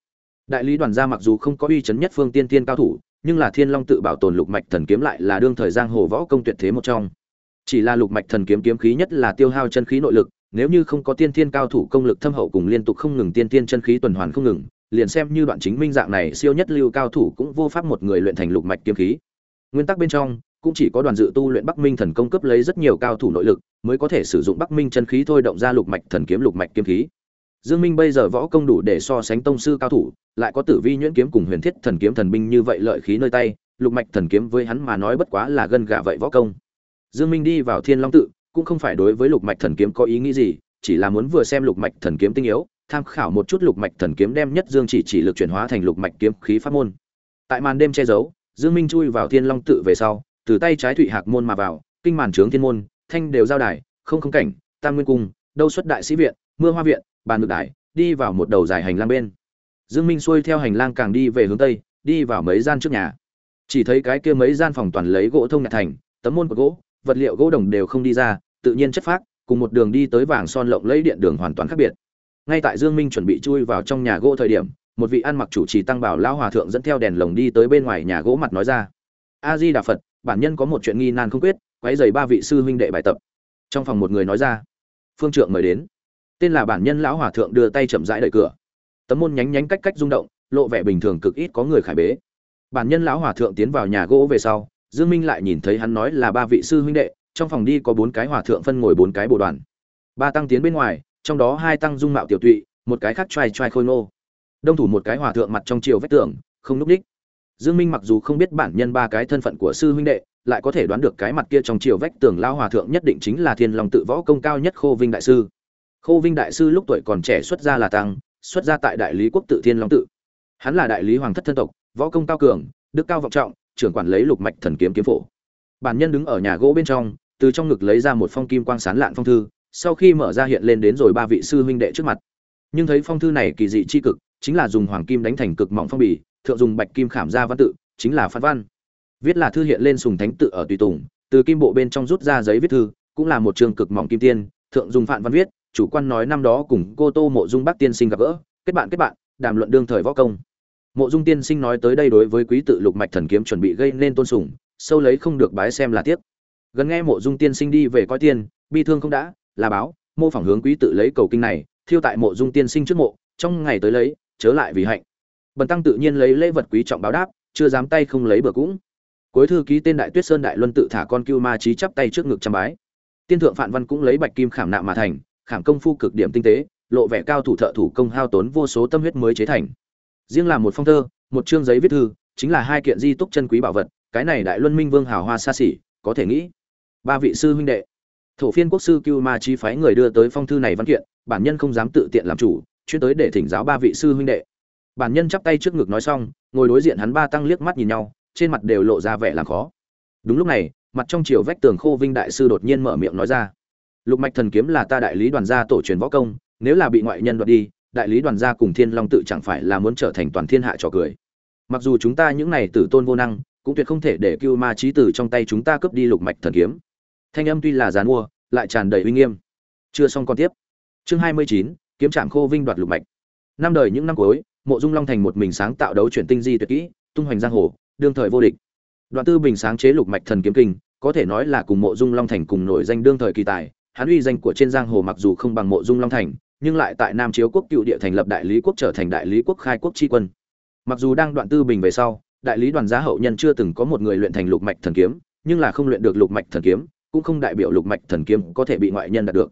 đại lý đoàn gia mặc dù không có uy chấn nhất phương tiên tiên cao thủ, nhưng là thiên long tự bảo tồn lục mạch thần kiếm lại là đương thời giang hồ võ công tuyệt thế một trong. Chỉ là lục mạch thần kiếm kiếm khí nhất là tiêu hao chân khí nội lực, nếu như không có tiên thiên cao thủ công lực thâm hậu cùng liên tục không ngừng tiên thiên chân khí tuần hoàn không ngừng, liền xem như đoạn chính minh dạng này siêu nhất lưu cao thủ cũng vô pháp một người luyện thành lục mạch kiếm khí. Nguyên tắc bên trong, cũng chỉ có đoàn dự tu luyện bắc minh thần công cấp lấy rất nhiều cao thủ nội lực, mới có thể sử dụng bắc minh chân khí thôi động ra lục mạch thần kiếm lục mạch kiếm khí dương minh bây giờ võ công đủ để so sánh tông sư cao thủ, lại có tử vi nhuyễn kiếm cùng huyền thiết thần kiếm thần binh như vậy lợi khí nơi tay, lục mạch thần kiếm với hắn mà nói bất quá là gân gà vậy võ công. Dương minh đi vào thiên long tự, cũng không phải đối với lục mạch thần kiếm có ý nghĩ gì, chỉ là muốn vừa xem lục mạch thần kiếm tinh yếu, tham khảo một chút lục mạch thần kiếm đem nhất dương chỉ chỉ lực chuyển hóa thành lục mạch kiếm khí pháp môn. Tại màn đêm che giấu, dương minh chui vào thiên long tự về sau, từ tay trái thủy hạc môn mà vào, kinh màn trướng thiên môn, thanh đều giao đài, không không cảnh, tam nguyên cung, đâu xuất đại sĩ viện, mưa hoa viện bàn ngược đài, đi vào một đầu dài hành lang bên. Dương minh xuôi theo hành lang càng đi về hướng tây, đi vào mấy gian trước nhà. Chỉ thấy cái kia mấy gian phòng toàn lấy gỗ thông nhạc thành, tấm môn của gỗ, vật liệu gỗ đồng đều không đi ra, tự nhiên chất phác, cùng một đường đi tới vàng son lộng lấy điện đường hoàn toàn khác biệt. Ngay tại dương minh chuẩn bị chui vào trong nhà gỗ thời điểm, một vị ăn mặc chủ trì tăng bảo lão hòa thượng dẫn theo đèn lồng đi tới bên ngoài nhà gỗ mặt nói ra. A di đà phật, bản nhân có một chuyện nghi nan không quyết, quấy rầy ba vị sư huynh đệ bài tập. Trong phòng một người nói ra. Phương trượng mời đến tên là bản nhân lão hòa thượng đưa tay chậm rãi đẩy cửa. Tấm môn nhánh nhánh cách cách rung động, lộ vẻ bình thường cực ít có người khải bế. Bản nhân lão hòa thượng tiến vào nhà gỗ về sau, dương minh lại nhìn thấy hắn nói là ba vị sư huynh đệ, trong phòng đi có bốn cái hòa thượng phân ngồi bốn cái bộ đoàn. Ba tăng tiến bên ngoài, trong đó hai tăng dung mạo tiểu tụy, một cái khác trai trai khôi ngô. Đông thủ một cái hòa thượng mặt trong chiều vách tường, không núp đích. Dương minh mặc dù không biết bản nhân ba cái thân phận của sư huynh đệ, lại có thể đoán được cái mặt kia trong chiều vách tường lao hòa thượng nhất định chính là thiên long tự võ công cao nhất khô vinh đại sư khô vinh đại sư lúc tuổi còn trẻ xuất gia là tăng, xuất gia tại đại lý quốc tự thiên long tự. Hắn là đại lý hoàng thất thân tộc, võ công cao cường, đức cao vọng trọng, trưởng quản lấy lục mạch thần kiếm kiếm phổ. Bản nhân đứng ở nhà gỗ bên trong, từ trong ngực lấy ra một phong kim quang sán lạn phong thư, sau khi mở ra hiện lên đến rồi ba vị sư huynh đệ trước mặt. Nhưng thấy phong thư này kỳ dị chi cực, chính là dùng hoàng kim đánh thành cực mỏng phong bì, thượng dùng bạch kim khảm ra văn tự, chính là phan văn. Viết là thư hiện lên sùng thánh tự ở tùy tùng, từ kim bộ bên trong rút ra giấy viết thư, cũng là một trường cực mỏng kim tiên, thượng dùng phạn văn viết chủ quan nói năm đó cùng cô tô mộ dung bắc tiên sinh gặp gỡ, kết bạn kết bạn, đàm luận đương thời võ công. Mộ dung tiên sinh nói tới đây đối với quý tự lục mạch thần kiếm chuẩn bị gây nên tôn sùng, sâu lấy không được bái xem là tiếc. Gần nghe mộ dung tiên sinh đi về coi tiên, bi thương không đã, là báo, mô phỏng hướng quý tự lấy cầu kinh này, thiêu tại mộ dung tiên sinh trước mộ, trong ngày tới lấy, chớ lại vì hạnh. Bần tăng tự nhiên lấy lễ vật quý trọng báo đáp, chưa dám tay không lấy bờ cũng. Cuối thư ký tên đại tuyết sơn đại luân tự thả con cưu ma trí chắp tay trước ngực trăm bái. Tiên thượng phạn văn cũng lấy bạch kim khảm nạm mà thành khảm công phu cực điểm tinh tế, lộ vẻ cao thủ thợ thủ công hao tốn vô số tâm huyết mới chế thành. Riêng là một phong thơ, một chương giấy viết thư, chính là hai kiện di túc chân quý bảo vật, cái này đại luân minh vương hào hoa xa xỉ, có thể nghĩ. Ba vị sư huynh đệ. Thổ phiên quốc sư cưu ma chi phái người đưa tới phong thư này văn kiện, bản nhân không dám tự tiện làm chủ, chuyên tới để thỉnh giáo ba vị sư huynh đệ. Bản nhân chắp tay trước ngực nói xong, ngồi đối diện hắn ba tăng liếc mắt nhìn nhau, trên mặt đều lộ ra vẻ làm khó. Đúng lúc này, mặt trong chiều vách tường khô vinh đại sư đột nhiên mở miệng nói ra lục mạch thần kiếm là ta đại lý đoàn gia tổ truyền võ công, nếu là bị ngoại nhân đoạt đi, đại lý đoàn gia cùng thiên long tự chẳng phải là muốn trở thành toàn thiên hạ trò cười. Mặc dù chúng ta những này tử tôn vô năng, cũng tuyệt không thể để cưu ma trí tử trong tay chúng ta cướp đi lục mạch thần kiếm. Thanh âm tuy là gián mua, lại tràn đầy uy nghiêm. Chưa xong còn tiếp. Chương hai mươi chín, kiếm trạm khô vinh đoạt lục mạch. Năm đời những năm cuối, mộ dung long thành một mình sáng tạo đấu chuyển tinh di tuyệt kỹ, tung hoành giang hồ, đương thời vô địch. Đoạn tư bình sáng chế lục mạch thần kiếm kinh, có thể nói là cùng mộ dung long thành cùng nổi danh đương thời kỳ tài hắn uy danh của trên giang hồ mặc dù không bằng mộ dung long thành, nhưng lại tại nam chiếu quốc cựu địa thành lập đại lý quốc trở thành đại lý quốc khai quốc tri quân. Mặc dù đang đoạn tư bình về sau, đại lý đoàn giá hậu nhân chưa từng có một người luyện thành lục mạch thần kiếm, nhưng là không luyện được lục mạch thần kiếm, cũng không đại biểu lục mạch thần kiếm có thể bị ngoại nhân đạt được.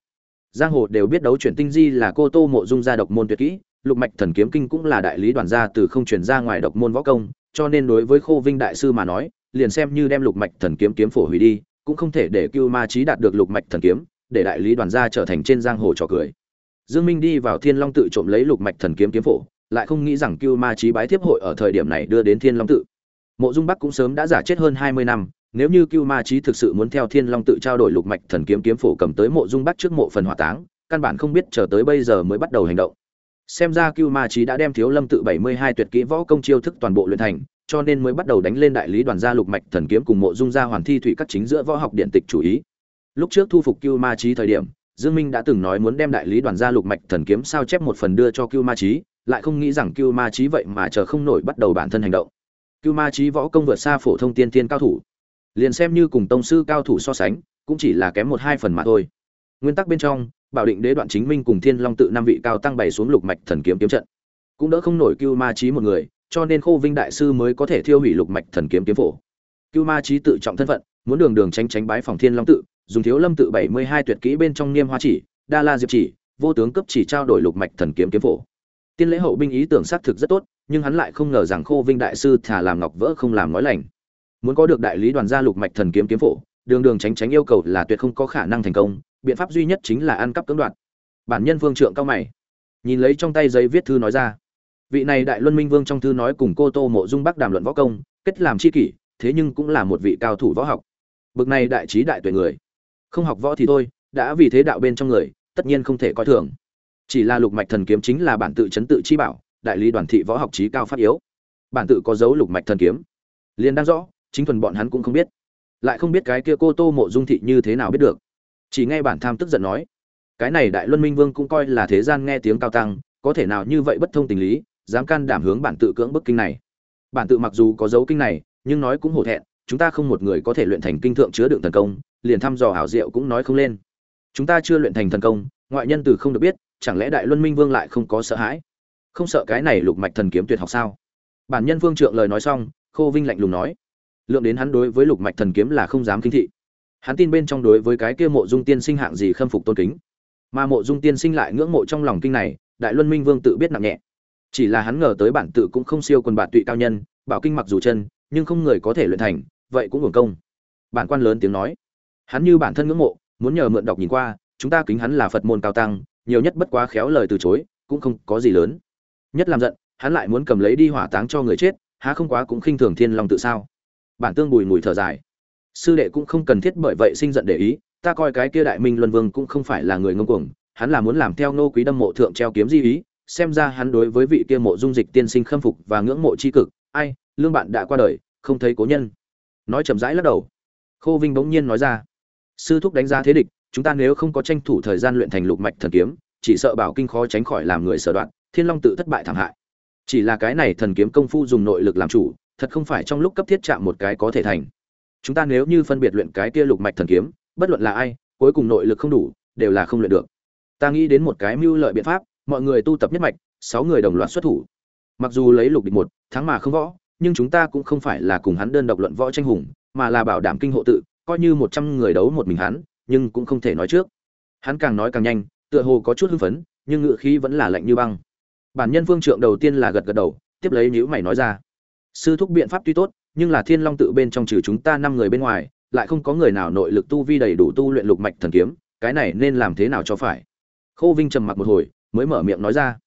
Giang hồ đều biết đấu chuyển tinh di là cô tô mộ dung gia độc môn tuyệt kỹ, lục mạch thần kiếm kinh cũng là đại lý đoàn gia từ không chuyển ra ngoài độc môn võ công, cho nên đối với khô vinh đại sư mà nói, liền xem như đem lục mạch thần kiếm kiếm phổ hủy đi, cũng không thể để cưu ma trí đạt được lục mạch thần kiếm để đại lý đoàn gia trở thành trên giang hồ trò cười. Dương minh đi vào thiên long tự trộm lấy lục mạch thần kiếm kiếm phổ, lại không nghĩ rằng cưu ma trí bái thiếp hội ở thời điểm này đưa đến thiên long tự. Mộ dung bắc cũng sớm đã giả chết hơn hai mươi năm, nếu như cưu ma trí thực sự muốn theo thiên long tự trao đổi lục mạch thần kiếm kiếm phổ cầm tới mộ dung bắc trước mộ phần hỏa táng, căn bản không biết chờ tới bây giờ mới bắt đầu hành động. Xem ra cưu ma trí đã đem thiếu lâm tự bảy mươi hai tuyệt kỹ võ công chiêu thức toàn bộ luyện thành, cho nên mới bắt đầu đánh lên đại lý đoàn gia lục mạch thần kiếm cùng mộ dung gia hoàn thi thủy các chính giữa võ học điện tịch chủ ý lúc trước thu phục cưu ma trí thời điểm, dương minh đã từng nói muốn đem đại lý đoàn gia lục mạch thần kiếm sao chép một phần đưa cho cưu ma trí lại không nghĩ rằng cưu ma trí vậy mà chờ không nổi bắt đầu bản thân hành động. Cưu ma trí võ công vượt xa phổ thông tiên tiên cao thủ. Liền xem như cùng tông sư cao thủ so sánh, cũng chỉ là kém một hai phần mà thôi. Nguyên tắc bên trong, bảo định đế đoạn chính minh cùng thiên long tự năm vị cao tăng bày xuống lục mạch thần kiếm kiếm trận. Cũng đỡ không nổi cưu ma trí một người, cho nên khô vinh đại sư mới có thể thiêu hủy lục mạch thần kiếm kiếm phổ. Cưu ma trí tự trọng thân phận, muốn đường đường tránh tránh bái phòng thiên long tự dùng thiếu lâm tự bảy mươi hai tuyệt kỹ bên trong niêm hoa chỉ, đa la diệp chỉ, vô tướng cấp chỉ trao đổi lục mạch thần kiếm kiếm phổ. Tiên lễ hậu binh ý tưởng xác thực rất tốt, nhưng hắn lại không ngờ rằng khô vinh đại sư thả làm ngọc vỡ không làm nói lành. Muốn có được đại lý đoàn gia lục mạch thần kiếm kiếm phổ, đường đường tránh tránh yêu cầu là tuyệt không có khả năng thành công, biện pháp duy nhất chính là ăn cắp cưỡng đoạt. Bản nhân vương trượng cao mày, nhìn lấy trong tay giấy viết thư nói ra. Vị này đại luân minh vương trong thư nói cùng cô tô mộ dung bắc đàm luận võ công, kết làm chi kỷ, thế nhưng cũng là một vị cao thủ võ học. Bực này đại trí đại tuệ người không học võ thì thôi, đã vì thế đạo bên trong người, tất nhiên không thể coi thường. Chỉ là lục mạch thần kiếm chính là bản tự chấn tự chi bảo, đại lý đoàn thị võ học trí cao phát yếu. Bản tự có dấu lục mạch thần kiếm. Liền đang rõ, chính thuần bọn hắn cũng không biết. Lại không biết cái kia cô tô mộ dung thị như thế nào biết được. Chỉ nghe bản tham tức giận nói, cái này đại luân minh vương cũng coi là thế gian nghe tiếng cao tăng, có thể nào như vậy bất thông tình lý, dám can đảm hướng bản tự cưỡng bức kinh này? Bản tự mặc dù có dấu kinh này, nhưng nói cũng hổ thẹn chúng ta không một người có thể luyện thành kinh thượng chứa đựng thần công, liền thăm dò hảo diệu cũng nói không lên. Chúng ta chưa luyện thành thần công, ngoại nhân từ không được biết, chẳng lẽ đại luân minh vương lại không có sợ hãi? Không sợ cái này lục mạch thần kiếm tuyệt học sao? Bản nhân vương trượng lời nói xong, khô vinh lạnh lùng nói, lượng đến hắn đối với lục mạch thần kiếm là không dám kính thị. Hắn tin bên trong đối với cái kia mộ dung tiên sinh hạng gì khâm phục tôn kính. Mà mộ dung tiên sinh lại ngưỡng mộ trong lòng kinh này, đại luân minh vương tự biết nặng nhẹ. Chỉ là hắn ngờ tới bản tự cũng không siêu quần bản tụy cao nhân, bảo kinh mặc dù chân, nhưng không người có thể luyện thành vậy cũng hưởng công. Bản quan lớn tiếng nói. Hắn như bản thân ngưỡng mộ, muốn nhờ mượn đọc nhìn qua, chúng ta kính hắn là phật môn cao tăng, nhiều nhất bất quá khéo lời từ chối, cũng không có gì lớn. Nhất làm giận, hắn lại muốn cầm lấy đi hỏa táng cho người chết, há không quá cũng khinh thường thiên long tự sao? Bản tương bùi mùi thở dài. Sư đệ cũng không cần thiết bởi vậy sinh giận để ý, ta coi cái kia đại minh luân vương cũng không phải là người ngông cuồng, hắn là muốn làm theo nô quý đâm mộ thượng treo kiếm di ý, xem ra hắn đối với vị kia mộ dung dịch tiên sinh khâm phục và ngưỡng mộ c cực, ai, lương bạn đã qua đời, không thấy cố nhân nói chậm rãi lắc đầu. Khô vinh bỗng nhiên nói ra, sư thúc đánh giá thế địch, chúng ta nếu không có tranh thủ thời gian luyện thành lục mạch thần kiếm, chỉ sợ bảo kinh khó tránh khỏi làm người sở đoạn, thiên long tự thất bại thảm hại. Chỉ là cái này thần kiếm công phu dùng nội lực làm chủ, thật không phải trong lúc cấp thiết chạm một cái có thể thành. Chúng ta nếu như phân biệt luyện cái kia lục mạch thần kiếm, bất luận là ai, cuối cùng nội lực không đủ, đều là không luyện được. Ta nghĩ đến một cái mưu lợi biện pháp, mọi người tu tập nhất mạch, sáu người đồng loạt xuất thủ. Mặc dù lấy lục địch một, thắng mà không võ nhưng chúng ta cũng không phải là cùng hắn đơn độc luận võ tranh hùng, mà là bảo đảm kinh hộ tự, coi như một trăm người đấu một mình hắn, nhưng cũng không thể nói trước. Hắn càng nói càng nhanh, tựa hồ có chút hưng phấn, nhưng ngựa khí vẫn là lạnh như băng. Bản nhân vương trượng đầu tiên là gật gật đầu, tiếp lấy nhữ mày nói ra. Sư thúc biện pháp tuy tốt, nhưng là thiên long tự bên trong trừ chúng ta năm người bên ngoài, lại không có người nào nội lực tu vi đầy đủ tu luyện lục mạch thần kiếm, cái này nên làm thế nào cho phải? Khô vinh trầm mặc một hồi, mới mở miệng nói ra.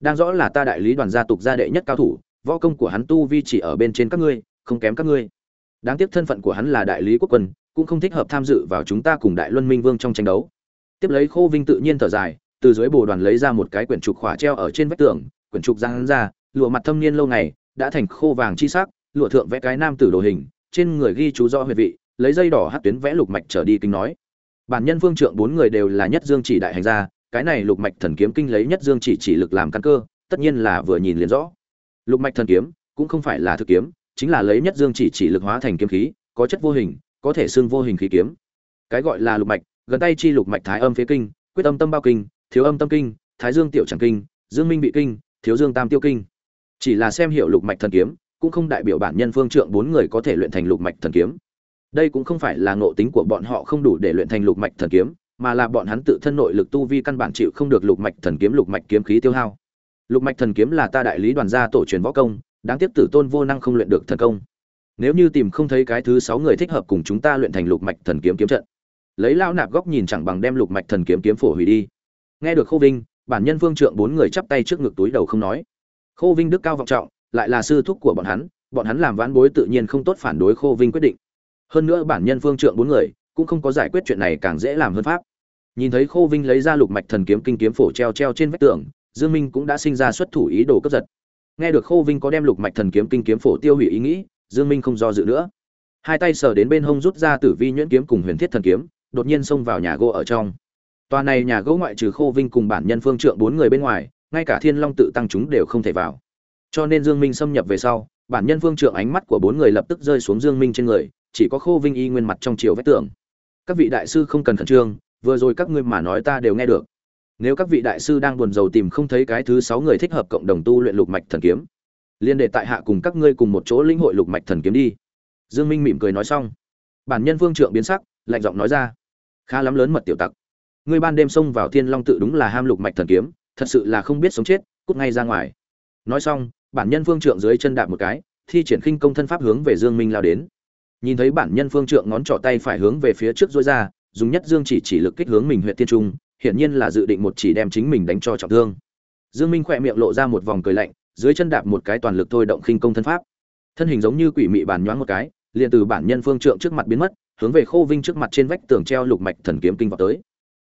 Đang rõ là ta đại lý đoàn gia tục gia đệ nhất cao thủ võ công của hắn tu vi chỉ ở bên trên các ngươi, không kém các ngươi. Đáng tiếc thân phận của hắn là đại lý quốc quân, cũng không thích hợp tham dự vào chúng ta cùng đại luân minh vương trong tranh đấu. Tiếp lấy khô vinh tự nhiên thở dài, từ dưới bồ đoàn lấy ra một cái quyển trục khỏa treo ở trên vách tường, quyển trục giang hắn ra, lụa mặt thâm niên lâu ngày, đã thành khô vàng chi sắc, lụa thượng vẽ cái nam tử đồ hình, trên người ghi chú rõ huyệt vị, lấy dây đỏ hát tuyến vẽ lục mạch trở đi kinh nói. Bản nhân vương trượng bốn người đều là nhất dương chỉ đại hành gia, cái này lục mạch thần kiếm kinh lấy nhất dương chỉ chỉ lực làm căn cơ, tất nhiên là vừa nhìn liền rõ lục mạch thần kiếm, cũng không phải là thực kiếm, chính là lấy nhất dương chỉ chỉ lực hóa thành kiếm khí, có chất vô hình, có thể xương vô hình khí kiếm. Cái gọi là lục mạch, gần tay chi lục mạch thái âm phế kinh, quyết âm tâm bao kinh, thiếu âm tâm kinh, thái dương tiểu tràng kinh, dương minh bị kinh, thiếu dương tam tiêu kinh. Chỉ là xem hiểu lục mạch thần kiếm, cũng không đại biểu bản nhân phương trượng bốn người có thể luyện thành lục mạch thần kiếm. Đây cũng không phải là ngộ tính của bọn họ không đủ để luyện thành lục mạch thần kiếm, mà là bọn hắn tự thân nội lực tu vi căn bản chịu không được lục mạch thần kiếm, lục mạch kiếm khí tiêu hao lục mạch thần kiếm là ta đại lý đoàn gia tổ truyền võ công, đáng tiếc tử tôn vô năng không luyện được thần công. Nếu như tìm không thấy cái thứ sáu người thích hợp cùng chúng ta luyện thành lục mạch thần kiếm kiếm trận. Lấy lao nạp góc nhìn chẳng bằng đem lục mạch thần kiếm kiếm phổ hủy đi. Nghe được khô vinh, bản nhân vương trượng bốn người chắp tay trước ngực túi đầu không nói. Khô vinh đức cao vọng trọng, lại là sư thúc của bọn hắn bọn hắn làm vãn bối tự nhiên không tốt phản đối khô vinh quyết định. Hơn nữa bản nhân Vương trượng bốn người cũng không có giải quyết chuyện này càng dễ làm hơn pháp. Nhìn thấy khô vinh lấy ra lục mạch thần kiếm kinh kiếm phổ treo treo trên vách tường dương minh cũng đã sinh ra xuất thủ ý đồ cướp giật. Nghe được khô vinh có đem lục mạch thần kiếm kinh kiếm phổ tiêu hủy ý nghĩ, dương minh không do dự nữa. Hai tay sờ đến bên hông rút ra tử vi nhuyễn kiếm cùng huyền thiết thần kiếm, đột nhiên xông vào nhà gỗ ở trong. Tòa này nhà gỗ ngoại trừ khô vinh cùng bản nhân phương trượng bốn người bên ngoài, ngay cả thiên long tự tăng chúng đều không thể vào. Cho nên dương minh xâm nhập về sau, bản nhân phương trượng ánh mắt của bốn người lập tức rơi xuống dương minh trên người, chỉ có khô vinh y nguyên mặt trong chiều vết tượng. các vị đại sư không cần khẩn trương, vừa rồi các ngươi mà nói ta đều nghe được nếu các vị đại sư đang buồn rầu tìm không thấy cái thứ sáu người thích hợp cộng đồng tu luyện lục mạch thần kiếm, liên đề tại hạ cùng các ngươi cùng một chỗ lĩnh hội lục mạch thần kiếm đi. Dương minh mỉm cười nói xong. Bản nhân vương trượng biến sắc, lạnh giọng nói ra, khá lắm lớn mật tiểu tặc. Ngươi ban đêm xông vào thiên long tự đúng là ham lục mạch thần kiếm, thật sự là không biết sống chết, cút ngay ra ngoài. Nói xong, bản nhân vương trượng dưới chân đạp một cái, thi triển khinh công thân pháp hướng về dương minh lao đến. Nhìn thấy bản nhân phương trượng ngón trỏ tay phải hướng về phía trước dối ra, dùng nhất dương chỉ chỉ lực kích hướng mình huyện tiên trung hiển nhiên là dự định một chỉ đem chính mình đánh cho trọng thương. Dương minh khỏe miệng lộ ra một vòng cười lạnh dưới chân đạp một cái toàn lực thôi động khinh công thân pháp. Thân hình giống như quỷ mị bàn nhoáng một cái liền từ bản nhân phương trượng trước mặt biến mất hướng về khô vinh trước mặt trên vách tường treo lục mạch thần kiếm kinh vào tới.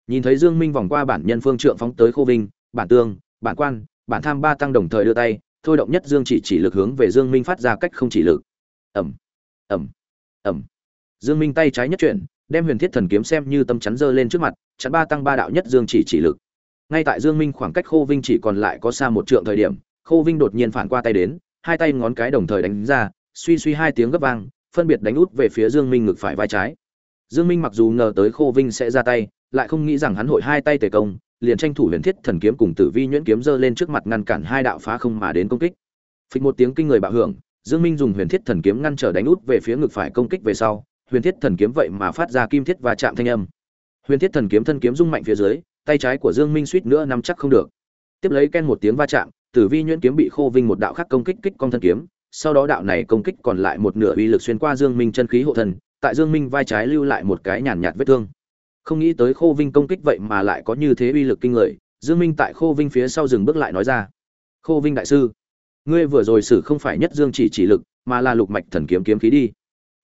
Nhìn thấy dương minh vòng qua bản nhân phương trượng phóng tới khô vinh bản tương bản quan bản tham ba tăng đồng thời đưa tay thôi động nhất dương chỉ chỉ lực hướng về dương minh phát ra cách không chỉ lực. Ầm, ầm, ầm. dương minh tay trái nhất chuyển đem huyền thiết thần kiếm xem như tâm chắn dơ lên trước mặt chắn ba tăng ba đạo nhất dương chỉ chỉ lực. Ngay tại dương minh khoảng cách khô vinh chỉ còn lại có xa một trượng thời điểm khô vinh đột nhiên phản qua tay đến hai tay ngón cái đồng thời đánh ra suy suy hai tiếng gấp vang phân biệt đánh út về phía dương minh ngực phải vai trái. Dương minh mặc dù ngờ tới khô vinh sẽ ra tay lại không nghĩ rằng hắn hội hai tay tề công liền tranh thủ huyền thiết thần kiếm cùng tử vi nhuyễn kiếm giơ lên trước mặt ngăn cản hai đạo phá không mà đến công kích. Phịch một tiếng kinh người bạo hưởng Dương Minh dùng huyền thiết thần kiếm ngăn trở đánh út về phía ngực phải công kích về sau, huyền thiết thần kiếm vậy mà phát ra kim thiết và chạm thanh âm. Huyền thiết thần kiếm thân kiếm rung mạnh phía dưới, tay trái của Dương Minh suýt nữa nắm chắc không được. Tiếp lấy ken một tiếng va chạm, Tử Vi nhuyễn kiếm bị Khô Vinh một đạo khác công kích kích cong thân kiếm, sau đó đạo này công kích còn lại một nửa uy lực xuyên qua Dương Minh chân khí hộ thần, tại Dương Minh vai trái lưu lại một cái nhàn nhạt vết thương. Không nghĩ tới Khô Vinh công kích vậy mà lại có như thế uy lực kinh người, Dương Minh tại Khô Vinh phía sau dừng bước lại nói ra: "Khô Vinh đại sư, ngươi vừa rồi xử không phải nhất dương chỉ chỉ lực mà là lục mạch thần kiếm kiếm khí đi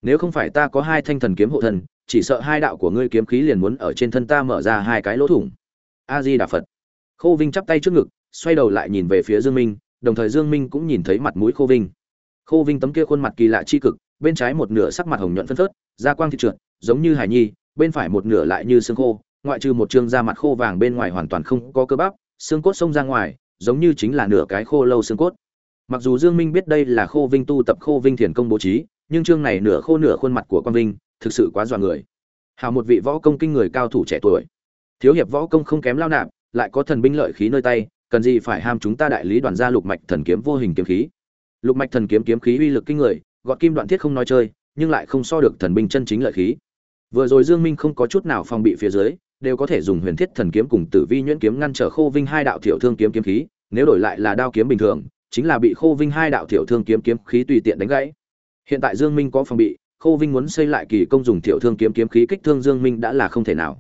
nếu không phải ta có hai thanh thần kiếm hộ thần chỉ sợ hai đạo của ngươi kiếm khí liền muốn ở trên thân ta mở ra hai cái lỗ thủng. A di đà phật khô vinh chắp tay trước ngực, xoay đầu lại nhìn về phía dương minh, đồng thời dương minh cũng nhìn thấy mặt mũi khô vinh. Khô vinh tấm kia khuôn mặt kỳ lạ chi cực, bên trái một nửa sắc mặt hồng nhuận phân phớt, da quang thịt trượt, giống như hải nhi, bên phải một nửa lại như xương khô, ngoại trừ một trương da mặt khô vàng bên ngoài hoàn toàn không có cơ bắp, xương cốt xông ra ngoài, giống như chính là nửa cái khô lâu xương cốt. Mặc dù dương minh biết đây là khô vinh tu tập khô vinh thiền công bố trí nhưng chương này nửa khô nửa khuôn mặt của quan vinh thực sự quá dọa người. Hào một vị võ công kinh người cao thủ trẻ tuổi. Thiếu hiệp võ công không kém lao nạp, lại có thần binh lợi khí nơi tay, cần gì phải ham chúng ta đại lý đoàn gia lục mạch thần kiếm vô hình kiếm khí. Lục mạch thần kiếm kiếm khí uy lực kinh người, gọt kim đoạn thiết không nói chơi, nhưng lại không so được thần binh chân chính lợi khí. Vừa rồi dương minh không có chút nào phòng bị phía dưới, đều có thể dùng huyền thiết thần kiếm cùng tử vi nhuyễn kiếm ngăn trở khô vinh hai đạo tiểu thương kiếm kiếm khí, nếu đổi lại là đao kiếm bình thường, chính là bị khô vinh hai đạo tiểu thương kiếm kiếm khí tùy tiện đánh gãy hiện tại dương minh có phòng bị, khô vinh muốn xây lại kỳ công dùng tiểu thương kiếm kiếm khí kích thương dương minh đã là không thể nào.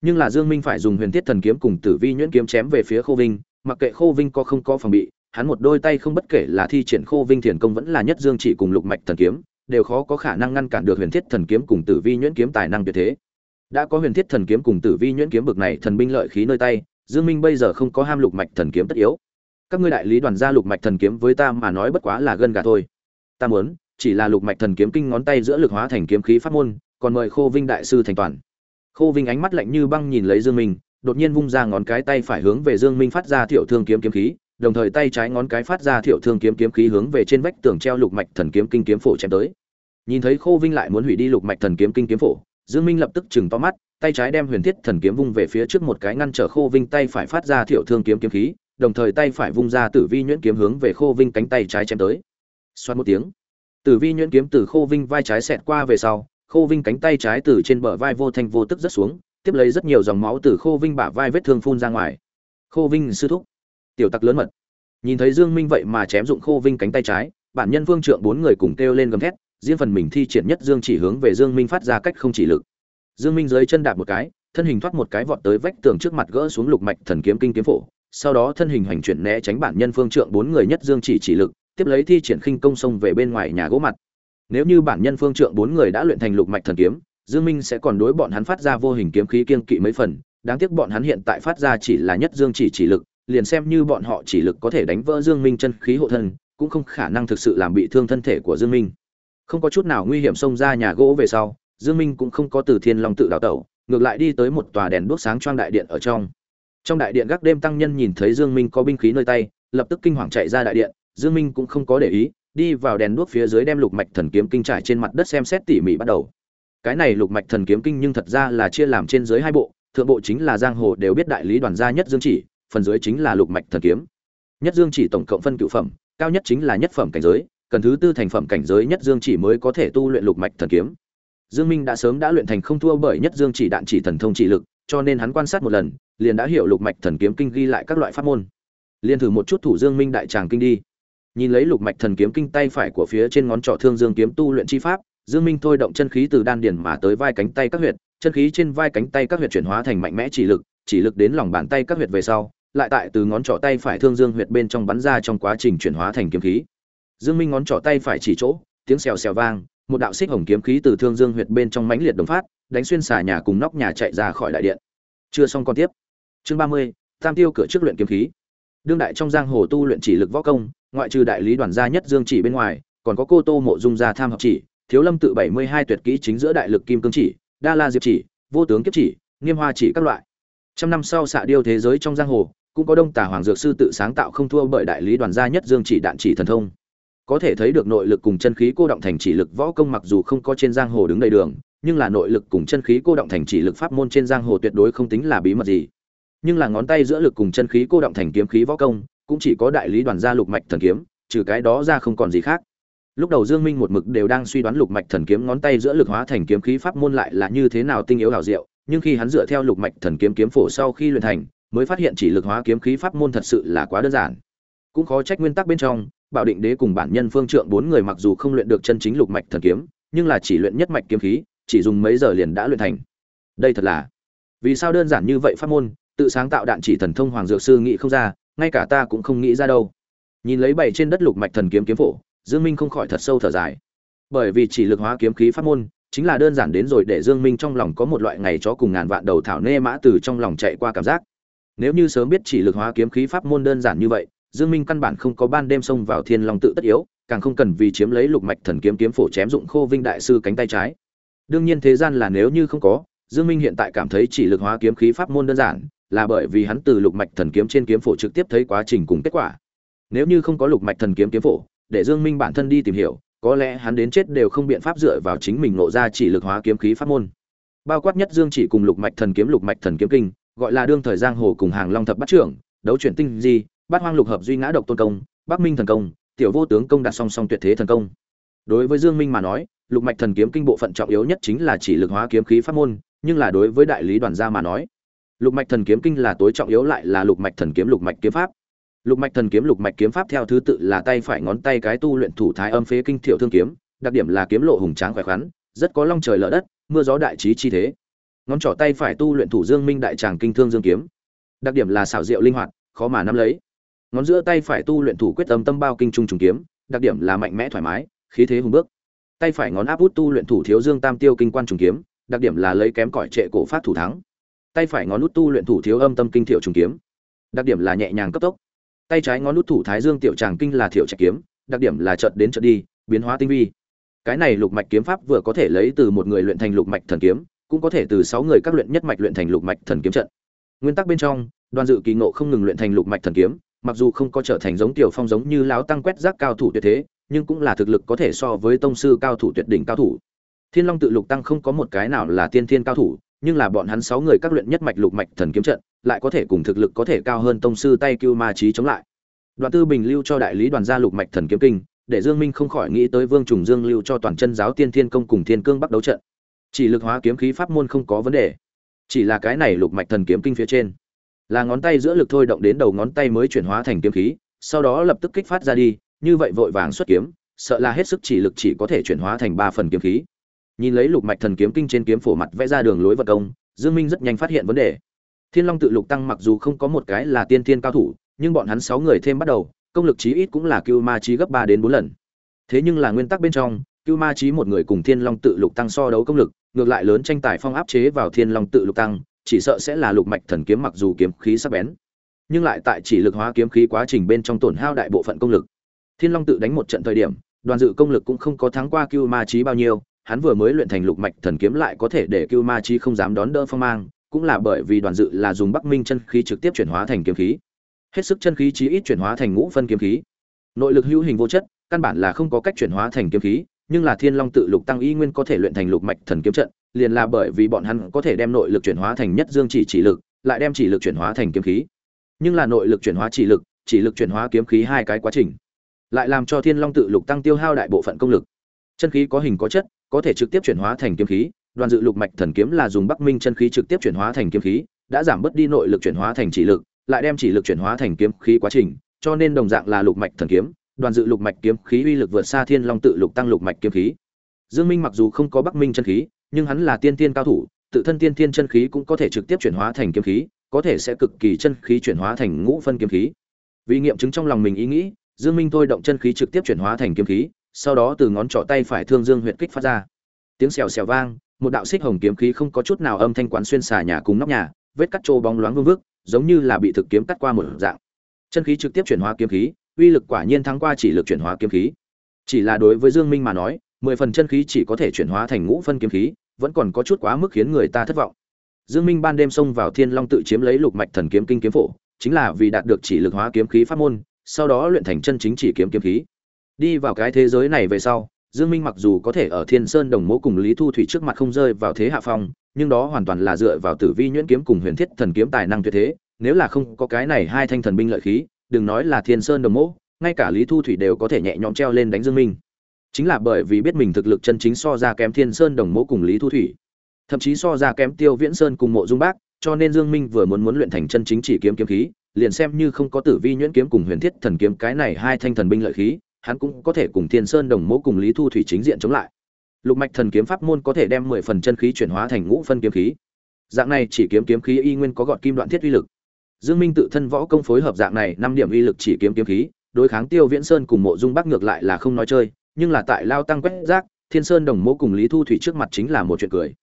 Nhưng là dương minh phải dùng huyền thiết thần kiếm cùng tử vi nhuyễn kiếm chém về phía khô vinh, mặc kệ khô vinh có không có phòng bị, hắn một đôi tay không bất kể là thi triển khô vinh thiền công vẫn là nhất dương chỉ cùng lục mạch thần kiếm, đều khó có khả năng ngăn cản được huyền thiết thần kiếm cùng tử vi nhuyễn kiếm tài năng tuyệt thế. Đã có huyền thiết thần kiếm cùng tử vi nhuyễn kiếm bực này thần binh lợi khí nơi tay, dương minh bây giờ không có ham lục mạch thần kiếm tất yếu. Các ngươi đại lý đoàn gia lục mạch thần kiếm với ta mà nói bất quá là gân gà thôi. Ta muốn chỉ là lục mạch thần kiếm kinh ngón tay giữa lực hóa thành kiếm khí pháp môn, còn mời khô vinh đại sư thành toàn. Khô vinh ánh mắt lạnh như băng nhìn lấy dương minh, đột nhiên vung ra ngón cái tay phải hướng về dương minh phát ra tiểu thương kiếm kiếm khí, đồng thời tay trái ngón cái phát ra tiểu thương kiếm kiếm khí hướng về trên vách tường treo lục mạch thần kiếm kinh kiếm phổ chém tới. Nhìn thấy khô vinh lại muốn hủy đi lục mạch thần kiếm kinh kiếm phổ, dương minh lập tức chừng to mắt, tay trái đem huyền thiết thần kiếm vung về phía trước một cái ngăn trở khô vinh tay phải phát ra tiểu thương kiếm kiếm khí, đồng thời tay phải vung ra tử vi nhuyễn kiếm hướng về khô vinh cánh tay trái chém tới. Xoát một tiếng tử vi nhuyễn kiếm từ khô vinh vai trái xẹt qua về sau, khô vinh cánh tay trái từ trên bờ vai vô thanh vô tức rất xuống, tiếp lấy rất nhiều dòng máu từ khô vinh bả vai vết thương phun ra ngoài. Khô vinh sư thúc. Tiểu tặc lớn mật. Nhìn thấy dương minh vậy mà chém dụng khô vinh cánh tay trái, bản nhân vương trượng bốn người cùng kêu lên gầm thét, riêng phần mình thi triển nhất dương chỉ hướng về dương minh phát ra cách không chỉ lực. Dương minh dưới chân đạp một cái, thân hình thoát một cái vọt tới vách tường trước mặt gỡ xuống lục mạch thần kiếm kinh kiếm phổ, sau đó thân hình hành chuyển né tránh bản nhân Vương trượng bốn người nhất dương chỉ chỉ lực tiếp lấy thi triển khinh công sông về bên ngoài nhà gỗ mặt. Nếu như bản nhân phương trượng bốn người đã luyện thành lục mạch thần kiếm, dương minh sẽ còn đối bọn hắn phát ra vô hình kiếm khí kiên kỵ mấy phần, đáng tiếc bọn hắn hiện tại phát ra chỉ là nhất dương chỉ chỉ lực, liền xem như bọn họ chỉ lực có thể đánh vỡ dương minh chân khí hộ thân, cũng không khả năng thực sự làm bị thương thân thể của dương minh. Không có chút nào nguy hiểm xông ra nhà gỗ về sau, dương minh cũng không có từ thiên long tự đào tẩu, ngược lại đi tới một tòa đèn đuốc sáng choang đại điện ở trong. Trong đại điện gác đêm tăng nhân nhìn thấy dương minh có binh khí nơi tay, lập tức kinh hoàng chạy ra đại điện dương minh cũng không có để ý, đi vào đèn đuốc phía dưới đem lục mạch thần kiếm kinh trải trên mặt đất xem xét tỉ mỉ bắt đầu. Cái này lục mạch thần kiếm kinh nhưng thật ra là chia làm trên dưới hai bộ, thượng bộ chính là giang hồ đều biết đại lý đoàn gia nhất dương chỉ, phần dưới chính là lục mạch thần kiếm. Nhất dương chỉ tổng cộng phân cửu phẩm, cao nhất chính là nhất phẩm cảnh giới, cần thứ tư thành phẩm cảnh giới nhất dương chỉ mới có thể tu luyện lục mạch thần kiếm. Dương minh đã sớm đã luyện thành không thua bởi nhất dương chỉ đạn chỉ thần thông chỉ lực, cho nên hắn quan sát một lần, liền đã hiểu lục mạch thần kiếm kinh ghi lại các loại pháp môn. Liên thử một chút thủ dương minh đại tràng kinh đi nhìn lấy lục mạch thần kiếm kinh tay phải của phía trên ngón trỏ thương dương kiếm tu luyện chi pháp, dương minh thôi động chân khí từ đan điền mà tới vai cánh tay các huyệt, chân khí trên vai cánh tay các huyệt chuyển hóa thành mạnh mẽ chỉ lực chỉ lực đến lòng bàn tay các huyệt về sau, lại tại từ ngón trỏ tay phải thương dương huyệt bên trong bắn ra trong quá trình chuyển hóa thành kiếm khí. Dương minh ngón trỏ tay phải chỉ chỗ, tiếng xèo xèo vang, một đạo xích hồng kiếm khí từ thương dương huyệt bên trong mãnh liệt đồng phát, đánh xuyên xà nhà cùng nóc nhà chạy ra khỏi đại điện. Chưa xong còn tiếp. Chương ba mươi, tam tiêu cửa trước luyện kiếm khí. Đương đại trong giang hồ tu luyện chỉ lực võ công ngoại trừ đại lý đoàn gia nhất dương chỉ bên ngoài, còn có cô tô mộ dung gia tham học chỉ, thiếu lâm tự bảy mươi hai tuyệt kỹ chính giữa đại lực kim cương chỉ, đa la diệp chỉ, vô tướng kiếp chỉ, nghiêm hoa chỉ các loại. Trăm năm sau xạ điêu thế giới trong giang hồ, cũng có đông tà hoàng dược sư tự sáng tạo không thua bởi đại lý đoàn gia nhất dương chỉ đạn chỉ thần thông. Có thể thấy được nội lực cùng chân khí cô động thành chỉ lực võ công mặc dù không có trên giang hồ đứng đầy đường, nhưng là nội lực cùng chân khí cô động thành chỉ lực pháp môn trên giang hồ tuyệt đối không tính là bí mật gì. Nhưng là ngón tay giữa lực cùng chân khí cô động thành kiếm khí võ công cũng chỉ có đại lý đoàn gia lục mạch thần kiếm, trừ cái đó ra không còn gì khác. Lúc đầu dương minh một mực đều đang suy đoán lục mạch thần kiếm ngón tay giữa lực hóa thành kiếm khí pháp môn lại là như thế nào tinh yếu hảo diệu, nhưng khi hắn dựa theo lục mạch thần kiếm kiếm phổ sau khi luyện thành, mới phát hiện chỉ lực hóa kiếm khí pháp môn thật sự là quá đơn giản. Cũng khó trách nguyên tắc bên trong, bảo định đế cùng bản nhân phương trượng bốn người mặc dù không luyện được chân chính lục mạch thần kiếm, nhưng là chỉ luyện nhất mạch kiếm khí, chỉ dùng mấy giờ liền đã luyện thành. Đây thật là vì sao đơn giản như vậy pháp môn, tự sáng tạo đạn chỉ thần thông hoàng dược sư nghĩ không ra ngay cả ta cũng không nghĩ ra đâu. Nhìn lấy bảy trên đất lục mạch thần kiếm kiếm phổ, dương minh không khỏi thật sâu thở dài. Bởi vì chỉ lực hóa kiếm khí pháp môn, chính là đơn giản đến rồi để dương minh trong lòng có một loại ngày chó cùng ngàn vạn đầu thảo nê mã từ trong lòng chạy qua cảm giác. Nếu như sớm biết chỉ lực hóa kiếm khí pháp môn đơn giản như vậy, dương minh căn bản không có ban đêm xông vào thiên long tự tất yếu, càng không cần vì chiếm lấy lục mạch thần kiếm kiếm phổ chém dụng khô vinh đại sư cánh tay trái. Đương nhiên thế gian là nếu như không có, dương minh hiện tại cảm thấy chỉ lực hóa kiếm khí pháp môn đơn giản là bởi vì hắn từ lục mạch thần kiếm trên kiếm phổ trực tiếp thấy quá trình cùng kết quả. Nếu như không có lục mạch thần kiếm kiếm phổ, để dương minh bản thân đi tìm hiểu, có lẽ hắn đến chết đều không biện pháp dựa vào chính mình nộ ra chỉ lực hóa kiếm khí pháp môn. Bao quát nhất dương chỉ cùng lục mạch thần kiếm, lục mạch thần kiếm kinh, gọi là đương thời giang hồ cùng hàng long thập bát trưởng, đấu chuyển tinh di, bát hoang lục hợp duy ngã độc tôn công, bắc minh thần công, tiểu vô tướng công đạt song song tuyệt thế thần công. Đối với dương minh mà nói, lục mạch thần kiếm kinh bộ phận trọng yếu nhất chính là chỉ lực hóa kiếm khí pháp môn, nhưng là đối với đại lý đoàn gia mà nói lục mạch thần kiếm kinh là tối trọng yếu lại là lục mạch thần kiếm lục mạch kiếm pháp. Lục mạch thần kiếm lục mạch kiếm pháp theo thứ tự là tay phải ngón tay cái tu luyện thủ thái âm phế kinh Thiểu thương kiếm, đặc điểm là kiếm lộ hùng tráng khỏe khoắn, rất có long trời lở đất, mưa gió đại trí chi thế. Ngón trỏ tay phải tu luyện thủ dương minh đại tràng kinh thương dương kiếm, đặc điểm là xảo diệu linh hoạt, khó mà nắm lấy. Ngón giữa tay phải tu luyện thủ quyết âm tâm bao kinh trung trùng kiếm, đặc điểm là mạnh mẽ thoải mái, khí thế hùng bước. Tay phải ngón áp út tu luyện thủ thiếu dương tam tiêu kinh quan trùng kiếm, đặc điểm là lấy kém cỏi trệ cổ phát thủ thắng tay phải ngón nút tu luyện thủ thiếu âm tâm kinh thiệu trùng kiếm. Đặc điểm là nhẹ nhàng cấp tốc. Tay trái ngón nút thủ thái dương tiểu tràng kinh là thiệu trạch kiếm, đặc điểm là chợt đến chợt đi, biến hóa tinh vi. Cái này lục mạch kiếm pháp vừa có thể lấy từ một người luyện thành lục mạch thần kiếm, cũng có thể từ sáu người các luyện nhất mạch luyện thành lục mạch thần kiếm trận. Nguyên tắc bên trong, đoàn dự kỳ ngộ không ngừng luyện thành lục mạch thần kiếm, mặc dù không có trở thành giống tiểu phong giống như lão tăng quét rác cao thủ tuyệt thế, nhưng cũng là thực lực có thể so với tông sư cao thủ tuyệt đỉnh cao thủ. Thiên long tự lục tăng không có một cái nào là tiên thiên cao thủ nhưng là bọn hắn sáu người các luyện nhất mạch lục mạch thần kiếm trận, lại có thể cùng thực lực có thể cao hơn tông sư tay cưu ma chí chống lại. Đoàn tư bình lưu cho đại lý đoàn gia lục mạch thần kiếm kinh, để dương minh không khỏi nghĩ tới vương trùng dương lưu cho toàn chân giáo tiên thiên công cùng thiên cương bắc đấu trận. Chỉ lực hóa kiếm khí pháp môn không có vấn đề. Chỉ là cái này lục mạch thần kiếm kinh phía trên, là ngón tay giữa lực thôi động đến đầu ngón tay mới chuyển hóa thành kiếm khí, sau đó lập tức kích phát ra đi, như vậy vội vàng xuất kiếm, sợ là hết sức chỉ lực chỉ có thể chuyển hóa thành ba phần kiếm khí nhìn lấy lục mạch thần kiếm kinh trên kiếm phổ mặt vẽ ra đường lối vật công, dương minh rất nhanh phát hiện vấn đề. Thiên long tự lục tăng mặc dù không có một cái là tiên thiên cao thủ, nhưng bọn hắn sáu người thêm bắt đầu, công lực chí ít cũng là cưu ma chí gấp ba đến bốn lần. Thế nhưng là nguyên tắc bên trong, cưu ma chí một người cùng thiên long tự lục tăng so đấu công lực, ngược lại lớn tranh tài phong áp chế vào thiên long tự lục tăng, chỉ sợ sẽ là lục mạch thần kiếm mặc dù kiếm khí sắc bén, nhưng lại tại chỉ lực hóa kiếm khí quá trình bên trong tổn hao đại bộ phận công lực. Thiên long tự đánh một trận thời điểm, đoàn dự công lực cũng không có thắng qua cưu ma chí bao nhiêu hắn vừa mới luyện thành lục mạch thần kiếm lại có thể để cưu ma chí không dám đón đỡ phong mang, cũng là bởi vì đoàn dự là dùng bắc minh chân khí trực tiếp chuyển hóa thành kiếm khí. Hết sức chân khí chí ít chuyển hóa thành ngũ phân kiếm khí. Nội lực hữu hình vô chất, căn bản là không có cách chuyển hóa thành kiếm khí, nhưng là thiên long tự lục tăng y nguyên có thể luyện thành lục mạch thần kiếm trận, liền là bởi vì bọn hắn có thể đem nội lực chuyển hóa thành nhất dương chỉ chỉ lực, lại đem chỉ lực chuyển hóa thành kiếm khí. Nhưng là nội lực chuyển hóa chỉ lực chỉ lực chuyển hóa kiếm khí hai cái quá trình, lại làm cho thiên long tự lục tăng tiêu hao đại bộ phận công lực. Chân khí có hình có chất có thể trực tiếp chuyển hóa thành kiếm khí đoàn dự lục mạch thần kiếm là dùng bắc minh chân khí trực tiếp chuyển hóa thành kiếm khí đã giảm bớt đi nội lực chuyển hóa thành chỉ lực lại đem chỉ lực chuyển hóa thành kiếm khí quá trình, cho nên đồng dạng là lục mạch thần kiếm, đoàn dự lục mạch kiếm khí uy lực vượt xa Thiên Long tự lục tăng lục mạch kiếm khí. Dương Minh mặc dù không có Bắc Minh chân khí, nhưng hắn là tiên tiên cao thủ, tự thân tiên tiên chân khí cũng có thể trực tiếp chuyển hóa thành kiếm khí, có thể sẽ cực kỳ chân khí chuyển hóa thành ngũ phân kiếm khí. Vì nghiệm chứng trong lòng mình ý nghĩ, Dương Minh thôi động chân khí trực tiếp chuyển hóa thành kiếm khí, sau đó từ ngón trỏ tay phải thương dương huyệt kích phát ra. Tiếng xèo xèo vang, một đạo xích hồng kiếm khí không có chút nào âm thanh quán xuyên xà nhà cùng nóc nhà, vết cắt trô bóng loáng vương vức giống như là bị thực kiếm cắt qua một dạng. Chân khí trực tiếp chuyển hóa kiếm khí uy lực quả nhiên thắng qua chỉ lực chuyển hóa kiếm khí. Chỉ là đối với dương minh mà nói mười phần chân khí chỉ có thể chuyển hóa thành ngũ phân kiếm khí vẫn còn có chút quá mức khiến người ta thất vọng. Dương minh ban đêm xông vào thiên long tự chiếm lấy lục mạch thần kiếm kinh kiếm phổ chính là vì đạt được chỉ lực hóa kiếm khí pháp môn sau đó luyện thành chân chính chỉ kiếm kiếm khí đi vào cái thế giới này về sau, dương minh mặc dù có thể ở thiên sơn đồng mẫu cùng lý thu thủy trước mặt không rơi vào thế hạ phong, nhưng đó hoàn toàn là dựa vào tử vi nhuyễn kiếm cùng huyền thiết thần kiếm tài năng tuyệt thế, nếu là không có cái này hai thanh thần binh lợi khí, đừng nói là thiên sơn đồng mẫu ngay cả lý thu thủy đều có thể nhẹ nhõm treo lên đánh dương minh. Chính là bởi vì biết mình thực lực chân chính so ra kém thiên sơn đồng mẫu cùng lý thu thủy, thậm chí so ra kém tiêu viễn sơn cùng mộ dung bác, cho nên dương minh vừa muốn muốn luyện thành chân chính chỉ kiếm kiếm khí, liền xem như không có tử vi nhuyễn kiếm cùng huyền thiết thần kiếm cái này hai thanh thần binh lợi khí hắn cũng có thể cùng thiên sơn đồng Mỗ cùng lý thu thủy chính diện chống lại. Lục mạch thần kiếm pháp môn có thể đem mười phần chân khí chuyển hóa thành ngũ phân kiếm khí. Dạng này chỉ kiếm kiếm khí y nguyên có gọt kim đoạn thiết uy lực. Dương minh tự thân võ công phối hợp dạng này, năm điểm uy lực chỉ kiếm kiếm khí, đối kháng tiêu viễn sơn cùng mộ dung bắc ngược lại là không nói chơi, nhưng là tại lao tăng quét rác, thiên sơn đồng Mỗ cùng lý thu thủy trước mặt chính là một chuyện cười.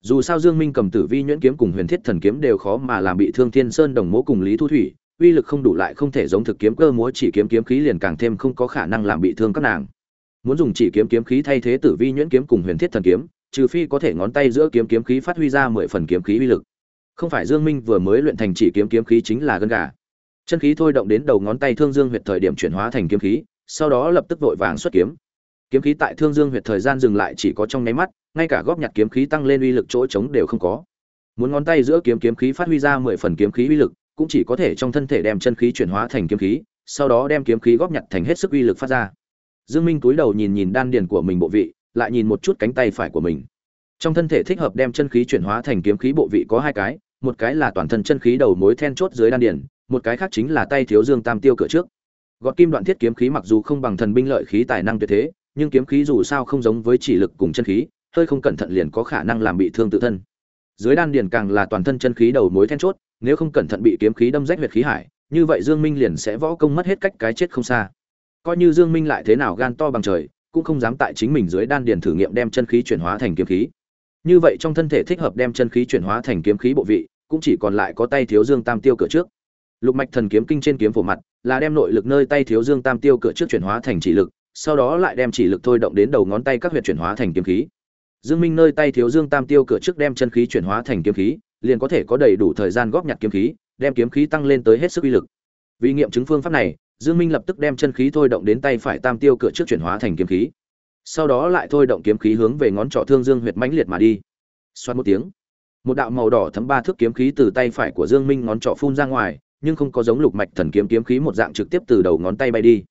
Dù sao dương minh cầm tử vi nhuyễn kiếm cùng huyền thiết thần kiếm đều khó mà làm bị thương thiên sơn đồng Mỗ cùng lý thu thủy uy lực không đủ lại không thể giống thực kiếm cơ múa chỉ kiếm kiếm khí liền càng thêm không có khả năng làm bị thương các nàng. Muốn dùng chỉ kiếm kiếm khí thay thế tử vi nhuyễn kiếm cùng huyền thiết thần kiếm, trừ phi có thể ngón tay giữa kiếm kiếm khí phát huy ra mười phần kiếm khí uy lực. Không phải dương minh vừa mới luyện thành chỉ kiếm kiếm khí chính là gân gà. Chân khí thôi động đến đầu ngón tay thương dương huyệt thời điểm chuyển hóa thành kiếm khí, sau đó lập tức vội vàng xuất kiếm. Kiếm khí tại thương dương huyệt thời gian dừng lại chỉ có trong nháy mắt, ngay cả góp nhặt kiếm khí tăng lên uy lực chỗ trống đều không có. Muốn ngón tay giữa kiếm kiếm khí phát huy ra mười phần kiếm khí uy lực cũng chỉ có thể trong thân thể đem chân khí chuyển hóa thành kiếm khí sau đó đem kiếm khí góp nhặt thành hết sức uy lực phát ra. Dương Minh túi đầu nhìn nhìn đan điền của mình bộ vị, lại nhìn một chút cánh tay phải của mình. Trong thân thể thích hợp đem chân khí chuyển hóa thành kiếm khí bộ vị có hai cái, một cái là toàn thân chân khí đầu mối then chốt dưới đan điền, một cái khác chính là tay thiếu dương tam tiêu cửa trước. Gọt kim đoạn thiết kiếm khí mặc dù không bằng thần binh lợi khí tài năng tuyệt thế nhưng kiếm khí dù sao không giống với chỉ lực cùng chân khí hơi không cẩn thận liền có khả năng làm bị thương tự thân. Dưới đan điền càng là toàn thân chân khí đầu mối then chốt nếu không cẩn thận bị kiếm khí đâm rách huyệt khí hải, như vậy dương minh liền sẽ võ công mất hết cách cái chết không xa. Coi như dương minh lại thế nào gan to bằng trời, cũng không dám tại chính mình dưới đan điền thử nghiệm đem chân khí chuyển hóa thành kiếm khí. Như vậy trong thân thể thích hợp đem chân khí chuyển hóa thành kiếm khí bộ vị, cũng chỉ còn lại có tay thiếu dương tam tiêu cửa trước. Lục mạch thần kiếm kinh trên kiếm phổ mặt, là đem nội lực nơi tay thiếu dương tam tiêu cửa trước chuyển hóa thành chỉ lực, sau đó lại đem chỉ lực thôi động đến đầu ngón tay các huyệt chuyển hóa thành kiếm khí. Dương minh nơi tay thiếu dương tam tiêu cửa trước đem chân khí chuyển hóa thành kiếm khí liền có thể có đầy đủ thời gian góp nhặt kiếm khí, đem kiếm khí tăng lên tới hết sức uy lực. Vì nghiệm chứng phương pháp này, dương minh lập tức đem chân khí thôi động đến tay phải tam tiêu cửa trước chuyển hóa thành kiếm khí. Sau đó lại thôi động kiếm khí hướng về ngón trỏ thương dương huyệt mãnh liệt mà đi. Xoát một tiếng, một đạo màu đỏ thấm ba thước kiếm khí từ tay phải của dương minh ngón trỏ phun ra ngoài, nhưng không có giống lục mạch thần kiếm kiếm khí một dạng trực tiếp từ đầu ngón tay bay đi.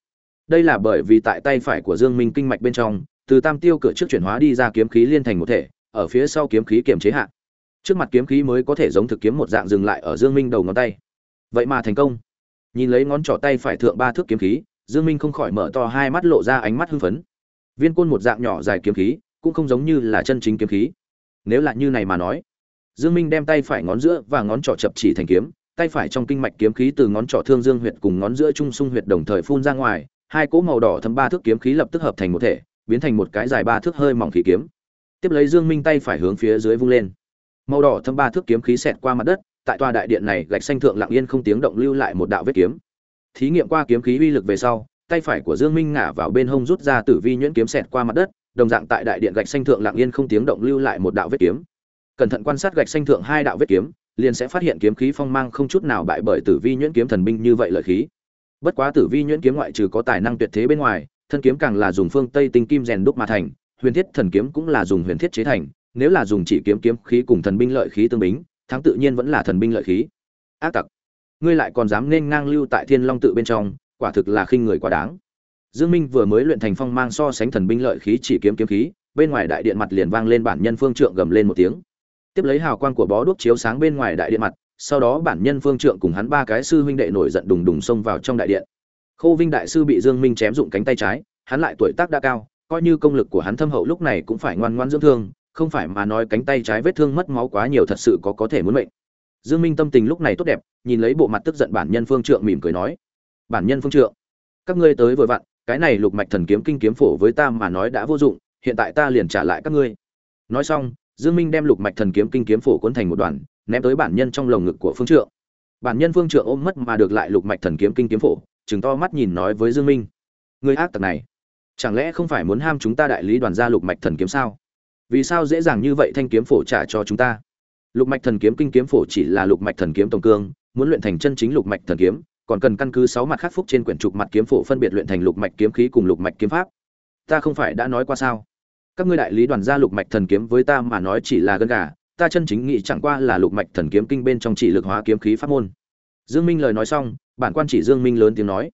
Đây là bởi vì tại tay phải của dương minh kinh mạch bên trong, từ tam tiêu cửa trước chuyển hóa đi ra kiếm khí liên thành một thể, ở phía sau kiếm khí kiềm chế hạ trước mặt kiếm khí mới có thể giống thực kiếm một dạng dừng lại ở dương minh đầu ngón tay. Vậy mà thành công. Nhìn lấy ngón trỏ tay phải thượng ba thước kiếm khí, dương minh không khỏi mở to hai mắt lộ ra ánh mắt hưng phấn. Viên côn một dạng nhỏ dài kiếm khí, cũng không giống như là chân chính kiếm khí. Nếu là như này mà nói, dương minh đem tay phải ngón giữa và ngón trỏ chập chỉ thành kiếm, tay phải trong kinh mạch kiếm khí từ ngón trỏ thương dương huyệt cùng ngón giữa trung sung huyệt đồng thời phun ra ngoài, hai cỗ màu đỏ thấm ba thước kiếm khí lập tức hợp thành một thể, biến thành một cái dài ba thước hơi mỏng khí kiếm. Tiếp lấy dương minh tay phải hướng phía dưới vung lên màu đỏ thâm ba thước kiếm khí xẹt qua mặt đất, tại tòa đại điện này gạch xanh thượng lặng yên không tiếng động lưu lại một đạo vết kiếm. Thí nghiệm qua kiếm khí uy lực về sau, tay phải của dương minh ngả vào bên hông rút ra tử vi nhuyễn kiếm xẹt qua mặt đất, đồng dạng tại đại điện gạch xanh thượng lặng yên không tiếng động lưu lại một đạo vết kiếm. Cẩn thận quan sát gạch xanh thượng hai đạo vết kiếm, liền sẽ phát hiện kiếm khí phong mang không chút nào bại bởi tử vi nhuyễn kiếm thần binh như vậy lợi khí. Bất quá tử vi nhuyễn kiếm ngoại trừ có tài năng tuyệt thế bên ngoài, thân kiếm càng là dùng phương tây tinh kim rèn đúc mà thành, huyền thiết thần kiếm cũng là dùng huyền thiết chế thành nếu là dùng chỉ kiếm kiếm khí cùng thần binh lợi khí tương bính, thắng tự nhiên vẫn là thần binh lợi khí. Ác tặc, ngươi lại còn dám nên ngang lưu tại thiên long tự bên trong, quả thực là khinh người quá đáng. Dương minh vừa mới luyện thành phong mang so sánh thần binh lợi khí chỉ kiếm kiếm khí, bên ngoài đại điện mặt liền vang lên bản nhân phương trượng gầm lên một tiếng. Tiếp lấy hào quang của bó đuốc chiếu sáng bên ngoài đại điện mặt, sau đó bản nhân phương trượng cùng hắn ba cái sư huynh đệ nổi giận đùng đùng xông vào trong đại điện. Khô vinh đại sư bị dương minh chém dụng cánh tay trái, hắn lại tuổi tác đã cao, coi như công lực của hắn thâm hậu lúc này cũng phải ngoan ngoãn dưỡng thương không phải mà nói cánh tay trái vết thương mất máu quá nhiều thật sự có có thể muốn mệnh. Dương minh tâm tình lúc này tốt đẹp, nhìn lấy bộ mặt tức giận bản nhân phương trượng mỉm cười nói, bản nhân phương trượng, các ngươi tới vừa vặn, cái này lục mạch thần kiếm kinh kiếm phổ với ta mà nói đã vô dụng, hiện tại ta liền trả lại các ngươi. Nói xong, dương minh đem lục mạch thần kiếm kinh kiếm phổ cuốn thành một đoàn ném tới bản nhân trong lồng ngực của phương trượng. Bản nhân phương trượng ôm mất mà được lại lục mạch thần kiếm kinh kiếm phổ, trừng to mắt nhìn nói với dương minh, ngươi ác tặc này, chẳng lẽ không phải muốn ham chúng ta đại lý đoàn gia lục mạch thần kiếm sao? Vì sao dễ dàng như vậy thanh kiếm phổ trả cho chúng ta? Lục mạch thần kiếm kinh kiếm phổ chỉ là lục mạch thần kiếm tổng cương, muốn luyện thành chân chính lục mạch thần kiếm, còn cần căn cứ sáu mặt khắc phúc trên quyển trục mặt kiếm phổ phân biệt luyện thành lục mạch kiếm khí cùng lục mạch kiếm pháp. Ta không phải đã nói qua sao? Các ngươi đại lý đoàn gia lục mạch thần kiếm với ta mà nói chỉ là gân gà, ta chân chính nghĩ chẳng qua là lục mạch thần kiếm kinh bên trong chỉ lực hóa kiếm khí pháp môn. Dương minh lời nói xong, bản quan chỉ dương minh lớn tiếng nói,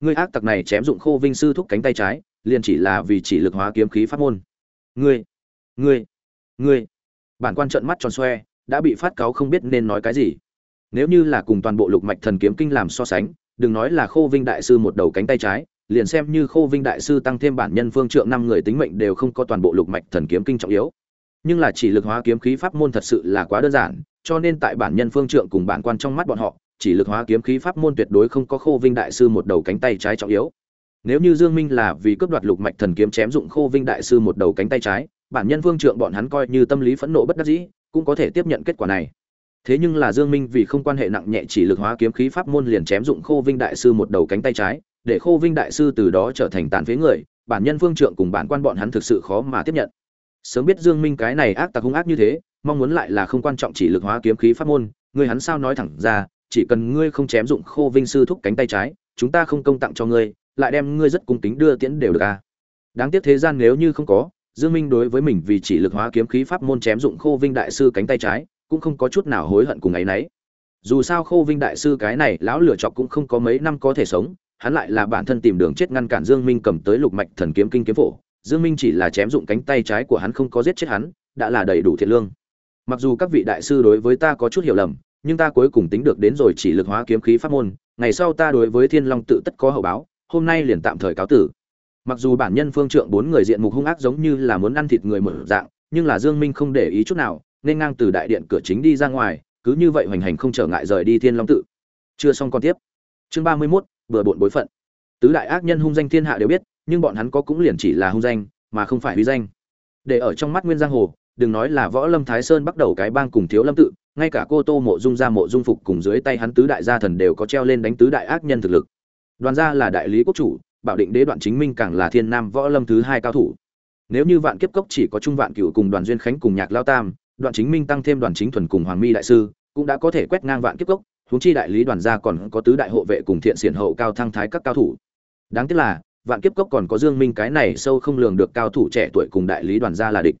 ngươi ác tặc này chém dụng khô vinh sư thúc cánh tay trái, liền chỉ là vì chỉ lực hóa kiếm khí pháp môn. Ngươi ngươi ngươi. Bản quan trợn mắt tròn xoe, đã bị phát cáo không biết nên nói cái gì. Nếu như là cùng toàn bộ lục mạch thần kiếm kinh làm so sánh, đừng nói là khô vinh đại sư một đầu cánh tay trái, liền xem như khô vinh đại sư tăng thêm bản nhân phương trượng năm người tính mệnh đều không có toàn bộ lục mạch thần kiếm kinh trọng yếu. Nhưng là chỉ lực hóa kiếm khí pháp môn thật sự là quá đơn giản, cho nên tại bản nhân phương trượng cùng bản quan trong mắt bọn họ, chỉ lực hóa kiếm khí pháp môn tuyệt đối không có khô vinh đại sư một đầu cánh tay trái trọng yếu. Nếu như dương minh là vì cướp đoạt lục mạch thần kiếm chém dụng khô vinh đại sư một đầu cánh tay trái bản nhân vương trượng bọn hắn coi như tâm lý phẫn nộ bất đắc dĩ, cũng có thể tiếp nhận kết quả này. Thế nhưng là dương minh vì không quan hệ nặng nhẹ chỉ lực hóa kiếm khí pháp môn liền chém dụng khô vinh đại sư một đầu cánh tay trái, để khô vinh đại sư từ đó trở thành tàn phế người, bản nhân vương trượng cùng bản quan bọn hắn thực sự khó mà tiếp nhận. Sớm biết dương minh cái này ác tặc hung ác như thế, mong muốn lại là không quan trọng chỉ lực hóa kiếm khí pháp môn ngươi hắn sao nói thẳng ra, chỉ cần ngươi không chém dụng khô vinh sư thúc cánh tay trái, chúng ta không công tặng cho ngươi, lại đem ngươi rất cung kính đưa tiễn đều được à. Đáng tiếc thế gian nếu như không có Dương Minh đối với mình vì chỉ lực hóa kiếm khí pháp môn chém dụng Khô Vinh đại sư cánh tay trái, cũng không có chút nào hối hận cùng ấy nấy. Dù sao Khô Vinh đại sư cái này lão lửa chọc cũng không có mấy năm có thể sống, hắn lại là bản thân tìm đường chết ngăn cản Dương Minh cầm tới Lục Mạch Thần Kiếm Kinh kiếm phổ, Dương Minh chỉ là chém dụng cánh tay trái của hắn không có giết chết hắn, đã là đầy đủ thiện lương. Mặc dù các vị đại sư đối với ta có chút hiểu lầm, nhưng ta cuối cùng tính được đến rồi chỉ lực hóa kiếm khí pháp môn ngày sau ta đối với thiên long tự tất có hậu báo hôm nay liền tạm thời cáo tử mặc dù bản nhân phương trượng bốn người diện mục hung ác giống như là muốn ăn thịt người mở dạng nhưng là dương minh không để ý chút nào nên ngang từ đại điện cửa chính đi ra ngoài cứ như vậy hoành hành không trở ngại rời đi thiên long tự. Chưa xong còn tiếp. Chương ba mươi 31, vừa bộn bối phận. Tứ đại ác nhân hung danh thiên hạ đều biết nhưng bọn hắn có cũng liền chỉ là hung danh mà không phải uy danh. Để ở trong mắt nguyên giang hồ đừng nói là võ lâm thái sơn bắt đầu cái bang cùng thiếu lâm tự ngay cả cô tô mộ dung ra mộ dung phục cùng dưới tay hắn tứ đại gia thần đều có treo lên đánh tứ đại ác nhân thực lực. Đoàn gia là đại lý quốc chủ bảo định đế đoạn chính minh càng là thiên nam võ lâm thứ hai cao thủ. Nếu như vạn kiếp cốc chỉ có trung vạn cựu cùng đoàn duyên khánh cùng nhạc lao tam, đoạn chính minh tăng thêm đoàn chính thuần cùng hoàng mi đại sư, cũng đã có thể quét ngang vạn kiếp cốc, huống chi đại lý đoàn gia còn có tứ đại hộ vệ cùng thiện xiển hậu cao thăng thái các cao thủ. Đáng tiếc là, vạn kiếp cốc còn có dương minh cái này sâu không lường được cao thủ trẻ tuổi cùng đại lý đoàn gia là địch.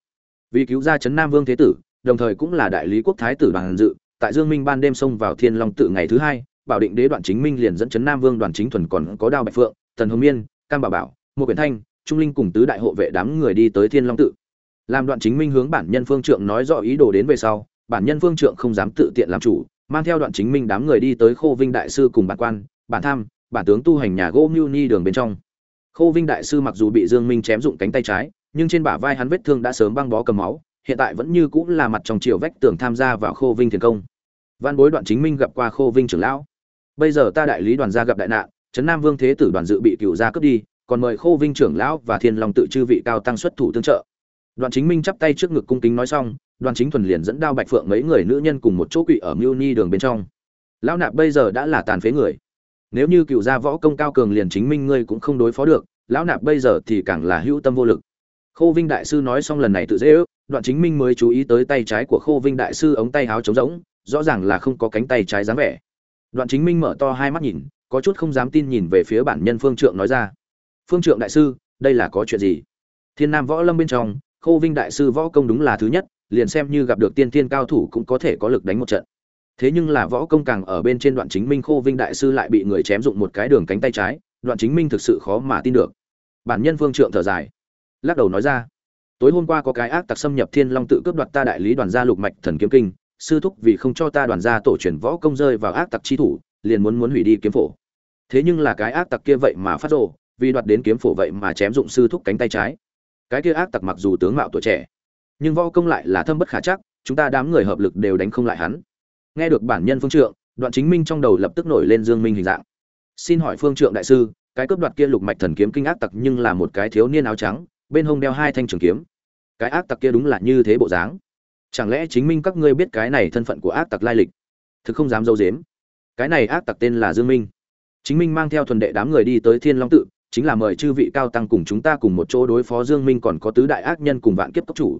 Vì cứu ra trấn nam vương thế tử, đồng thời cũng là đại lý quốc thái tử đoàn dự, tại dương minh ban đêm xông vào thiên long tự ngày thứ hai, bảo định đế đoạn chính minh liền dẫn trấn nam vương đoàn chính thuần còn có đao bạch phượng tần hồng miên, cam bảo bảo một quyển thanh, trung linh cùng tứ đại hộ vệ đám người đi tới thiên long tự. Làm đoạn chính minh hướng bản nhân phương trượng nói rõ ý đồ đến về sau, bản nhân phương trượng không dám tự tiện làm chủ, mang theo đoạn chính minh đám người đi tới khô vinh đại sư cùng bản quan, bản tham, bản tướng tu hành nhà gỗ mưu ni đường bên trong. Khô vinh đại sư mặc dù bị dương minh chém dụng cánh tay trái, nhưng trên bả vai hắn vết thương đã sớm băng bó cầm máu, hiện tại vẫn như cũng là mặt trong chiều vách tường tham gia vào khô vinh thiền công. Văn bối đoạn chính minh gặp qua khô vinh trưởng lão. Bây giờ ta đại lý đoàn gia gặp đại nạn trấn nam vương thế tử đoàn dự bị cựu gia cướp đi, còn mời khô vinh trưởng lão và thiên long tự chư vị cao tăng xuất thủ tương trợ. Đoàn chính minh chắp tay trước ngực cung kính nói xong, đoàn chính thuần liền dẫn đao bạch phượng mấy người nữ nhân cùng một chỗ quỵ ở mưu ni đường bên trong. Lão nạp bây giờ đã là tàn phế người. Nếu như cựu gia võ công cao cường liền chính minh ngươi cũng không đối phó được, lão nạp bây giờ thì càng là hữu tâm vô lực. Khô vinh đại sư nói xong lần này tự dễ ước đoạn chính minh mới chú ý tới tay trái của khô vinh đại sư ống tay háo trống rỗng, rõ ràng là không có cánh tay trái dáng vẻ. Đoạn chính minh mở to hai mắt nhìn có chút không dám tin nhìn về phía bản nhân phương trượng nói ra. Phương trượng đại sư, đây là có chuyện gì? Thiên nam võ lâm bên trong khô vinh đại sư võ công đúng là thứ nhất, liền xem như gặp được tiên thiên cao thủ cũng có thể có lực đánh một trận. Thế nhưng là võ công càng ở bên trên đoạn chính minh khô vinh đại sư lại bị người chém dụng một cái đường cánh tay trái, đoạn chính minh thực sự khó mà tin được. Bản nhân phương trượng thở dài, lắc đầu nói ra. Tối hôm qua có cái ác tặc xâm nhập thiên long tự cướp đoạt ta đại lý đoàn gia lục mạch thần kiếm kinh, sư thúc vì không cho ta đoàn gia tổ truyền võ công rơi vào ác tặc chi thủ, liền muốn muốn hủy đi kiếm phổ thế nhưng là cái ác tặc kia vậy mà phát rồ, vì đoạt đến kiếm phổ vậy mà chém dụng sư thúc cánh tay trái. Cái kia ác tặc mặc dù tướng mạo tuổi trẻ nhưng võ công lại là thâm bất khả chắc chúng ta đám người hợp lực đều đánh không lại hắn. Nghe được bản nhân phương trượng đoạn chính minh trong đầu lập tức nổi lên dương minh hình dạng. Xin hỏi phương trượng đại sư cái cướp đoạt kia lục mạch thần kiếm kinh ác tặc nhưng là một cái thiếu niên áo trắng bên hông đeo hai thanh trường kiếm. Cái ác tặc kia đúng là như thế bộ dáng. Chẳng lẽ chính minh các ngươi biết cái này thân phận của ác tặc lai lịch? Thực không dám dâu dếm. Cái này ác tặc tên là dương minh chính minh mang theo thuần đệ đám người đi tới thiên long tự, chính là mời chư vị cao tăng cùng chúng ta cùng một chỗ đối phó dương minh còn có tứ đại ác nhân cùng vạn kiếp cốc chủ.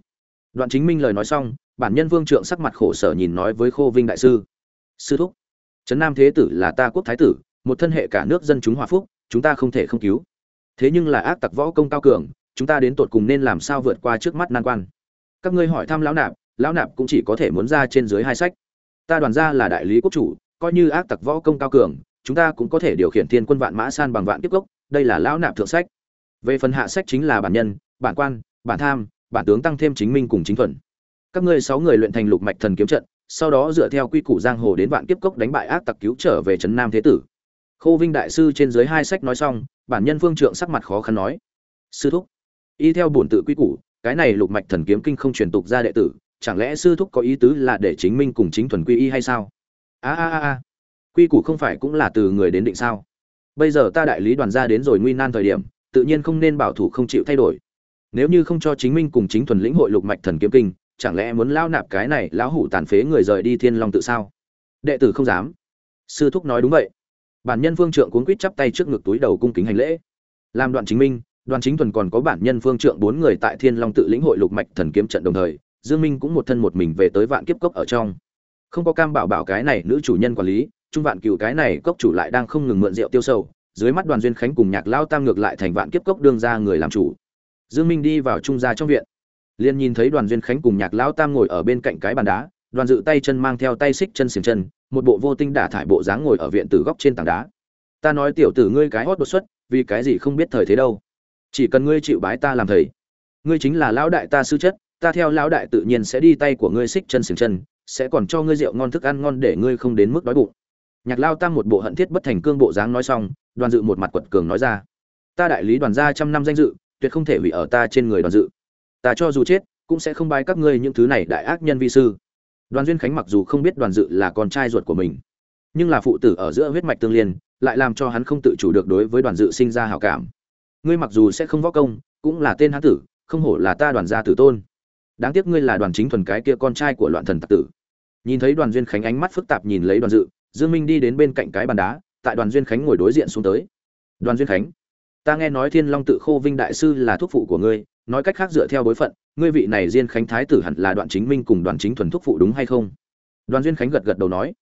Đoạn chính minh lời nói xong, bản nhân vương trượng sắc mặt khổ sở nhìn nói với khô vinh đại sư. Sư thúc, trấn nam thế tử là ta quốc thái tử, một thân hệ cả nước dân chúng hòa phúc, chúng ta không thể không cứu. Thế nhưng là ác tặc võ công cao cường, chúng ta đến tột cùng nên làm sao vượt qua trước mắt nan quan? Các ngươi hỏi thăm lão nạp lão nạp cũng chỉ có thể muốn ra trên dưới hai sách. Ta đoàn ra là đại lý quốc chủ, coi như ác tặc võ công cao cường chúng ta cũng có thể điều khiển thiên quân vạn mã san bằng vạn kiếp gốc, đây là lão nạp thượng sách. Về phần hạ sách chính là bản nhân, bản quan, bản tham, bản tướng tăng thêm chính minh cùng chính thuận các ngươi sáu người luyện thành lục mạch thần kiếm trận, sau đó dựa theo quy củ giang hồ đến vạn kiếp cốc đánh bại ác tặc cứu trở về trấn nam thế tử. Khô vinh đại sư trên dưới hai sách nói xong, bản nhân phương trượng sắc mặt khó khăn nói, sư thúc, y theo bổn tự quy củ, cái này lục mạch thần kiếm kinh không truyền tục ra đệ tử, chẳng lẽ sư thúc có ý tứ là để chính minh cùng chính thuần quy y hay sao? A a a a quy củ không phải cũng là từ người đến định sao? Bây giờ ta đại lý đoàn ra đến rồi nguy nan thời điểm, tự nhiên không nên bảo thủ không chịu thay đổi. Nếu như không cho chính minh cùng chính thuần lĩnh hội lục mạch thần kiếm kinh, chẳng lẽ muốn lao nạp cái này lão hủ tàn phế người rời đi thiên long tự sao? Đệ tử không dám. Sư thúc nói đúng vậy. Bản nhân phương trượng cuốn quýt chắp tay trước ngực túi đầu cung kính hành lễ. Làm đoạn chính minh, đoàn chính thuần còn có bản nhân phương trượng bốn người tại thiên long tự lĩnh hội lục mạch thần kiếm trận đồng thời, dương minh cũng một thân một mình về tới vạn kiếp cốc ở trong. Không có cam bảo bảo cái này nữ chủ nhân quản lý trung vạn cửu cái này cốc chủ lại đang không ngừng mượn rượu tiêu sầu, dưới mắt đoàn duyên khánh cùng nhạc lao tam ngược lại thành vạn kiếp cốc đương ra người làm chủ. Dương minh đi vào trung gia trong viện, liền nhìn thấy đoàn duyên khánh cùng nhạc lao tam ngồi ở bên cạnh cái bàn đá, đoàn dự tay chân mang theo tay xích chân xiềng chân, một bộ vô tinh đả thải bộ dáng ngồi ở viện tử góc trên tảng đá. Ta nói tiểu tử ngươi cái hót đột xuất, vì cái gì không biết thời thế đâu? Chỉ cần ngươi chịu bái ta làm thầy. Ngươi chính là lão đại ta sư chất, ta theo lão đại tự nhiên sẽ đi tay của ngươi xích chân xiềng chân, sẽ còn cho ngươi rượu ngon thức ăn ngon để ngươi không đến mức đói bụng nhạc lao tam một bộ hận thiết bất thành cương bộ dáng nói xong, đoàn dự một mặt quật cường nói ra, ta đại lý đoàn gia trăm năm danh dự, tuyệt không thể hủy ở ta trên người đoàn dự. Ta cho dù chết, cũng sẽ không bái các ngươi những thứ này đại ác nhân vi sư. Đoàn duyên khánh mặc dù không biết đoàn dự là con trai ruột của mình, nhưng là phụ tử ở giữa huyết mạch tương liên, lại làm cho hắn không tự chủ được đối với đoàn dự sinh ra hảo cảm. Ngươi mặc dù sẽ không võ công, cũng là tên hán tử, không hổ là ta đoàn gia tử tôn. Đáng tiếc ngươi là đoàn chính thuần cái kia con trai của loạn thần tạc tử. Nhìn thấy đoàn duyên khánh ánh mắt phức tạp nhìn lấy đoàn dự dương minh đi đến bên cạnh cái bàn đá, tại đoàn duyên khánh ngồi đối diện xuống tới. Đoàn duyên khánh, ta nghe nói thiên long tự khô vinh đại sư là thuốc phụ của ngươi, nói cách khác dựa theo bối phận, ngươi vị này diên khánh thái tử hẳn là đoàn chính minh cùng đoàn chính thuần thuốc phụ đúng hay không? Đoàn duyên khánh gật gật đầu nói,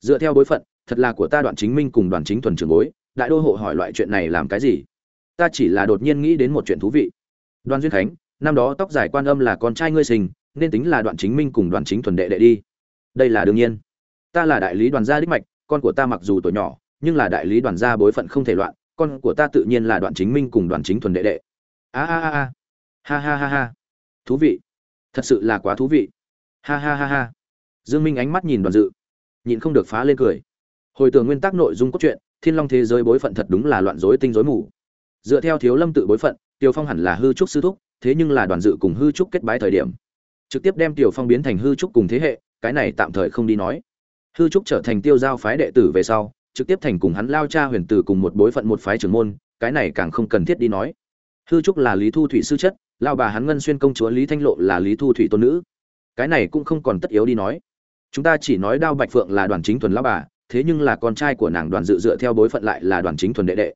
dựa theo bối phận, thật là của ta đoàn chính minh cùng đoàn chính thuần trưởng bối, đại đô hộ hỏi loại chuyện này làm cái gì? Ta chỉ là đột nhiên nghĩ đến một chuyện thú vị. Đoàn duyên khánh, năm đó tóc dài quan âm là con trai ngươi sinh nên tính là đoàn chính minh cùng đoàn chính thuần đệ đệ đi. Đây là đương nhiên ta là đại lý đoàn gia đích mạch, con của ta mặc dù tuổi nhỏ, nhưng là đại lý đoàn gia bối phận không thể loạn, con của ta tự nhiên là đoàn chính minh cùng đoàn chính thuần đệ đệ. A a a a. Ha ha ha ha. Thú vị. Thật sự là quá thú vị. Ha ha ha ha. Dương minh ánh mắt nhìn đoàn dự. Nhịn không được phá lên cười. Hồi tưởng nguyên tắc nội dung cốt truyện, thiên long thế giới bối phận thật đúng là loạn rối tinh rối mù. Dựa theo thiếu lâm tự bối phận tiêu phong hẳn là hư trúc sư thúc, thế nhưng là đoàn dự cùng hư trúc kết bái thời điểm. Trực tiếp đem tiểu phong biến thành hư trúc cùng thế hệ, cái này tạm thời không đi nói hư trúc trở thành tiêu giao phái đệ tử về sau, trực tiếp thành cùng hắn lao cha huyền tử cùng một bối phận một phái trưởng môn, cái này càng không cần thiết đi nói. Hư trúc là lý thu thủy sư chất lao bà hắn ngân xuyên công chúa lý thanh lộ là lý thu thủy tôn nữ. Cái này cũng không còn tất yếu đi nói. Chúng ta chỉ nói đao bạch phượng là đoàn chính thuần lao bà, thế nhưng là con trai của nàng đoàn dự dựa theo bối phận lại là đoàn chính thuần đệ đệ.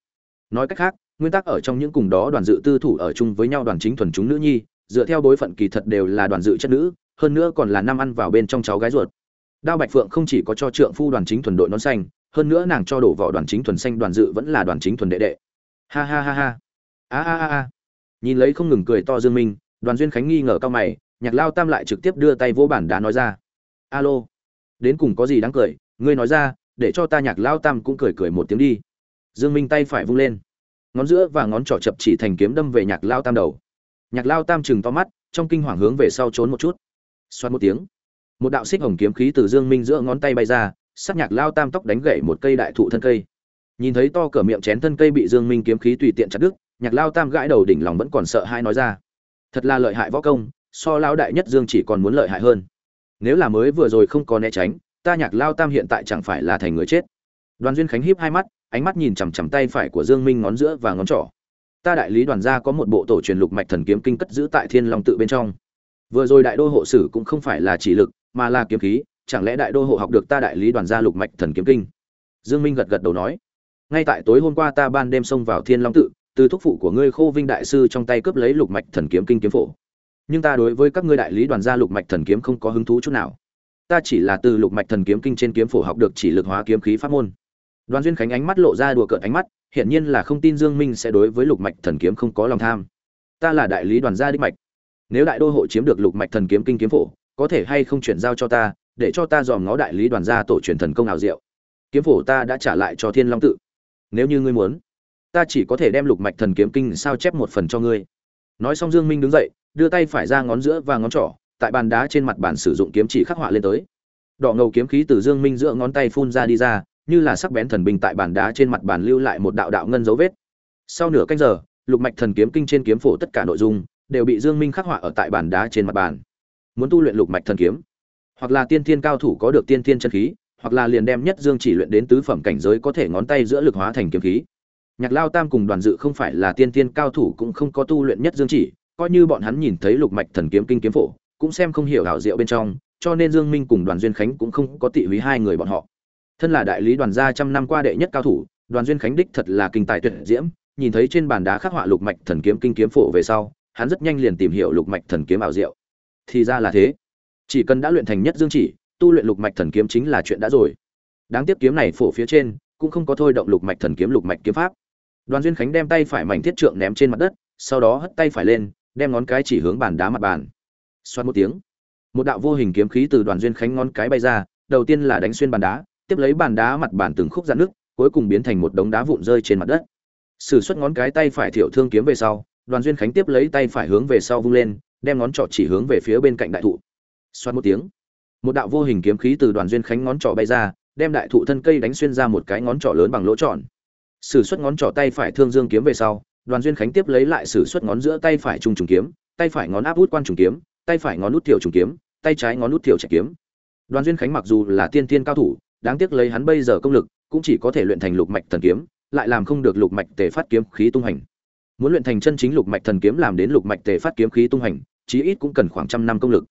Nói cách khác, nguyên tắc ở trong những cùng đó đoàn dự tư thủ ở chung với nhau đoàn chính thuần chúng nữ nhi, dựa theo bối phận kỳ thật đều là đoàn dự chất nữ, hơn nữa còn là năm ăn vào bên trong cháu gái ruột đao bạch phượng không chỉ có cho trượng phu đoàn chính thuần đội nón xanh, hơn nữa nàng cho đổ vỏ đoàn chính thuần xanh đoàn dự vẫn là đoàn chính thuần đệ đệ. Ha ha ha ha. A a a a. Nhìn lấy không ngừng cười to dương minh, đoàn duyên khánh nghi ngờ cao mày, nhạc lao tam lại trực tiếp đưa tay vỗ bản đá nói ra. Alo. Đến cùng có gì đáng cười, ngươi nói ra, để cho ta nhạc lao tam cũng cười cười một tiếng đi. Dương minh tay phải vung lên. Ngón giữa và ngón trỏ chập chỉ thành kiếm đâm về nhạc lao tam đầu. Nhạc lao tam chừng to mắt, trong kinh hoàng hướng về sau trốn một chút. Xoát một tiếng một đạo xích hồng kiếm khí từ dương minh giữa ngón tay bay ra, sắc nhạc lao tam tóc đánh gãy một cây đại thụ thân cây. Nhìn thấy to cửa miệng chén thân cây bị dương minh kiếm khí tùy tiện chặt đứt, nhạc lao tam gãi đầu đỉnh lòng vẫn còn sợ hai nói ra. Thật là lợi hại võ công, so lao đại nhất dương chỉ còn muốn lợi hại hơn. Nếu là mới vừa rồi không có né tránh, ta nhạc lao tam hiện tại chẳng phải là thành người chết. Đoàn duyên khánh híp hai mắt, ánh mắt nhìn chằm chằm tay phải của dương minh ngón giữa và ngón trỏ. Ta đại lý đoàn gia có một bộ tổ truyền lục mạch thần kiếm kinh cất giữ tại thiên long tự bên trong. Vừa rồi đại đô hộ sử cũng không phải là chỉ lực mà là kiếm khí, chẳng lẽ đại đô hộ học được ta đại lý đoàn gia lục mạch thần kiếm kinh? Dương minh gật gật đầu nói, ngay tại tối hôm qua ta ban đêm xông vào thiên long tự, từ thúc phụ của ngươi khô vinh đại sư trong tay cướp lấy lục mạch thần kiếm kinh kiếm phổ. Nhưng ta đối với các ngươi đại lý đoàn gia lục mạch thần kiếm không có hứng thú chút nào. Ta chỉ là từ lục mạch thần kiếm kinh trên kiếm phổ học được chỉ lực hóa kiếm khí pháp môn. Đoàn duyên khánh ánh mắt lộ ra đùa cợt ánh mắt, hiển nhiên là không tin dương minh sẽ đối với lục mạch thần kiếm không có lòng tham. Ta là đại lý đoàn gia đích mạch. Nếu đại đô hộ chiếm được lục mạch thần kiếm kinh kiếm phổ có thể hay không chuyển giao cho ta, để cho ta dòm ngó đại lý đoàn gia tổ truyền thần công ảo diệu. Kiếm phổ ta đã trả lại cho thiên long tự. Nếu như ngươi muốn, ta chỉ có thể đem lục mạch thần kiếm kinh sao chép một phần cho ngươi. Nói xong dương minh đứng dậy, đưa tay phải ra ngón giữa và ngón trỏ, tại bàn đá trên mặt bàn sử dụng kiếm chỉ khắc họa lên tới. Đỏ ngầu kiếm khí từ dương minh giữa ngón tay phun ra đi ra, như là sắc bén thần binh tại bàn đá trên mặt bàn lưu lại một đạo đạo ngân dấu vết. Sau nửa canh giờ, lục mạch thần kiếm kinh trên kiếm phổ tất cả nội dung đều bị dương minh khắc họa ở tại bàn đá trên mặt bàn muốn tu luyện lục mạch thần kiếm. Hoặc là tiên thiên cao thủ có được tiên thiên chân khí, hoặc là liền đem nhất dương chỉ luyện đến tứ phẩm cảnh giới có thể ngón tay giữa lực hóa thành kiếm khí. Nhạc lao tam cùng đoàn dự không phải là tiên thiên cao thủ cũng không có tu luyện nhất dương chỉ, coi như bọn hắn nhìn thấy lục mạch thần kiếm kinh kiếm phổ, cũng xem không hiểu hảo diệu bên trong, cho nên dương minh cùng đoàn duyên khánh cũng không có tị húy hai người bọn họ. Thân là đại lý đoàn gia trăm năm qua đệ nhất cao thủ, đoàn duyên khánh đích thật là kinh tài tuyệt diễm, nhìn thấy trên bàn đá khắc họa lục mạch thần kiếm kinh kiếm phổ về sau, hắn rất nhanh liền tìm hiểu lục mạch thần kiếm ảo diệu thì ra là thế. Chỉ cần đã luyện thành nhất dương chỉ, tu luyện lục mạch thần kiếm chính là chuyện đã rồi. Đáng tiếc kiếm này phổ phía trên, cũng không có thôi động lục mạch thần kiếm, lục mạch kiếm pháp. Đoàn duyên khánh đem tay phải mảnh thiết trượng ném trên mặt đất, sau đó hất tay phải lên, đem ngón cái chỉ hướng bàn đá mặt bàn. Xoát một tiếng, một đạo vô hình kiếm khí từ đoàn duyên khánh ngón cái bay ra, đầu tiên là đánh xuyên bàn đá, tiếp lấy bàn đá mặt bàn từng khúc dạn nước cuối cùng biến thành một đống đá vụn rơi trên mặt đất. Sử xuất ngón cái tay phải thiểu thương kiếm về sau, đoàn duyên khánh tiếp lấy tay phải hướng về sau vung lên đem ngón trỏ chỉ hướng về phía bên cạnh đại thụ. Xoát một tiếng, một đạo vô hình kiếm khí từ đoàn duyên khánh ngón trỏ bay ra, đem đại thụ thân cây đánh xuyên ra một cái ngón trỏ lớn bằng lỗ tròn. Sử xuất ngón trỏ tay phải thương dương kiếm về sau, đoàn duyên khánh tiếp lấy lại sử xuất ngón giữa tay phải trung trùng kiếm, tay phải ngón áp út quan trùng kiếm, tay phải ngón út tiểu trùng kiếm, tay trái ngón út tiểu chạy kiếm. Đoàn duyên khánh mặc dù là tiên tiên cao thủ, đáng tiếc lấy hắn bây giờ công lực, cũng chỉ có thể luyện thành lục mạch thần kiếm, lại làm không được lục mạch tề phát kiếm khí tung hành. Muốn luyện thành chân chính lục mạch thần kiếm làm đến lục mạch tề phát kiếm khí tung hành chí ít cũng cần khoảng trăm năm công lực.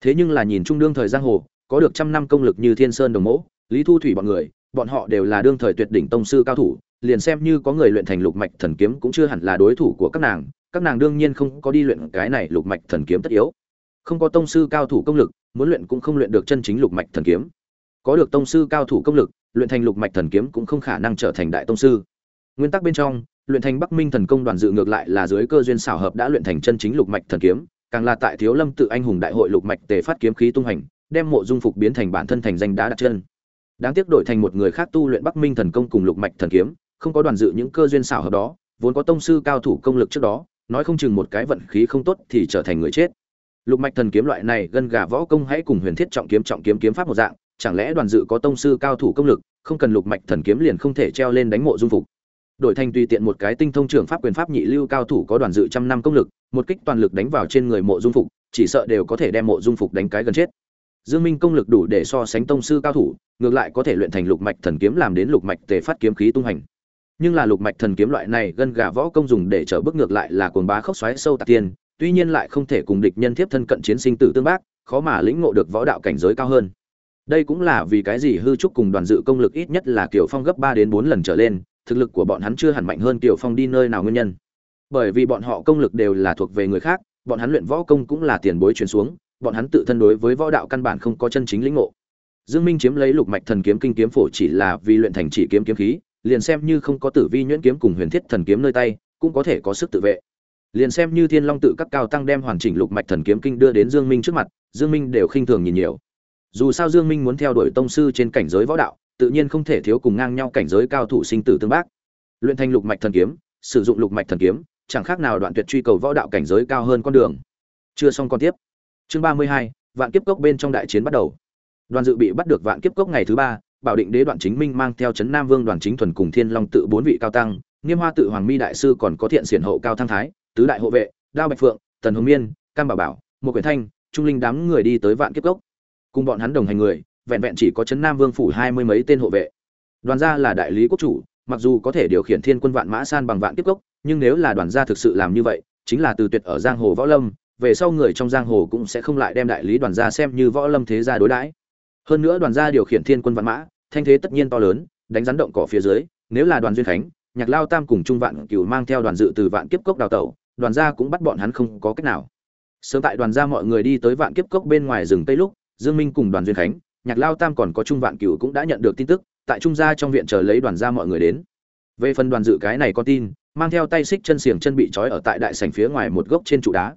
Thế nhưng là nhìn trung đương thời giang hồ, có được trăm năm công lực như thiên sơn đồng mẫu lý thu thủy bọn người, bọn họ đều là đương thời tuyệt đỉnh tông sư cao thủ, liền xem như có người luyện thành lục mạch thần kiếm cũng chưa hẳn là đối thủ của các nàng các nàng đương nhiên không có đi luyện cái này lục mạch thần kiếm tất yếu. Không có tông sư cao thủ công lực, muốn luyện cũng không luyện được chân chính lục mạch thần kiếm. Có được tông sư cao thủ công lực, luyện thành lục mạch thần kiếm cũng không khả năng trở thành đại tông sư. Nguyên tắc bên trong, luyện thành bắc minh thần công đoàn dự ngược lại là dưới cơ duyên xảo hợp đã luyện thành chân chính lục mạch thần kiếm càng là tại thiếu lâm tự anh hùng đại hội lục mạch tề phát kiếm khí tung hành, đem mộ dung phục biến thành bản thân thành danh đá đặt chân. Đáng tiếc đổi thành một người khác tu luyện bắc minh thần công cùng lục mạch thần kiếm, không có đoàn dự những cơ duyên xảo hợp đó, vốn có tông sư cao thủ công lực trước đó, nói không chừng một cái vận khí không tốt thì trở thành người chết. Lục mạch thần kiếm loại này gân gà võ công hãy cùng huyền thiết trọng kiếm trọng kiếm kiếm pháp một dạng, chẳng lẽ đoàn dự có tông sư cao thủ công lực, không cần lục mạch thần kiếm liền không thể treo lên đánh mộ dung phục? Đổi thành tùy tiện một cái tinh thông trưởng pháp quyền pháp nhị lưu cao thủ có đoàn dự trăm năm công lực, một kích toàn lực đánh vào trên người mộ dung phục, chỉ sợ đều có thể đem mộ dung phục đánh cái gần chết. Dương minh công lực đủ để so sánh tông sư cao thủ, ngược lại có thể luyện thành lục mạch thần kiếm làm đến lục mạch tề phát kiếm khí tung hành. Nhưng là lục mạch thần kiếm loại này gân gà võ công dùng để trở bước ngược lại là cuồng bá khốc xoáy sâu tạc tiên, tuy nhiên lại không thể cùng địch nhân tiếp thân cận chiến sinh tử tương bác, khó mà lĩnh ngộ được võ đạo cảnh giới cao hơn. Đây cũng là vì cái gì hư trúc cùng đoàn dự công lực ít nhất là kiểu phong gấp ba đến bốn lần trở lên thực lực của bọn hắn chưa hẳn mạnh hơn Tiểu phong đi nơi nào nguyên nhân. Bởi vì bọn họ công lực đều là thuộc về người khác, bọn hắn luyện võ công cũng là tiền bối truyền xuống, bọn hắn tự thân đối với võ đạo căn bản không có chân chính lĩnh ngộ. Dương minh chiếm lấy lục mạch thần kiếm kinh kiếm phổ chỉ là vì luyện thành chỉ kiếm kiếm khí, liền xem như không có tử vi nhuyễn kiếm cùng huyền thiết thần kiếm nơi tay, cũng có thể có sức tự vệ. Liền xem như thiên long tự các cao tăng đem hoàn chỉnh lục mạch thần kiếm kinh đưa đến dương minh trước mặt, dương minh đều khinh thường nhìn nhiều. Dù sao dương minh muốn theo đuổi tông sư trên cảnh giới võ đạo tự nhiên không thể thiếu cùng ngang nhau cảnh giới cao thủ sinh tử tương bác. Luyện thành lục mạch thần kiếm, sử dụng lục mạch thần kiếm, chẳng khác nào đoạn tuyệt truy cầu võ đạo cảnh giới cao hơn con đường. Chưa xong con tiếp. Chương ba mươi hai, vạn kiếp cốc bên trong đại chiến bắt đầu. Đoàn dự bị bắt được vạn kiếp cốc ngày thứ ba, bảo định đế đoạn chính minh mang theo trấn nam vương đoàn chính thuần cùng thiên long tự bốn vị cao tăng, nghiêm hoa tự hoàng mi đại sư còn có thiện xiển hậu cao thăng thái, tứ đại hộ vệ, đao bạch phượng, tần hồng miên, cam bảo bảo một quyển thanh, trung linh đám người đi tới vạn kiếp cốc. Cùng bọn hắn đồng hành người vẹn vẹn chỉ có trấn nam vương phủ hai mươi mấy tên hộ vệ. Đoàn gia là đại lý quốc chủ, mặc dù có thể điều khiển thiên quân vạn mã san bằng vạn kiếp cốc nhưng nếu là đoàn gia thực sự làm như vậy, chính là từ tuyệt ở giang hồ võ lâm, về sau người trong giang hồ cũng sẽ không lại đem đại lý đoàn gia xem như võ lâm thế gia đối đãi. Hơn nữa đoàn gia điều khiển thiên quân vạn mã, thanh thế tất nhiên to lớn, đánh rắn động cỏ phía dưới, nếu là đoàn duyên khánh, nhạc lao tam cùng trung vạn cửu mang theo đoàn dự từ vạn kiếp cốc đào tẩu, đoàn gia cũng bắt bọn hắn không có cách nào. Sớm tại đoàn gia mọi người đi tới vạn kiếp cốc bên ngoài rừng tây lúc, dương minh cùng đoàn duyên khánh nhạc lao tam còn có trung vạn cửu cũng đã nhận được tin tức, tại trung gia trong viện chờ lấy đoàn gia mọi người đến. Về phần đoàn dự cái này con tin, mang theo tay xích chân xiềng chân bị trói ở tại đại sảnh phía ngoài một gốc trên trụ đá.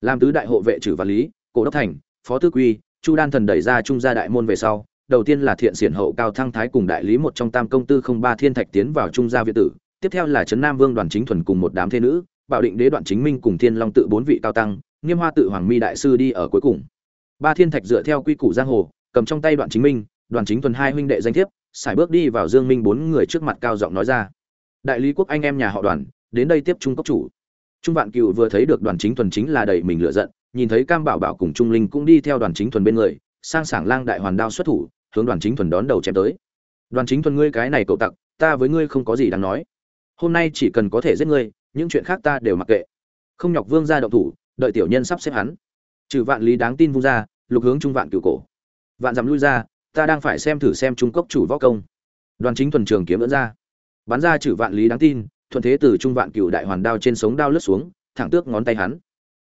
Làm tứ đại hộ vệ trừ văn lý, cổ đốc thành, phó tư quy, chu đan thần đẩy ra trung gia đại môn về sau, đầu tiên là thiện xiển hậu cao thăng thái cùng đại lý một trong tam công tư không ba thiên thạch tiến vào trung gia viện tử, tiếp theo là trấn nam vương đoàn chính thuần cùng một đám thế nữ, bảo định đế đoạn chính minh cùng thiên long tự bốn vị cao tăng, nghiêm hoa tự hoàng mi đại sư đi ở cuối cùng. Ba thiên thạch dựa theo quy củ giang hồ cầm trong tay đoạn chính minh đoàn chính thuần hai huynh đệ danh thiếp, sải bước đi vào dương minh bốn người trước mặt cao giọng nói ra. Đại lý quốc anh em nhà họ đoàn, đến đây tiếp trung cấp chủ. Trung vạn cựu vừa thấy được đoàn chính thuần chính là đầy mình lựa giận, nhìn thấy cam bảo bảo cùng trung linh cũng đi theo đoàn chính thuần bên người, sang sảng lang đại hoàn đao xuất thủ, hướng đoàn chính thuần đón đầu chém tới. Đoàn chính thuần ngươi cái này cậu tặc, ta với ngươi không có gì đáng nói. Hôm nay chỉ cần có thể giết ngươi, những chuyện khác ta đều mặc kệ. Không nhọc vương ra động thủ, đợi tiểu nhân sắp xếp hắn. Trừ vạn lý đáng tin vung ra, lục hướng trung vạn cựu cổ vạn dặm lui ra, ta đang phải xem thử xem trung cốc chủ võ công. Đoàn chính thuần trường kiếm vẫn ra. Bắn ra chử vạn lý đáng tin, thuận thế từ trung vạn cựu đại hoàn đao trên sống đao lướt xuống, thẳng tước ngón tay hắn.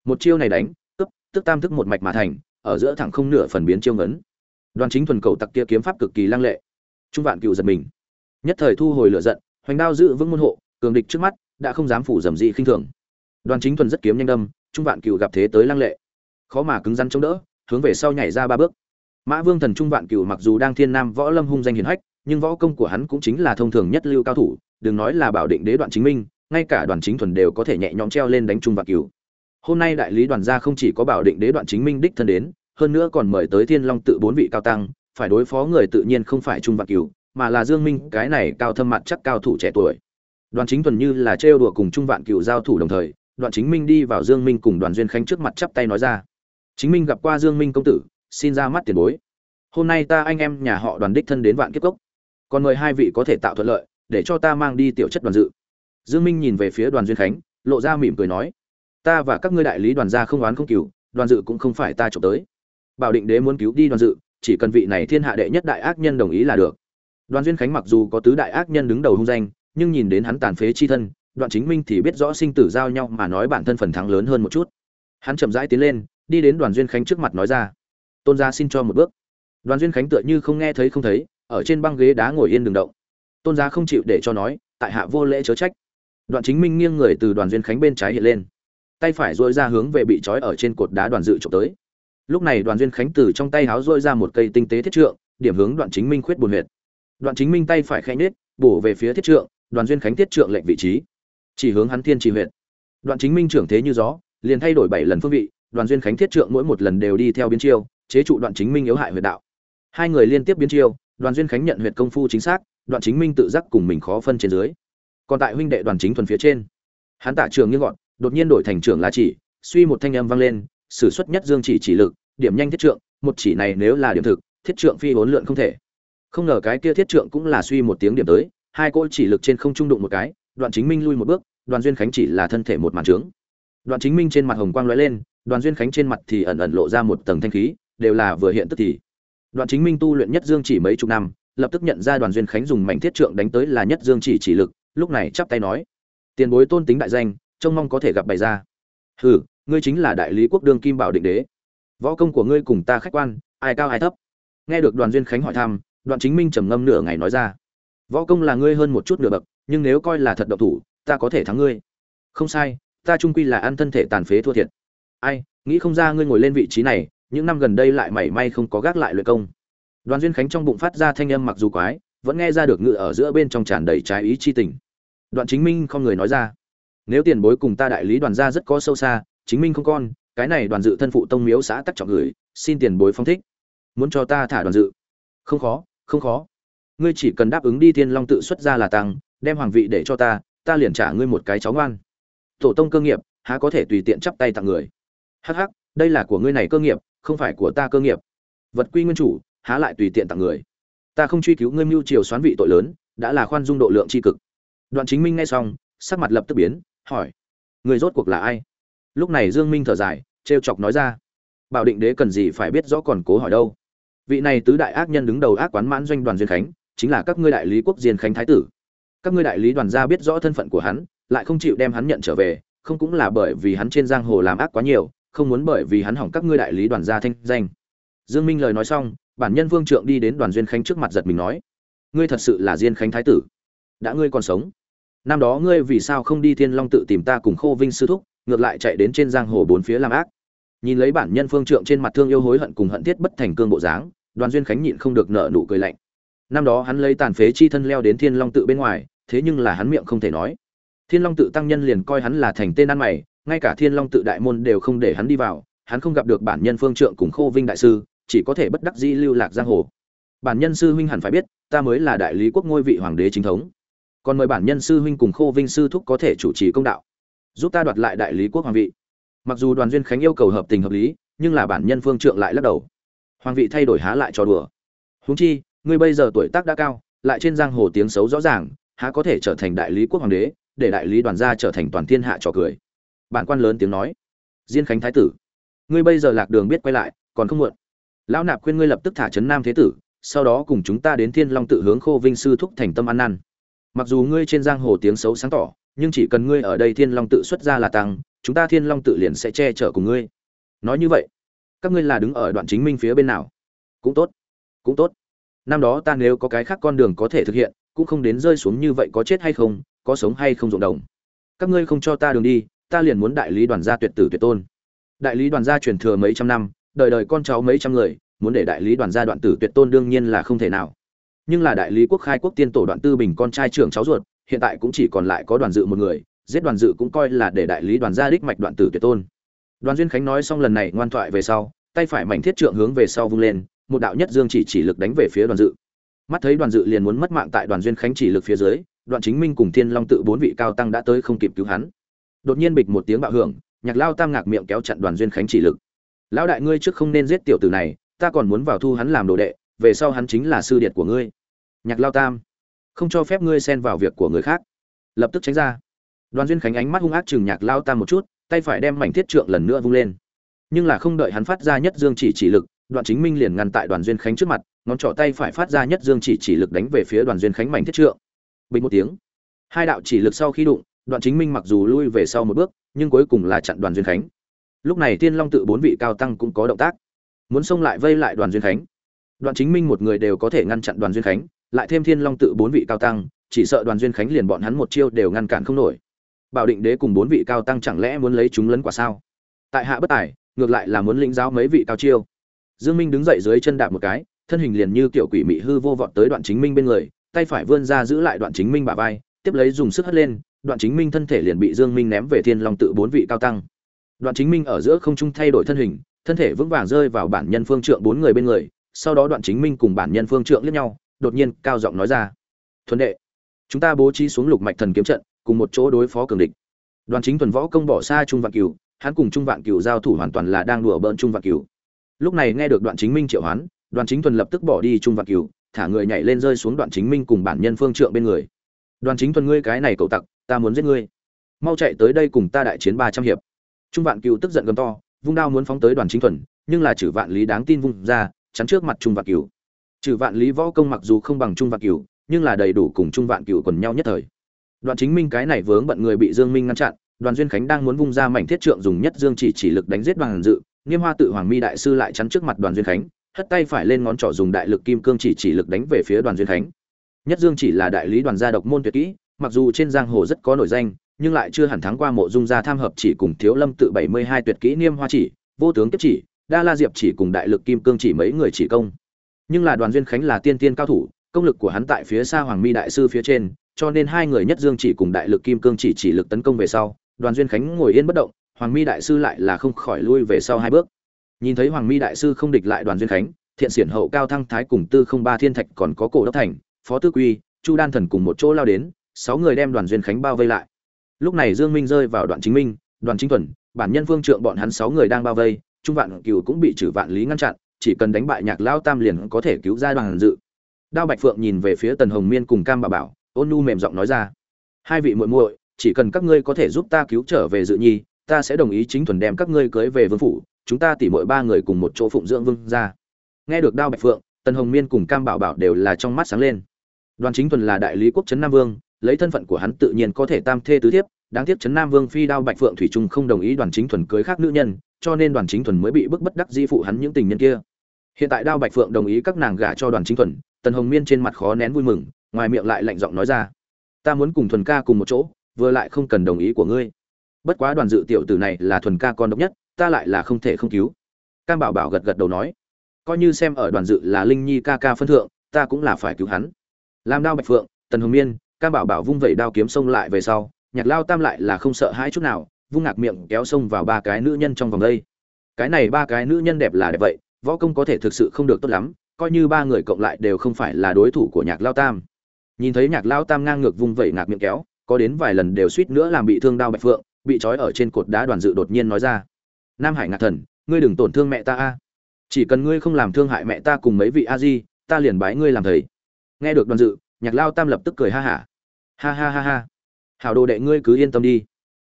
Một chiêu này đánh cướp tức tam thức một mạch mà thành, ở giữa thẳng không nửa phần biến chiêu ngấn. Đoàn chính thuần cầu tặc kia kiếm pháp cực kỳ lăng lệ. Trung vạn cựu giật mình. Nhất thời thu hồi lửa giận, hoành đao giữ vững môn hộ, cường địch trước mắt, đã không dám phủ dầm dị khinh thường. Đoàn chính thuần rất kiếm nhanh đâm, trung vạn cựu gặp thế tới lăng lệ. Khó mà cứng rắn chống đỡ, hướng về sau nhảy ra ba bước mã vương thần trung vạn cựu mặc dù đang thiên nam võ lâm hung danh hiển hách, nhưng võ công của hắn cũng chính là thông thường nhất lưu cao thủ, đừng nói là bảo định đế đoạn chính minh, ngay cả đoàn chính thuần đều có thể nhẹ nhõm treo lên đánh trung vạn cửu. Hôm nay đại lý đoàn gia không chỉ có bảo định đế đoạn chính minh đích thân đến, hơn nữa còn mời tới thiên long tự bốn vị cao tăng, phải đối phó người tự nhiên không phải trung vạn cửu, mà là dương minh, cái này cao thâm mặt chắc cao thủ trẻ tuổi. Đoàn chính thuần như là trêu đùa cùng trung vạn cửu giao thủ đồng thời đoàn chính minh đi vào dương minh cùng đoàn duyên khánh trước mặt chắp tay nói ra. Chính minh gặp qua dương minh công tử xin ra mắt tiền bối. Hôm nay ta anh em nhà họ đoàn đích thân đến vạn kiếp cốc. Còn mời hai vị có thể tạo thuận lợi, để cho ta mang đi tiểu chất đoàn dự. Dương minh nhìn về phía đoàn duyên khánh, lộ ra mỉm cười nói, ta và các ngươi đại lý đoàn gia không oán không cừu, đoàn dự cũng không phải ta trộm tới. Bảo định đế muốn cứu đi đoàn dự, chỉ cần vị này thiên hạ đệ nhất đại ác nhân đồng ý là được. Đoàn duyên khánh mặc dù có tứ đại ác nhân đứng đầu hung danh, nhưng nhìn đến hắn tàn phế chi thân, đoạn chính minh thì biết rõ sinh tử giao nhau mà nói bản thân phần thắng lớn hơn một chút. Hắn chậm rãi tiến lên, đi đến đoàn duyên khánh trước mặt nói ra tôn gia xin cho một bước. Đoàn duyên khánh tựa như không nghe thấy không thấy, ở trên băng ghế đá ngồi yên đường động. Tôn gia không chịu để cho nói, tại hạ vô lễ chớ trách. Đoạn chính minh nghiêng người từ đoàn duyên khánh bên trái hiện lên. Tay phải dội ra hướng về bị trói ở trên cột đá đoàn dự trộm tới. Lúc này đoàn duyên khánh từ trong tay háo dội ra một cây tinh tế thiết trượng, điểm hướng đoạn chính minh khuyết buồn huyệt. Đoạn chính minh tay phải khẽ nết bổ về phía thiết trượng, đoàn duyên khánh thiết trượng lệnh vị trí. Chỉ hướng hắn thiên trì huyệt. Đoạn chính minh trưởng thế như gió, liền thay đổi bảy lần phương vị, đoàn duyên khánh thiết trượng mỗi một lần đều đi theo biến chiêu chế trụ đoạn chính minh yếu hại huyệt đạo. Hai người liên tiếp biến chiêu, đoàn duyên khánh nhận huyệt công phu chính xác, đoạn chính minh tự giác cùng mình khó phân trên dưới. Còn tại huynh đệ đoàn chính thuần phía trên, hắn tạ trường như gọn, đột nhiên đổi thành trưởng là chỉ, suy một thanh âm vang lên, sử xuất nhất dương chỉ chỉ lực, điểm nhanh thiết trượng, một chỉ này nếu là điểm thực, thiết trượng phi hỗn lượn không thể. Không ngờ cái kia thiết trượng cũng là suy một tiếng điểm tới, hai cỗ chỉ lực trên không trung đụng một cái, đoạn chính minh lui một bước, đoàn duyên khánh chỉ là thân thể một màn trướng. Đoạn chính minh trên mặt hồng quang lóe lên, đoàn duyên khánh trên mặt thì ẩn ẩn lộ ra một tầng thanh khí đều là vừa hiện tức thì. Đoạn chính minh tu luyện nhất dương chỉ mấy chục năm, lập tức nhận ra đoàn duyên khánh dùng mảnh thiết trượng đánh tới là nhất dương chỉ chỉ lực, lúc này chắp tay nói, tiền bối tôn tính đại danh, trông mong có thể gặp bày ra. Hừ, ngươi chính là đại lý quốc đương kim bảo định đế. Võ công của ngươi cùng ta khách quan, ai cao ai thấp. Nghe được đoàn duyên khánh hỏi thăm, đoạn chính minh trầm ngâm nửa ngày nói ra, võ công là ngươi hơn một chút nửa bậc, nhưng nếu coi là thật độc thủ, ta có thể thắng ngươi. Không sai, ta trung quy là ăn thân thể tàn phế thua thiệt. Ai, nghĩ không ra ngươi ngồi lên vị trí này những năm gần đây lại mảy may không có gác lại luyện công. Đoàn duyên khánh trong bụng phát ra thanh âm mặc dù quái, vẫn nghe ra được ngự ở giữa bên trong tràn đầy trái ý chi tình. Đoạn chính minh không người nói ra. Nếu tiền bối cùng ta đại lý đoàn gia rất có sâu xa, chính minh không con, cái này đoàn dự thân phụ tông miếu xã tắc trọng gửi, xin tiền bối phong thích. Muốn cho ta thả đoàn dự? Không khó không khó. Ngươi chỉ cần đáp ứng đi thiên long tự xuất ra là tăng, đem hoàng vị để cho ta ta liền trả ngươi một cái cháu ngoan. Tổ tông cơ nghiệp, há có thể tùy tiện chắp tay tặng người? Hắc hắc, đây là của ngươi này cơ nghiệp không phải của ta cơ nghiệp. Vật quy nguyên chủ, há lại tùy tiện tặng người. Ta không truy cứu ngươi mưu triều xoán vị tội lớn, đã là khoan dung độ lượng tri cực. Đoạn chính minh nghe xong, sắc mặt lập tức biến, hỏi, người rốt cuộc là ai? Lúc này dương minh thở dài, trêu chọc nói ra, bảo định đế cần gì phải biết rõ còn cố hỏi đâu. Vị này tứ đại ác nhân đứng đầu ác quán mãn doanh đoàn duyên khánh, chính là các ngươi đại lý quốc diên khánh thái tử. Các ngươi đại lý đoàn gia biết rõ thân phận của hắn, lại không chịu đem hắn nhận trở về, không cũng là bởi vì hắn trên giang hồ làm ác quá nhiều không muốn bởi vì hắn hỏng các ngươi đại lý đoàn gia thanh danh. Dương minh lời nói xong, bản nhân vương trượng đi đến đoàn duyên khánh trước mặt giật mình nói, ngươi thật sự là diên khánh thái tử. Đã ngươi còn sống, năm đó ngươi vì sao không đi thiên long tự tìm ta cùng khô vinh sư thúc, ngược lại chạy đến trên giang hồ bốn phía làm ác? Nhìn lấy bản nhân phương trượng trên mặt thương yêu hối hận cùng hận thiết bất thành cương bộ dáng, đoàn duyên khánh nhịn không được nợ nụ cười lạnh. Năm đó hắn lấy tàn phế chi thân leo đến thiên long tự bên ngoài, thế nhưng là hắn miệng không thể nói. Thiên long tự tăng nhân liền coi hắn là thành tên ăn mày ngay cả thiên long tự đại môn đều không để hắn đi vào, hắn không gặp được bản nhân phương trượng cùng khô vinh đại sư, chỉ có thể bất đắc dĩ lưu lạc giang hồ. Bản nhân sư huynh hẳn phải biết, ta mới là đại lý quốc ngôi vị hoàng đế chính thống. Còn mời bản nhân sư huynh cùng khô vinh sư thúc có thể chủ trì công đạo. Giúp ta đoạt lại đại lý quốc hoàng vị. Mặc dù đoàn duyên khánh yêu cầu hợp tình hợp lý, nhưng là bản nhân phương trượng lại lắc đầu. Hoàng vị thay đổi há lại cho đùa. Huống chi, ngươi bây giờ tuổi tác đã cao, lại trên giang hồ tiếng xấu rõ ràng, há có thể trở thành đại lý quốc hoàng đế, để đại lý đoàn gia trở thành toàn thiên hạ trò cười bản quan lớn tiếng nói. Diên khánh thái tử, ngươi bây giờ lạc đường biết quay lại, còn không muộn. Lão nạp khuyên ngươi lập tức thả trấn nam thế tử, sau đó cùng chúng ta đến thiên long tự hướng khô vinh sư thúc thành tâm ăn năn mặc dù ngươi trên giang hồ tiếng xấu sáng tỏ, nhưng chỉ cần ngươi ở đây thiên long tự xuất ra là tăng, chúng ta thiên long tự liền sẽ che chở cùng ngươi. Nói như vậy, các ngươi là đứng ở đoạn chính minh phía bên nào? Cũng tốt cũng tốt. Năm đó ta nếu có cái khác con đường có thể thực hiện, cũng không đến rơi xuống như vậy có chết hay không, có sống hay không rộng đồng. Các ngươi không cho ta đường đi ta liền muốn đại lý đoàn gia tuyệt tử tuyệt tôn. Đại lý đoàn gia truyền thừa mấy trăm năm, đời đời con cháu mấy trăm người, muốn để đại lý đoàn gia đoạn tử tuyệt tôn đương nhiên là không thể nào. Nhưng là đại lý quốc khai quốc tiên tổ đoạn tư bình con trai trưởng cháu ruột, hiện tại cũng chỉ còn lại có đoàn dự một người, giết đoàn dự cũng coi là để đại lý đoàn gia đích mạch đoạn tử tuyệt tôn. Đoàn duyên khánh nói xong lần này ngoan thoại về sau, tay phải mảnh thiết trượng hướng về sau vung lên, một đạo nhất dương chỉ chỉ lực đánh về phía đoàn dự. Mắt thấy đoàn dự liền muốn mất mạng tại đoàn duyên khánh chỉ lực phía dưới, đoạn chính minh cùng thiên long tự bốn vị cao tăng đã tới không kịp cứu hắn đột nhiên bịch một tiếng bạo hưởng, nhạc lao tam ngạc miệng kéo chặn đoàn duyên khánh chỉ lực. Lão đại ngươi trước không nên giết tiểu tử này, ta còn muốn vào thu hắn làm đồ đệ, về sau hắn chính là sư điệt của ngươi. Nhạc lao tam, không cho phép ngươi xen vào việc của người khác. Lập tức tránh ra. Đoàn duyên khánh ánh mắt hung ác chừng nhạc lao tam một chút, tay phải đem mảnh thiết trượng lần nữa vung lên. Nhưng là không đợi hắn phát ra nhất dương chỉ chỉ lực, đoạn chính minh liền ngăn tại đoàn duyên khánh trước mặt, ngón trỏ tay phải phát ra nhất dương chỉ chỉ lực đánh về phía đoàn duyên khánh mảnh thiết trượng. Bình một tiếng, hai đạo chỉ lực sau khi đụng đoạn chính minh mặc dù lui về sau một bước, nhưng cuối cùng là chặn đoàn duyên khánh. Lúc này tiên long tự bốn vị cao tăng cũng có động tác. Muốn xông lại vây lại đoàn duyên khánh. Đoạn chính minh một người đều có thể ngăn chặn đoàn duyên khánh, lại thêm thiên long tự bốn vị cao tăng, chỉ sợ đoàn duyên khánh liền bọn hắn một chiêu đều ngăn cản không nổi. Bảo định đế cùng bốn vị cao tăng chẳng lẽ muốn lấy chúng lấn quả sao? Tại hạ bất tài, ngược lại là muốn lĩnh giáo mấy vị cao chiêu. Dương minh đứng dậy dưới chân đạp một cái, thân hình liền như tiểu quỷ mị hư vô vọt tới đoạn chính minh bên người, tay phải vươn ra giữ lại đoạn chính minh bả vai, tiếp lấy dùng sức hất lên đoạn chính minh thân thể liền bị dương minh ném về thiên long tự bốn vị cao tăng. Đoạn chính minh ở giữa không trung thay đổi thân hình, thân thể vững vàng rơi vào bản nhân phương trượng bốn người bên người, sau đó đoạn chính minh cùng bản nhân phương trượng liếc nhau, đột nhiên cao giọng nói ra, thuần đệ, chúng ta bố trí xuống lục mạch thần kiếm trận, cùng một chỗ đối phó cường địch. Đoàn chính thuần võ công bỏ xa trung vạn cửu, hắn cùng trung vạn cửu giao thủ hoàn toàn là đang đùa bỡn trung vạn cửu. Lúc này nghe được đoạn chính minh triệu hoán đoàn chính thuần lập tức bỏ đi trung vạn cửu, thả người nhảy lên rơi xuống đoạn chính minh cùng bản nhân phương trượng bên người. Đoàn chính thuần, ngươi cái này cậu tặc ta muốn giết ngươi. Mau chạy tới đây cùng ta đại chiến ba trăm hiệp. Trung vạn cửu tức giận gầm to, vung đao muốn phóng tới đoàn chính thuần, nhưng là chử vạn lý đáng tin vung ra, chắn trước mặt trung vạn cửu chử vạn lý võ công mặc dù không bằng trung vạn cửu nhưng là đầy đủ cùng trung vạn cửu quần nhau nhất thời. Đoàn chính minh cái này vướng bận người bị dương minh ngăn chặn, đoàn duyên khánh đang muốn vung ra mảnh thiết trượng dùng nhất dương chỉ chỉ lực đánh giết đoàn dự, nghiêm hoa tự hoàng mi đại sư lại chắn trước mặt đoàn duyên khánh, hất tay phải lên ngón trỏ dùng đại lực kim cương chỉ chỉ lực đánh về phía đoàn duyên khánh. Nhất dương chỉ là đại lý đoàn gia độc môn tuyệt kỹ mặc dù trên giang hồ rất có nổi danh, nhưng lại chưa hẳn thắng qua mộ dung gia tham hợp chỉ cùng thiếu lâm tự bảy mươi hai tuyệt kỹ niêm hoa chỉ, vô tướng kiếp chỉ, đa la diệp chỉ cùng đại lực kim cương chỉ mấy người chỉ công. Nhưng là đoàn duyên khánh là tiên tiên cao thủ, công lực của hắn tại phía xa hoàng mi đại sư phía trên, cho nên hai người nhất dương chỉ cùng đại lực kim cương chỉ chỉ lực tấn công về sau, đoàn duyên khánh ngồi yên bất động, hoàng mi đại sư lại là không khỏi lui về sau hai bước. Nhìn thấy hoàng mi đại sư không địch lại đoàn duyên khánh, thiện xiển hậu cao thăng thái cùng tư không ba thiên thạch còn có cổ đốc thành, phó tư quy, chu đan thần cùng một chỗ lao đến sáu người đem đoàn duyên khánh bao vây lại. Lúc này dương minh rơi vào đoạn chính minh đoàn chính thuần, bản nhân phương trượng bọn hắn sáu người đang bao vây, trung vạn cửu cũng bị trừ vạn lý ngăn chặn, chỉ cần đánh bại nhạc lao tam liền có thể cứu ra đoàn dự. Đao bạch phượng nhìn về phía tần hồng miên cùng cam bà bảo, ôn nu mềm giọng nói ra, hai vị muội muội, chỉ cần các ngươi có thể giúp ta cứu trở về dự nhi, ta sẽ đồng ý chính thuần đem các ngươi cưới về vương phủ, chúng ta tỉ mỗi ba người cùng một chỗ phụng dưỡng vương ra nghe được đao bạch phượng, tần hồng miên cùng cam bảo bảo đều là trong mắt sáng lên. Đoàn chính thuần là đại lý quốc trấn nam vương lấy thân phận của hắn tự nhiên có thể tam thê tứ thiếp, đáng tiếc trấn nam vương phi đao bạch phượng thủy trung không đồng ý đoàn chính thuần cưới khác nữ nhân, cho nên đoàn chính thuần mới bị bức bất đắc di phụ hắn những tình nhân kia. Hiện tại đao bạch phượng đồng ý các nàng gả cho đoàn chính thuần, tần hồng miên trên mặt khó nén vui mừng, ngoài miệng lại lạnh giọng nói ra, ta muốn cùng thuần ca cùng một chỗ, vừa lại không cần đồng ý của ngươi. Bất quá đoàn dự tiểu tử này là thuần ca con độc nhất, ta lại là không thể không cứu. Cam bảo bảo gật gật đầu nói, coi như xem ở đoàn dự là linh nhi ca ca phân thượng, ta cũng là phải cứu hắn. Làm đao bạch phượng, tần hồng miên cam bảo bảo vung vẩy đao kiếm xông lại về sau, nhạc lao tam lại là không sợ hãi chút nào, vung ngạc miệng kéo xông vào ba cái nữ nhân trong vòng đây. Cái này ba cái nữ nhân đẹp là đẹp vậy, võ công có thể thực sự không được tốt lắm, coi như ba người cộng lại đều không phải là đối thủ của nhạc lao tam. Nhìn thấy nhạc lao tam ngang ngược vung vẩy ngạc miệng kéo, có đến vài lần đều suýt nữa làm bị thương đao bạch phượng, bị trói ở trên cột đá đoàn dự đột nhiên nói ra. Nam hải ngạc thần, ngươi đừng tổn thương mẹ ta a. Chỉ cần ngươi không làm thương hại mẹ ta cùng mấy vị a di, ta liền bái ngươi làm thầy. Nghe được đoàn dự nhạc lao tam lập tức cười ha hả. Ha. ha ha ha. Ha hảo đồ đệ ngươi cứ yên tâm đi.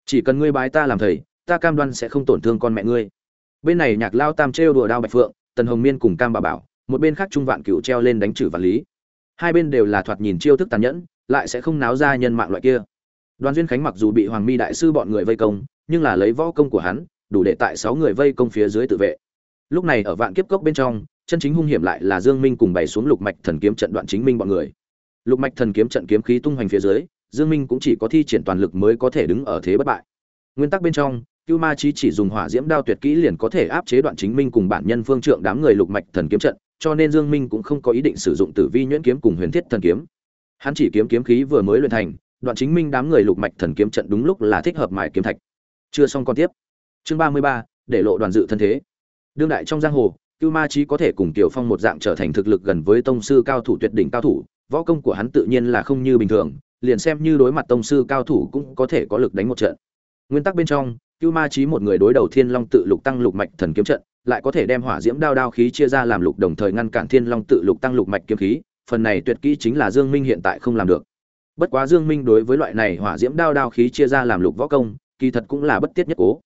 Chỉ cần ngươi bái ta làm thầy, ta cam đoan sẽ không tổn thương con mẹ ngươi. Bên này nhạc lao tam trêu đùa đao bạch phượng, tần hồng miên cùng cam bà bảo, một bên khác trung vạn cựu treo lên đánh chử vạn lý. Hai bên đều là thoạt nhìn chiêu thức tàn nhẫn, lại sẽ không náo ra nhân mạng loại kia. Đoàn duyên khánh mặc dù bị hoàng mi đại sư bọn người vây công, nhưng là lấy võ công của hắn, đủ để tại sáu người vây công phía dưới tự vệ. Lúc này ở vạn kiếp cốc bên trong, chân chính hung hiểm lại là dương minh cùng bày xuống lục mạch thần kiếm trận đoạn chính minh bọn người lục mạch thần kiếm trận kiếm khí tung hoành phía dưới dương minh cũng chỉ có thi triển toàn lực mới có thể đứng ở thế bất bại nguyên tắc bên trong Cưu Ma Chí chỉ dùng hỏa diễm đao tuyệt kỹ liền có thể áp chế đoạn chính minh cùng bản nhân phương trượng đám người lục mạch thần kiếm trận, cho nên Dương Minh cũng không có ý định sử dụng Tử Vi nhuyễn kiếm cùng Huyền Thiết thần kiếm. Hắn chỉ kiếm kiếm khí vừa mới luyện thành, đoạn chính minh đám người lục mạch thần kiếm trận đúng lúc là thích hợp mài kiếm thạch. Chưa xong con tiếp. Chương 33, để lộ đoàn dự thân thế. đương đại trong giang hồ cưu ma Chí có thể cùng tiểu phong một dạng trở thành thực lực gần với tông sư cao thủ tuyệt đỉnh cao thủ võ công của hắn tự nhiên là không như bình thường, liền xem như đối mặt tông sư cao thủ cũng có thể có lực đánh một trận. Nguyên tắc bên trong, cưu ma trí một người đối đầu thiên long tự lục tăng lục mạch thần kiếm trận, lại có thể đem hỏa diễm đao đao khí chia ra làm lục đồng thời ngăn cản thiên long tự lục tăng lục mạch kiếm khí, phần này tuyệt kỹ chính là dương minh hiện tại không làm được. Bất quá dương minh đối với loại này hỏa diễm đao đao khí chia ra làm lục võ công, kỳ thật cũng là bất tiết nhất cố.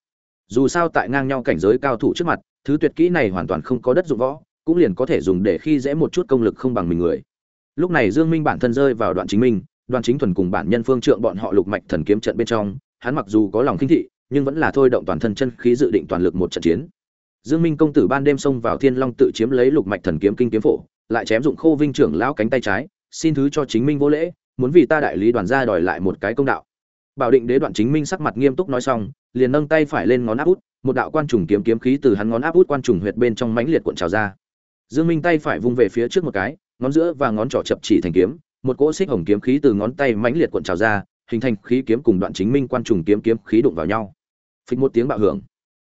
Dù sao tại ngang nhau cảnh giới cao thủ trước mặt, thứ tuyệt kỹ này hoàn toàn không có đất dụng võ, cũng liền có thể dùng để khi dễ một chút công lực không bằng mình người lúc này dương minh bản thân rơi vào đoạn chính minh đoàn chính thuần cùng bản nhân phương trượng bọn họ lục mạch thần kiếm trận bên trong, hắn mặc dù có lòng kinh thị, nhưng vẫn là thôi động toàn thân chân khí dự định toàn lực một trận chiến. Dương minh công tử ban đêm xông vào thiên long tự chiếm lấy lục mạch thần kiếm kinh kiếm phổ, lại chém dụng khô vinh trưởng lão cánh tay trái, xin thứ cho chính minh vô lễ, muốn vì ta đại lý đoàn gia đòi lại một cái công đạo. Bảo định đế đoạn chính minh sắc mặt nghiêm túc nói xong, liền nâng tay phải lên ngón áp út, một đạo quan trùng kiếm kiếm khí từ hắn ngón áp út quan trùng huyệt bên trong mãnh liệt cuộn trào ra. Dương minh tay phải vung về phía trước một cái ngón giữa và ngón trỏ chập chỉ thành kiếm, một cỗ xích hồng kiếm khí từ ngón tay mãnh liệt cuộn trào ra, hình thành khí kiếm cùng đoạn chính minh quan trùng kiếm kiếm khí đụng vào nhau. Phịch một tiếng bạo hưởng.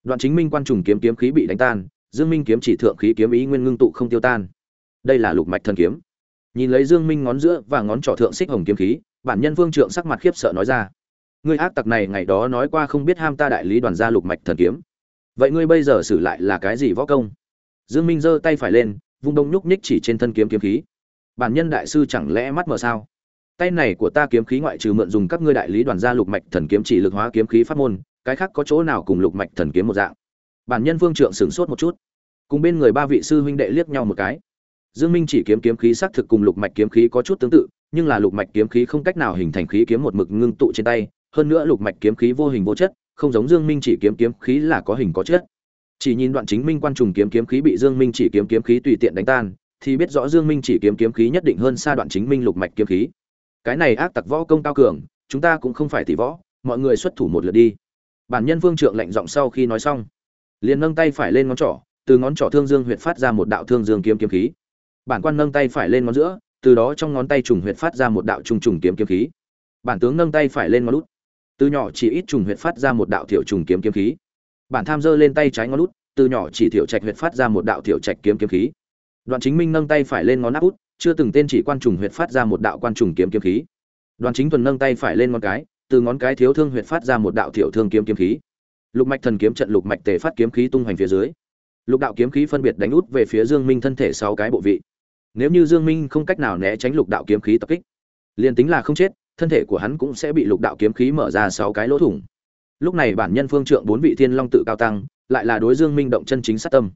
Đoạn chính minh quan trùng kiếm kiếm khí bị đánh tan, dương minh kiếm chỉ thượng khí kiếm ý nguyên ngưng tụ không tiêu tan. Đây là lục mạch thần kiếm. Nhìn lấy dương minh ngón giữa và ngón trỏ thượng xích hồng kiếm khí, bản nhân vương trượng sắc mặt khiếp sợ nói ra, ngươi ác tặc này ngày đó nói qua không biết ham ta đại lý đoàn gia lục mạch thần kiếm. Vậy ngươi bây giờ xử lại là cái gì võ công? Dương minh giơ tay phải lên vung đông nhúc nhích chỉ trên thân kiếm kiếm khí. Bản nhân đại sư chẳng lẽ mắt mờ sao? Tay này của ta kiếm khí ngoại trừ mượn dùng các ngươi đại lý đoàn gia lục mạch thần kiếm chỉ lực hóa kiếm khí pháp môn, cái khác có chỗ nào cùng lục mạch thần kiếm một dạng? Bản nhân vương trượng sửng sốt một chút. Cùng bên người ba vị sư huynh đệ liếc nhau một cái. Dương minh chỉ kiếm kiếm khí xác thực cùng lục mạch kiếm khí có chút tương tự, nhưng là lục mạch kiếm khí không cách nào hình thành khí kiếm một mực ngưng tụ trên tay, hơn nữa lục mạch kiếm khí vô hình vô chất, không giống dương minh chỉ kiếm kiếm khí là có hình có chất chỉ nhìn đoạn chính minh quan trùng kiếm kiếm khí bị dương minh chỉ kiếm kiếm khí tùy tiện đánh tan, thì biết rõ dương minh chỉ kiếm kiếm khí nhất định hơn xa đoạn chính minh lục mạch kiếm khí. Cái này ác tặc võ công cao cường, chúng ta cũng không phải tỷ võ, mọi người xuất thủ một lượt đi. Bản nhân vương trượng lạnh giọng sau khi nói xong, liền nâng tay phải lên ngón trỏ, từ ngón trỏ thương dương huyệt phát ra một đạo thương dương kiếm kiếm khí. Bản quan nâng tay phải lên ngón giữa, từ đó trong ngón tay trùng huyệt phát ra một đạo trùng trùng kiếm kiếm khí. Bản tướng nâng tay phải lên ngón út, từ nhỏ chỉ ít trùng huyệt phát ra một đạo thiểu trùng kiếm kiếm khí bản tham dơ lên tay trái ngón út, từ nhỏ chỉ thiểu trạch huyệt phát ra một đạo thiểu trạch kiếm kiếm khí. Đoàn chính minh nâng tay phải lên ngón áp út, chưa từng tên chỉ quan trùng huyệt phát ra một đạo quan trùng kiếm kiếm khí. Đoàn chính thuần nâng tay phải lên ngón cái, từ ngón cái thiếu thương huyệt phát ra một đạo thiểu thương kiếm kiếm khí. Lục mạch thần kiếm trận lục mạch tề phát kiếm khí tung hoành phía dưới. Lục đạo kiếm khí phân biệt đánh út về phía dương minh thân thể sáu cái bộ vị. Nếu như dương minh không cách nào né tránh lục đạo kiếm khí tập kích, liền tính là không chết, thân thể của hắn cũng sẽ bị lục đạo kiếm khí mở ra sáu cái lỗ thủng lúc này bản nhân phương trượng bốn vị thiên long tự cao tăng, lại là đối dương minh động chân chính sát tâm.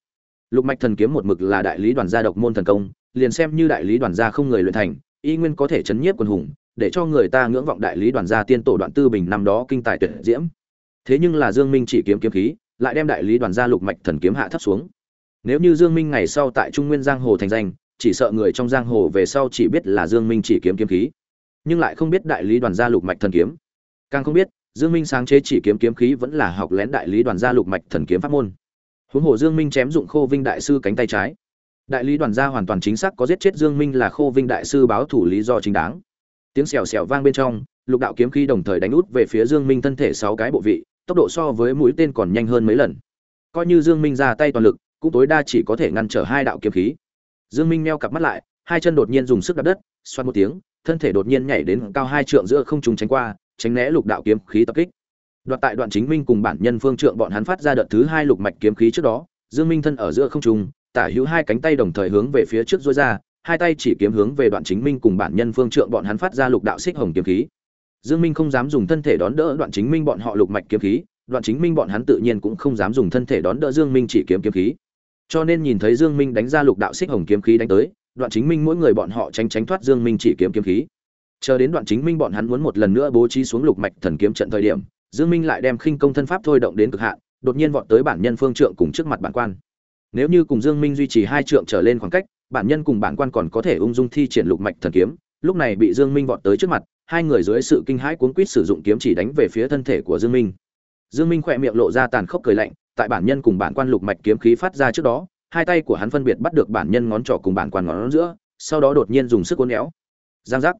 Lục mạch thần kiếm một mực là đại lý đoàn gia độc môn thần công, liền xem như đại lý đoàn gia không người luyện thành, y nguyên có thể chấn nhiếp quần hùng, để cho người ta ngưỡng vọng đại lý đoàn gia tiên tổ đoạn tư bình năm đó kinh tài tuyệt diễm. Thế nhưng là dương minh chỉ kiếm kiếm khí, lại đem đại lý đoàn gia lục mạch thần kiếm hạ thấp xuống. Nếu như dương minh ngày sau tại trung nguyên giang hồ thành danh, chỉ sợ người trong giang hồ về sau chỉ biết là dương minh chỉ kiếm kiếm khí. Nhưng lại không biết đại lý đoàn gia lục mạch thần kiếm. Càng không biết dương minh sáng chế chỉ kiếm kiếm khí vẫn là học lén đại lý đoàn gia lục mạch thần kiếm pháp môn. Huống hồ dương minh chém dụng khô vinh đại sư cánh tay trái. Đại lý đoàn gia hoàn toàn chính xác có giết chết dương minh là khô vinh đại sư báo thủ lý do chính đáng. Tiếng xèo xèo vang bên trong, lục đạo kiếm khí đồng thời đánh út về phía dương minh thân thể sáu cái bộ vị, tốc độ so với mũi tên còn nhanh hơn mấy lần. Coi như dương minh ra tay toàn lực, cũng tối đa chỉ có thể ngăn trở hai đạo kiếm khí. Dương minh meo cặp mắt lại, hai chân đột nhiên dùng sức đạp đất xoan một tiếng, thân thể đột nhiên nhảy đến cao hai trượng giữa không trung tránh qua tránh né lục đạo kiếm khí tập kích. Đoạt tại đoạn chính minh cùng bản nhân phương trượng bọn hắn phát ra đợt thứ hai lục mạch kiếm khí trước đó, dương minh thân ở giữa không trung, tả hữu hai cánh tay đồng thời hướng về phía trước dối ra, hai tay chỉ kiếm hướng về đoạn chính minh cùng bản nhân phương trượng bọn hắn phát ra lục đạo xích hồng kiếm khí. Dương minh không dám dùng thân thể đón đỡ đoạn chính minh bọn họ lục mạch kiếm khí, đoạn chính minh bọn hắn tự nhiên cũng không dám dùng thân thể đón đỡ dương minh chỉ kiếm kiếm khí. Cho nên nhìn thấy dương minh đánh ra lục đạo xích hồng kiếm khí đánh tới, đoạn chính minh mỗi người bọn họ tránh tránh thoát dương minh chỉ kiếm kiếm khí chờ đến đoạn chính minh bọn hắn muốn một lần nữa bố trí xuống lục mạch thần kiếm trận thời điểm, dương minh lại đem khinh công thân pháp thôi động đến cực hạn, đột nhiên vọt tới bản nhân phương trượng cùng trước mặt bản quan. Nếu như cùng dương minh duy trì hai trượng trở lên khoảng cách, bản nhân cùng bản quan còn có thể ung dung thi triển lục mạch thần kiếm, lúc này bị dương minh vọt tới trước mặt, hai người dưới sự kinh hãi cuốn quýt sử dụng kiếm chỉ đánh về phía thân thể của dương minh. Dương minh khỏe miệng lộ ra tàn khốc cười lạnh, tại bản nhân cùng bản quan lục mạch kiếm khí phát ra trước đó, hai tay của hắn phân biệt bắt được bản nhân ngón trỏ cùng bản quan ngón giữa, sau đó đột nhiên dùng sức cuốn éo. Giang giác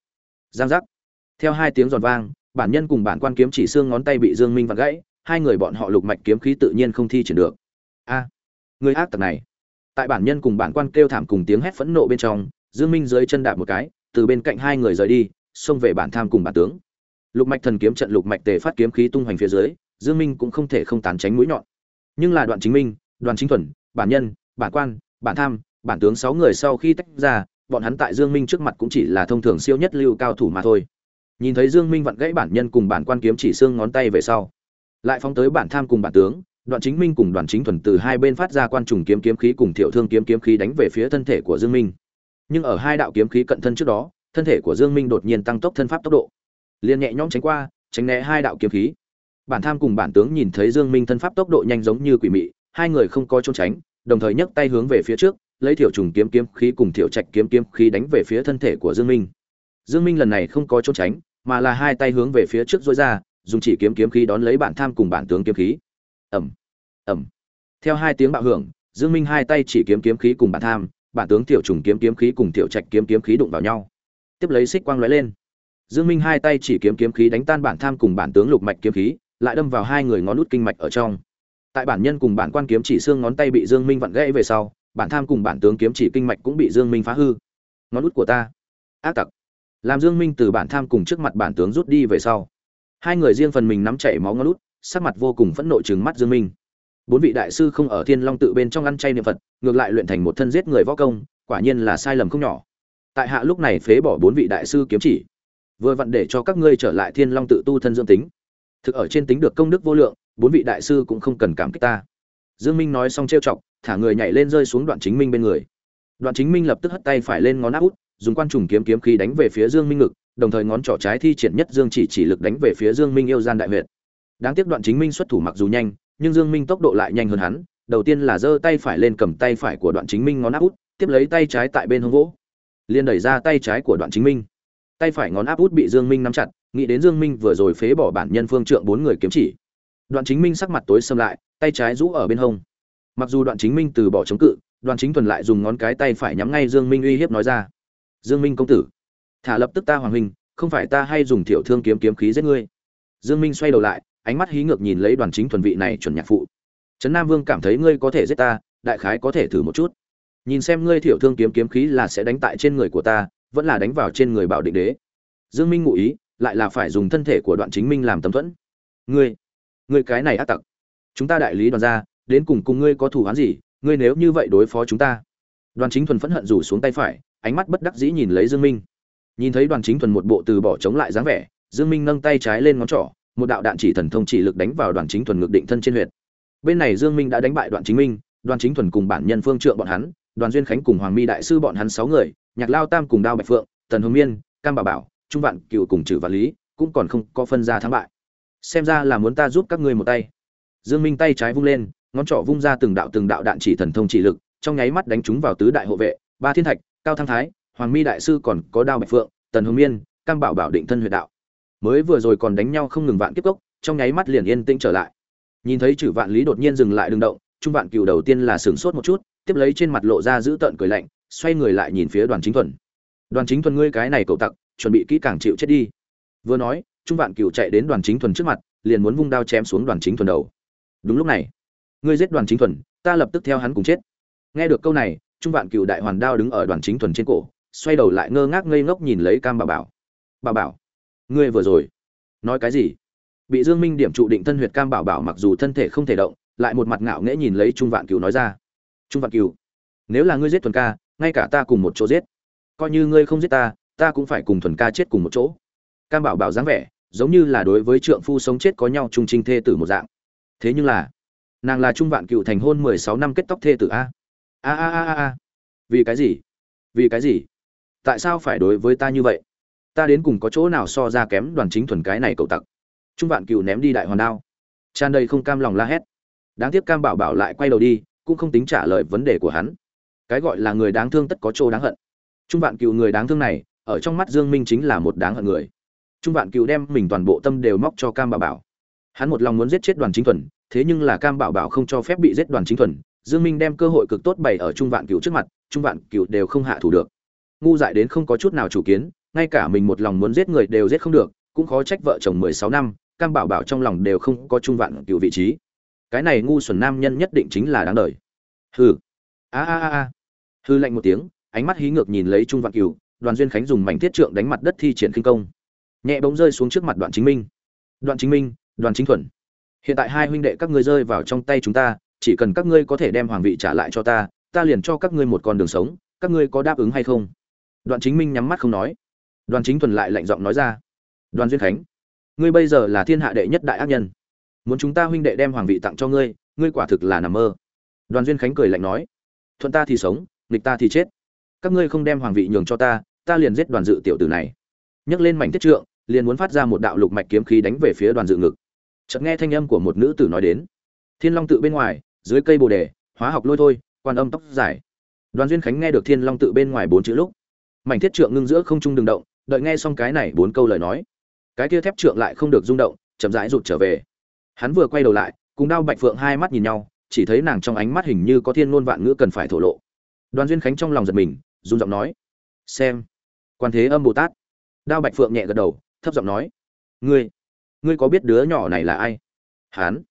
giang giác. Theo hai tiếng giòn vang, bản nhân cùng bản quan kiếm chỉ xương ngón tay bị dương minh vặn gãy, hai người bọn họ lục mạch kiếm khí tự nhiên không thi triển được. A, người ác tặc này. Tại bản nhân cùng bản quan kêu thảm cùng tiếng hét phẫn nộ bên trong, dương minh dưới chân đạp một cái, từ bên cạnh hai người rời đi, xông về bản tham cùng bản tướng. Lục mạch thần kiếm trận lục mạch tề phát kiếm khí tung hoành phía dưới, dương minh cũng không thể không tán tránh mũi nhọn. Nhưng là đoạn chính minh, đoàn chính thuần, bản nhân, bản quan, bản tham, bản tướng sáu người sau khi tách ra bọn hắn tại dương minh trước mặt cũng chỉ là thông thường siêu nhất lưu cao thủ mà thôi. Nhìn thấy dương minh vặn gãy bản nhân cùng bản quan kiếm chỉ xương ngón tay về sau, lại phóng tới bản tham cùng bản tướng, đoạn chính minh cùng đoàn chính thuần từ hai bên phát ra quan trùng kiếm kiếm khí cùng thiệu thương kiếm kiếm khí đánh về phía thân thể của dương minh. Nhưng ở hai đạo kiếm khí cận thân trước đó, thân thể của dương minh đột nhiên tăng tốc thân pháp tốc độ, liền nhẹ nhõm tránh qua, tránh né hai đạo kiếm khí. Bản tham cùng bản tướng nhìn thấy dương minh thân pháp tốc độ nhanh giống như quỷ mị, hai người không có trốn tránh, đồng thời nhấc tay hướng về phía trước lấy thiểu trùng kiếm kiếm khí cùng thiểu trạch kiếm kiếm khí đánh về phía thân thể của dương minh. Dương minh lần này không có trốn tránh, mà là hai tay hướng về phía trước dối ra, dùng chỉ kiếm kiếm khí đón lấy bản tham cùng bản tướng kiếm khí. Ẩm ẩm theo hai tiếng bạo hưởng, dương minh hai tay chỉ kiếm kiếm khí cùng bản tham, bản tướng tiểu trùng kiếm kiếm khí cùng tiểu trạch kiếm kiếm khí đụng vào nhau. Tiếp lấy xích quang lóe lên. Dương minh hai tay chỉ kiếm kiếm khí đánh tan bản tham cùng bản tướng lục mạch kiếm khí, lại đâm vào hai người ngón nút kinh mạch ở trong. Tại bản nhân cùng bản quan kiếm chỉ xương ngón tay bị dương minh vặn gãy về sau bản tham cùng bản tướng kiếm chỉ kinh mạch cũng bị dương minh phá hư. Ngón út của ta. Ác tặc. Làm dương minh từ bản tham cùng trước mặt bản tướng rút đi về sau. Hai người riêng phần mình nắm chảy máu ngón út, sắc mặt vô cùng phẫn nộ trừng mắt dương minh. Bốn vị đại sư không ở thiên long tự bên trong ăn chay niệm phật, ngược lại luyện thành một thân giết người võ công, quả nhiên là sai lầm không nhỏ. Tại hạ lúc này phế bỏ bốn vị đại sư kiếm chỉ, vừa vặn để cho các ngươi trở lại thiên long tự tu thân dưỡng tính. Thực ở trên tính được công đức vô lượng, bốn vị đại sư cũng không cần cảm kích ta. Dương minh nói xong trêu chọc thả người nhảy lên rơi xuống đoạn chính minh bên người. Đoạn chính minh lập tức hất tay phải lên ngón áp út, dùng quan trùng kiếm kiếm khí đánh về phía dương minh ngực, đồng thời ngón trỏ trái thi triển nhất dương chỉ chỉ lực đánh về phía dương minh yêu gian đại huyệt. Đáng tiếc đoạn chính minh xuất thủ mặc dù nhanh, nhưng dương minh tốc độ lại nhanh hơn hắn, đầu tiên là giơ tay phải lên cầm tay phải của đoạn chính minh ngón áp út, tiếp lấy tay trái tại bên hông gỗ liền đẩy ra tay trái của đoạn chính minh. Tay phải ngón áp út bị dương minh nắm chặt, nghĩ đến dương minh vừa rồi phế bỏ bản nhân phương trượng bốn người kiếm chỉ. Đoạn chính minh sắc mặt tối xâm lại, tay trái rũ ở bên hông mặc dù đoạn chính minh từ bỏ chống cự đoàn chính thuần lại dùng ngón cái tay phải nhắm ngay dương minh uy hiếp nói ra. Dương minh công tử, thả lập tức ta hoàng huynh không phải ta hay dùng thiểu thương kiếm kiếm khí giết ngươi. Dương minh xoay đầu lại, ánh mắt hí ngược nhìn lấy đoàn chính thuần vị này chuẩn nhạc phụ. Trấn nam vương cảm thấy ngươi có thể giết ta, đại khái có thể thử một chút. Nhìn xem ngươi thiểu thương kiếm kiếm khí là sẽ đánh tại trên người của ta, vẫn là đánh vào trên người bảo định đế. Dương minh ngụ ý, lại là phải dùng thân thể của đoạn chính minh làm tấm thuẫn. Ngươi ngươi cái này ác tặc. Chúng ta đại lý đoàn ra đến cùng cùng ngươi có thủ án gì, ngươi nếu như vậy đối phó chúng ta. Đoàn chính thuần phẫn hận rủ xuống tay phải, ánh mắt bất đắc dĩ nhìn lấy dương minh. Nhìn thấy đoàn chính thuần một bộ từ bỏ chống lại dáng vẻ, dương minh nâng tay trái lên ngón trỏ, một đạo đạn chỉ thần thông chỉ lực đánh vào đoàn chính thuần ngực định thân trên huyệt. Bên này dương minh đã đánh bại đoàn chính minh, đoàn chính thuần cùng bản nhân phương trượng bọn hắn, đoàn duyên khánh cùng hoàng mi đại sư bọn hắn sáu người, nhạc lao tam cùng đao bạch phượng, tần hồng miên, cam bảo bảo, trung vạn cựu cùng trừ vạn lý, cũng còn không có phân ra thắng bại. Xem ra là muốn ta giúp các ngươi một tay. Dương minh tay trái vung lên ngón trỏ vung ra từng đạo từng đạo đạn chỉ thần thông chỉ lực, trong nháy mắt đánh chúng vào tứ đại hộ vệ, ba thiên thạch, cao thăng thái, hoàng mi đại sư còn có đao bạch phượng, tần hồng miên, cam bảo bảo định thân huyệt đạo. Mới vừa rồi còn đánh nhau không ngừng vạn kiếp cốc, trong nháy mắt liền yên tĩnh trở lại. Nhìn thấy chử vạn lý đột nhiên dừng lại đường động, trung vạn cựu đầu tiên là sửng sốt một chút, tiếp lấy trên mặt lộ ra giữ tợn cười lạnh, xoay người lại nhìn phía đoàn chính thuần. Đoàn chính thuần ngươi cái này cậu tặc, chuẩn bị kỹ càng chịu chết đi. Vừa nói, trung vạn cựu chạy đến đoàn chính thuần trước mặt, liền muốn vung đao chém xuống đoàn chính thuần đầu. Đúng lúc này ngươi giết đoàn chính thuần, ta lập tức theo hắn cùng chết. Nghe được câu này, trung vạn cựu đại hoàn đao đứng ở đoàn chính thuần trên cổ, xoay đầu lại ngơ ngác ngây ngốc nhìn lấy cam bà bảo. Bà bảo, ngươi vừa rồi nói cái gì? Bị dương minh điểm trụ định thân huyệt cam bảo bảo mặc dù thân thể không thể động, lại một mặt ngạo nghễ nhìn lấy trung vạn cựu nói ra. Trung vạn cựu nếu là ngươi giết thuần ca, ngay cả ta cùng một chỗ giết. Coi như ngươi không giết ta ta cũng phải cùng thuần ca chết cùng một chỗ. Cam bảo bảo dáng vẻ, giống như là đối với trượng phu sống chết có nhau trung trinh thê tử một dạng. Thế nhưng là nàng là trung vạn cựu thành hôn mười sáu năm kết tóc thê tử a. A a a a vì cái gì? Vì cái gì? Tại sao phải đối với ta như vậy? Ta đến cùng có chỗ nào so ra kém đoàn chính thuần cái này cậu tặc? Trung vạn cựu ném đi đại hoàn đao. Tràn đầy không cam lòng la hét. Đáng tiếc cam bảo bảo lại quay đầu đi, cũng không tính trả lời vấn đề của hắn. Cái gọi là người đáng thương tất có chỗ đáng hận. Trung vạn cựu người đáng thương này, ở trong mắt dương minh chính là một đáng hận người. Trung vạn cựu đem mình toàn bộ tâm đều móc cho cam bảo bảo. Hắn một lòng muốn giết chết đoàn chính thuần thế nhưng là cam bảo bảo không cho phép bị giết đoàn chính thuần, dương minh đem cơ hội cực tốt bày ở trung vạn cựu trước mặt, trung vạn cựu đều không hạ thủ được. Ngu dại đến không có chút nào chủ kiến, ngay cả mình một lòng muốn giết người đều giết không được, cũng khó trách vợ chồng 16 năm, cam bảo bảo trong lòng đều không có trung vạn cựu vị trí. Cái này ngu xuẩn nam nhân nhất định chính là đáng đời. Hừ. A a a a. Hư lạnh một tiếng, ánh mắt hí ngược nhìn lấy trung vạn cửu, đoàn duyên khánh dùng mảnh thiết trượng đánh mặt đất thi triển kinh công. Nhẹ bỗng rơi xuống trước mặt đoạn chính minh. Đoạn chính minh, đoàn chính thuần hiện tại hai huynh đệ các ngươi rơi vào trong tay chúng ta, chỉ cần các ngươi có thể đem hoàng vị trả lại cho ta ta liền cho các ngươi một con đường sống, các ngươi có đáp ứng hay không? Đoàn chính minh nhắm mắt không nói. Đoàn chính thuần lại lạnh giọng nói ra. Đoàn duyên khánh, ngươi bây giờ là thiên hạ đệ nhất đại ác nhân. Muốn chúng ta huynh đệ đem hoàng vị tặng cho ngươi ngươi quả thực là nằm mơ. Đoàn duyên khánh cười lạnh nói. Thuận ta thì sống, nghịch ta thì chết. Các ngươi không đem hoàng vị nhường cho ta ta liền giết đoàn dự tiểu tử này. Nhấc lên mảnh thiết trượng, liền muốn phát ra một đạo lục mạch kiếm khí đánh về phía đoàn dự ngực chợt nghe thanh âm của một nữ tử nói đến. Thiên long tự bên ngoài, dưới cây bồ đề, hóa học lôi thôi, quan âm tóc dài. Đoàn duyên khánh nghe được thiên long tự bên ngoài bốn chữ lúc, mảnh thiết trượng ngưng giữa không trung đường động, đợi nghe xong cái này bốn câu lời nói. Cái kia thép trượng lại không được rung động, chậm rãi rụt trở về. Hắn vừa quay đầu lại, cùng đao bạch phượng hai mắt nhìn nhau, chỉ thấy nàng trong ánh mắt hình như có thiên ngôn vạn ngữ cần phải thổ lộ. Đoàn duyên khánh trong lòng giật mình, run giọng nói, xem, quan thế âm bồ tát. Đao bạch phượng nhẹ gật đầu, thấp giọng nói, ngươi ngươi có biết đứa nhỏ này là ai? Hắn.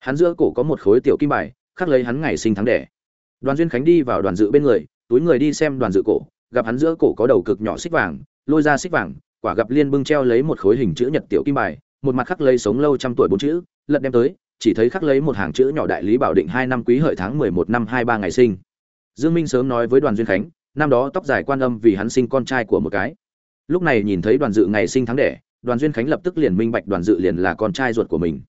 Hắn giữa cổ có một khối tiểu kim bài, khắc lấy hắn ngày sinh tháng đẻ. Đoàn duyên khánh đi vào đoàn dự bên người, túi người đi xem đoàn dự cổ, gặp hắn giữa cổ có đầu cực nhỏ xích vàng, lôi ra xích vàng, quả gặp liên bưng treo lấy một khối hình chữ nhật tiểu kim bài, một mặt khắc lấy sống lâu trăm tuổi bốn chữ, lật đem tới, chỉ thấy khắc lấy một hàng chữ nhỏ đại lý bảo định hai năm quý hợi tháng mười một năm hai ba ngày sinh. Dương minh sớm nói với đoàn duyên khánh, năm đó tóc dài quan âm vì hắn sinh con trai của một cái. Lúc này nhìn thấy đoàn dự ngày sinh tháng đẻ đoàn duyên khánh lập tức liền minh bạch đoàn dự liền là con trai ruột của mình.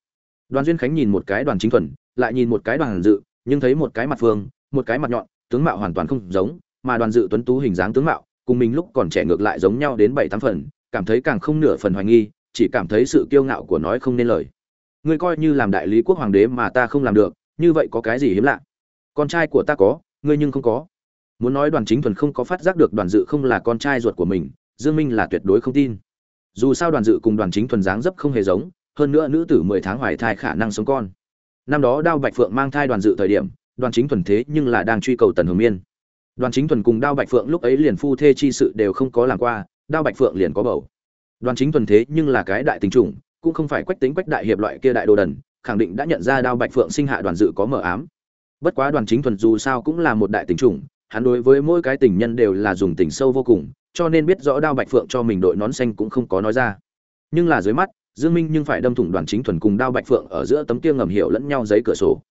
Đoàn duyên khánh nhìn một cái đoàn chính thuần, lại nhìn một cái đoàn dự, nhưng thấy một cái mặt phương, một cái mặt nhọn, tướng mạo hoàn toàn không giống, mà đoàn dự tuấn tú hình dáng tướng mạo, cùng mình lúc còn trẻ ngược lại giống nhau đến bảy tám phần, cảm thấy càng không nửa phần hoài nghi, chỉ cảm thấy sự kiêu ngạo của nói không nên lời. Ngươi coi như làm đại lý quốc hoàng đế mà ta không làm được, như vậy có cái gì hiếm lạ? Con trai của ta có, ngươi nhưng không có. Muốn nói đoàn chính thuần không có phát giác được đoàn dự không là con trai ruột của mình, dương minh là tuyệt đối không tin dù sao đoàn dự cùng đoàn chính thuần dáng dấp không hề giống, hơn nữa nữ tử mười tháng hoài thai khả năng sống con. Năm đó đao bạch phượng mang thai đoàn dự thời điểm, đoàn chính thuần thế nhưng là đang truy cầu tần hồng miên. Đoàn chính thuần cùng đao bạch phượng lúc ấy liền phu thê chi sự đều không có làm qua, đao bạch phượng liền có bầu. Đoàn chính thuần thế nhưng là cái đại tình trùng cũng không phải quách tính quách đại hiệp loại kia đại đồ đần, khẳng định đã nhận ra đao bạch phượng sinh hạ đoàn dự có mờ ám. Bất quá đoàn chính thuần dù sao cũng là một đại tình trùng hắn đối với mỗi cái tình nhân đều là dùng tình sâu vô cùng cho nên biết rõ đao bạch phượng cho mình đội nón xanh cũng không có nói ra. Nhưng là dưới mắt, dương minh nhưng phải đâm thủng đoàn chính thuần cùng đao bạch phượng ở giữa tấm kia ngầm hiểu lẫn nhau giấy cửa sổ.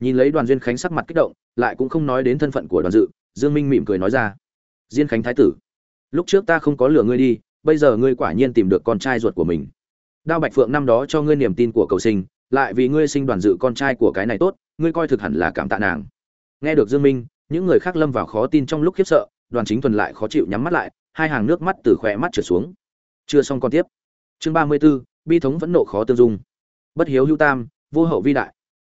Nhìn lấy đoàn duyên khánh sắc mặt kích động, lại cũng không nói đến thân phận của đoàn dự, dương minh mỉm cười nói ra. Diên khánh thái tử, lúc trước ta không có lừa ngươi đi, bây giờ ngươi quả nhiên tìm được con trai ruột của mình. Đao bạch phượng năm đó cho ngươi niềm tin của cầu sinh, lại vì ngươi sinh đoàn dự con trai của cái này tốt, ngươi coi thực hẳn là cảm tạ nàng. Nghe được dương minh, những người khác lâm vào khó tin trong lúc khiếp sợ, đoàn chính thuần lại khó chịu nhắm mắt lại hai hàng nước mắt từ khỏe mắt trượt xuống. Chưa xong con tiếp. Chương ba mươi 34, bi thống vẫn nộ khó tương dung. Bất hiếu hữu tam vô hậu vi đại.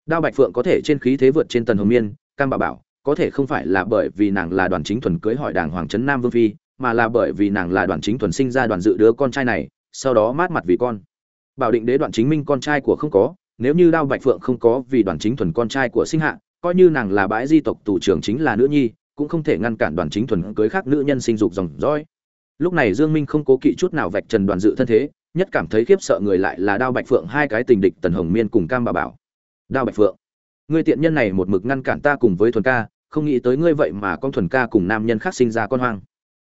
Đao bạch phượng có thể trên khí thế vượt trên tần hồng miên cam bà bảo có thể không phải là bởi vì nàng là đoàn chính thuần cưới hỏi đàng hoàng trấn nam vương phi mà là bởi vì nàng là đoàn chính thuần sinh ra đoàn dự đứa con trai này sau đó mát mặt vì con. Bảo định đế đoàn chính minh con trai của không có nếu như đao bạch phượng không có vì đoàn chính thuần con trai của sinh hạ coi như nàng là bãi di tộc tù trưởng chính là nữ nhi cũng không thể ngăn cản đoàn chính thuần cưới khác nữ nhân sinh dục dòng dõi. Lúc này dương minh không cố kỵ chút nào vạch trần đoàn dự thân thế, nhất cảm thấy khiếp sợ người lại là đao bạch phượng hai cái tình địch tần hồng miên cùng cam bà bảo. Đao bạch phượng ngươi tiện nhân này một mực ngăn cản ta cùng với thuần ca, không nghĩ tới ngươi vậy mà con thuần ca cùng nam nhân khác sinh ra con hoang.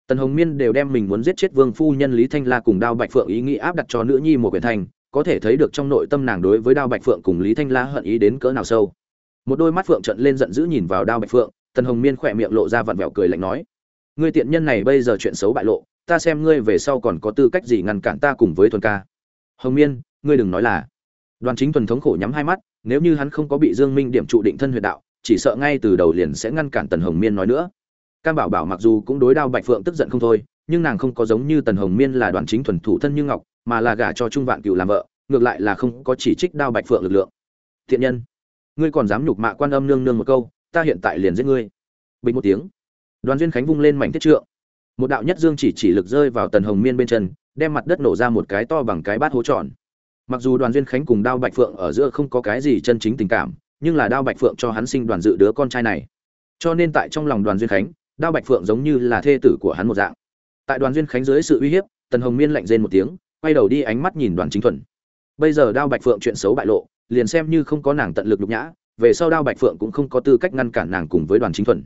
Tần hồng miên đều đem mình muốn giết chết vương phu nhân lý thanh la cùng đao bạch phượng ý nghĩ áp đặt cho nữ nhi một quyển thành, có thể thấy được trong nội tâm nàng đối với đao bạch phượng cùng lý thanh la hận ý đến cỡ nào sâu. Một đôi mắt phượng trận lên giận dữ nhìn vào đao bạch phượng tần hồng miên khỏe miệng lộ ra vặn vẹo cười lạnh nói, ngươi tiện nhân này bây giờ chuyện xấu bại lộ, ta xem ngươi về sau còn có tư cách gì ngăn cản ta cùng với thuần ca. Hồng miên, ngươi đừng nói là. Đoàn chính thuần thống khổ nhắm hai mắt, nếu như hắn không có bị dương minh điểm trụ định thân huyệt đạo, chỉ sợ ngay từ đầu liền sẽ ngăn cản tần hồng miên nói nữa. Cam bảo bảo mặc dù cũng đối đao bạch phượng tức giận không thôi, nhưng nàng không có giống như tần hồng miên là đoàn chính thuần thủ thân như ngọc, mà là gả cho trung vạn cựu làm vợ, ngược lại là không có chỉ trích đao bạch phượng lực lượng. Thiện nhân, ngươi còn dám nhục mạ quan âm nương nương một câu ta hiện tại liền giết ngươi. Bình một tiếng. Đoàn duyên khánh vung lên mảnh thiết trượng. Một đạo nhất dương chỉ chỉ lực rơi vào tần hồng miên bên chân, đem mặt đất nổ ra một cái to bằng cái bát hố tròn. Mặc dù đoàn duyên khánh cùng đao bạch phượng ở giữa không có cái gì chân chính tình cảm, nhưng là đao bạch phượng cho hắn sinh đoàn dự đứa con trai này. Cho nên tại trong lòng đoàn duyên khánh, đao bạch phượng giống như là thê tử của hắn một dạng. Tại đoàn duyên khánh dưới sự uy hiếp, tần hồng miên lạnh rên một tiếng, quay đầu đi ánh mắt nhìn đoàn chính thuần. Bây giờ đao bạch phượng chuyện xấu bại lộ, liền xem như không có nàng tận lực nhục nhã về sau đao bạch phượng cũng không có tư cách ngăn cản nàng cùng với đoàn chính thuần.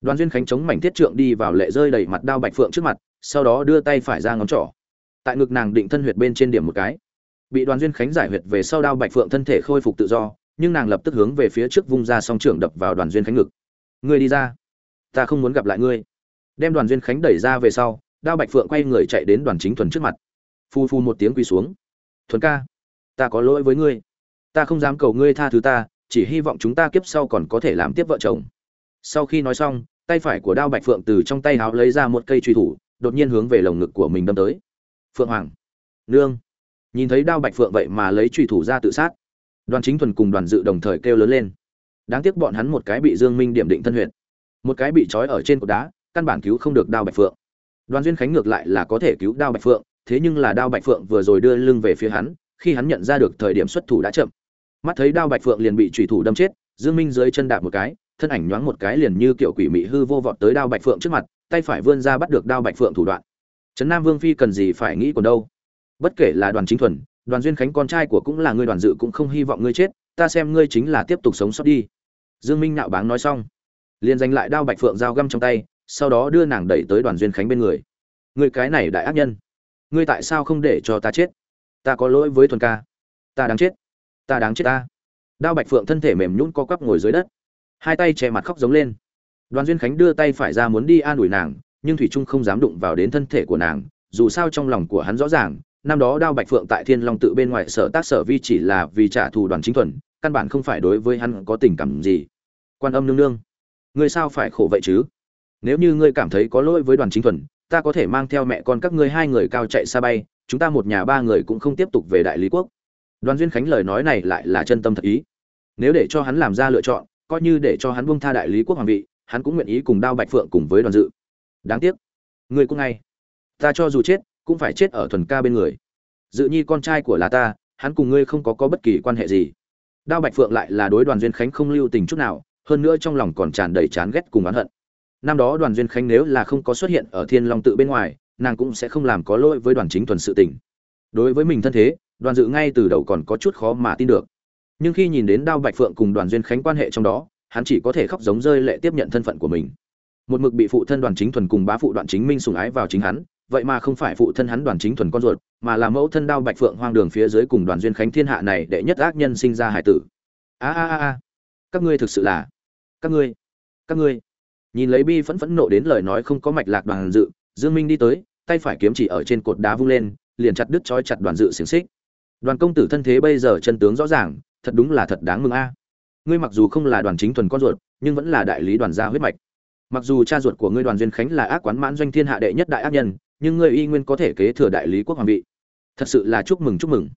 Đoàn duyên khánh chống mảnh thiết trượng đi vào lệ rơi đầy mặt đao bạch phượng trước mặt, sau đó đưa tay phải ra ngón trỏ. Tại ngực nàng định thân huyệt bên trên điểm một cái. Bị đoàn duyên khánh giải huyệt về sau đao bạch phượng thân thể khôi phục tự do, nhưng nàng lập tức hướng về phía trước vung ra song trưởng đập vào đoàn duyên khánh ngực. Ngươi đi ra. Ta không muốn gặp lại ngươi. Đem đoàn duyên khánh đẩy ra về sau, đao bạch phượng quay người chạy đến đoàn chính thuần trước mặt. Phu phu một tiếng quỳ xuống. Thuần ca, ta có lỗi với ngươi. Ta không dám cầu ngươi tha thứ ta chỉ hy vọng chúng ta kiếp sau còn có thể làm tiếp vợ chồng. Sau khi nói xong, tay phải của đao bạch phượng từ trong tay háo lấy ra một cây truy thủ, đột nhiên hướng về lồng ngực của mình đâm tới. Phượng hoàng! Nương! Nhìn thấy đao bạch phượng vậy mà lấy truy thủ ra tự sát. Đoàn chính thuần cùng đoàn dự đồng thời kêu lớn lên. Đáng tiếc bọn hắn một cái bị dương minh điểm định thân huyện một cái bị trói ở trên cột đá, căn bản cứu không được đao bạch phượng. Đoàn duyên khánh ngược lại là có thể cứu đao bạch phượng, thế nhưng là đao bạch phượng vừa rồi đưa lưng về phía hắn, khi hắn nhận ra được thời điểm xuất thủ đã chậm mắt thấy đao bạch phượng liền bị trùy thủ đâm chết, dương minh dưới chân đạp một cái, thân ảnh nhoáng một cái liền như kiểu quỷ mị hư vô vọt tới đao bạch phượng trước mặt, tay phải vươn ra bắt được đao bạch phượng thủ đoạn. Trấn nam vương phi cần gì phải nghĩ còn đâu? Bất kể là đoàn chính thuần, đoàn duyên khánh con trai của cũng là ngươi đoàn dự cũng không hy vọng ngươi chết, ta xem ngươi chính là tiếp tục sống sót đi. Dương minh nạo báng nói xong, liền giành lại đao bạch phượng dao găm trong tay, sau đó đưa nàng đẩy tới đoàn duyên khánh bên người. Ngươi cái này đại ác nhân, ngươi tại sao không để cho ta chết? Ta có lỗi với thuần ca, ta đáng chết ta đáng chết ta. Đao bạch phượng thân thể mềm nhũn co quắp ngồi dưới đất. Hai tay che mặt khóc giống lên. Đoàn duyên khánh đưa tay phải ra muốn đi an ủi nàng, nhưng thủy trung không dám đụng vào đến thân thể của nàng, dù sao trong lòng của hắn rõ ràng, năm đó đao bạch phượng tại thiên long tự bên ngoài sở tác sở vi chỉ là vì trả thù đoàn chính thuần, căn bản không phải đối với hắn có tình cảm gì. Quan âm nương nương, ngươi sao phải khổ vậy chứ? Nếu như ngươi cảm thấy có lỗi với đoàn chính thuần, ta có thể mang theo mẹ con các ngươi hai người cao chạy xa bay, chúng ta một nhà ba người cũng không tiếp tục về đại lý quốc đoàn duyên khánh lời nói này lại là chân tâm thật ý. Nếu để cho hắn làm ra lựa chọn, coi như để cho hắn buông tha đại lý quốc hoàng vị, hắn cũng nguyện ý cùng đao bạch phượng cùng với đoàn dự. Đáng tiếc ngươi cũng ngay. Ta cho dù chết, cũng phải chết ở thuần ca bên người. Dự nhi con trai của là ta, hắn cùng ngươi không có có bất kỳ quan hệ gì. Đao bạch phượng lại là đối đoàn duyên khánh không lưu tình chút nào, hơn nữa trong lòng còn tràn đầy chán ghét cùng oán hận. Năm đó đoàn duyên khánh nếu là không có xuất hiện ở thiên long tự bên ngoài, nàng cũng sẽ không làm có lỗi với đoàn chính thuần sự tình. Đối với mình thân thế đoàn dự ngay từ đầu còn có chút khó mà tin được. Nhưng khi nhìn đến đao bạch phượng cùng đoàn duyên khánh quan hệ trong đó, hắn chỉ có thể khóc giống rơi lệ tiếp nhận thân phận của mình. Một mực bị phụ thân đoàn chính thuần cùng bá phụ đoàn chính minh sùng ái vào chính hắn, vậy mà không phải phụ thân hắn đoàn chính thuần con ruột, mà là mẫu thân đao bạch phượng hoang đường phía dưới cùng đoàn duyên khánh thiên hạ này để nhất ác nhân sinh ra hải tử. A a a a. Các ngươi thực sự là các ngươi các ngươi. Nhìn lấy bi phẫn phẫn nộ đến lời nói không có mạch lạc đoàn dự, dương minh đi tới, tay phải kiếm chỉ ở trên cột đá vung lên, liền chặt đứt trói chặt đoàn dự xiềng xích đoàn công tử thân thế bây giờ chân tướng rõ ràng, thật đúng là thật đáng mừng a. À. Ngươi mặc dù không là đoàn chính thuần con ruột, nhưng vẫn là đại lý đoàn gia huyết mạch. Mặc dù cha ruột của ngươi đoàn duyên khánh là ác quán mãn doanh thiên hạ đệ nhất đại ác nhân, nhưng ngươi y nguyên có thể kế thừa đại lý quốc hoàng vị. Thật sự là chúc mừng chúc mừng.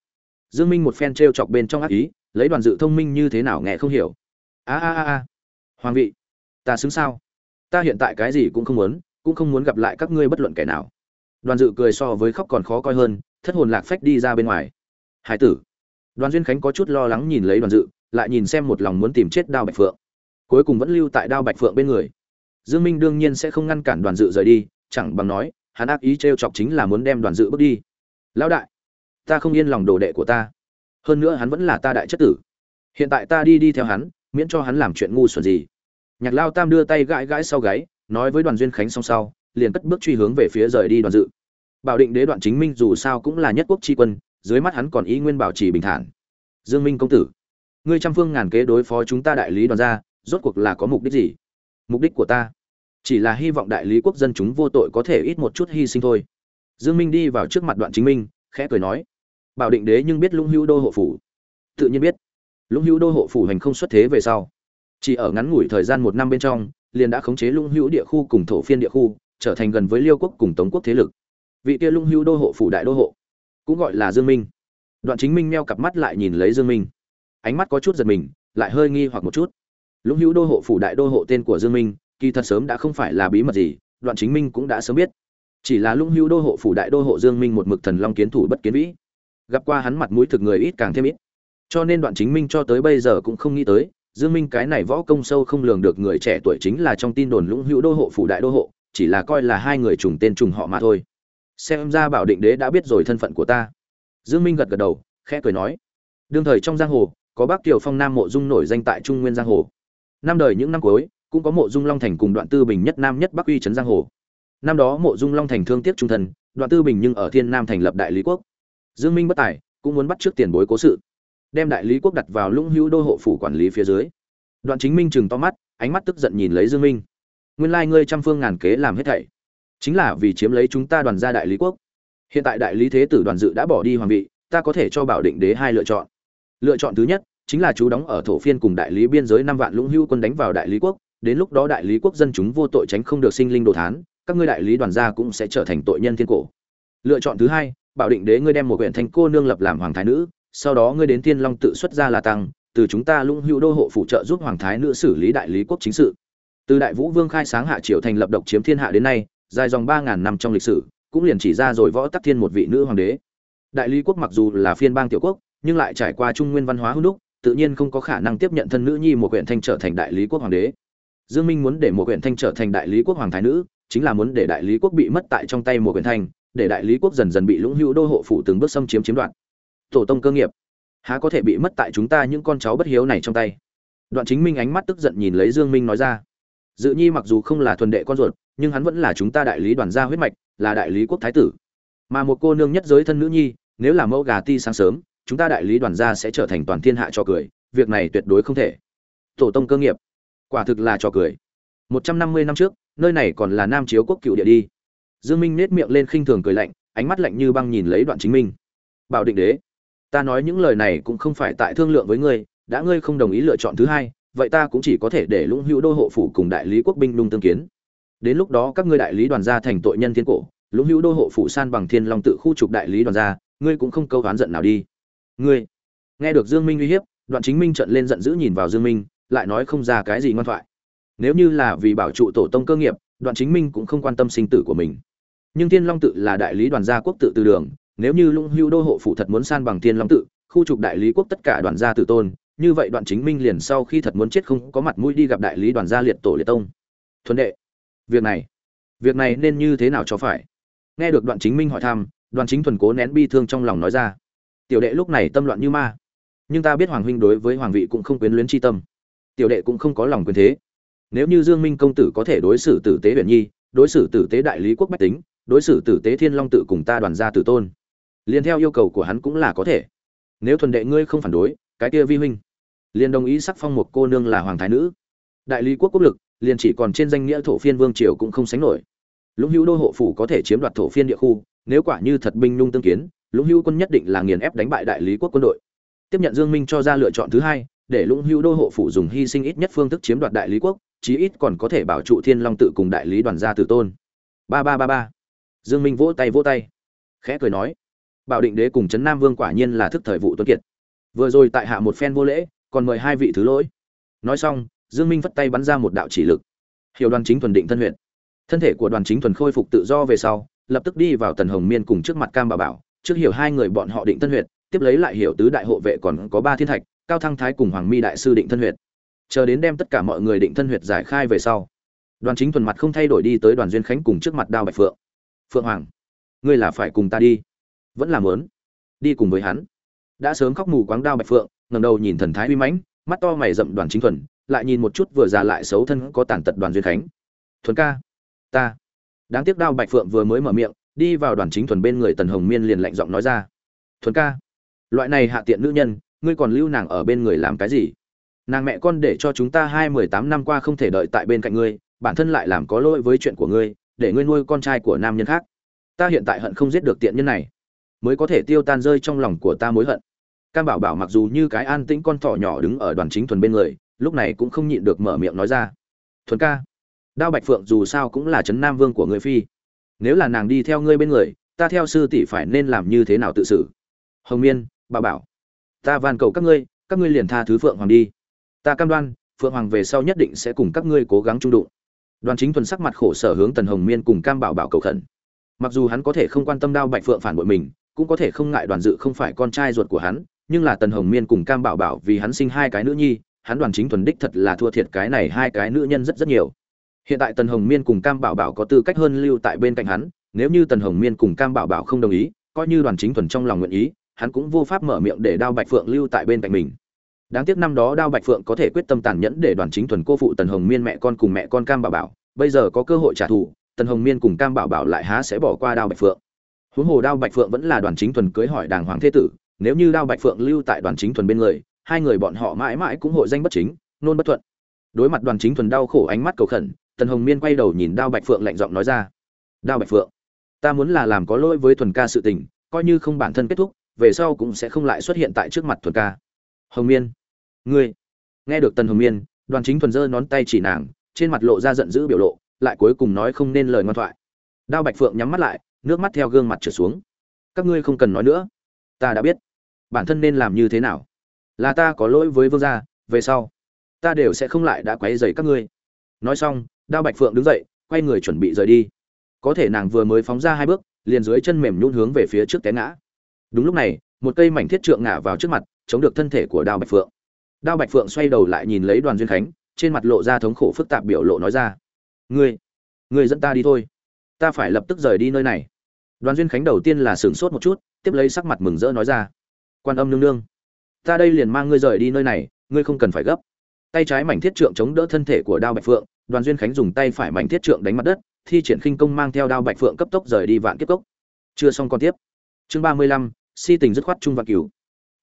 Dương minh một phen trêu chọc bên trong ác ý, lấy đoàn dự thông minh như thế nào nghe không hiểu. A a a a. Hoàng vị, ta xứng sao? Ta hiện tại cái gì cũng không muốn, cũng không muốn gặp lại các ngươi bất luận kẻ nào. Đoàn dự cười so với khóc còn khó coi hơn, thất hồn lạc phách đi ra bên ngoài hải tử. Đoàn duyên khánh có chút lo lắng nhìn lấy đoàn dự, lại nhìn xem một lòng muốn tìm chết đao bạch phượng. Cuối cùng vẫn lưu tại đao bạch phượng bên người. Dương minh đương nhiên sẽ không ngăn cản đoàn dự rời đi, chẳng bằng nói, hắn ác ý trêu chọc chính là muốn đem đoàn dự bước đi. Lão đại, ta không yên lòng đồ đệ của ta. Hơn nữa hắn vẫn là ta đại chất tử. Hiện tại ta đi đi theo hắn, miễn cho hắn làm chuyện ngu xuẩn gì. Nhạc lao tam đưa tay gãi gãi sau gáy, nói với đoàn duyên khánh song sau, liền cất bước truy hướng về phía rời đi đoàn dự. Bảo định đế đoạn chính minh dù sao cũng là nhất quốc tri quân dưới mắt hắn còn ý nguyên bảo trì bình thản. Dương minh công tử, ngươi trăm phương ngàn kế đối phó chúng ta đại lý đoàn gia, rốt cuộc là có mục đích gì? Mục đích của ta chỉ là hy vọng đại lý quốc dân chúng vô tội có thể ít một chút hy sinh thôi. Dương minh đi vào trước mặt đoạn chính minh, khẽ cười nói, bảo định đế nhưng biết lũng hữu đô hộ phủ. Tự nhiên biết, lũng hữu đô hộ phủ hành không xuất thế về sau, chỉ ở ngắn ngủi thời gian một năm bên trong, liền đã khống chế lũng hữu địa khu cùng thổ phiên địa khu, trở thành gần với liêu quốc cùng tống quốc thế lực. Vị kia lũng hữu đô hộ phủ đại đô hộ cũng gọi là dương minh. Đoạn chính minh meo cặp mắt lại nhìn lấy dương minh. Ánh mắt có chút giật mình, lại hơi nghi hoặc một chút. Lũng hữu đô hộ phủ đại đô hộ tên của dương minh, kỳ thật sớm đã không phải là bí mật gì, đoạn chính minh cũng đã sớm biết. Chỉ là lũng hữu đô hộ phủ đại đô hộ dương minh một mực thần long kiến thủ bất kiến vĩ. Gặp qua hắn mặt mũi thực người ít càng thêm ít. Cho nên đoạn chính minh cho tới bây giờ cũng không nghĩ tới, dương minh cái này võ công sâu không lường được người trẻ tuổi chính là trong tin đồn lũng hữu đô hộ phủ đại đô hộ, chỉ là coi là hai người trùng tên trùng họ mà thôi xem ra bảo định đế đã biết rồi thân phận của ta dương minh gật gật đầu khẽ cười nói đương thời trong giang hồ có Bắc Kiều Phong Nam Mộ Dung nổi danh tại Trung Nguyên giang hồ. Năm đời những năm cuối, cũng có Mộ Dung Long Thành cùng Đoạn Tư Bình nhất nam nhất Bắc uy trấn giang hồ. Năm đó Mộ Dung Long Thành thương tiếc trung thần, Đoạn Tư Bình nhưng ở Thiên Nam thành lập đại lý quốc. Dương Minh bất tài, cũng muốn bắt trước tiền bối cố sự, đem đại lý quốc đặt vào Lũng Hữu đô hộ phủ quản lý phía dưới. Đoạn Chính Minh chừng to mắt, ánh mắt tức giận nhìn lấy Dương Minh. Nguyên lai ngươi trăm phương ngàn kế làm hết thảy, chính là vì chiếm lấy chúng ta đoàn gia đại lý quốc. Hiện tại đại lý thế tử đoàn dự đã bỏ đi hoàng vị, ta có thể cho Bảo Định đế hai lựa chọn. Lựa chọn thứ nhất chính là chú đóng ở thổ phiên cùng đại lý biên giới năm vạn lũng hưu quân đánh vào đại lý quốc, đến lúc đó đại lý quốc dân chúng vô tội tránh không được sinh linh đồ thán, các ngươi đại lý đoàn gia cũng sẽ trở thành tội nhân thiên cổ. Lựa chọn thứ hai, Bảo Định đế ngươi đem một huyện thành cô nương lập làm hoàng thái nữ, sau đó ngươi đến Thiên Long tự xuất ra là tăng, từ chúng ta lũng hưu đô hộ phụ trợ giúp hoàng thái nữ xử lý đại lý quốc chính sự. Từ Đại Vũ Vương khai sáng hạ triều thành lập độc chiếm thiên hạ đến nay, dài dòng 3000 năm trong lịch sử, cũng liền chỉ ra rồi võ tắc thiên một vị nữ hoàng đế. Đại lý quốc mặc dù là phiên bang tiểu quốc, nhưng lại trải qua trung nguyên văn hóa hữu đúc, tự nhiên không có khả năng tiếp nhận thân nữ nhi một quyển thanh trở thành đại lý quốc hoàng đế. Dương Minh muốn để một quyển thanh trở thành đại lý quốc hoàng thái nữ, chính là muốn để đại lý quốc bị mất tại trong tay một quyển thanh, để đại lý quốc dần dần bị lũng hữu đô hộ phủ từng bước xâm chiếm chiếm đoạt. Tổ tông cơ nghiệp, há có thể bị mất tại chúng ta những con cháu bất hiếu này trong tay. Đoạn Chính Minh ánh mắt tức giận nhìn lấy Dương Minh nói ra. Dự Nhi mặc dù không là thuần đệ con ruột, nhưng hắn vẫn là chúng ta đại lý đoàn gia huyết mạch, là đại lý quốc thái tử. Mà một cô nương nhất giới thân nữ nhi, nếu là mẫu gà ti sáng sớm, chúng ta đại lý đoàn gia sẽ trở thành toàn thiên hạ cho cười, việc này tuyệt đối không thể. Tổ tông cơ nghiệp, quả thực là cho cười. Một trăm năm mươi năm trước, nơi này còn là Nam Chiếu quốc cựu địa đi. Dương Minh nét miệng lên khinh thường cười lạnh, ánh mắt lạnh như băng nhìn lấy Đoạn Chính Minh. Bảo Định Đế, ta nói những lời này cũng không phải tại thương lượng với ngươi, đã ngươi không đồng ý lựa chọn thứ hai, vậy ta cũng chỉ có thể để Lũng Hữu đô hộ phủ cùng đại lý quốc binh lung tương kiến. Đến lúc đó các ngươi đại lý đoàn gia thành tội nhân thiên cổ, Lũng Hữu đô hộ phủ san bằng Thiên Long tự khu trục đại lý đoàn gia, ngươi cũng không câu oán giận nào đi. Ngươi nghe được dương minh uy hiếp đoạn chính minh trận lên giận dữ nhìn vào dương minh lại nói không ra cái gì ngoan thoại. Nếu như là vì bảo trụ tổ tông cơ nghiệp đoạn chính minh cũng không quan tâm sinh tử của mình. Nhưng thiên long tự là đại lý đoàn gia quốc tự từ đường nếu như lũng hữu đô hộ phụ thật muốn san bằng thiên long tự khu trục đại lý quốc tất cả đoàn gia tự tôn như vậy đoạn chính minh liền sau khi thật muốn chết không có mặt mũi đi gặp đại lý đoàn gia liệt tổ liệt tông. Thuần đệ việc này việc này nên như thế nào cho phải? Nghe được đoạn chính minh hỏi thăm đoàn chính thuần cố nén bi thương trong lòng nói ra. Tiểu đệ lúc này tâm loạn như ma. Nhưng ta biết hoàng huynh đối với hoàng vị cũng không quyến luyến chi tâm. Tiểu đệ cũng không có lòng quyền thế. Nếu như dương minh công tử có thể đối xử tử tế huyền nhi, đối xử tử tế đại lý quốc bách tính, đối xử tử tế thiên long tự cùng ta đoàn gia tử tôn, liền theo yêu cầu của hắn cũng là có thể. Nếu thuần đệ ngươi không phản đối, cái kia vi huynh, liền đồng ý sắc phong một cô nương là hoàng thái nữ. Đại lý quốc quốc lực liền chỉ còn trên danh nghĩa thổ phiên vương triều cũng không sánh nổi. Lũng hữu đô hộ phủ có thể chiếm đoạt thổ phiên địa khu, nếu quả như thật binh nhung tương kiến, lũng hữu quân nhất định là nghiền ép đánh bại đại lý quốc quân đội. Tiếp nhận dương minh cho ra lựa chọn thứ hai, để lũng hữu đô hộ phủ dùng hy sinh ít nhất phương thức chiếm đoạt đại lý quốc, chí ít còn có thể bảo trụ thiên long tự cùng đại lý đoàn gia tử tôn. Ba ba ba ba. Dương minh vỗ tay vỗ tay. Khẽ cười nói. Bảo định đế cùng trấn nam vương quả nhiên là thức thời vụ tuấn kiệt. Vừa rồi tại hạ một phen vô lễ, còn mời hai vị thứ lỗi. Nói xong dương minh vất tay bắn ra một đạo chỉ lực. Hiểu đoàn chính thuần định thân huyện thân thể của đoàn chính thuần khôi phục tự do về sau lập tức đi vào tần hồng miên cùng trước mặt cam Bảo bảo. Trước hiểu hai người bọn họ định thân huyệt tiếp lấy lại hiểu tứ đại hộ vệ còn có ba thiên thạch cao thăng thái cùng hoàng mi đại sư định thân huyệt. Chờ đến đem tất cả mọi người định thân huyệt giải khai về sau đoàn chính thuần mặt không thay đổi đi tới đoàn duyên khánh cùng trước mặt đao bạch phượng. Phượng hoàng ngươi là phải cùng ta đi. Vẫn làm muốn, đi cùng với hắn. Đã sớm khóc mù quáng đao bạch phượng ngẩng đầu nhìn thần thái uy mãnh mắt to mày rậm đoàn chính thuần lại nhìn một chút vừa già lại xấu thân có tàn tật đoàn duyên khánh. Thuần ca, ta. Đáng tiếc đao bạch phượng vừa mới mở miệng, đi vào đoàn chính thuần bên người tần hồng miên liền lạnh giọng nói ra. Thuần ca, loại này hạ tiện nữ nhân, ngươi còn lưu nàng ở bên người làm cái gì? Nàng mẹ con để cho chúng ta hai mười tám năm qua không thể đợi tại bên cạnh ngươi, bản thân lại làm có lỗi với chuyện của ngươi, để ngươi nuôi con trai của nam nhân khác. Ta hiện tại hận không giết được tiện nhân này, mới có thể tiêu tan rơi trong lòng của ta mối hận. Cam bảo bảo mặc dù như cái an tĩnh con thỏ nhỏ đứng ở đoàn chính thuần bên người lúc này cũng không nhịn được mở miệng nói ra. Thuần ca, đao bạch phượng dù sao cũng là trấn nam vương của người phi. Nếu là nàng đi theo ngươi bên người, ta theo sư tỷ phải nên làm như thế nào tự xử? Hồng miên, bà bảo, ta van cầu các ngươi các ngươi liền tha thứ phượng hoàng đi. Ta cam đoan, phượng hoàng về sau nhất định sẽ cùng các ngươi cố gắng trung đụng. Đoàn chính thuần sắc mặt khổ sở hướng tần hồng miên cùng cam bảo bảo cầu khẩn. Mặc dù hắn có thể không quan tâm đao bạch phượng phản bội mình, cũng có thể không ngại đoàn dự không phải con trai ruột của hắn, nhưng là tần hồng miên cùng cam bảo bảo vì hắn sinh hai cái nữ nhi hắn đoàn chính thuần đích thật là thua thiệt cái này hai cái nữ nhân rất rất nhiều. Hiện tại tần hồng miên cùng cam bảo bảo có tư cách hơn lưu tại bên cạnh hắn, nếu như tần hồng miên cùng cam bảo bảo không đồng ý, coi như đoàn chính thuần trong lòng nguyện ý, hắn cũng vô pháp mở miệng để đao bạch phượng lưu tại bên cạnh mình. Đáng tiếc năm đó đao bạch phượng có thể quyết tâm tàn nhẫn để đoàn chính thuần cô phụ tần hồng miên mẹ con cùng mẹ con cam bảo bảo, bây giờ có cơ hội trả thù, tần hồng miên cùng cam bảo bảo lại há sẽ bỏ qua đao bạch phượng. Huống hồ đao bạch phượng vẫn là đoàn chính thuần cưới hỏi đàng hoàng thế tử, nếu như đao bạch phượng lưu tại đoàn chính thuần bên người hai người bọn họ mãi mãi cũng hội danh bất chính, nôn bất thuận. Đối mặt đoàn chính thuần đau khổ ánh mắt cầu khẩn, tần hồng miên quay đầu nhìn đao bạch phượng lạnh giọng nói ra, đao bạch phượng, ta muốn là làm có lỗi với thuần ca sự tình, coi như không bản thân kết thúc, về sau cũng sẽ không lại xuất hiện tại trước mặt thuần ca. Hồng miên, ngươi. Nghe được tần hồng miên, đoàn chính thuần giơ nón tay chỉ nàng, trên mặt lộ ra giận dữ biểu lộ, lại cuối cùng nói không nên lời ngoan thoại. Đao bạch phượng nhắm mắt lại, nước mắt theo gương mặt trở xuống. Các ngươi không cần nói nữa, ta đã biết, bản thân nên làm như thế nào là ta có lỗi với vương gia, về sau, ta đều sẽ không lại đã quấy rầy các ngươi. Nói xong, đao bạch phượng đứng dậy, quay người chuẩn bị rời đi. Có thể nàng vừa mới phóng ra hai bước, liền dưới chân mềm nhún hướng về phía trước té ngã. Đúng lúc này, một cây mảnh thiết trượng ngã vào trước mặt, chống được thân thể của đao bạch phượng. Đao bạch phượng xoay đầu lại nhìn lấy đoàn duyên khánh, trên mặt lộ ra thống khổ phức tạp biểu lộ nói ra, ngươi ngươi dẫn ta đi thôi. Ta phải lập tức rời đi nơi này. Đoàn duyên khánh đầu tiên là sửng sốt một chút, tiếp lấy sắc mặt mừng rỡ nói ra, quan âm nương nương ta đây liền mang ngươi rời đi nơi này, ngươi không cần phải gấp. Tay trái mảnh thiết trượng chống đỡ thân thể của đao bạch phượng, đoàn duyên khánh dùng tay phải mảnh thiết trượng đánh mặt đất, thi triển khinh công mang theo đao bạch phượng cấp tốc rời đi vạn kiếp cốc. Chưa xong còn tiếp. Chương ba mươi lăm, si tình dứt khoát trung vạn cửu.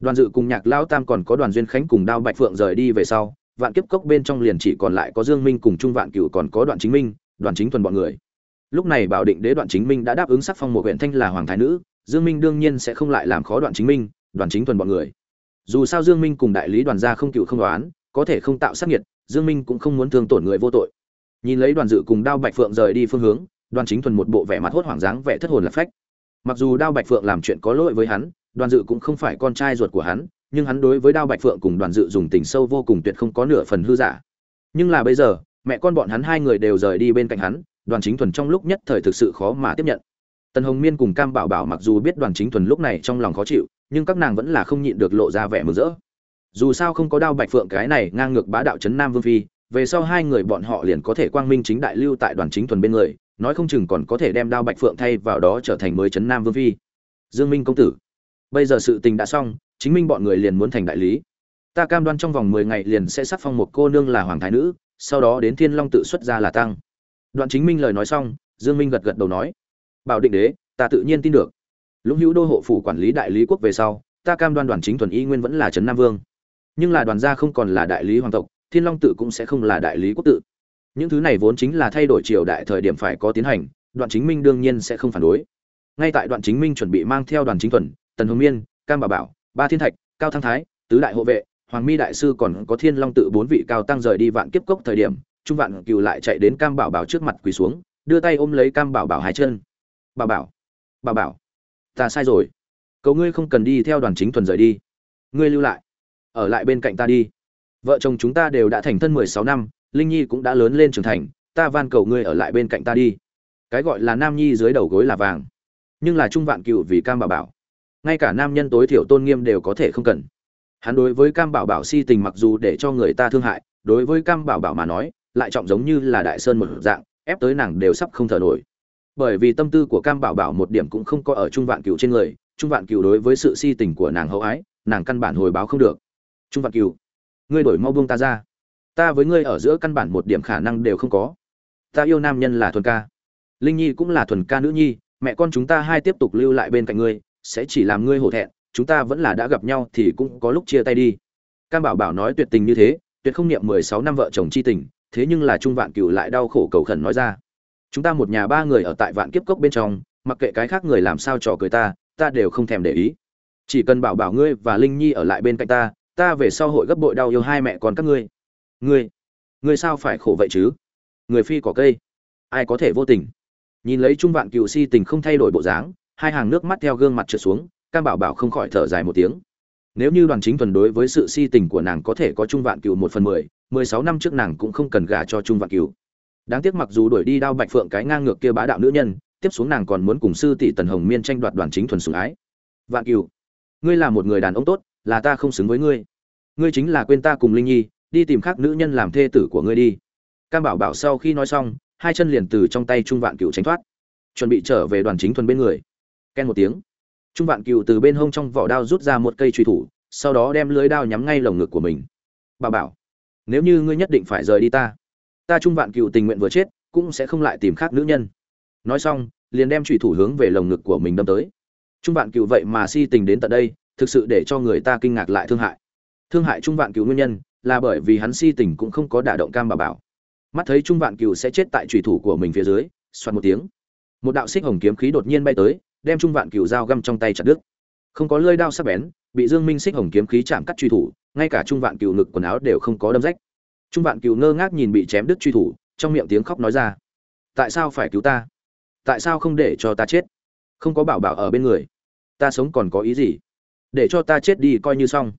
Đoàn dự cùng nhạc lão tam còn có đoàn duyên khánh cùng đao bạch phượng rời đi về sau, vạn kiếp cốc bên trong liền chỉ còn lại có dương minh cùng trung vạn cửu còn có đoàn chính minh đoàn chính thuần bọn người. Lúc này bảo định đế đoàn chính minh đã đáp ứng sắc phong một huyện thanh là hoàng thái nữ, dương minh đương nhiên sẽ không lại làm khó đoàn chính minh đoàn chính thuần bọn người dù sao dương minh cùng đại lý đoàn gia không cựu không đoán, có thể không tạo sát nhiệt dương minh cũng không muốn thương tổn người vô tội. Nhìn lấy đoàn dự cùng đao bạch phượng rời đi phương hướng, đoàn chính thuần một bộ vẻ mặt hốt hoảng dáng vẻ thất hồn lạc phách. Mặc dù đao bạch phượng làm chuyện có lỗi với hắn, đoàn dự cũng không phải con trai ruột của hắn, nhưng hắn đối với đao bạch phượng cùng đoàn dự dùng tình sâu vô cùng tuyệt không có nửa phần hư giả. Nhưng là bây giờ, mẹ con bọn hắn hai người đều rời đi bên cạnh hắn, đoàn chính thuần trong lúc nhất thời thực sự khó mà tiếp nhận tần hồng miên cùng cam bảo bảo mặc dù biết đoàn chính thuần lúc này trong lòng khó chịu, nhưng các nàng vẫn là không nhịn được lộ ra vẻ mừng rỡ. Dù sao không có đao bạch phượng cái này ngang ngược bá đạo trấn nam vương phi, về sau hai người bọn họ liền có thể quang minh chính đại lưu tại đoàn chính thuần bên người, nói không chừng còn có thể đem đao bạch phượng thay vào đó trở thành mới trấn nam vương phi. Dương minh công tử, bây giờ sự tình đã xong, chính minh bọn người liền muốn thành đại lý. Ta cam đoan trong vòng mười ngày liền sẽ sắc phong một cô nương là hoàng thái nữ, sau đó đến thiên long tự xuất ra là tăng. Đoạn chính minh lời nói xong, dương minh gật gật đầu nói bảo định đế, ta tự nhiên tin được. Lũng hữu đô hộ phủ quản lý đại lý quốc về sau, ta cam đoan đoàn chính thuần y nguyên vẫn là trấn nam vương. Nhưng là đoàn gia không còn là đại lý hoàng tộc, thiên long tự cũng sẽ không là đại lý quốc tự. Những thứ này vốn chính là thay đổi triều đại thời điểm phải có tiến hành đoạn chính minh đương nhiên sẽ không phản đối. Ngay tại đoạn chính minh chuẩn bị mang theo đoàn chính thuần, tần hồng miên, cam bà bảo, ba thiên thạch, cao thăng thái, tứ đại hộ vệ, hoàng mi đại sư còn có thiên long tự bốn vị cao tăng rời đi vạn kiếp cốc thời điểm, trung vạn cựu lại chạy đến cam bảo bảo trước mặt quỳ xuống, đưa tay ôm lấy cam bảo bảo hai chân bà bảo bà bảo, ta sai rồi Cậu ngươi không cần đi theo đoàn chính thuần rời đi, ngươi lưu lại, ở lại bên cạnh ta đi. Vợ chồng chúng ta đều đã thành thân mười sáu năm, linh nhi cũng đã lớn lên trưởng thành, ta van cầu ngươi ở lại bên cạnh ta đi. Cái gọi là nam nhi dưới đầu gối là vàng, nhưng là trung vạn cựu vì cam bảo bảo. Ngay cả nam nhân tối thiểu tôn nghiêm đều có thể không cần. Hắn đối với cam bảo bảo si tình mặc dù để cho người ta thương hại, đối với cam bảo bảo mà nói, lại trọng giống như là đại sơn một dạng, ép tới nàng đều sắp không thở nổi bởi vì tâm tư của cam bảo bảo một điểm cũng không có ở trung vạn cựu trên người, trung vạn cựu đối với sự si tình của nàng hậu ái, nàng căn bản hồi báo không được. Trung vạn cựu ngươi đổi mau buông ta ra. Ta với ngươi ở giữa căn bản một điểm khả năng đều không có. Ta yêu nam nhân là thuần ca. Linh nhi cũng là thuần ca nữ nhi, mẹ con chúng ta hai tiếp tục lưu lại bên cạnh ngươi, sẽ chỉ làm ngươi hổ thẹn, chúng ta vẫn là đã gặp nhau thì cũng có lúc chia tay đi. Cam bảo bảo nói tuyệt tình như thế, tuyệt không niệm mười sáu năm vợ chồng chi tình, thế nhưng là trung vạn cựu lại đau khổ cầu khẩn nói ra chúng ta một nhà ba người ở tại vạn kiếp cốc bên trong, mặc kệ cái khác người làm sao trò cười ta ta đều không thèm để ý. Chỉ cần bảo bảo ngươi và linh nhi ở lại bên cạnh ta ta về sau hội gấp bội đau yêu hai mẹ con các ngươi. Ngươi ngươi sao phải khổ vậy chứ? Người phi cỏ cây, ai có thể vô tình? Nhìn lấy trung vạn cựu si tình không thay đổi bộ dáng, hai hàng nước mắt theo gương mặt trượt xuống, cam bảo bảo không khỏi thở dài một tiếng. Nếu như đoàn chính thuần đối với sự si tình của nàng có thể có trung vạn cựu một phần mười mười sáu năm trước nàng cũng không cần gả cho trung vạn cựu đáng tiếc mặc dù đuổi đi đao bạch phượng cái ngang ngược kia bá đạo nữ nhân, tiếp xuống nàng còn muốn cùng sư tỷ tần hồng miên tranh đoạt đoàn chính thuần sủng ái. Vạn cựu ngươi là một người đàn ông tốt, là ta không xứng với ngươi. Ngươi chính là quên ta cùng linh nhi, đi tìm khác nữ nhân làm thê tử của ngươi đi. Cam bảo bảo sau khi nói xong, hai chân liền từ trong tay trung vạn cựu tránh thoát, chuẩn bị trở về đoàn chính thuần bên người. Ken một tiếng, trung vạn cựu từ bên hông trong vỏ đao rút ra một cây truy thủ, sau đó đem lưới đao nhắm ngay lồng ngực của mình. Bà bảo, nếu như ngươi nhất định phải rời đi ta ta trung vạn cựu tình nguyện vừa chết, cũng sẽ không lại tìm khác nữ nhân. Nói xong, liền đem trùy thủ hướng về lồng ngực của mình đâm tới. Trung vạn cựu vậy mà si tình đến tận đây, thực sự để cho người ta kinh ngạc lại thương hại. Thương hại trung vạn cựu nguyên nhân là bởi vì hắn si tình cũng không có đả động cam bà bảo. Mắt thấy trung vạn cựu sẽ chết tại trùy thủ của mình phía dưới, xoắn một tiếng. Một đạo xích hồng kiếm khí đột nhiên bay tới, đem trung vạn cựu dao găm trong tay chặt đứt. Không có lơi đao sắc bén, bị dương minh xích hồng kiếm khí chạm cắt truy thủ, ngay cả trung vạn cựu ngực quần áo đều không có đâm rách trung vạn cừu ngơ ngác nhìn bị chém đứt truy thủ, trong miệng tiếng khóc nói ra. Tại sao phải cứu ta? Tại sao không để cho ta chết? Không có bảo bảo ở bên người. Ta sống còn có ý gì? Để cho ta chết đi coi như xong.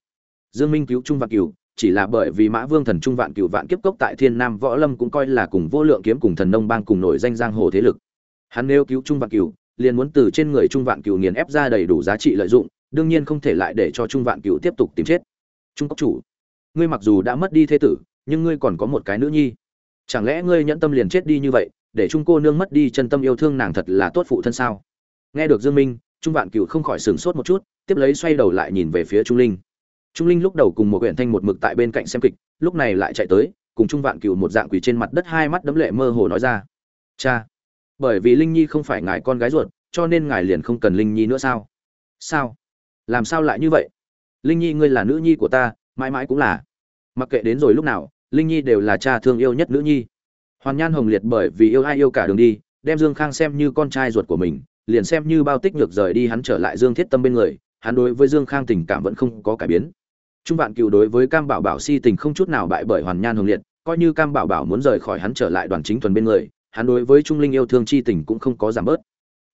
Dương minh cứu trung vạn cừu, chỉ là bởi vì mã vương thần trung vạn cựu vạn kiếp cốc tại thiên nam võ lâm cũng coi là cùng vô lượng kiếm cùng thần nông bang cùng nổi danh giang hồ thế lực. Hắn nếu cứu trung vạn cựu liền muốn từ trên người trung vạn cựu nghiền ép ra đầy đủ giá trị lợi dụng, đương nhiên không thể lại để cho trung vạn cựu tiếp tục tìm chết. Trung cốc chủ, ngươi mặc dù đã mất đi thế tử nhưng ngươi còn có một cái nữ nhi. Chẳng lẽ ngươi nhẫn tâm liền chết đi như vậy, để trung cô nương mất đi chân tâm yêu thương nàng thật là tốt phụ thân sao? Nghe được dương minh, trung vạn cửu không khỏi sửng sốt một chút, tiếp lấy xoay đầu lại nhìn về phía trung linh. Trung linh lúc đầu cùng một huyện thanh một mực tại bên cạnh xem kịch, lúc này lại chạy tới, cùng trung vạn cửu một dạng quỷ trên mặt đất hai mắt đấm lệ mơ hồ nói ra. Cha, bởi vì linh nhi không phải ngài con gái ruột, cho nên ngài liền không cần linh nhi nữa sao? Sao? Làm sao lại như vậy? Linh nhi ngươi là nữ nhi của ta, mãi mãi cũng là mặc kệ đến rồi lúc nào, linh nhi đều là cha thương yêu nhất nữ nhi. Hoàn nhan hồng liệt bởi vì yêu ai yêu cả đường đi, đem dương khang xem như con trai ruột của mình, liền xem như bao tích nhược rời đi hắn trở lại dương thiết tâm bên người, hắn đối với dương khang tình cảm vẫn không có cải biến. Trung vạn cựu đối với cam bảo bảo si tình không chút nào bại bởi hoàn nhan hồng liệt, coi như cam bảo bảo muốn rời khỏi hắn trở lại đoàn chính thuần bên người, hắn đối với trung linh yêu thương chi tình cũng không có giảm bớt.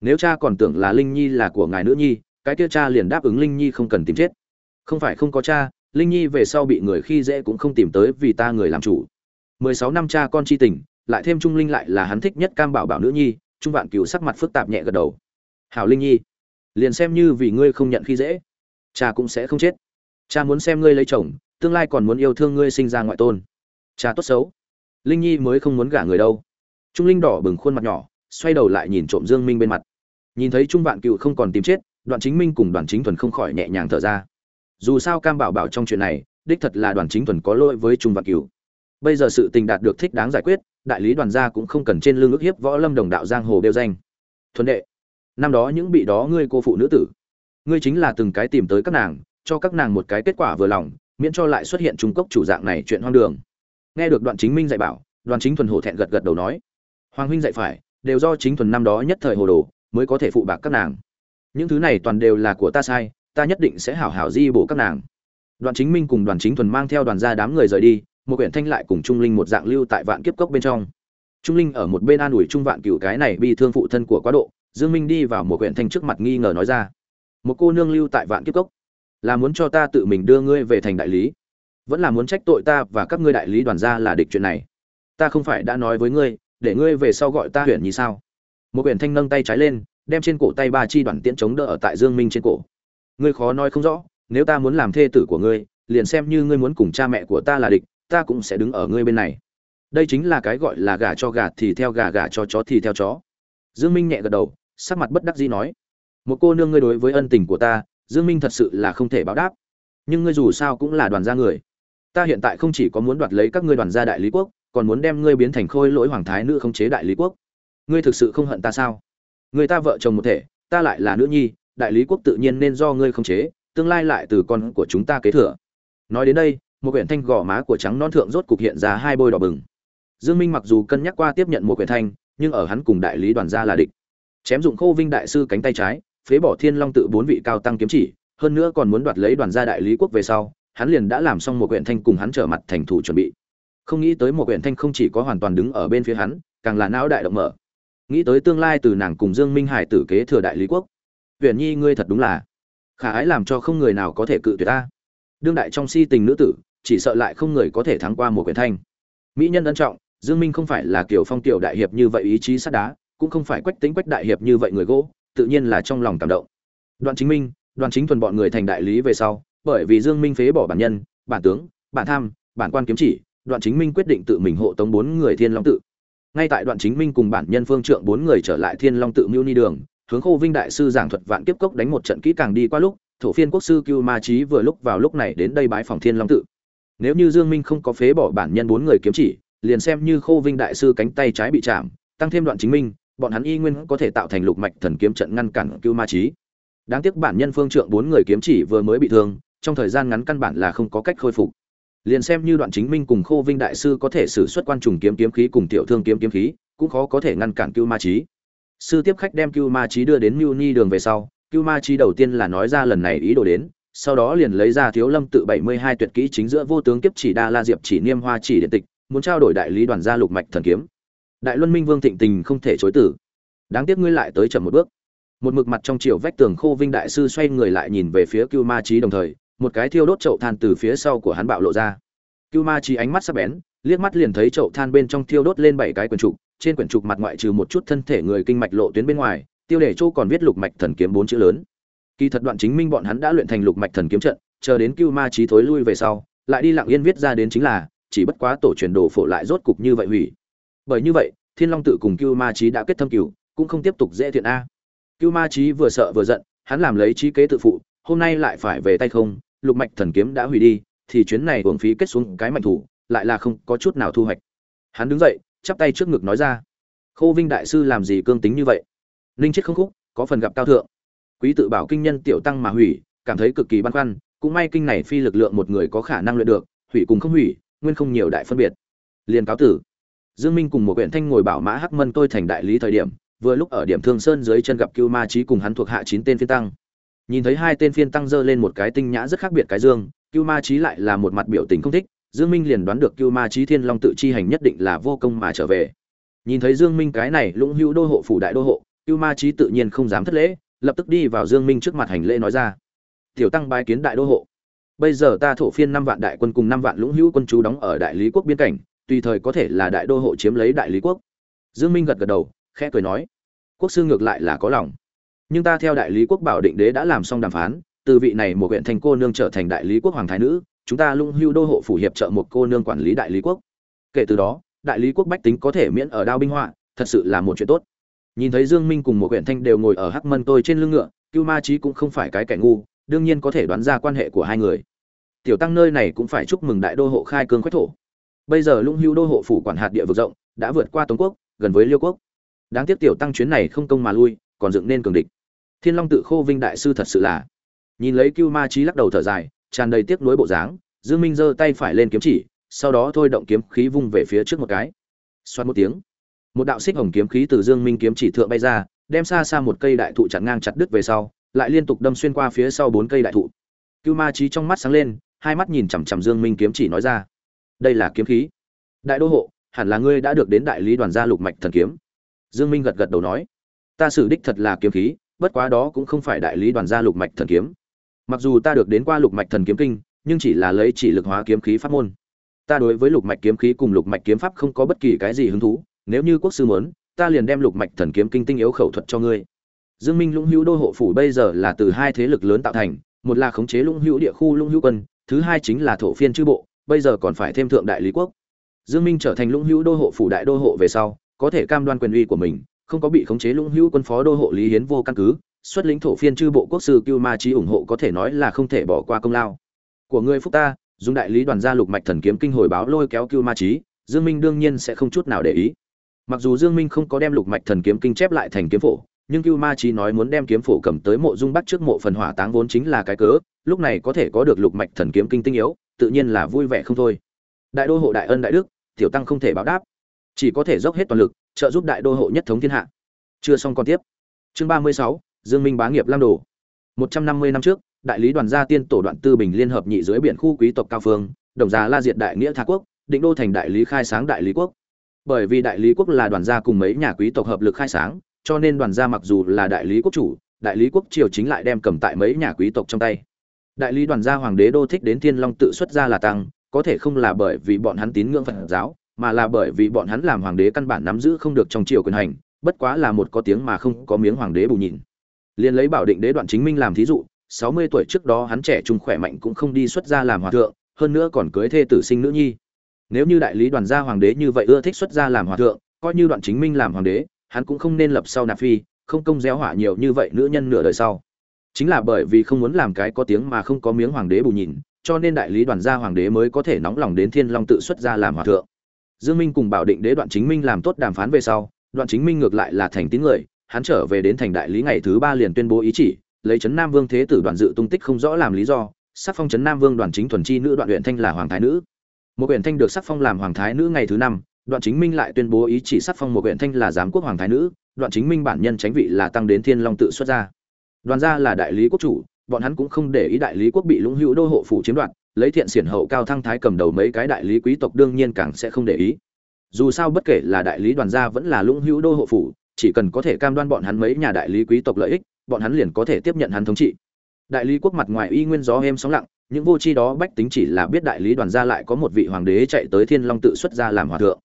Nếu cha còn tưởng là linh nhi là của ngài nữ nhi, cái kia cha liền đáp ứng linh nhi không cần tìm chết. Không phải không có cha linh nhi về sau bị người khi dễ cũng không tìm tới vì ta người làm chủ. Mười sáu năm cha con chi tình, lại thêm trung linh lại là hắn thích nhất cam bảo bảo nữ nhi, trung vạn cửu sắc mặt phức tạp nhẹ gật đầu. Hảo linh nhi, liền xem như vì ngươi không nhận khi dễ, cha cũng sẽ không chết. Cha muốn xem ngươi lấy chồng, tương lai còn muốn yêu thương ngươi sinh ra ngoại tôn. Cha tốt xấu. Linh nhi mới không muốn gả người đâu. Trung linh đỏ bừng khuôn mặt nhỏ, xoay đầu lại nhìn trộm dương minh bên mặt. Nhìn thấy trung vạn cựu không còn tìm chết, Đoạn chính minh cùng đoàn chính thuần không khỏi nhẹ nhàng thở ra dù sao cam bảo bảo trong chuyện này, đích thật là đoàn chính thuần có lỗi với trung vạn cửu. bây giờ sự tình đạt được thích đáng giải quyết, đại lý đoàn gia cũng không cần trên lưng ước hiếp võ lâm đồng đạo giang hồ đeo danh. Thuần đệ, năm đó những bị đó ngươi cô phụ nữ tử, ngươi chính là từng cái tìm tới các nàng, cho các nàng một cái kết quả vừa lòng, miễn cho lại xuất hiện trung cốc chủ dạng này chuyện hoang đường. Nghe được đoạn chính minh dạy bảo, đoàn chính thuần hổ thẹn gật gật đầu nói, hoàng huynh dạy phải, đều do chính thuần năm đó nhất thời hồ đồ, mới có thể phụ bạc các nàng. Những thứ này toàn đều là của ta sai ta nhất định sẽ hảo hảo di bổ các nàng. Đoàn chính minh cùng đoàn chính thuần mang theo đoàn gia đám người rời đi, một quyển thanh lại cùng trung linh một dạng lưu tại vạn kiếp cốc bên trong. Trung linh ở một bên an ủi trung vạn cựu cái này bị thương phụ thân của quá độ, dương minh đi vào một quyển thanh trước mặt nghi ngờ nói ra. Một cô nương lưu tại vạn kiếp cốc, là muốn cho ta tự mình đưa ngươi về thành đại lý. Vẫn là muốn trách tội ta và các ngươi đại lý đoàn gia là địch chuyện này. Ta không phải đã nói với ngươi, để ngươi về sau gọi ta huyền như sao? Một quyển thanh nâng tay trái lên, đem trên cổ tay ba chi đoàn tiễn chống đỡ ở tại dương minh trên cổ ngươi khó nói không rõ, nếu ta muốn làm thê tử của ngươi, liền xem như ngươi muốn cùng cha mẹ của ta là địch, ta cũng sẽ đứng ở ngươi bên này. Đây chính là cái gọi là gà cho gà thì theo gà gà cho chó thì theo chó. Dương minh nhẹ gật đầu, sắc mặt bất đắc dĩ nói, một cô nương ngươi đối với ân tình của ta, dương minh thật sự là không thể báo đáp. Nhưng ngươi dù sao cũng là đoàn gia người. Ta hiện tại không chỉ có muốn đoạt lấy các ngươi đoàn gia đại lý quốc, còn muốn đem ngươi biến thành khôi lỗi hoàng thái nữ không chế đại lý quốc. Ngươi thực sự không hận ta sao? Người ta vợ chồng một thể, ta lại là nữ nhi đại lý quốc tự nhiên nên do ngươi không chế, tương lai lại từ con của chúng ta kế thừa. Nói đến đây, một quyển thanh gò má của trắng non thượng rốt cục hiện ra hai bôi đỏ bừng. Dương minh mặc dù cân nhắc qua tiếp nhận một quyển thanh, nhưng ở hắn cùng đại lý đoàn gia là địch. Chém dụng khô vinh đại sư cánh tay trái, phế bỏ thiên long tự bốn vị cao tăng kiếm chỉ, hơn nữa còn muốn đoạt lấy đoàn gia đại lý quốc về sau, hắn liền đã làm xong một quyển thanh cùng hắn trở mặt thành thủ chuẩn bị. Không nghĩ tới một quyển thanh không chỉ có hoàn toàn đứng ở bên phía hắn, càng là não đại động mở. Nghĩ tới tương lai từ nàng cùng dương minh hải tử kế thừa đại lý quốc huyền nhi ngươi thật đúng là khả ái làm cho không người nào có thể cự tuyệt ta. Đương đại trong si tình nữ tử, chỉ sợ lại không người có thể thắng qua một quyền thanh. Mỹ nhân ân trọng, dương minh không phải là kiểu phong tiểu đại hiệp như vậy ý chí sắt đá, cũng không phải quách tính quách đại hiệp như vậy người gỗ, tự nhiên là trong lòng cảm động. Đoàn chính minh đoàn chính thuần bọn người thành đại lý về sau, bởi vì dương minh phế bỏ bản nhân, bản tướng, bản tham, bản quan kiếm chỉ, đoạn chính minh quyết định tự mình hộ tống bốn người thiên long tự. Ngay tại đoạn chính minh cùng bản nhân phương trượng bốn người trở lại thiên long tự mưu ni đường hướng khô vinh đại sư giảng thuật vạn kiếp cốc đánh một trận kỹ càng đi qua lúc, thổ phiên quốc sư cưu ma trí vừa lúc vào lúc này đến đây bái phòng thiên long tự. Nếu như dương minh không có phế bỏ bản nhân bốn người kiếm chỉ, liền xem như khô vinh đại sư cánh tay trái bị chạm, tăng thêm đoạn chính minh, bọn hắn y nguyên có thể tạo thành lục mạch thần kiếm trận ngăn cản cưu ma trí đáng tiếc bản nhân phương trượng bốn người kiếm chỉ vừa mới bị thương, trong thời gian ngắn căn bản là không có cách khôi phục. Liền xem như đoạn chính minh cùng khô vinh đại sư có thể sử xuất quan trùng kiếm kiếm khí cùng tiểu thương kiếm kiếm khí, cũng khó có thể ngăn cản cưu ma trí sư tiếp khách đem cưu ma trí đưa đến mưu ni đường về sau, cưu ma trí đầu tiên là nói ra lần này ý đồ đến, sau đó liền lấy ra thiếu lâm tự bảy mươi hai tuyệt kỹ chính giữa vô tướng kiếp chỉ đa la diệp chỉ niêm hoa chỉ điện tịch, muốn trao đổi đại lý đoàn gia lục mạch thần kiếm. Đại luân minh vương thịnh tình không thể chối tử. Đáng tiếc ngươi lại tới chậm một bước. Một mực mặt trong chiều vách tường khô vinh đại sư xoay người lại nhìn về phía cưu ma trí đồng thời, một cái thiêu đốt chậu than từ phía sau của hắn bạo lộ ra. Cưu ma trí ánh mắt sắc bén, liếc mắt liền thấy chậu than bên trong thiêu đốt lên bảy cái quần trục trên quyển trục mặt ngoại trừ một chút thân thể người kinh mạch lộ tuyến bên ngoài, tiêu đề chỗ còn viết lục mạch thần kiếm bốn chữ lớn. Kỳ thật đoạn chính minh bọn hắn đã luyện thành lục mạch thần kiếm trận, chờ đến cưu ma Chí thối lui về sau, lại đi lặng yên viết ra đến chính là, chỉ bất quá tổ truyền đồ phổ lại rốt cục như vậy hủy. Bởi như vậy, thiên long tự cùng cưu ma Chí đã kết thâm cửu cũng không tiếp tục dễ thiện a. Cưu ma Chí vừa sợ vừa giận, hắn làm lấy trí kế tự phụ, hôm nay lại phải về tay không, lục mạch thần kiếm đã hủy đi, thì chuyến này uổng phí kết xuống cái mạnh thủ, lại là không có chút nào thu hoạch. Hắn đứng dậy chắp tay trước ngực nói ra, khô vinh đại sư làm gì cương tính như vậy? Ninh chết không khúc, có phần gặp cao thượng. Quý tự bảo kinh nhân tiểu tăng mà hủy, cảm thấy cực kỳ băn khoăn, cũng may kinh này phi lực lượng một người có khả năng luyện được, hủy cùng không hủy, nguyên không nhiều đại phân biệt. Liền cáo tử. Dương minh cùng một huyện thanh ngồi bảo mã hắc mân tôi thành đại lý thời điểm, vừa lúc ở điểm thương sơn dưới chân gặp cưu ma trí cùng hắn thuộc hạ chín tên phiên tăng. Nhìn thấy hai tên phiên tăng giơ lên một cái tinh nhã rất khác biệt cái dương, cưu ma trí lại là một mặt biểu tình không thích dương minh liền đoán được cưu ma Chí thiên long tự chi hành nhất định là vô công mà trở về. Nhìn thấy dương minh cái này lũng hữu đô hộ phủ đại đô hộ, cưu ma Chí tự nhiên không dám thất lễ, lập tức đi vào dương minh trước mặt hành lễ nói ra. Tiểu tăng bái kiến đại đô hộ. Bây giờ ta thổ phiên năm vạn đại quân cùng năm vạn lũng hữu quân chú đóng ở đại lý quốc biên cảnh, tùy thời có thể là đại đô hộ chiếm lấy đại lý quốc. Dương minh gật gật đầu, khẽ cười nói, quốc sư ngược lại là có lòng. Nhưng ta theo đại lý quốc bảo định đế đã làm xong đàm phán, từ vị này một huyện thành cô nương trở thành đại lý quốc hoàng thái nữ chúng ta lung hưu đô hộ phủ hiệp trợ một cô nương quản lý đại lý quốc. Kể từ đó, đại lý quốc bách tính có thể miễn ở đao binh họa, thật sự là một chuyện tốt. Nhìn thấy dương minh cùng một huyện thanh đều ngồi ở hắc mân tôi trên lưng ngựa, cưu ma trí cũng không phải cái kẻ ngu, đương nhiên có thể đoán ra quan hệ của hai người. Tiểu tăng nơi này cũng phải chúc mừng đại đô hộ khai cương quách thổ. Bây giờ lũng hưu đô hộ phủ quản hạt địa vực rộng, đã vượt qua tống quốc, gần với liêu quốc. Đáng tiếc tiểu tăng chuyến này không công mà lui, còn dựng nên cường địch. Thiên long tự khô vinh đại sư thật sự là. Nhìn lấy cưu ma trí lắc đầu thở dài tràn đầy tiếc nuối bộ dáng, dương minh giơ tay phải lên kiếm chỉ, sau đó thôi động kiếm khí vung về phía trước một cái. Xoát một tiếng, một đạo xích hồng kiếm khí từ dương minh kiếm chỉ thượng bay ra, đem xa xa một cây đại thụ chặn ngang chặt đứt về sau, lại liên tục đâm xuyên qua phía sau bốn cây đại thụ. Cưu ma trí trong mắt sáng lên, hai mắt nhìn chằm chằm dương minh kiếm chỉ nói ra, đây là kiếm khí. Đại đô hộ, hẳn là ngươi đã được đến đại lý đoàn gia lục mạch thần kiếm. Dương minh gật gật đầu nói, ta xử đích thật là kiếm khí, bất quá đó cũng không phải đại lý đoàn gia lục mạch thần kiếm mặc dù ta được đến qua lục mạch thần kiếm kinh, nhưng chỉ là lấy chỉ lực hóa kiếm khí pháp môn. Ta đối với lục mạch kiếm khí cùng lục mạch kiếm pháp không có bất kỳ cái gì hứng thú, nếu như quốc sư muốn, ta liền đem lục mạch thần kiếm kinh tinh yếu khẩu thuật cho ngươi. Dương minh lũng hữu đô hộ phủ bây giờ là từ hai thế lực lớn tạo thành, một là khống chế lũng hữu địa khu lũng hữu quân, thứ hai chính là thổ phiên chư bộ, bây giờ còn phải thêm thượng đại lý quốc. Dương minh trở thành lũng hữu đô hộ phủ đại đô hộ về sau, có thể cam đoan quyền uy của mình, không có bị khống chế lũng hữu quân phó đô hộ lý hiến vô căn cứ xuất lĩnh thổ phiên chư bộ quốc sư cưu ma Chí ủng hộ có thể nói là không thể bỏ qua công lao. Của người phúc ta dùng đại lý đoàn gia lục mạch thần kiếm kinh hồi báo lôi kéo cưu ma Chí, dương minh đương nhiên sẽ không chút nào để ý. Mặc dù dương minh không có đem lục mạch thần kiếm kinh chép lại thành kiếm phổ nhưng cưu ma Chí nói muốn đem kiếm phổ cầm tới mộ dung bắc trước mộ phần hỏa táng vốn chính là cái cớ lúc này có thể có được lục mạch thần kiếm kinh tinh yếu tự nhiên là vui vẻ không thôi. Đại đô hộ đại ân đại đức tiểu tăng không thể báo đáp. Chỉ có thể dốc hết toàn lực trợ giúp đại đô hộ nhất thống thiên hạ. Chưa xong còn tiếp. Chương ba mươi sáu dương minh bá nghiệp lam đồ. Một trăm năm mươi năm trước, đại lý đoàn gia tiên tổ đoạn tư bình liên hợp nhị dưới biển khu quý tộc cao phương, đồng gia la diệt đại nghĩa tha quốc, định đô thành đại lý khai sáng đại lý quốc. Bởi vì đại lý quốc là đoàn gia cùng mấy nhà quý tộc hợp lực khai sáng, cho nên đoàn gia mặc dù là đại lý quốc chủ, đại lý quốc triều chính lại đem cầm tại mấy nhà quý tộc trong tay. Đại lý đoàn gia hoàng đế đô thích đến thiên long tự xuất ra là tăng, có thể không là bởi vì bọn hắn tín ngưỡng phật giáo, mà là bởi vì bọn hắn làm hoàng đế căn bản nắm giữ không được trong triều quyền hành, bất quá là một có tiếng mà không có miếng hoàng đế bù nhìn liền lấy bảo định đế đoạn chính minh làm thí dụ, sáu mươi tuổi trước đó hắn trẻ trung khỏe mạnh cũng không đi xuất gia làm hòa thượng, hơn nữa còn cưới thê tử sinh nữ nhi. Nếu như đại lý đoàn gia hoàng đế như vậy ưa thích xuất gia làm hòa thượng, coi như đoạn chính minh làm hoàng đế, hắn cũng không nên lập sau nạp phi, không công gieo hỏa nhiều như vậy nữ nhân nửa đời sau. Chính là bởi vì không muốn làm cái có tiếng mà không có miếng hoàng đế bù nhìn, cho nên đại lý đoàn gia hoàng đế mới có thể nóng lòng đến thiên long tự xuất gia làm hòa thượng. Dương minh cùng bảo định đế đoạn chính minh làm tốt đàm phán về sau, đoạn chính minh ngược lại là thành tín người hắn trở về đến thành đại lý ngày thứ ba liền tuyên bố ý chỉ, lấy trấn nam vương thế tử đoàn dự tung tích không rõ làm lý do, sắc phong trấn nam vương đoàn chính thuần chi nữ đoạn huyện thanh là hoàng thái nữ. Một huyện thanh được sắc phong làm hoàng thái nữ ngày thứ năm, đoạn chính minh lại tuyên bố ý chỉ sắc phong một huyện thanh là giám quốc hoàng thái nữ, đoạn chính minh bản nhân tránh vị là tăng đến thiên long tự xuất ra đoàn gia là đại lý quốc chủ, bọn hắn cũng không để ý đại lý quốc bị lũng hữu đô hộ phủ chiếm đoạt, lấy thiện xiển hậu cao thăng thái cầm đầu mấy cái đại lý quý tộc đương nhiên càng sẽ không để ý. Dù sao bất kể là đại lý đoàn gia vẫn là lũng hữu đô hộ phủ chỉ cần có thể cam đoan bọn hắn mấy nhà đại lý quý tộc lợi ích, bọn hắn liền có thể tiếp nhận hắn thống trị. Đại lý quốc mặt ngoài y nguyên gió êm sóng lặng, những vô tri đó bách tính chỉ là biết đại lý đoàn gia lại có một vị hoàng đế chạy tới thiên long tự xuất ra làm hòa thượng.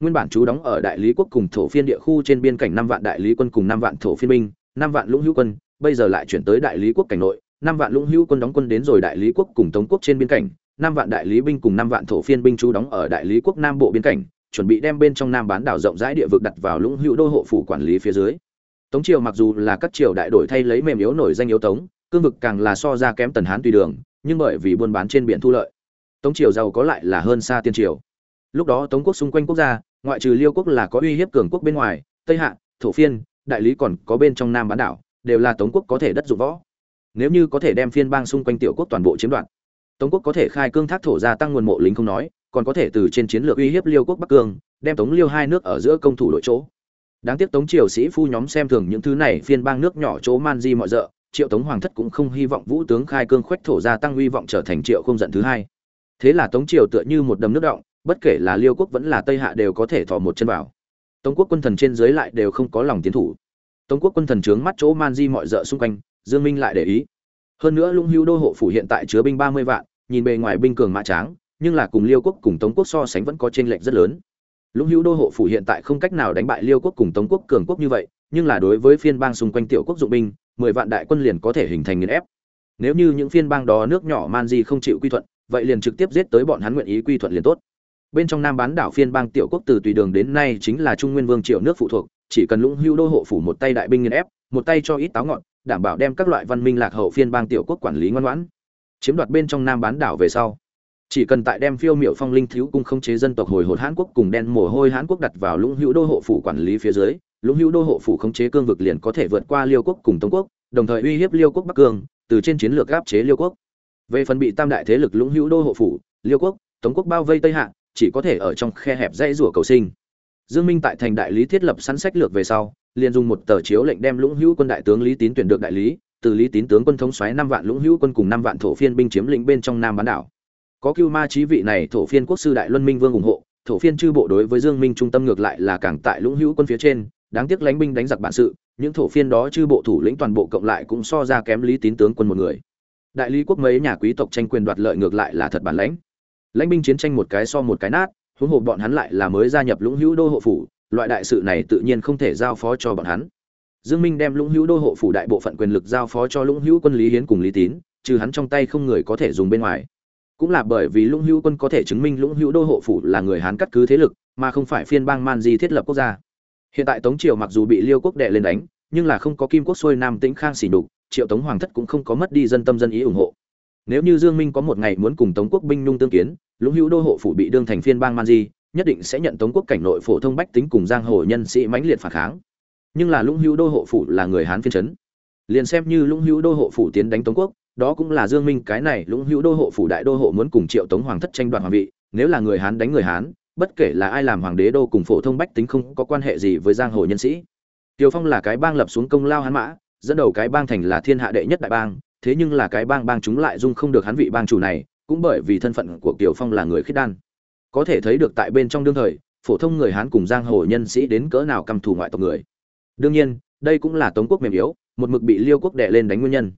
Nguyên bản chú đóng ở đại lý quốc cùng thổ phiên địa khu trên biên cảnh năm vạn đại lý quân cùng năm vạn thổ phiên binh, năm vạn lũng hữu quân, bây giờ lại chuyển tới đại lý quốc cảnh nội, năm vạn lũng hữu quân đóng quân đến rồi đại lý quốc cùng tống quốc trên biên cảnh, năm vạn đại lý binh cùng năm vạn thổ phiên binh chú đóng ở đại lý quốc nam bộ biên cảnh chuẩn bị đem bên trong nam bán đảo rộng rãi địa vực đặt vào lũng hữu đô hộ phủ quản lý phía dưới. Tống triều mặc dù là các triều đại đổi thay lấy mềm yếu nổi danh yếu tống, cương vực càng là so ra kém tần hán tùy đường, nhưng bởi vì buôn bán trên biển thu lợi, tống triều giàu có lại là hơn xa tiên triều. Lúc đó tống quốc xung quanh quốc gia, ngoại trừ liêu quốc là có uy hiếp cường quốc bên ngoài, tây hạ, thổ phiên, đại lý còn có bên trong nam bán đảo, đều là tống quốc có thể đất dụng võ. Nếu như có thể đem phiên bang xung quanh tiểu quốc toàn bộ chiếm đoạt, tống quốc có thể khai cương thác thổ gia tăng nguồn mộ lính không nói còn có thể từ trên chiến lược uy hiếp liêu quốc bắc cương, đem tống liêu hai nước ở giữa công thủ đội chỗ. Đáng tiếc tống triều sĩ phu nhóm xem thường những thứ này, phiên bang nước nhỏ chỗ man di mọi rợ, triệu tống hoàng thất cũng không hy vọng vũ tướng khai cương khoách thổ gia tăng uy vọng trở thành triệu không giận thứ hai. Thế là tống triều tựa như một đầm nước động bất kể là liêu quốc vẫn là tây hạ đều có thể thò một chân vào. Tống quốc quân thần trên dưới lại đều không có lòng tiến thủ. Tống quốc quân thần trướng mắt chỗ man di mọi rợ xung quanh, dương minh lại để ý. Hơn nữa lũng hữu đô hộ phủ hiện tại chứa binh ba mươi vạn, nhìn bề ngoài binh cường mã tráng nhưng là cùng liêu quốc cùng tống quốc so sánh vẫn có chênh lệch rất lớn. Lũng hữu đô hộ phủ hiện tại không cách nào đánh bại liêu quốc cùng tống quốc cường quốc như vậy, nhưng là đối với phiên bang xung quanh tiểu quốc dụng binh, mười vạn đại quân liền có thể hình thành nghiền ép. Nếu như những phiên bang đó nước nhỏ man di không chịu quy thuận, vậy liền trực tiếp giết tới bọn hắn nguyện ý quy thuận liền tốt. Bên trong nam bán đảo phiên bang tiểu quốc từ tùy đường đến nay chính là trung nguyên vương triều nước phụ thuộc, chỉ cần lũng hữu đô hộ phủ một tay đại binh nghiền ép, một tay cho ít táo ngọn, đảm bảo đem các loại văn minh lạc hậu phiên bang tiểu quốc quản lý ngoan ngoãn. Chiếm đoạt bên trong nam bán đảo về sau chỉ cần tại đem phiêu miệu phong linh thiếu cung không chế dân tộc hồi hột hán quốc cùng đen mồ hôi hán quốc đặt vào lũng hữu đô hộ phủ quản lý phía dưới, lũng hữu đô hộ phủ khống chế cương vực liền có thể vượt qua liêu quốc cùng tống quốc, đồng thời uy hiếp liêu quốc bắc cương, từ trên chiến lược áp chế liêu quốc. Về phần bị tam đại thế lực lũng hữu đô hộ phủ, liêu quốc, tống quốc bao vây tây hạ, chỉ có thể ở trong khe hẹp dãy rủa cầu sinh. Dương minh tại thành đại lý thiết lập sẵn sách lược về sau, liền dùng một tờ chiếu lệnh đem lũng hữu quân đại tướng lý tín tuyển được đại lý, từ lý tín tướng quân thống xoáy năm vạn lũng hữu quân cùng năm vạn thổ phiên binh chiếm lĩnh bên trong nam bán đảo có cưu ma trí vị này thổ phiên quốc sư đại luân minh vương ủng hộ, thổ phiên chư bộ đối với dương minh trung tâm ngược lại là càng tại lũng hữu quân phía trên, đáng tiếc lãnh binh đánh giặc bản sự, những thổ phiên đó chư bộ thủ lĩnh toàn bộ cộng lại cũng so ra kém lý tín tướng quân một người. Đại lý quốc mấy nhà quý tộc tranh quyền đoạt lợi ngược lại là thật bản lãnh. Lãnh binh chiến tranh một cái so một cái nát, huống hồ bọn hắn lại là mới gia nhập lũng hữu đô hộ phủ, loại đại sự này tự nhiên không thể giao phó cho bọn hắn. Dương minh đem lũng hữu đô hộ phủ đại bộ phận quyền lực giao phó cho lũng hữu quân lý hiến cùng lý tín, trừ hắn trong tay không người có thể dùng bên ngoài cũng là bởi vì lũng hữu quân có thể chứng minh lũng hữu đô hộ phủ là người hán cắt cứ thế lực, mà không phải phiên bang man di thiết lập quốc gia. Hiện tại tống triều mặc dù bị liêu quốc đệ lên đánh, nhưng là không có kim quốc xuôi nam tĩnh khang xỉ đục triệu tống hoàng thất cũng không có mất đi dân tâm dân ý ủng hộ. Nếu như dương minh có một ngày muốn cùng tống quốc binh nhung tương kiến, lũng hữu đô hộ phủ bị đương thành phiên bang man di, nhất định sẽ nhận tống quốc cảnh nội phổ thông bách tính cùng giang hồ nhân sĩ mãnh liệt phản kháng. Nhưng là lũng hữu đô hộ phủ là người hán phiên chấn. Liền xem như lũng hữu đô hộ phủ tiến đánh tống quốc đó cũng là dương minh cái này lũng hữu đô hộ phủ đại đô hộ muốn cùng triệu tống hoàng thất tranh đoạt hoàng vị nếu là người hán đánh người hán bất kể là ai làm hoàng đế đô cùng phổ thông bách tính không có quan hệ gì với giang hồ nhân sĩ Tiêu Phong là cái bang lập xuống công lao hắn mã, dẫn đầu cái bang thành là thiên hạ đệ nhất đại bang, thế nhưng là cái bang bang chúng lại dung không được hắn vị bang chủ này, cũng bởi vì thân phận của Tiêu Phong là người khiết đan. Có thể thấy được tại bên trong đương thời, phổ thông người Hán cùng giang hồ nhân sĩ đến cỡ nào căm thù ngoại tộc người. Đương nhiên, đây cũng là Tống quốc mềm yếu, một mực bị Liêu quốc đè lên đánh nguyên nhân.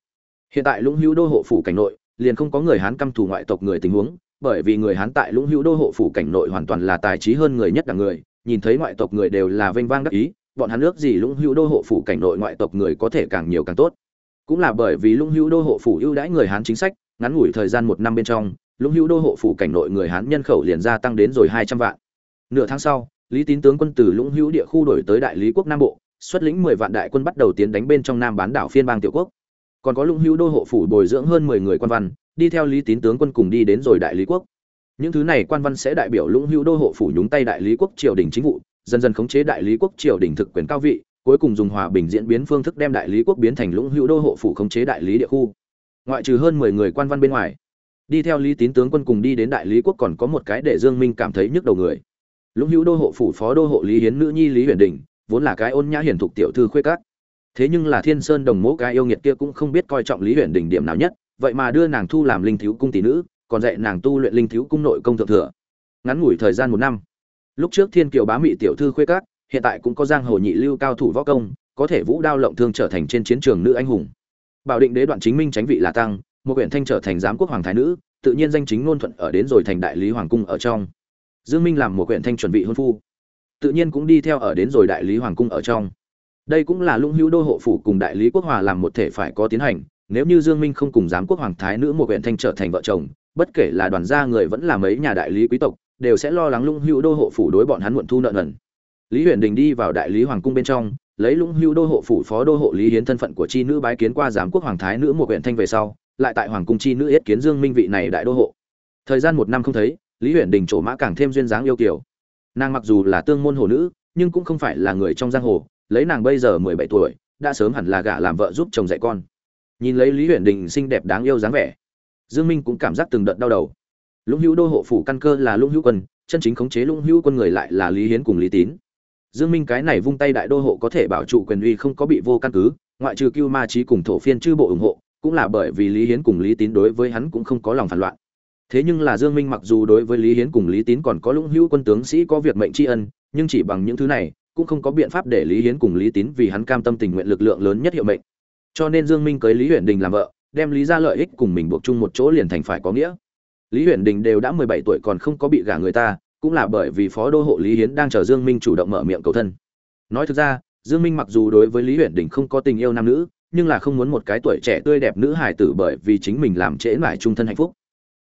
Hiện tại Lũng Hữu đô hộ phủ cảnh nội, liền không có người Hán căm thù ngoại tộc người tình huống, bởi vì người Hán tại Lũng Hữu đô hộ phủ cảnh nội hoàn toàn là tài trí hơn người nhất đảng người, nhìn thấy ngoại tộc người đều là vênh vang đắc ý, bọn hắn ước gì Lũng Hữu đô hộ phủ cảnh nội ngoại tộc người có thể càng nhiều càng tốt. Cũng là bởi vì Lũng Hữu đô hộ phủ ưu đãi người Hán chính sách, ngắn ngủi thời gian một năm bên trong, Lũng Hữu đô hộ phủ cảnh nội người Hán nhân khẩu liền gia tăng đến rồi hai trăm vạn. Nửa tháng sau, Lý Tín tướng quân từ Lũng Hữu địa khu đổi tới Đại Lý quốc Nam Bộ, xuất lĩnh mười vạn đại quân bắt đầu tiến đánh bên trong Nam bán đảo phiên bang tiểu quốc còn có lũng hữu đô hộ phủ bồi dưỡng hơn mười người quan văn, đi theo lý tín tướng quân cùng đi đến rồi đại lý quốc. Những thứ này quan văn sẽ đại biểu lũng hữu đô hộ phủ nhúng tay đại lý quốc triều đình chính vụ, dần dần khống chế đại lý quốc triều đình thực quyền cao vị, cuối cùng dùng hòa bình diễn biến phương thức đem đại lý quốc biến thành lũng hữu đô hộ phủ khống chế đại lý địa khu. Ngoại trừ hơn mười người quan văn bên ngoài, đi theo lý tín tướng quân cùng đi đến đại lý quốc còn có một cái để dương minh cảm thấy nhức đầu người. Lũng hữu đô hộ phủ phó đô hộ lý hiến nữ nhi lý huyền đình, vốn là cái ôn nhã hiển thục tiểu thư khuê cát thế nhưng là thiên sơn đồng mẫu cái yêu nghiệt kia cũng không biết coi trọng lý huyền đỉnh điểm nào nhất, vậy mà đưa nàng thu làm linh thiếu cung tỷ nữ, còn dạy nàng tu luyện linh thiếu cung nội công thượng thừa. Ngắn ngủi thời gian một năm. Lúc trước thiên kiều bá mị tiểu thư khuê cát hiện tại cũng có giang hồ nhị lưu cao thủ võ công, có thể vũ đao lộng thương trở thành trên chiến trường nữ anh hùng. Bảo định đế đoạn chính minh tránh vị là tăng, một huyện thanh trở thành giám quốc hoàng thái nữ, tự nhiên danh chính ngôn thuận ở đến rồi thành đại lý hoàng cung ở trong. Dương minh làm một huyện thanh chuẩn bị hôn phu. Tự nhiên cũng đi theo ở đến rồi đại lý hoàng cung ở trong đây cũng là lũng hữu đô hộ phủ cùng đại lý quốc hòa làm một thể phải có tiến hành, nếu như dương minh không cùng giám quốc hoàng thái nữ một huyện thanh trở thành vợ chồng, bất kể là đoàn gia người vẫn là mấy nhà đại lý quý tộc, đều sẽ lo lắng lũng hữu đô hộ phủ đối bọn hắn muộn thu nợ nần. Lý huyền đình đi vào đại lý hoàng cung bên trong, lấy lũng hữu đô hộ phủ phó đô hộ lý hiến thân phận của chi nữ bái kiến qua giám quốc hoàng thái nữ một huyện thanh về sau, lại tại hoàng cung chi nữ yết kiến dương minh vị này đại đô hộ. Thời gian một năm không thấy, lý huyền đình trổ mã càng thêm duyên dáng yêu kiều. Nàng mặc dù là tương môn hồ nữ, nhưng cũng không phải là người trong giang hồ lấy nàng bây giờ mười bảy tuổi, đã sớm hẳn là gả làm vợ giúp chồng dạy con. Nhìn lấy lý huyền đình xinh đẹp đáng yêu dáng vẻ, dương minh cũng cảm giác từng đợt đau đầu. Lũng hữu đô hộ phủ căn cơ là lũng hữu quân, chân chính khống chế lũng hữu quân người lại là lý hiến cùng lý tín. Dương minh cái này vung tay đại đô hộ có thể bảo trụ quyền uy không có bị vô căn cứ, ngoại trừ cưu ma trí cùng thổ phiên chư bộ ủng hộ, cũng là bởi vì lý hiến cùng lý tín đối với hắn cũng không có lòng phản loạn. Thế nhưng là dương minh mặc dù đối với lý hiến cùng lý tín còn có lũng hữu quân tướng sĩ có việc mệnh tri ân, nhưng chỉ bằng những thứ này cũng không có biện pháp để lý hiến cùng lý tín vì hắn cam tâm tình nguyện lực lượng lớn nhất hiệu mệnh. Cho nên dương minh cưới lý huyền đình làm vợ, đem lý ra lợi ích cùng mình buộc chung một chỗ liền thành phải có nghĩa. Lý huyền đình đều đã 17 tuổi còn không có bị gả người ta, cũng là bởi vì phó đô hộ lý hiến đang chờ dương minh chủ động mở miệng cầu thân. Nói thực ra, dương minh mặc dù đối với lý huyền đình không có tình yêu nam nữ, nhưng là không muốn một cái tuổi trẻ tươi đẹp nữ hài tử bởi vì chính mình làm trễ mãi trung thân hạnh phúc.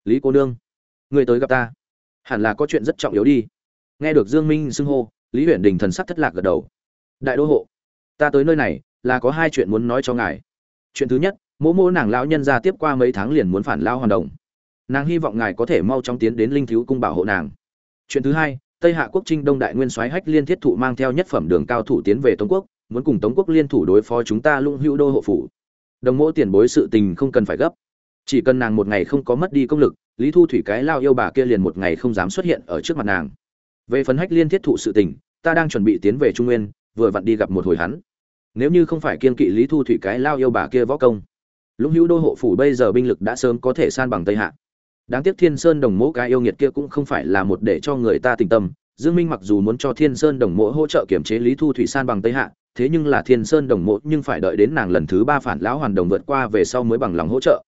Lý cô nương, người tới gặp ta. Hẳn là có chuyện rất trọng yếu đi. Nghe được dương minh xưng hô lý huyện đình thần sắc thất lạc gật đầu. Đại đô hộ, ta tới nơi này là có hai chuyện muốn nói cho ngài. Chuyện thứ nhất, mỗ mỗ nàng lão nhân ra tiếp qua mấy tháng liền muốn phản lao hoàn đồng. Nàng hy vọng ngài có thể mau chóng tiến đến linh thiếu cung bảo hộ nàng. Chuyện thứ hai, tây hạ quốc trinh đông đại nguyên soái hách liên thiết thụ mang theo nhất phẩm đường cao thủ tiến về tống quốc, muốn cùng tống quốc liên thủ đối phó chúng ta lũng hữu đô hộ phủ. Đồng mỗ tiền bối sự tình không cần phải gấp. Chỉ cần nàng một ngày không có mất đi công lực, lý thu thủy cái lao yêu bà kia liền một ngày không dám xuất hiện ở trước mặt nàng về phần hách liên thiết thụ sự tình, ta đang chuẩn bị tiến về trung nguyên, vừa vặn đi gặp một hồi hắn. Nếu như không phải kiên kỵ lý thu thủy cái lao yêu bà kia võ công, lũng hữu đô hộ phủ bây giờ binh lực đã sớm có thể san bằng tây hạ. Đáng tiếc thiên sơn đồng mỗ cái yêu nghiệt kia cũng không phải là một để cho người ta tình tâm. Dương minh mặc dù muốn cho thiên sơn đồng mỗ hỗ trợ kiểm chế lý thu thủy san bằng tây hạ, thế nhưng là thiên sơn đồng mỗ nhưng phải đợi đến nàng lần thứ ba phản lão hoàn đồng vượt qua về sau mới bằng lòng hỗ trợ.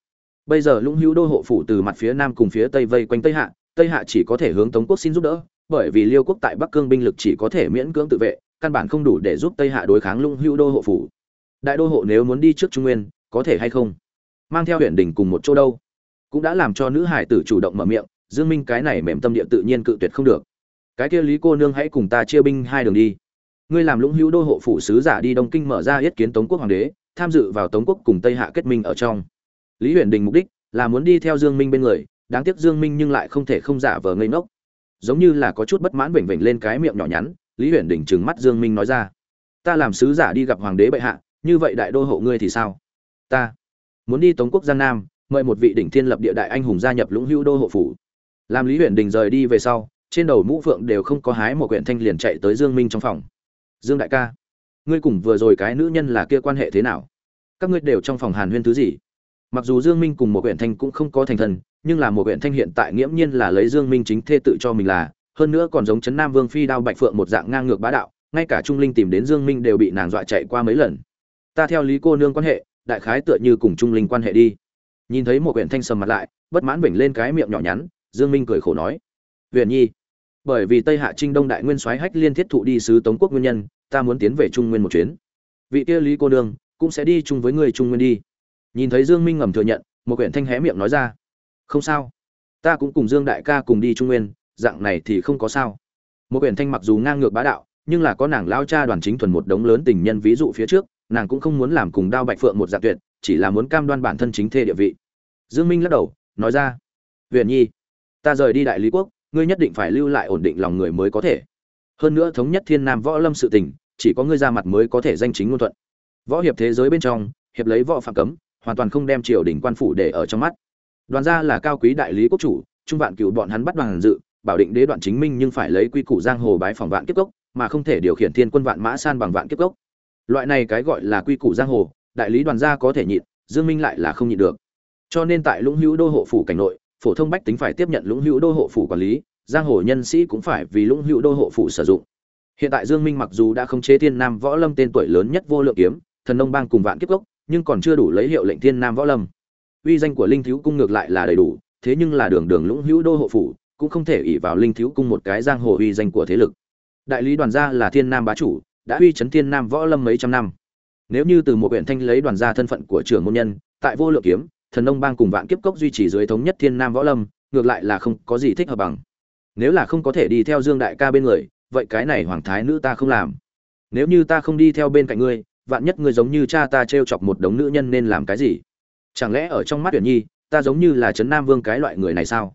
Bây giờ lũng hữu đô hộ phủ từ mặt phía nam cùng phía tây vây quanh tây hạ tây hạ chỉ có thể hướng tống quốc xin giúp đỡ bởi vì liêu quốc tại bắc cương binh lực chỉ có thể miễn cưỡng tự vệ, căn bản không đủ để giúp tây hạ đối kháng lũng hữu đô hộ phủ. Đại đô hộ nếu muốn đi trước trung nguyên, có thể hay không? Mang theo huyện đỉnh cùng một chỗ đâu? Cũng đã làm cho nữ hải tử chủ động mở miệng, dương minh cái này mềm tâm địa tự nhiên cự tuyệt không được. Cái kia lý cô nương hãy cùng ta chia binh hai đường đi. Ngươi làm lũng hữu đô hộ phủ sứ giả đi đông kinh mở ra yết kiến tống quốc hoàng đế, tham dự vào tống quốc cùng tây hạ kết minh ở trong. Lý huyền đình mục đích là muốn đi theo dương minh bên người, đáng tiếc dương minh nhưng lại không thể không giả vờ ngây ngốc giống như là có chút bất mãn vểnh vểnh lên cái miệng nhỏ nhắn, lý huyền đình trừng mắt dương minh nói ra. Ta làm sứ giả đi gặp hoàng đế bệ hạ, như vậy đại đô hộ ngươi thì sao? Ta muốn đi tống quốc giang nam, mời một vị đỉnh thiên lập địa đại anh hùng gia nhập lũng Hưu đô hộ phủ. Làm lý huyền đình rời đi về sau, trên đầu mũ phượng đều không có hái một quyển thanh liền chạy tới dương minh trong phòng. Dương đại ca, ngươi cùng vừa rồi cái nữ nhân là kia quan hệ thế nào? Các ngươi đều trong phòng hàn huyên thứ gì? Mặc dù dương minh cùng một quyển thanh cũng không có thành thần nhưng là một huyện thanh hiện tại nghiễm nhiên là lấy dương minh chính thê tự cho mình là, hơn nữa còn giống chấn nam vương phi đao bạch phượng một dạng ngang ngược bá đạo, ngay cả trung linh tìm đến dương minh đều bị nàng dọa chạy qua mấy lần. Ta theo lý cô nương quan hệ, đại khái tựa như cùng trung linh quan hệ đi. Nhìn thấy một huyện thanh sầm mặt lại, bất mãn vểnh lên cái miệng nhỏ nhắn, dương minh cười khổ nói. Huyện nhi, bởi vì tây hạ trinh đông đại nguyên soái hách liên thiết thụ đi sứ tống quốc nguyên nhân, ta muốn tiến về trung nguyên một chuyến. Vị kia lý cô nương, cũng sẽ đi chung với người trung nguyên đi. Nhìn thấy dương minh ngầm thừa nhận, một huyện thanh hé miệng nói ra không sao. Ta cũng cùng dương đại ca cùng đi trung nguyên, dạng này thì không có sao. Một quyển thanh mặc dù ngang ngược bá đạo, nhưng là có nàng lao cha đoàn chính thuần một đống lớn tình nhân ví dụ phía trước, nàng cũng không muốn làm cùng đao bạch phượng một dạng tuyệt, chỉ là muốn cam đoan bản thân chính thê địa vị. Dương minh lắc đầu, nói ra, huyền nhi, ta rời đi đại lý quốc, ngươi nhất định phải lưu lại ổn định lòng người mới có thể. Hơn nữa thống nhất thiên nam võ lâm sự tình, chỉ có ngươi ra mặt mới có thể danh chính ngôn thuận. Võ hiệp thế giới bên trong, hiệp lấy võ phạm cấm, hoàn toàn không đem triều đình quan phủ để ở trong mắt đoàn gia là cao quý đại lý quốc chủ, trung vạn cựu bọn hắn bắt đoàn dự, bảo định đế đoạn chính minh nhưng phải lấy quy củ giang hồ bái phòng vạn kiếp cốc, mà không thể điều khiển thiên quân vạn mã san bằng vạn kiếp cốc. Loại này cái gọi là quy củ giang hồ, đại lý đoàn gia có thể nhịn, dương minh lại là không nhịn được. Cho nên tại lũng hữu đô hộ phủ cảnh nội, phổ thông bách tính phải tiếp nhận lũng hữu đô hộ phủ quản lý, giang hồ nhân sĩ cũng phải vì lũng hữu đô hộ phủ sử dụng. Hiện tại dương minh mặc dù đã không chế thiên nam võ lâm tên tuổi lớn nhất vô lượng kiếm, thần nông bang cùng vạn kiếp cốc, nhưng còn chưa đủ lấy hiệu lệnh thiên nam võ lâm uy danh của linh thiếu cung ngược lại là đầy đủ, thế nhưng là đường đường lũng hữu đô hộ phủ, cũng không thể ỷ vào linh thiếu cung một cái giang hồ uy danh của thế lực. Đại lý đoàn gia là thiên nam bá chủ, đã uy chấn thiên nam võ lâm mấy trăm năm. Nếu như từ một huyện thanh lấy đoàn gia thân phận của trưởng môn nhân, tại vô lượng kiếm, thần nông bang cùng vạn kiếp cốc duy trì dưới thống nhất thiên nam võ lâm, ngược lại là không có gì thích hợp bằng. Nếu là không có thể đi theo dương đại ca bên người, vậy cái này hoàng thái nữ ta không làm. Nếu như ta không đi theo bên cạnh ngươi, vạn nhất ngươi giống như cha ta t r e o chọc một đống nữ nhân nên làm cái gì? Chẳng lẽ ở trong mắt tuyển nhi, ta giống như là trấn nam vương cái loại người này sao?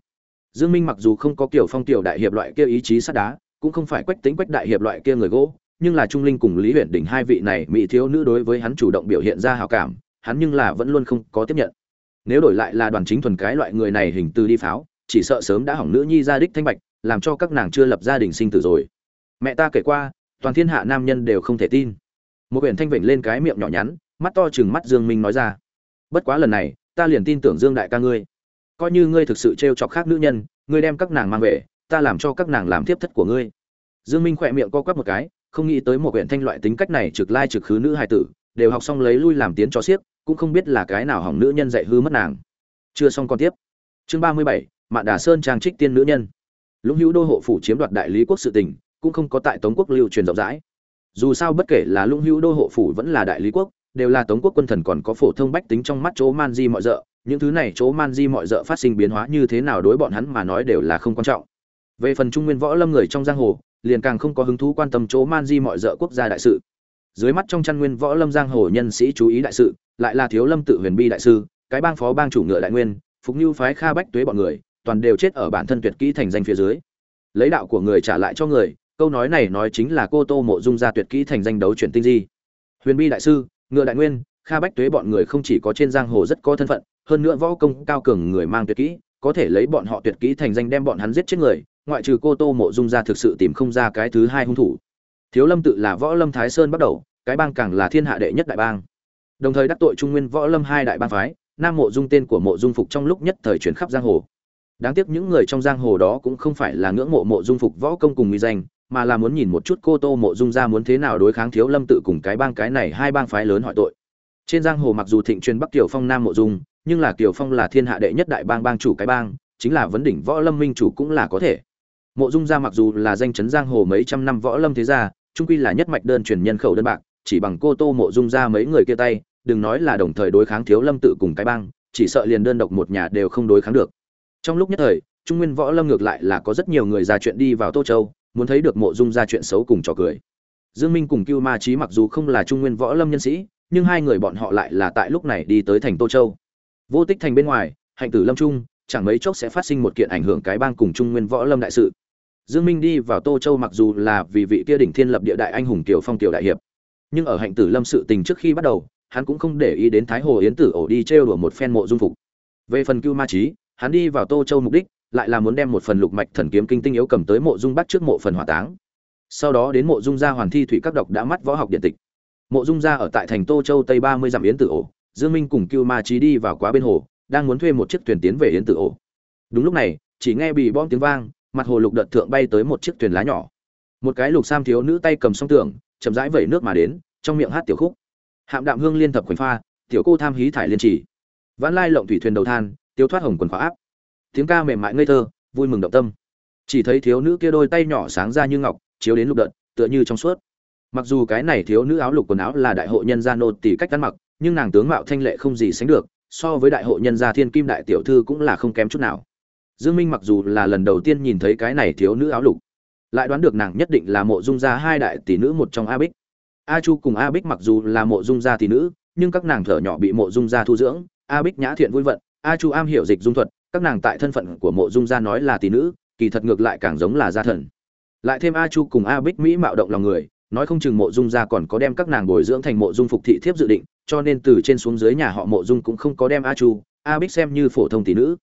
Dương minh mặc dù không có kiểu phong tiểu đại hiệp loại kia ý chí sắt đá, cũng không phải quách tính quách đại hiệp loại kia người gỗ, nhưng là trung linh cùng lý huyện đỉnh hai vị này mỹ thiếu nữ đối với hắn chủ động biểu hiện ra hào cảm, hắn nhưng là vẫn luôn không có tiếp nhận. Nếu đổi lại là đoàn chính thuần cái loại người này hình từ đi pháo, chỉ sợ sớm đã hỏng nữ nhi gia đích thanh bạch, làm cho các nàng chưa lập gia đình sinh tử rồi. Mẹ ta kể qua, toàn thiên hạ nam nhân đều không thể tin. Một huyện thanh vịnh lên cái miệng nhỏ nhắn, mắt to chừng mắt dương minh nói ra bất quá lần này, ta liền tin tưởng dương đại ca ngươi. Coi như ngươi thực sự trêu chọc khác nữ nhân, ngươi đem các nàng mang về, ta làm cho các nàng làm tiếp thất của ngươi. Dương minh khỏe miệng co quắp một cái, không nghĩ tới một huyện thanh loại tính cách này trực lai trực khứ nữ hài tử, đều học xong lấy lui làm tiến cho xiếc cũng không biết là cái nào hỏng nữ nhân dạy hư mất nàng. Chưa xong còn tiếp. Chương ba mươi bảy, mạn đà sơn trang trích tiên nữ nhân. Lũng hữu đô hộ phủ chiếm đoạt đại lý quốc sự tình, cũng không có tại tống quốc lưu truyền rộng rãi. Dù sao bất kể là lũng hữu đô hộ phủ vẫn là đại lý quốc đều là tống quốc quân thần còn có phổ thông bách tính trong mắt chỗ man di mọi rợ, những thứ này chỗ man di mọi rợ phát sinh biến hóa như thế nào đối bọn hắn mà nói đều là không quan trọng. Về phần trung nguyên võ lâm người trong giang hồ, liền càng không có hứng thú quan tâm chỗ man di mọi rợ quốc gia đại sự. Dưới mắt trong chăn nguyên võ lâm giang hồ nhân sĩ chú ý đại sự, lại là thiếu lâm tự huyền bi đại sư, cái bang phó bang chủ ngựa đại nguyên, phục như phái kha bách tuế bọn người, toàn đều chết ở bản thân tuyệt kỹ thành danh phía dưới. Lấy đạo của người trả lại cho người, câu nói này nói chính là cô tô mộ dung ra tuyệt kỹ thành danh đấu chuyển tinh di. Huyền bi đại sư ngựa đại nguyên, kha bách tuế bọn người không chỉ có trên giang hồ rất có thân phận, hơn nữa võ công cao cường người mang tuyệt kỹ, có thể lấy bọn họ tuyệt kỹ thành danh đem bọn hắn giết chết người, ngoại trừ cô tô mộ dung ra thực sự tìm không ra cái thứ hai hung thủ. Thiếu lâm tự là võ lâm thái sơn bắt đầu, cái bang càng là thiên hạ đệ nhất đại bang. Đồng thời đắc tội trung nguyên võ lâm hai đại bang phái, nam mộ dung tên của mộ dung phục trong lúc nhất thời chuyển khắp giang hồ. Đáng tiếc những người trong giang hồ đó cũng không phải là ngưỡng mộ mộ dung phục võ công cùng mỹ danh mà là muốn nhìn một chút cô tô mộ dung ra muốn thế nào đối kháng thiếu lâm tự cùng cái bang cái này hai bang phái lớn hỏi tội. Trên giang hồ mặc dù thịnh truyền bắc kiều phong nam mộ dung, nhưng là kiều phong là thiên hạ đệ nhất đại bang bang chủ cái bang, chính là vấn đỉnh võ lâm minh chủ cũng là có thể. Mộ dung ra mặc dù là danh chấn giang hồ mấy trăm năm võ lâm thế gia trung quy là nhất mạch đơn truyền nhân khẩu đơn bạc, chỉ bằng cô tô mộ dung ra mấy người kia tay, đừng nói là đồng thời đối kháng thiếu lâm tự cùng cái bang, chỉ sợ liền đơn độc một nhà đều không đối kháng được. Trong lúc nhất thời, trung nguyên võ lâm ngược lại là có rất nhiều người ra chuyện đi vào tô châu muốn thấy được mộ dung ra chuyện xấu cùng trò cười. Dương minh cùng cưu ma trí mặc dù không là trung nguyên võ lâm nhân sĩ, nhưng hai người bọn họ lại là tại lúc này đi tới thành tô châu. Vô tích thành bên ngoài, hạnh tử lâm trung, chẳng mấy chốc sẽ phát sinh một kiện ảnh hưởng cái bang cùng trung nguyên võ lâm đại sự. Dương minh đi vào tô châu mặc dù là vì vị kia đỉnh thiên lập địa đại anh hùng kiều phong kiều đại hiệp. Nhưng ở hạnh tử lâm sự tình trước khi bắt đầu, hắn cũng không để ý đến thái hồ yến tử ổ đi trêu đùa một phen mộ dung phục. Về phần cưu ma trí hắn đi vào tô châu mục đích lại là muốn đem một phần lục mạch thần kiếm kinh tinh yếu cầm tới mộ dung bắt trước mộ phần hỏa táng. Sau đó đến mộ dung gia hoàn thi thủy các độc đã mắt võ học điện tịch. Mộ dung gia ở tại thành tô châu tây ba mươi dặm yến tử ổ dương minh cùng cưu ma trí đi vào quá bên hồ đang muốn thuê một chiếc thuyền tiến về yến tử ổ. Đúng lúc này chỉ nghe bị bom tiếng vang mặt hồ lục đợt thượng bay tới một chiếc thuyền lá nhỏ. Một cái lục sam thiếu nữ tay cầm song tường chậm rãi vẩy nước mà đến trong miệng hát tiểu khúc. Hạm đạm hương liên thập khoảnh pha tiểu cô tham hí thải liên trì, vãn lai lộng thủy thuyền đầu than tiêu thoát hồng quần khóa áp tiếng ca mềm mại ngây thơ, vui mừng động tâm. Chỉ thấy thiếu nữ kia đôi tay nhỏ sáng ra như ngọc, chiếu đến lục đợt, tựa như trong suốt. Mặc dù cái này thiếu nữ áo lục quần áo là đại hội nhân gia nô tỷ cách ăn mặc, nhưng nàng tướng mạo thanh lệ không gì sánh được, so với đại hội nhân gia thiên kim đại tiểu thư cũng là không kém chút nào. Dương minh mặc dù là lần đầu tiên nhìn thấy cái này thiếu nữ áo lục, lại đoán được nàng nhất định là mộ dung gia hai đại tỷ nữ một trong a bích. A chu cùng a bích mặc dù là mộ dung gia tỷ nữ, nhưng các nàng thở nhỏ bị mộ dung gia thu dưỡng, a bích nhã thiện vui vận, a chu am hiểu dịch dung thuật các nàng tại thân phận của mộ dung gia nói là tỷ nữ, kỳ thật ngược lại càng giống là gia thần. Lại thêm a chu cùng a bích mỹ mạo động lòng người, nói không chừng mộ dung gia còn có đem các nàng bồi dưỡng thành mộ dung phục thị thiếp dự định, cho nên từ trên xuống dưới nhà họ mộ dung cũng không có đem a chu, a bích xem như phổ thông tỷ nữ.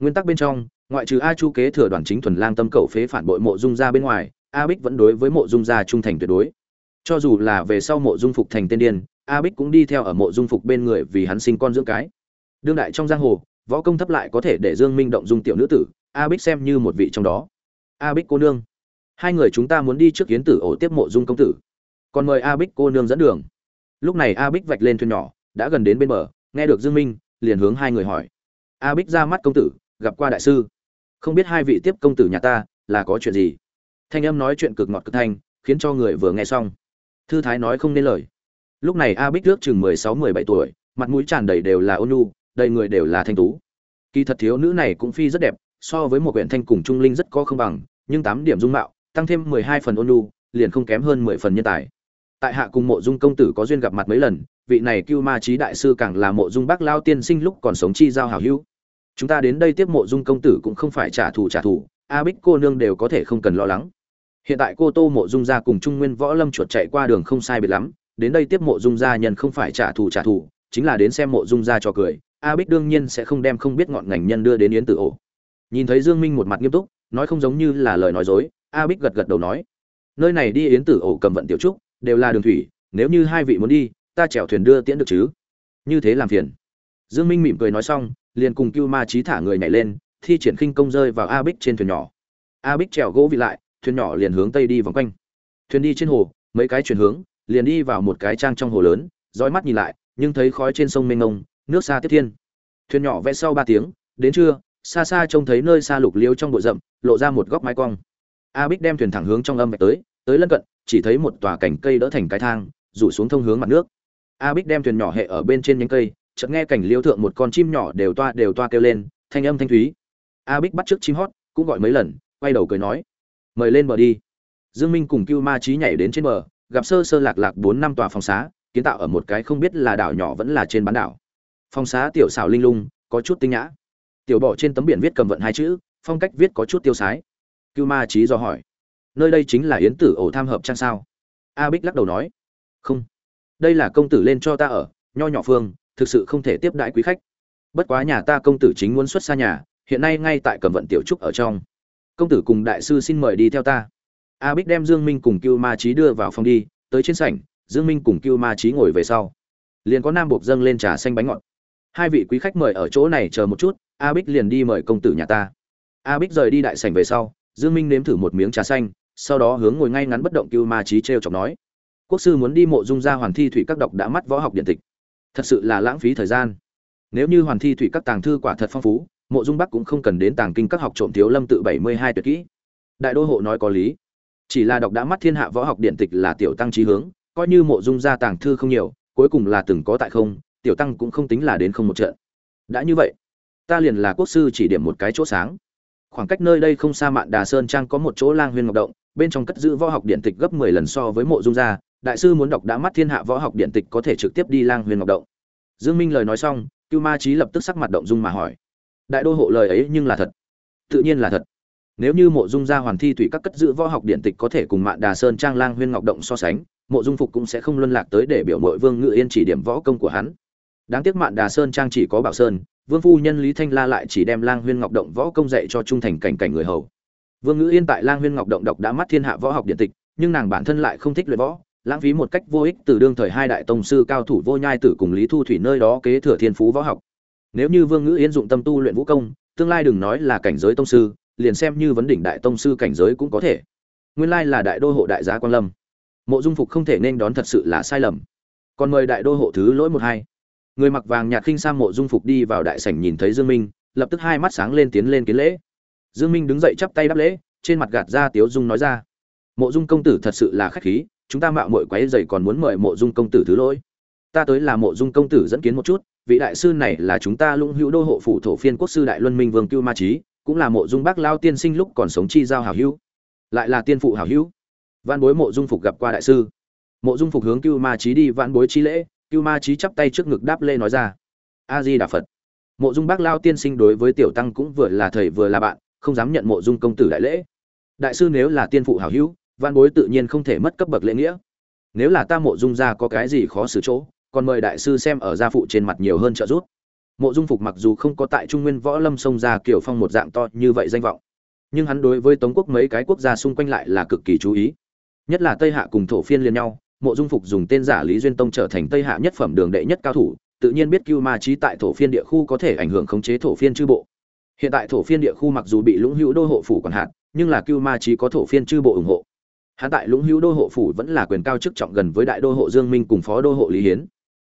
Nguyên tắc bên trong, ngoại trừ a chu kế thừa đoàn chính thuần lang tâm cầu phế phản bội mộ dung gia bên ngoài, a bích vẫn đối với mộ dung gia trung thành tuyệt đối. Cho dù là về sau mộ dung phục thành tên điên, a bích cũng đi theo ở mộ dung phục bên người vì hắn sinh con dưỡng cái. Đương đại trong giang hồ võ công thấp lại có thể để dương minh động dung tiểu nữ tử, a bích xem như một vị trong đó. A bích cô nương, hai người chúng ta muốn đi trước kiến tử ổ tiếp mộ dung công tử. Còn mời a bích cô nương dẫn đường. Lúc này a bích vạch lên thuyền nhỏ, đã gần đến bên bờ, nghe được dương minh, liền hướng hai người hỏi. A bích ra mắt công tử, gặp qua đại sư. Không biết hai vị tiếp công tử nhà ta, là có chuyện gì? Thanh âm nói chuyện cực ngọt cực thanh, khiến cho người vừa nghe xong. Thư thái nói không nên lời. Lúc này a bích ước chừng mười sáu, mười bảy tuổi, mặt mũi tràn đầy đều là ôn nhu đầy người đều là thanh tú. Kỳ thật thiếu nữ này cũng phi rất đẹp, so với một quyển thanh cùng trung linh rất có không bằng, nhưng tám điểm dung mạo, tăng thêm mười hai phần ôn nhu, liền không kém hơn mười phần nhân tài. Tại hạ cùng mộ dung công tử có duyên gặp mặt mấy lần, vị này cưu ma trí đại sư càng là mộ dung bác lao tiên sinh lúc còn sống chi giao hảo hữu. Chúng ta đến đây tiếp mộ dung công tử cũng không phải trả thù trả thù, a bích cô nương đều có thể không cần lo lắng. Hiện tại cô tô mộ dung gia cùng trung nguyên võ lâm chuột chạy qua đường không sai biệt lắm, đến đây tiếp mộ dung gia nhân không phải trả thù trả thù, chính là đến xem mộ dung gia cho cười a bích đương nhiên sẽ không đem không biết ngọn ngành nhân đưa đến yến tử ổ. Nhìn thấy dương minh một mặt nghiêm túc, nói không giống như là lời nói dối, a bích gật gật đầu nói, nơi này đi yến tử ổ cầm vận tiểu trúc, đều là đường thủy, nếu như hai vị muốn đi, ta chèo thuyền đưa tiễn được chứ? Như thế làm phiền. Dương minh mỉm cười nói xong, liền cùng cưu ma trí thả người nhảy lên, thi triển khinh công rơi vào a bích trên thuyền nhỏ. A bích trèo gỗ vị lại, thuyền nhỏ liền hướng tây đi vòng quanh. Thuyền đi trên hồ, mấy cái chuyển hướng, liền đi vào một cái trang trong hồ lớn, dõi mắt nhìn lại, nhưng thấy khói trên sông mênh mông nước xa tiếp thiên. Thuyền nhỏ vẽ sau ba tiếng, đến trưa, xa xa trông thấy nơi xa lục liêu trong bụi rậm, lộ ra một góc mái cong. A bích đem thuyền thẳng hướng trong âm vạch tới tới lân cận, chỉ thấy một tòa cảnh cây đỡ thành cái thang, rủ xuống thông hướng mặt nước. A bích đem thuyền nhỏ hệ ở bên trên nhánh cây, chợt nghe cảnh liêu thượng một con chim nhỏ đều toa đều toa kêu lên, thanh âm thanh thúy. A bích bắt trước chim hót, cũng gọi mấy lần, quay đầu cười nói, mời lên bờ đi. Dương minh cùng cưu ma trí nhảy đến trên bờ, gặp sơ sơ lạc lạc bốn năm tòa phòng xá, kiến tạo ở một cái không biết là đảo nhỏ vẫn là trên bán đảo. Phong xá tiểu xảo linh lung, có chút tinh nhã. Tiểu bỏ trên tấm biển viết cầm vận hai chữ, phong cách viết có chút tiêu sái. Cưu ma trí do hỏi, nơi đây chính là yến tử ổ tham hợp trang sao? A bích lắc đầu nói, không. Đây là công tử lên cho ta ở, nho nhỏ phương, thực sự không thể tiếp đãi quý khách. Bất quá nhà ta công tử chính muốn xuất xa nhà, hiện nay ngay tại cầm vận tiểu trúc ở trong. Công tử cùng đại sư xin mời đi theo ta. A bích đem dương minh cùng cưu ma trí đưa vào phòng đi, tới trên sảnh, dương minh cùng cưu ma trí ngồi về sau. Liền có nam buộc dâng lên trà xanh bánh ngọt hai vị quý khách mời ở chỗ này chờ một chút, a bích liền đi mời công tử nhà ta. A bích rời đi đại sảnh về sau, dương minh nếm thử một miếng trà xanh, sau đó hướng ngồi ngay ngắn bất động cưu ma trí treo chọc nói, quốc sư muốn đi mộ dung gia hoàn thi thủy các độc đã mắt võ học điện tịch. Thật sự là lãng phí thời gian. Nếu như hoàn thi thủy các tàng thư quả thật phong phú, mộ dung bắc cũng không cần đến tàng kinh các học trộm thiếu lâm tự bảy mươi hai tuyệt kỹ. Đại đô hộ nói có lý. Chỉ là đọc đã mắt thiên hạ võ học điện tịch là tiểu tăng trí hướng, coi như mộ dung gia tàng thư không nhiều, cuối cùng là từng có tại không tiểu tăng cũng không tính là đến không một trận. Đã như vậy, ta liền là quốc sư chỉ điểm một cái chỗ sáng. Khoảng cách nơi đây không xa mạn đà sơn trang có một chỗ lang huyên ngọc động, bên trong cất giữ võ học điện tịch gấp mười lần so với mộ dung gia, đại sư muốn đọc đã mắt thiên hạ võ học điện tịch có thể trực tiếp đi lang huyền ngọc động. Dương minh lời nói xong, cưu ma trí lập tức sắc mặt động dung mà hỏi, đại đô hộ lời ấy nhưng là thật? Tự nhiên là thật. Nếu như mộ dung gia hoàn thi thủy các cất giữ võ học điện tịch có thể cùng mạn đà sơn trang lang huyên ngọc động so sánh, mộ dung phục cũng sẽ không luân lạc tới để biểu mội vương ngự yên chỉ điểm võ công của hắn đáng tiếc mạn đà sơn trang chỉ có bảo sơn, vương phu nhân lý thanh la lại chỉ đem lang huyên ngọc động võ công dạy cho trung thành cảnh cảnh người hầu. Vương Ngữ yên tại lang huyên ngọc động đọc đã mắt thiên hạ võ học điện tịch, nhưng nàng bản thân lại không thích luyện võ, lãng phí một cách vô ích từ đương thời hai đại tông sư cao thủ vô nhai tử cùng lý thu thủy nơi đó kế thừa thiên phú võ học. Nếu như vương ngữ yên dụng tâm tu luyện vũ công, tương lai đừng nói là cảnh giới tông sư, liền xem như vấn đỉnh đại tông sư cảnh giới cũng có thể. Nguyên lai là đại đô hộ đại giá quan lâm. Mộ dung phục không thể nên đón thật sự là sai lầm. Còn mời đại đô hộ thứ lỗi một hai người mặc vàng nhạt khinh sang mộ dung phục đi vào đại sảnh nhìn thấy dương minh, lập tức hai mắt sáng lên tiến lên kiến lễ. Dương minh đứng dậy chắp tay đáp lễ, trên mặt gạt ra tiếu dung nói ra, mộ dung công tử thật sự là khách khí, chúng ta mạo muội quấy rầy còn muốn mời mộ dung công tử thứ lỗi. Ta tới là mộ dung công tử dẫn kiến một chút, vị đại sư này là chúng ta lũng hữu đô hộ phủ thổ phiên quốc sư đại luân minh vương cưu ma trí cũng là mộ dung bác lao tiên sinh lúc còn sống chi giao hảo hữu, lại là tiên phụ hảo hữu. Văn bối mộ dung phục gặp qua đại sư. Mộ dung phục hướng cưu ma trí đi văn bối chi lễ cưu ma trí chắp tay trước ngực đáp lê nói ra, a di đà phật, mộ dung bác lao tiên sinh đối với tiểu tăng cũng vừa là thầy vừa là bạn, không dám nhận mộ dung công tử đại lễ. Đại sư nếu là tiên phụ hảo hữu, văn bối tự nhiên không thể mất cấp bậc lễ nghĩa. Nếu là ta mộ dung ra có cái gì khó xử chỗ, còn mời đại sư xem ở gia phụ trên mặt nhiều hơn trợ giúp. Mộ dung phục mặc dù không có tại trung nguyên võ lâm sông ra kiểu phong một dạng to như vậy danh vọng, nhưng hắn đối với tống quốc mấy cái quốc gia xung quanh lại là cực kỳ chú ý. Nhất là tây hạ cùng thổ phiên liên nhau mộ dung phục dùng tên giả lý duyên tông trở thành tây hạ nhất phẩm đường đệ nhất cao thủ, tự nhiên biết cưu ma trí tại thổ phiên địa khu có thể ảnh hưởng khống chế thổ phiên chư bộ. Hiện tại thổ phiên địa khu mặc dù bị lũng hữu đô hộ phủ còn hạn nhưng là cưu ma trí có thổ phiên chư bộ ủng hộ. Hắn tại lũng hữu đô hộ phủ vẫn là quyền cao chức trọng gần với đại đô hộ dương minh cùng phó đô hộ lý hiến.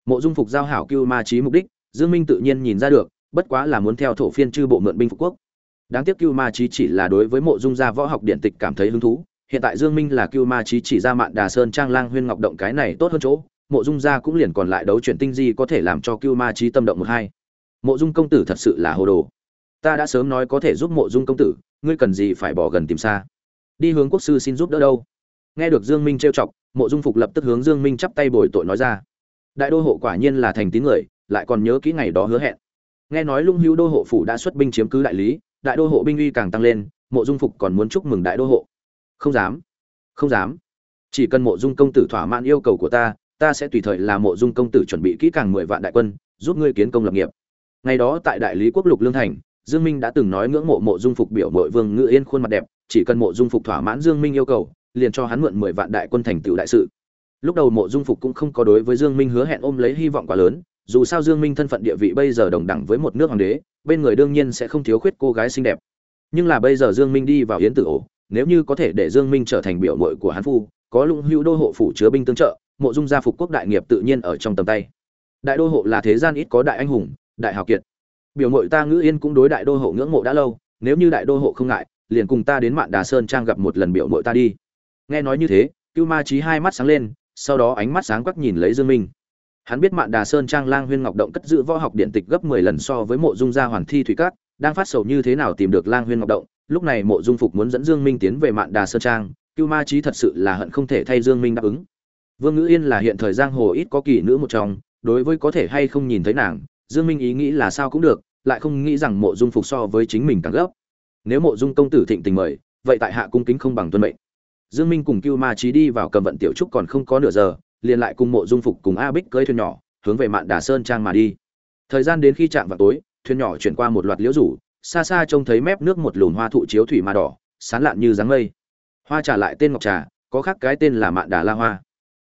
Mộ dung phục giao hảo cưu ma trí mục đích, dương minh tự nhiên nhìn ra được, bất quá là muốn theo thổ phiên chư bộ mượn binh phục quốc. Đáng tiếc cưu ma trí chỉ là đối với mộ dung gia võ học điện tịch cảm thấy hứng thú hiện tại dương minh là cưu ma Chí chỉ ra mạn đà sơn trang lang huyên ngọc động cái này tốt hơn chỗ, mộ dung gia cũng liền còn lại đấu chuyển tinh di có thể làm cho cưu ma Chí tâm động một hai. Mộ dung công tử thật sự là hồ đồ. Ta đã sớm nói có thể giúp mộ dung công tử, ngươi cần gì phải bỏ gần tìm xa. Đi hướng quốc sư xin giúp đỡ đâu? Nghe được dương minh trêu chọc, mộ dung phục lập tức hướng dương minh chắp tay bồi tội nói ra. Đại đô hộ quả nhiên là thành tín người, lại còn nhớ kỹ ngày đó hứa hẹn. Nghe nói lung hữu đô hộ phủ đã xuất binh chiếm cứ đại lý, đại đô hộ binh uy càng tăng lên, mộ dung phục còn muốn chúc mừng đại đô hộ không dám. Không dám. Chỉ cần mộ dung công tử thỏa mãn yêu cầu của ta ta sẽ tùy thời là mộ dung công tử chuẩn bị kỹ càng mười vạn đại quân, giúp ngươi kiến công lập nghiệp. Ngày đó tại đại lý quốc lục lương thành, dương minh đã từng nói ngưỡng mộ mộ dung phục biểu mội vương ngự yên khuôn mặt đẹp, chỉ cần mộ dung phục thỏa mãn dương minh yêu cầu, liền cho hắn mượn mười vạn đại quân thành tựu đại sự. Lúc đầu mộ dung phục cũng không có đối với dương minh hứa hẹn ôm lấy hy vọng quá lớn, dù sao dương minh thân phận địa vị bây giờ đồng đẳng với một nước hoàng đế, bên người đương nhiên sẽ không thiếu khuyết cô gái xinh đẹp. Nhưng là bây giờ dương minh đi vào yến tử ổ nếu như có thể để dương minh trở thành biểu muội của hắn phu, có lũng hữu đô hộ phủ chứa binh tương trợ, mộ dung gia phục quốc đại nghiệp tự nhiên ở trong tầm tay. Đại đô hộ là thế gian ít có đại anh hùng, đại hào kiệt. Biểu muội ta ngữ yên cũng đối đại đô hộ ngưỡng mộ đã lâu, nếu như đại đô hộ không ngại, liền cùng ta đến mạn đà sơn trang gặp một lần biểu muội ta đi. Nghe nói như thế, cưu ma trí hai mắt sáng lên, sau đó ánh mắt sáng quắc nhìn lấy dương minh. Hắn biết mạn đà sơn trang lang huyên ngọc động cất giữ võ học điện tịch gấp 10 lần so với mộ dung gia hoàn thi thủy cát đang phát sầu như thế nào tìm được lang huyên ngọc động lúc này mộ dung phục muốn dẫn dương minh tiến về mạn đà sơn trang, cưu ma trí thật sự là hận không thể thay dương minh đáp ứng. Vương ngữ yên là hiện thời giang hồ ít có kỳ nữ một trong, đối với có thể hay không nhìn thấy nàng, dương minh ý nghĩ là sao cũng được, lại không nghĩ rằng mộ dung phục so với chính mình càng gấp. Nếu mộ dung công tử thịnh tình mời, vậy tại hạ cung kính không bằng tuân mệnh. Dương minh cùng cưu ma trí đi vào cầm vận tiểu trúc còn không có nửa giờ, liền lại cùng mộ dung phục cùng a bích cưỡi thuyền nhỏ, hướng về mạn đà sơn trang mà đi. Thời gian đến khi chạm vào tối, thuyền nhỏ chuyển qua một loạt liễu rủ xa xa trông thấy mép nước một lùn hoa thụ chiếu thủy mà đỏ, sán lạn như dáng mây. Hoa trả lại tên ngọc trà, có khác cái tên là mạn đà la hoa.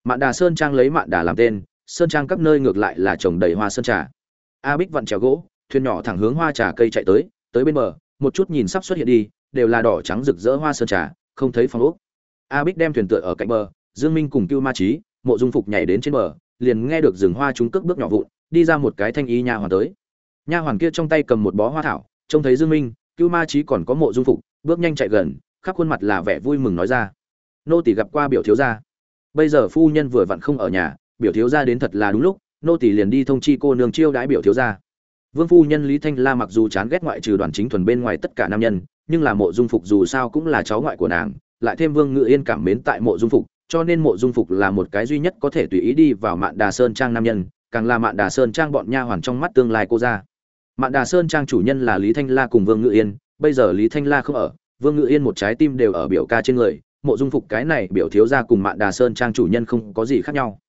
Mạn đà sơn trang lấy mạn đà làm tên, sơn trang các nơi ngược lại là trồng đầy hoa sơn trà. A bích vặn trèo gỗ, thuyền nhỏ thẳng hướng hoa trà cây chạy tới tới bên bờ, một chút nhìn sắp xuất hiện đi, đều là đỏ trắng rực rỡ hoa sơn trà, không thấy phong ốc. A bích đem thuyền tựa ở cạnh bờ, dương minh cùng cưu ma trí mộ dung phục nhảy đến trên bờ, liền nghe được rừng hoa chúng cước bước nhỏ vụn, đi ra một cái thanh y nha hoàn tới. Nha hoàn kia trong tay cầm một bó hoa thảo trông thấy dương minh, cưu ma trí còn có mộ dung phục, bước nhanh chạy gần, khắp khuôn mặt là vẻ vui mừng nói ra. Nô tỳ gặp qua biểu thiếu gia. Bây giờ phu nhân vừa vặn không ở nhà, biểu thiếu gia đến thật là đúng lúc, nô tỳ liền đi thông chi cô nương chiêu đãi biểu thiếu gia. Vương phu nhân lý thanh la mặc dù chán ghét ngoại trừ đoàn chính thuần bên ngoài tất cả nam nhân, nhưng là mộ dung phục dù sao cũng là cháu ngoại của nàng, lại thêm vương ngự yên cảm mến tại mộ dung phục, cho nên mộ dung phục là một cái duy nhất có thể tùy ý đi vào mạn đà sơn trang nam nhân, càng là mạn đà sơn trang bọn nha hoàn trong mắt tương lai cô gia mạn đà sơn trang chủ nhân là lý thanh la cùng vương ngự yên. Bây giờ lý thanh la không ở, vương ngự yên một trái tim đều ở biểu ca trên người. Mộ dung phục cái này biểu thiếu ra cùng mạn đà sơn trang chủ nhân không có gì khác nhau.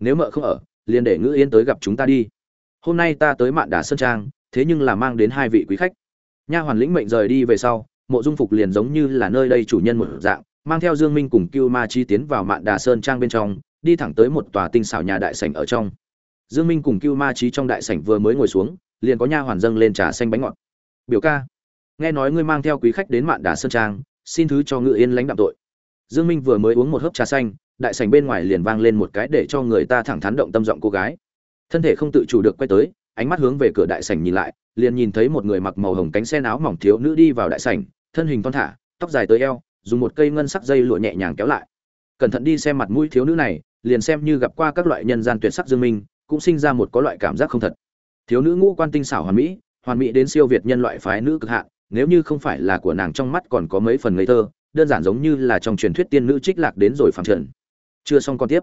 Nếu mợ không ở, liền để ngự yên tới gặp chúng ta đi. Hôm nay ta tới mạn đà sơn trang, thế nhưng là mang đến hai vị quý khách. Nha hoàn lĩnh mệnh rời đi về sau, mộ dung phục liền giống như là nơi đây chủ nhân một dạng, mang theo dương minh cùng cưu ma chi tiến vào mạn đà sơn trang bên trong, đi thẳng tới một tòa tinh xảo nhà đại sảnh ở trong. Dương minh cùng cưu ma chi trong đại sảnh vừa mới ngồi xuống liền có nha hoàn dâng lên trà xanh bánh ngọt. Biểu ca, nghe nói ngươi mang theo quý khách đến mạn đà sơn trang, xin thứ cho ngự yên lãnh đạm tội. Dương minh vừa mới uống một hớp trà xanh, đại sảnh bên ngoài liền vang lên một cái để cho người ta thẳng thắn động tâm giọng cô gái. Thân thể không tự chủ được quay tới, ánh mắt hướng về cửa đại sảnh nhìn lại, liền nhìn thấy một người mặc màu hồng cánh sen áo mỏng thiếu nữ đi vào đại sảnh, thân hình thon thả, tóc dài tới eo, dùng một cây ngân sắc dây lụa nhẹ nhàng kéo lại. Cẩn thận đi xem mặt mũi thiếu nữ này, liền xem như gặp qua các loại nhân gian tuyệt sắc dương minh, cũng sinh ra một có loại cảm giác không thật thiếu nữ ngũ quan tinh xảo hoàn mỹ hoàn mỹ đến siêu việt nhân loại phái nữ cực hạn, nếu như không phải là của nàng trong mắt còn có mấy phần ngây thơ, đơn giản giống như là trong truyền thuyết tiên nữ trích lạc đến rồi phẳng trần. Chưa xong còn tiếp.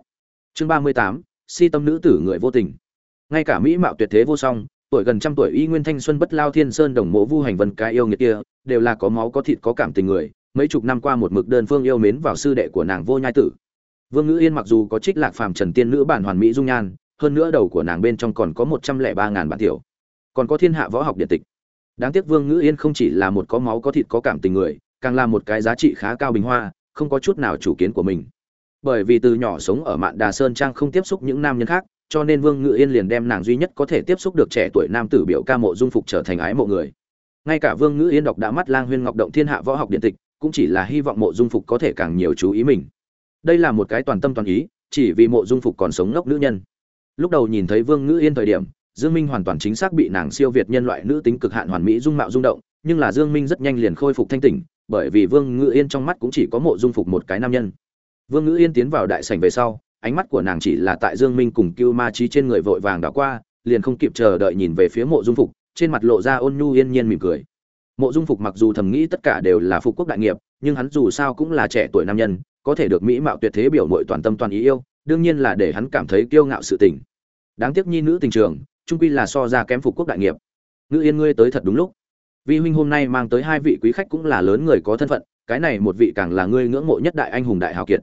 Chương ba mươi tám, si tâm nữ tử người vô tình. Ngay cả mỹ mạo tuyệt thế vô song, tuổi gần trăm tuổi y nguyên thanh xuân bất lao thiên sơn đồng mộ vu hành vân cái yêu nghiệt kia, đều là có máu có thịt có cảm tình người, mấy chục năm qua một mực đơn phương yêu mến vào sư đệ của nàng vô nhai tử. Vương ngữ yên mặc dù có trích lạc phàm trần tiên nữ bản hoàn mỹ dung nhan hơn nữa đầu của nàng bên trong còn có một trăm lẻ ba ngàn bản tiểu. Còn có thiên hạ võ học điện tịch. Đáng tiếc vương ngữ yên không chỉ là một có máu có thịt có cảm tình người, càng là một cái giá trị khá cao bình hoa, không có chút nào chủ kiến của mình. Bởi vì từ nhỏ sống ở mạn đà sơn trang không tiếp xúc những nam nhân khác, cho nên vương ngự yên liền đem nàng duy nhất có thể tiếp xúc được trẻ tuổi nam tử biểu ca mộ dung phục trở thành ái mộ người. Ngay cả vương ngự yên đọc đã mắt lang huyên ngọc động thiên hạ võ học điện tịch, cũng chỉ là hy vọng mộ dung phục có thể càng nhiều chú ý mình. Đây là một cái toàn tâm toàn ý, chỉ vì mộ dung phục còn sống ngốc nữ nhân lúc đầu nhìn thấy vương ngữ yên thời điểm, dương minh hoàn toàn chính xác bị nàng siêu việt nhân loại nữ tính cực hạn hoàn mỹ dung mạo rung động, nhưng là dương minh rất nhanh liền khôi phục thanh tỉnh, bởi vì vương ngữ yên trong mắt cũng chỉ có mộ dung phục một cái nam nhân. Vương ngữ yên tiến vào đại sảnh về sau, ánh mắt của nàng chỉ là tại dương minh cùng cưu ma trí trên người vội vàng đảo qua, liền không kịp chờ đợi nhìn về phía mộ dung phục, trên mặt lộ ra ôn nhu yên nhiên mỉm cười. Mộ dung phục mặc dù thầm nghĩ tất cả đều là phục quốc đại nghiệp, nhưng hắn dù sao cũng là trẻ tuổi nam nhân, có thể được mỹ mạo tuyệt thế biểu mội toàn tâm toàn ý yêu đương nhiên là để hắn cảm thấy kiêu ngạo sự tình. Đáng tiếc nhi nữ tình trường, trung quy là so ra kém phục quốc đại nghiệp. Ngữ yên ngươi tới thật đúng lúc. Vi huynh hôm nay mang tới hai vị quý khách cũng là lớn người có thân phận, cái này một vị càng là ngươi ngưỡng mộ nhất đại anh hùng đại hào kiệt.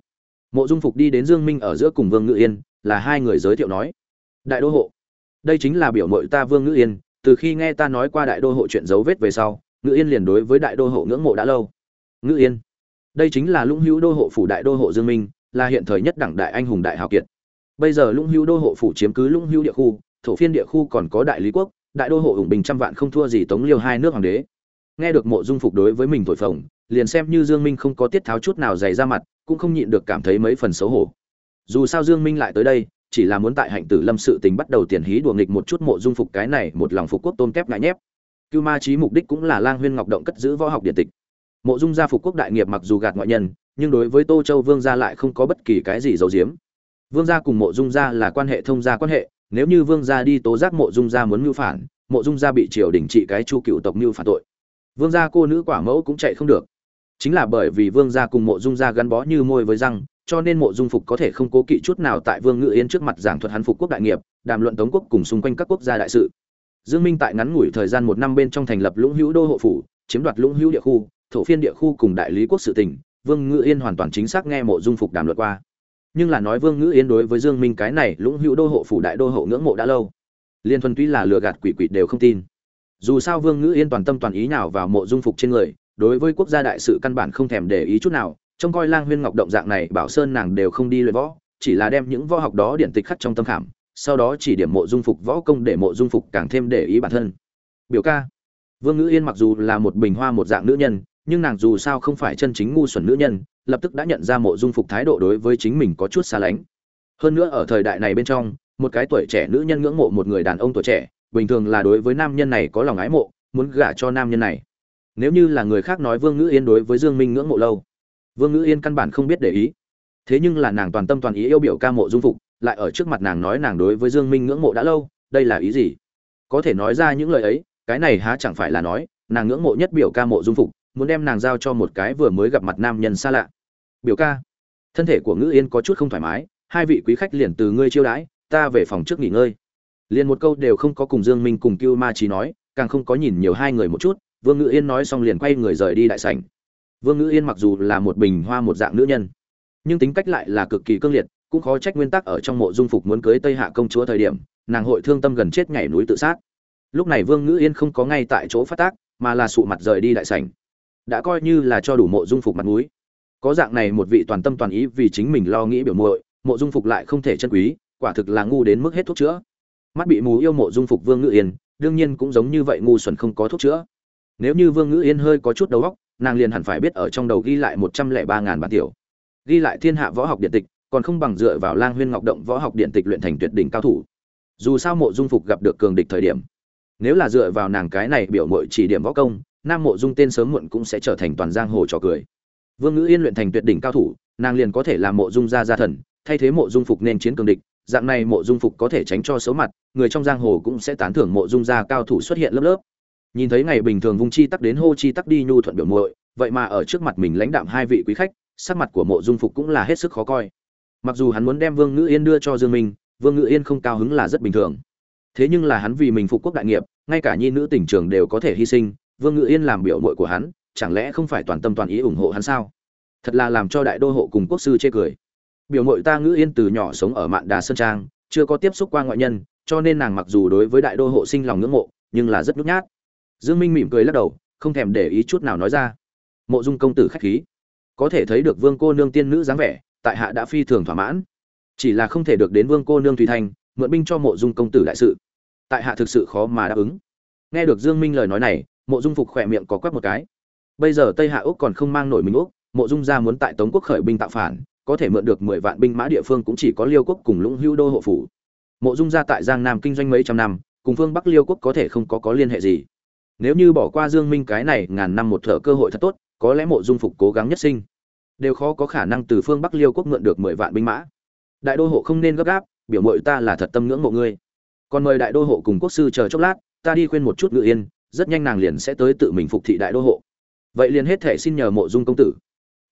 Mộ dung phục đi đến dương minh ở giữa cùng vương ngữ yên, là hai người giới thiệu nói, đại đô hộ, đây chính là biểu mội ta vương ngữ yên, từ khi nghe ta nói qua đại đô hộ chuyện dấu vết về sau ngữ yên liền đối với đại đô hộ ngưỡng mộ đã lâu. Ngữ yên, đây chính là lũng hữu đô hộ phủ đại đô hộ dương minh là hiện thời nhất đẳng đại anh hùng đại hào kiệt. Bây giờ lũng hữu đô hộ phủ chiếm cứ lũng hữu địa khu, thổ phiên địa khu còn có đại lý quốc, đại đô hộ ủng bình trăm vạn không thua gì tống liêu hai nước hoàng đế. Nghe được mộ dung phục đối với mình thổi phồng, liền xem như dương minh không có tiết tháo chút nào dày ra mặt, cũng không nhịn được cảm thấy mấy phần xấu hổ. Dù sao dương minh lại tới đây, chỉ là muốn tại hạnh tử lâm sự tình bắt đầu tiền hí đùa nghịch một chút mộ dung phục cái này một lòng phục quốc tôn kép ngại nhép. Cưu ma trí mục đích cũng là lang huyên ngọc động cất giữ võ học điện tịch. Mộ dung gia phục quốc đại nghiệp mặc dù gạt ngoại nhân nhưng đối với tô châu vương gia lại không có bất kỳ cái gì giấu giếm. Vương gia cùng mộ dung gia là quan hệ thông gia quan hệ, nếu như vương gia đi tố giác mộ dung gia muốn mưu phản, mộ dung gia bị triều đình trị cái chu cựu tộc mưu phản tội. Vương gia cô nữ quả mẫu cũng chạy không được. Chính là bởi vì vương gia cùng mộ dung gia gắn bó như môi với răng, cho nên mộ dung phục có thể không cố kỵ chút nào tại vương ngự yên trước mặt giảng thuật hắn phục quốc đại nghiệp, đàm luận tống quốc cùng xung quanh các quốc gia đại sự. Dương minh tại ngắn ngủi thời gian một năm bên trong thành lập lũng hữu đô hộ phủ, chiếm đoạt lũng hữu địa khu, thổ phiên địa khu cùng đại lý quốc sự tỉnh vương Ngữ yên hoàn toàn chính xác nghe mộ dung phục đàm luận qua. Nhưng là nói vương Ngữ yên đối với dương minh cái này lũng hữu đô hộ phủ đại đô hộ ngưỡng mộ đã lâu. Liên thuần túy là lừa gạt quỷ quỷ đều không tin. Dù sao vương Ngữ yên toàn tâm toàn ý nào vào mộ dung phục trên người, đối với quốc gia đại sự căn bản không thèm để ý chút nào trong coi lang huyên ngọc động dạng này bảo sơn nàng đều không đi luyện võ, chỉ là đem những võ học đó điển tịch khắc trong tâm khảm, sau đó chỉ điểm mộ dung phục võ công để mộ dung phục càng thêm để ý bản thân. Biểu ca. Vương ngữ yên mặc dù là một bình hoa một dạng nữ nhân nhưng nàng dù sao không phải chân chính ngu xuẩn nữ nhân, lập tức đã nhận ra mộ dung phục thái độ đối với chính mình có chút xa lánh. Hơn nữa ở thời đại này bên trong, một cái tuổi trẻ nữ nhân ngưỡng mộ một người đàn ông tuổi trẻ, bình thường là đối với nam nhân này có lòng ái mộ, muốn gả cho nam nhân này. Nếu như là người khác nói vương ngữ yên đối với dương minh ngưỡng mộ lâu, vương ngữ yên căn bản không biết để ý. Thế nhưng là nàng toàn tâm toàn ý yêu biểu ca mộ dung phục, lại ở trước mặt nàng nói nàng đối với dương minh ngưỡng mộ đã lâu, đây là ý gì? Có thể nói ra những lời ấy, cái này há chẳng phải là nói, nàng ngưỡng mộ nhất biểu ca mộ dung phục muốn đem nàng giao cho một cái vừa mới gặp mặt nam nhân xa lạ. Biểu ca, thân thể của ngữ yên có chút không thoải mái, hai vị quý khách liền từ ngươi chiêu đãi, ta về phòng trước nghỉ ngơi. Liền một câu đều không có cùng dương minh cùng cưu ma trí nói, càng không có nhìn nhiều hai người một chút, vương ngữ yên nói xong liền quay người rời đi đại sảnh. Vương ngữ yên mặc dù là một bình hoa một dạng nữ nhân, nhưng tính cách lại là cực kỳ cương liệt, cũng khó trách nguyên tắc ở trong mộ dung phục muốn cưới tây hạ công chúa thời điểm, nàng hội thương tâm gần chết nhảy núi tự sát. Lúc này vương ngữ yên không có ngay tại chỗ phát tác, mà là sụ mặt rời đi đại sảnh đã coi như là cho đủ mộ dung phục mặt mũi. Có dạng này một vị toàn tâm toàn ý vì chính mình lo nghĩ biểu muội, mộ dung phục lại không thể chân quý, quả thực là ngu đến mức hết thuốc chữa. Mắt bị mù yêu mộ dung phục vương ngữ yên, đương nhiên cũng giống như vậy ngu xuẩn không có thuốc chữa. Nếu như vương ngữ yên hơi có chút đầu óc, nàng liền hẳn phải biết ở trong đầu ghi lại một trăm lẻ ba ngàn bản tiểu. Ghi lại thiên hạ võ học điện tịch, còn không bằng dựa vào lang huyên ngọc động võ học điện tịch luyện thành tuyệt đỉnh cao thủ. Dù sao mộ dung phục gặp được cường địch thời điểm, nếu là dựa vào nàng cái này biểu mội chỉ điểm võ công nam mộ dung tên sớm muộn cũng sẽ trở thành toàn giang hồ trò cười. Vương ngữ yên luyện thành tuyệt đỉnh cao thủ, nàng liền có thể làm mộ dung gia gia thần, thay thế mộ dung phục nên chiến cường địch, dạng này mộ dung phục có thể tránh cho xấu mặt, người trong giang hồ cũng sẽ tán thưởng mộ dung gia cao thủ xuất hiện lớp lớp. Nhìn thấy ngày bình thường vung chi tắc đến hô chi tắc đi nhu thuận biểu muội, vậy mà ở trước mặt mình lãnh đạm hai vị quý khách, sắc mặt của mộ dung phục cũng là hết sức khó coi. Mặc dù hắn muốn đem vương ngữ yên đưa cho dương minh, vương ngữ yên không cao hứng là rất bình thường. Thế nhưng là hắn vì mình phục quốc đại nghiệp, ngay cả nhi nữ tỉnh trường đều có thể hy sinh vương ngự yên làm biểu mội của hắn, chẳng lẽ không phải toàn tâm toàn ý ủng hộ hắn sao? Thật là làm cho đại đô hộ cùng quốc sư chê cười. Biểu mội ta ngữ yên từ nhỏ sống ở mạn đà sơn trang, chưa có tiếp xúc qua ngoại nhân, cho nên nàng mặc dù đối với đại đô hộ sinh lòng ngưỡng mộ, nhưng là rất nhút nhát. Dương minh mỉm cười lắc đầu, không thèm để ý chút nào nói ra. Mộ dung công tử khách khí. Có thể thấy được vương cô nương tiên nữ dáng vẻ, tại hạ đã phi thường thỏa mãn. Chỉ là không thể được đến vương cô nương thùy thanh mượn binh cho mộ dung công tử đại sự. Tại hạ thực sự khó mà đáp ứng. Nghe được dương minh lời nói này mộ dung phục khỏe miệng có quắc một cái. Bây giờ tây hạ úc còn không mang nổi mình úc, mộ dung gia muốn tại tống quốc khởi binh tạo phản, có thể mượn được mười vạn binh mã địa phương cũng chỉ có liêu quốc cùng lũng hưu đô hộ phủ. Mộ dung gia tại giang nam kinh doanh mấy trăm năm, cùng phương bắc liêu quốc có thể không có có liên hệ gì. Nếu như bỏ qua dương minh cái này ngàn năm một thở cơ hội thật tốt, có lẽ mộ dung phục cố gắng nhất sinh. Đều khó có khả năng từ phương bắc liêu quốc mượn được mười vạn binh mã. Đại đô hộ không nên gấp gáp, biểu mội ta là thật tâm ngưỡng mộ ngươi. Còn mời đại đô hộ cùng quốc sư chờ chốc lát, ta đi khuyên một chút ngự yên rất nhanh nàng liền sẽ tới tự mình phục thị đại đô hộ. Vậy liền hết thể xin nhờ mộ dung công tử.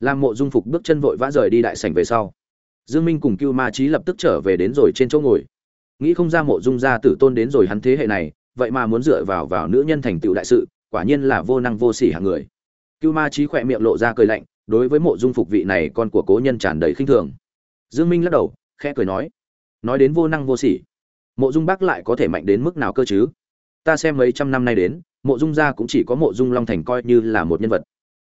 Làm mộ dung phục bước chân vội vã rời đi đại sảnh về sau. Dương minh cùng cưu ma trí lập tức trở về đến rồi trên chỗ ngồi. Nghĩ không ra mộ dung gia tử tôn đến rồi hắn thế hệ này, vậy mà muốn dựa vào vào nữ nhân thành tựu đại sự, quả nhiên là vô năng vô sỉ hạng người. Cưu ma trí khỏe miệng lộ ra cười lạnh, đối với mộ dung phục vị này con của cố nhân tràn đầy khinh thường. Dương minh lắc đầu, khẽ cười nói nói đến vô năng vô sỉ, mộ dung bác lại có thể mạnh đến mức nào cơ chứ? Ta xem mấy trăm năm nay đến mộ dung gia cũng chỉ có mộ dung long thành coi như là một nhân vật.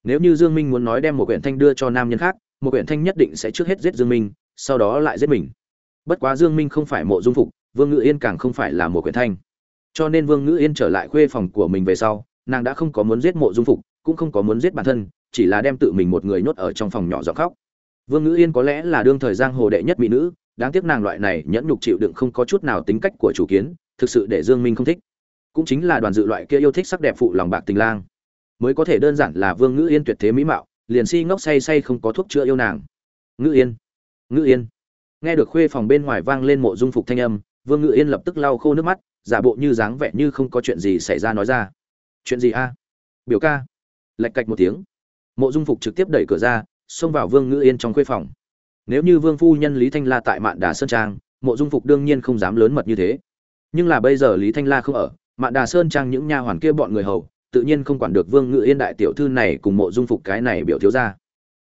Nếu như dương minh muốn nói đem một quyển thanh đưa cho nam nhân khác, một quyển thanh nhất định sẽ trước hết giết dương minh, sau đó lại giết mình. Bất quá dương minh không phải mộ dung phục, vương ngự yên càng không phải là một quyển thanh. Cho nên vương ngự yên trở lại khuê phòng của mình về sau, nàng đã không có muốn giết mộ dung phục, cũng không có muốn giết bản thân, chỉ là đem tự mình một người nhốt ở trong phòng nhỏ giọng khóc. Vương ngự yên có lẽ là đương thời giang hồ đệ nhất mỹ nữ, đáng tiếc nàng loại này nhẫn nhục chịu đựng không có chút nào tính cách của chủ kiến, thực sự để dương minh không thích cũng chính là đoàn dự loại kia yêu thích sắc đẹp phụ lòng bạc tình lang. Mới có thể đơn giản là vương ngữ yên tuyệt thế mỹ mạo, liền si ngốc say say không có thuốc chữa yêu nàng. Ngữ yên ngữ yên. Nghe được khuê phòng bên ngoài vang lên mộ dung phục thanh âm, vương ngữ yên lập tức lau khô nước mắt, giả bộ như dáng vẻ như không có chuyện gì xảy ra nói ra. Chuyện gì a? Biểu ca. Lạch cạch một tiếng. Mộ dung phục trực tiếp đẩy cửa ra, xông vào vương ngữ yên trong khuê phòng. Nếu như vương phu nhân lý thanh la tại mạn đà sơn trang, mộ dung phục đương nhiên không dám lớn mật như thế. Nhưng là bây giờ lý thanh la không ở mạn đà sơn trang những nha hoàn kia bọn người hầu tự nhiên không quản được Vương Ngữ Yên đại tiểu thư này cùng Mộ Dung Phục cái này biểu thiếu gia.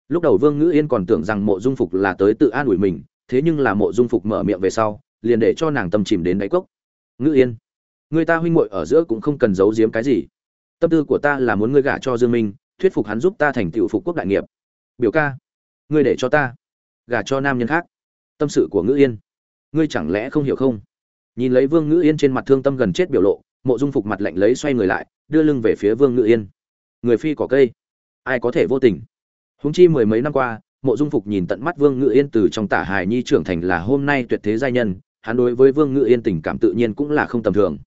Lúc đầu Vương Ngữ Yên còn tưởng rằng Mộ Dung Phục là tới tự an ủi mình, thế nhưng là Mộ Dung Phục mở miệng về sau, liền để cho nàng tâm chìm đến đáy cốc. Ngữ Yên, người ta huynh muội ở giữa cũng không cần giấu giếm cái gì. Tâm tư của ta là muốn ngươi gả cho Dương Minh, thuyết phục hắn giúp ta thành tựu phục quốc đại nghiệp. Biểu ca, ngươi để cho ta gả cho nam nhân khác. Tâm sự của Ngữ Yên, ngươi chẳng lẽ không hiểu không? Nhìn lấy Vương Ngữ Yên trên mặt thương tâm gần chết biểu lộ, Mộ Dung Phục mặt lạnh lấy xoay người lại, đưa lưng về phía Vương Ngự Yên. Người phi cỏ cây, ai có thể vô tình? Huống chi mười mấy năm qua, Mộ Dung Phục nhìn tận mắt Vương Ngự Yên từ trong tả hài nhi trưởng thành là hôm nay tuyệt thế giai nhân, hắn đối với Vương Ngự Yên tình cảm tự nhiên cũng là không tầm thường.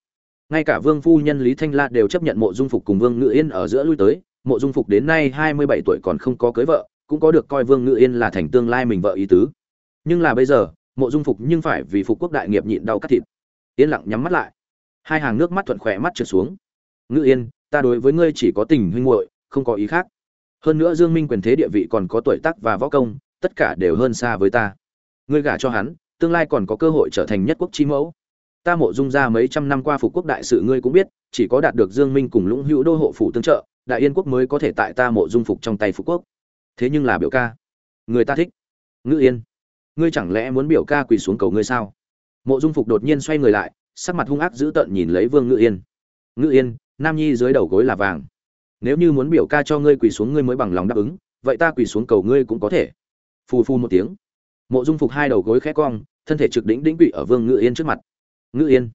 Ngay cả Vương phu nhân Lý Thanh La đều chấp nhận Mộ Dung Phục cùng Vương Ngự Yên ở giữa lui tới, Mộ Dung Phục đến nay hai mươi bảy tuổi còn không có cưới vợ, cũng có được coi Vương Ngự Yên là thành tương lai mình vợ ý tứ. Nhưng là bây giờ, Mộ Dung Phục nhưng phải vì phục quốc đại nghiệp nhịn đau cắt thịt. Yên lặng nhắm mắt lại. Hai hàng nước mắt thuận khỏe mắt trượt xuống. Ngữ yên, ta đối với ngươi chỉ có tình huynh muội, không có ý khác. Hơn nữa dương minh quyền thế địa vị còn có tuổi tác và võ công, tất cả đều hơn xa với ta. Ngươi gả cho hắn, tương lai còn có cơ hội trở thành nhất quốc chi mẫu. Ta mộ dung ra mấy trăm năm qua phục quốc đại sự ngươi cũng biết, chỉ có đạt được dương minh cùng lũng hữu đô hộ phủ tương trợ, đại yên quốc mới có thể tại ta mộ dung phục trong tay phục quốc. Thế nhưng là biểu ca, người ta thích. Ngữ yên, ngươi chẳng lẽ muốn biểu ca quỳ xuống cầu ngươi sao? Mộ dung phục đột nhiên xoay người lại sắc mặt hung ác dữ tợn nhìn lấy vương ngự yên. Ngự yên nam nhi dưới đầu gối là vàng. Nếu như muốn biểu ca cho ngươi quỳ xuống ngươi mới bằng lòng đáp ứng vậy ta quỳ xuống cầu ngươi cũng có thể. Phù phù một tiếng. Mộ dung phục hai đầu gối khẽ cong thân thể trực đỉnh đỉnh quỵ ở vương ngự yên trước mặt. Ngự yên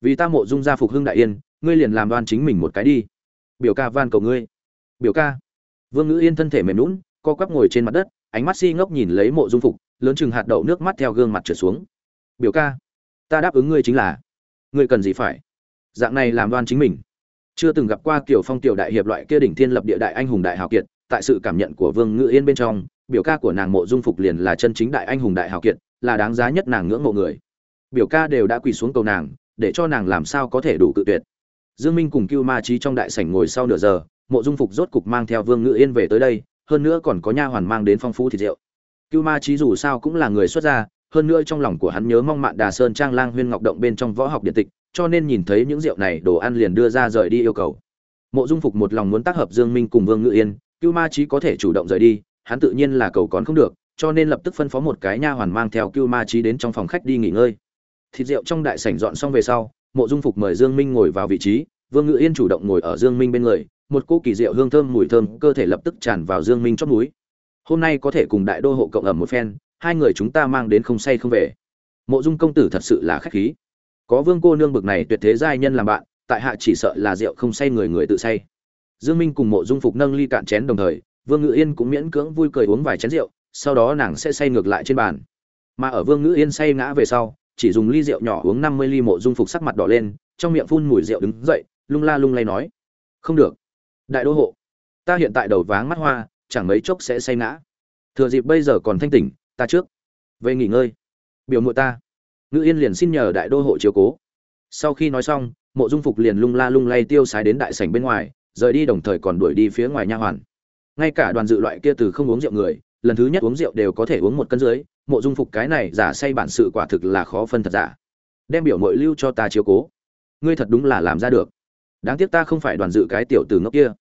vì ta mộ dung gia phục hưng đại yên ngươi liền làm đoan chính mình một cái đi. Biểu ca van cầu ngươi. Biểu ca. Vương ngự yên thân thể mềm nhũn, co quắp ngồi trên mặt đất ánh mắt si ngốc nhìn lấy mộ dung phục lớn chừng hạt đậu nước mắt theo gương mặt trượt xuống. Biểu ca ta đáp ứng ngươi chính là ngươi cần gì phải? Dạng này làm đoan chính mình. Chưa từng gặp qua kiểu phong tiểu đại hiệp loại kia đỉnh thiên lập địa đại anh hùng đại hào kiệt, tại sự cảm nhận của vương ngự yên bên trong, biểu ca của nàng mộ dung phục liền là chân chính đại anh hùng đại hào kiệt, là đáng giá nhất nàng ngưỡng mộ người. Biểu ca đều đã quỳ xuống cầu nàng, để cho nàng làm sao có thể đủ cự tuyệt. Dương minh cùng cưu ma trí trong đại sảnh ngồi sau nửa giờ, mộ dung phục rốt cục mang theo vương ngự yên về tới đây, hơn nữa còn có nha hoàn mang đến phong phú thịt rượu. Cưu ma trí dù sao cũng là người xuất gia hơn nữa trong lòng của hắn nhớ mong mạn đà sơn trang lang huyên ngọc động bên trong võ học điện tịch, cho nên nhìn thấy những rượu này, đồ ăn liền đưa ra rời đi yêu cầu. Mộ dung phục một lòng muốn tác hợp dương minh cùng vương ngự yên, cưu ma trí có thể chủ động rời đi, hắn tự nhiên là cầu còn không được, cho nên lập tức phân phó một cái nha hoàn mang theo cưu ma trí đến trong phòng khách đi nghỉ ngơi. Thịt rượu trong đại sảnh dọn xong về sau, mộ dung phục mời dương minh ngồi vào vị trí, vương ngự yên chủ động ngồi ở dương minh bên người, một cô kỳ rượu hương thơm mùi thơm cơ thể lập tức tràn vào dương minh chót núi hôm nay có thể cùng đại đô hộ cộng ẩm một phen hai người chúng ta mang đến không say không về. Mộ dung công tử thật sự là khách khí. Có vương cô nương bực này tuyệt thế giai nhân làm bạn, tại hạ chỉ sợ là rượu không say người người tự say. Dương minh cùng mộ dung phục nâng ly cạn chén đồng thời, vương ngự yên cũng miễn cưỡng vui cười uống vài chén rượu, sau đó nàng sẽ say ngược lại trên bàn. Mà ở vương ngự yên say ngã về sau, chỉ dùng ly rượu nhỏ uống 50 ly mộ dung phục sắc mặt đỏ lên, trong miệng phun mùi rượu đứng dậy, lung la lung lay nói, không được. Đại đô hộ, ta hiện tại đầu váng mắt hoa, chẳng mấy chốc sẽ say ngã. Thừa dịp bây giờ còn thanh tỉnh ta trước. Về nghỉ ngơi. Biểu muội ta. Ngự yên liền xin nhờ đại đô hộ chiếu cố. Sau khi nói xong, mộ dung phục liền lung la lung lay tiêu sái đến đại sảnh bên ngoài, rời đi đồng thời còn đuổi đi phía ngoài nha hoàn. Ngay cả đoàn dự loại kia từ không uống rượu người, lần thứ nhất uống rượu đều có thể uống một cân dưới, mộ dung phục cái này giả say bản sự quả thực là khó phân thật giả. Đem biểu mội lưu cho ta chiếu cố. Ngươi thật đúng là làm ra được. Đáng tiếc ta không phải đoàn dự cái tiểu từ ngốc kia.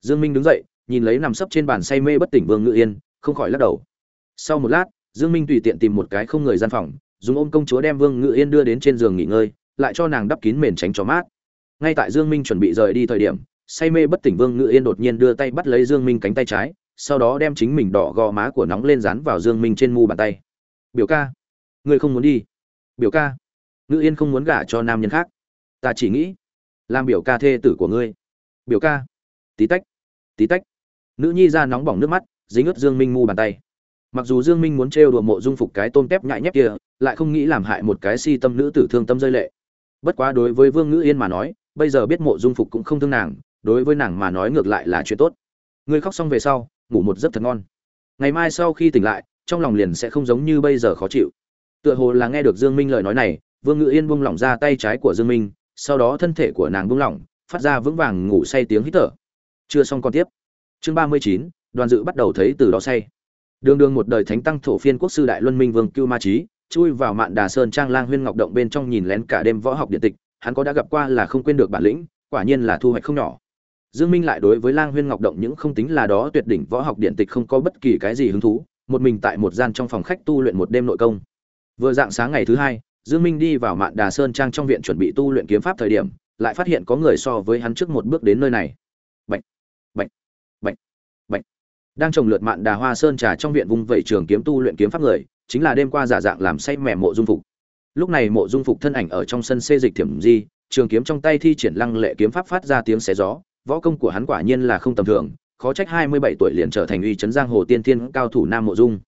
Dương minh đứng dậy, nhìn lấy nằm sấp trên bàn say mê bất tỉnh vương ngự yên, không khỏi lắc đầu. Sau một lát dương minh tùy tiện tìm một cái không người gian phòng, dùng ôm công chúa đem vương ngự yên đưa đến trên giường nghỉ ngơi, lại cho nàng đắp kín mền tránh cho mát. Ngay tại dương minh chuẩn bị rời đi thời điểm, say mê bất tỉnh vương ngự yên đột nhiên đưa tay bắt lấy dương minh cánh tay trái, sau đó đem chính mình đỏ gò má của nóng lên dán vào dương minh trên mu bàn tay. Biểu ca, ngươi không muốn đi. Biểu ca? Ngự yên không muốn gả cho nam nhân khác. Ta chỉ nghĩ làm biểu ca thê tử của ngươi. Biểu ca? Tí tách tí tách. Nữ nhi ra nóng bỏng nước mắt, dính ướt dương minh mu bàn tay mặc dù dương minh muốn trêu đùa mộ dung phục cái tôm tép nhại nhép kia, lại không nghĩ làm hại một cái si tâm nữ tử thương tâm rơi lệ. Bất quá đối với vương ngữ yên mà nói, bây giờ biết mộ dung phục cũng không thương nàng, đối với nàng mà nói ngược lại là chuyện tốt. Ngươi khóc xong về sau, ngủ một giấc thật ngon. Ngày mai sau khi tỉnh lại, trong lòng liền sẽ không giống như bây giờ khó chịu. Tựa hồ là nghe được dương minh lời nói này, vương ngữ yên buông lỏng ra tay trái của dương minh, sau đó thân thể của nàng buông lỏng, phát ra vững vàng ngủ say tiếng hít thở. Chưa xong còn tiếp. Chương ba mươi chín, đoàn dự bắt đầu thấy từ đó say đường đường một đời thánh tăng thổ phiên quốc sư đại luân minh vương cưu ma trí chui vào mạn đà sơn trang lang huyên ngọc động bên trong nhìn lén cả đêm võ học điện tịch, hắn có đã gặp qua là không quên được bản lĩnh, quả nhiên là thu hoạch không nhỏ. Dương minh lại đối với lang huyên ngọc động những không tính là đó tuyệt đỉnh võ học điện tịch không có bất kỳ cái gì hứng thú, một mình tại một gian trong phòng khách tu luyện một đêm nội công. Vừa dạng sáng ngày thứ hai, dương minh đi vào mạn đà sơn trang trong viện chuẩn bị tu luyện kiếm pháp thời điểm, lại phát hiện có người so với hắn trước một bước đến nơi này Bạch, bạch, bạch, bạch đang trồng lượt mạn đà hoa sơn trà trong viện vung vẩy trường kiếm tu luyện kiếm pháp người, chính là đêm qua giả dạng làm say mẹ mộ dung phục. Lúc này mộ dung phục thân ảnh ở trong sân xê dịch thiểm di, trường kiếm trong tay thi triển lăng lệ kiếm pháp phát ra tiếng xé gió, võ công của hắn quả nhiên là không tầm thường, khó trách hai mươi bảy tuổi liền trở thành uy chấn giang hồ tiên thiên cao thủ nam mộ dung.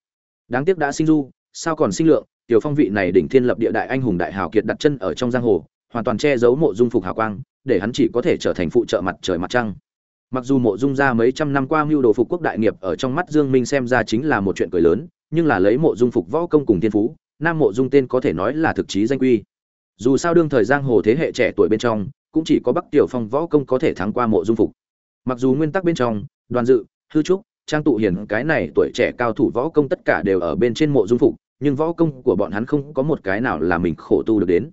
Đáng tiếc đã sinh du, sao còn sinh lượng, tiểu phong vị này đỉnh thiên lập địa đại anh hùng đại hào kiệt đặt chân ở trong giang hồ, hoàn toàn che giấu mộ dung phục hào quang, để hắn chỉ có thể trở thành phụ trợ mặt trời mặt trăng mặc dù mộ dung ra mấy trăm năm qua mưu đồ phục quốc đại nghiệp ở trong mắt dương minh xem ra chính là một chuyện cười lớn, nhưng là lấy mộ dung phục võ công cùng thiên phú, nam mộ dung tên có thể nói là thực chí danh quy. Dù sao đương thời giang hồ thế hệ trẻ tuổi bên trong, cũng chỉ có bắc tiểu phong võ công có thể thắng qua mộ dung phục. Mặc dù nguyên tắc bên trong, đoàn dự, hư trúc, trang tụ hiền cái này tuổi trẻ cao thủ võ công tất cả đều ở bên trên mộ dung phục, nhưng võ công của bọn hắn không có một cái nào là mình khổ tu được đến.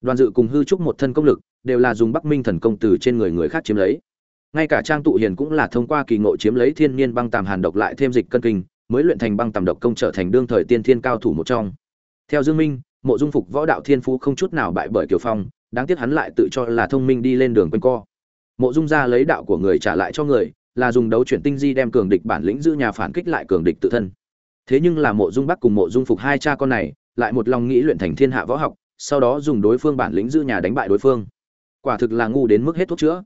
Đoàn dự cùng hư trúc một thân công lực, đều là dùng bắc minh thần công từ trên người người khác chiếm lấy ngay cả trang tụ hiền cũng là thông qua kỳ ngộ chiếm lấy thiên nhiên băng tàm hàn độc lại thêm dịch cân kinh, mới luyện thành băng tàm độc công trở thành đương thời tiên thiên cao thủ một trong. Theo dương minh, mộ dung phục võ đạo thiên phú không chút nào bại bởi kiều phong, đáng tiếc hắn lại tự cho là thông minh đi lên đường quanh co. Mộ dung ra lấy đạo của người trả lại cho người, là dùng đấu chuyển tinh di đem cường địch bản lĩnh giữ nhà phản kích lại cường địch tự thân. Thế nhưng là mộ dung bắc cùng mộ dung phục hai cha con này, lại một lòng nghĩ luyện thành thiên hạ võ học, sau đó dùng đối phương bản lĩnh giữ nhà đánh bại đối phương. Quả thực là ngu đến mức hết thuốc chữa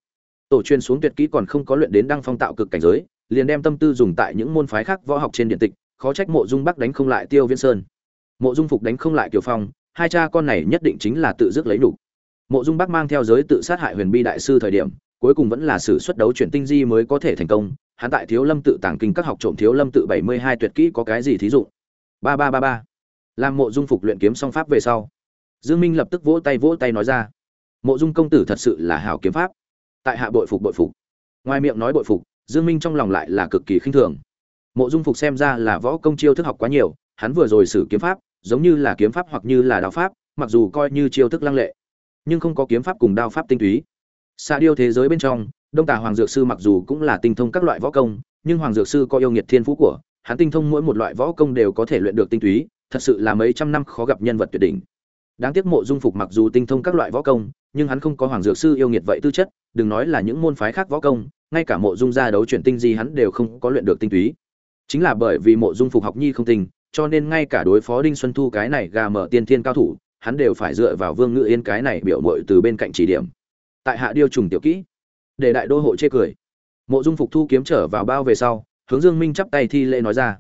tổ truyền xuống tuyệt kỹ còn không có luyện đến đăng phong tạo cực cảnh giới, liền đem tâm tư dùng tại những môn phái khác võ học trên điện tịch, khó trách mộ dung bắc đánh không lại tiêu viễn sơn. Mộ dung phục đánh không lại kiều phong, hai cha con này nhất định chính là tự dứt lấy đủ. mộ dung bắc mang theo giới tự sát hại huyền bi đại sư thời điểm, cuối cùng vẫn là sự xuất đấu chuyển tinh di mới có thể thành công, hắn tại thiếu lâm tự tàng kinh các học trộm thiếu lâm tự bảy mươi hai tuyệt kỹ có cái gì thí dụ? Ba ba ba ba. Làm mộ dung phục luyện kiếm song pháp về sau, dương minh lập tức vỗ tay vỗ tay nói ra. Mộ dung công tử thật sự là hảo kiếm pháp tại hạ bội phục bội phục. Ngoài miệng nói bội phục, dương minh trong lòng lại là cực kỳ khinh thường. Mộ dung phục xem ra là võ công chiêu thức học quá nhiều, hắn vừa rồi sử kiếm pháp, giống như là kiếm pháp hoặc như là đao pháp, mặc dù coi như chiêu thức lăng lệ, nhưng không có kiếm pháp cùng đao pháp tinh túy. Xa điêu thế giới bên trong, đông tà hoàng dược sư mặc dù cũng là tinh thông các loại võ công, nhưng hoàng dược sư có yêu nghiệt thiên phú của, hắn tinh thông mỗi một loại võ công đều có thể luyện được tinh túy, thật sự là mấy trăm năm khó gặp nhân vật tuyệt đỉnh. Đáng tiếc mộ dung phục mặc dù tinh thông các loại võ công, nhưng hắn không có hoàng dược sư yêu nghiệt vậy tư chất đừng nói là những môn phái khác võ công ngay cả mộ dung gia đấu chuyển tinh gì hắn đều không có luyện được tinh túy. Chính là bởi vì mộ dung phục học nhi không tình, cho nên ngay cả đối phó đinh xuân thu cái này gà mở tiên thiên cao thủ hắn đều phải dựa vào vương ngự yên cái này biểu mội từ bên cạnh chỉ điểm. Tại hạ điêu trùng tiểu kỹ để đại đô hộ chê cười. Mộ dung phục thu kiếm trở vào bao về sau hướng dương minh chắp tay thi lễ nói ra.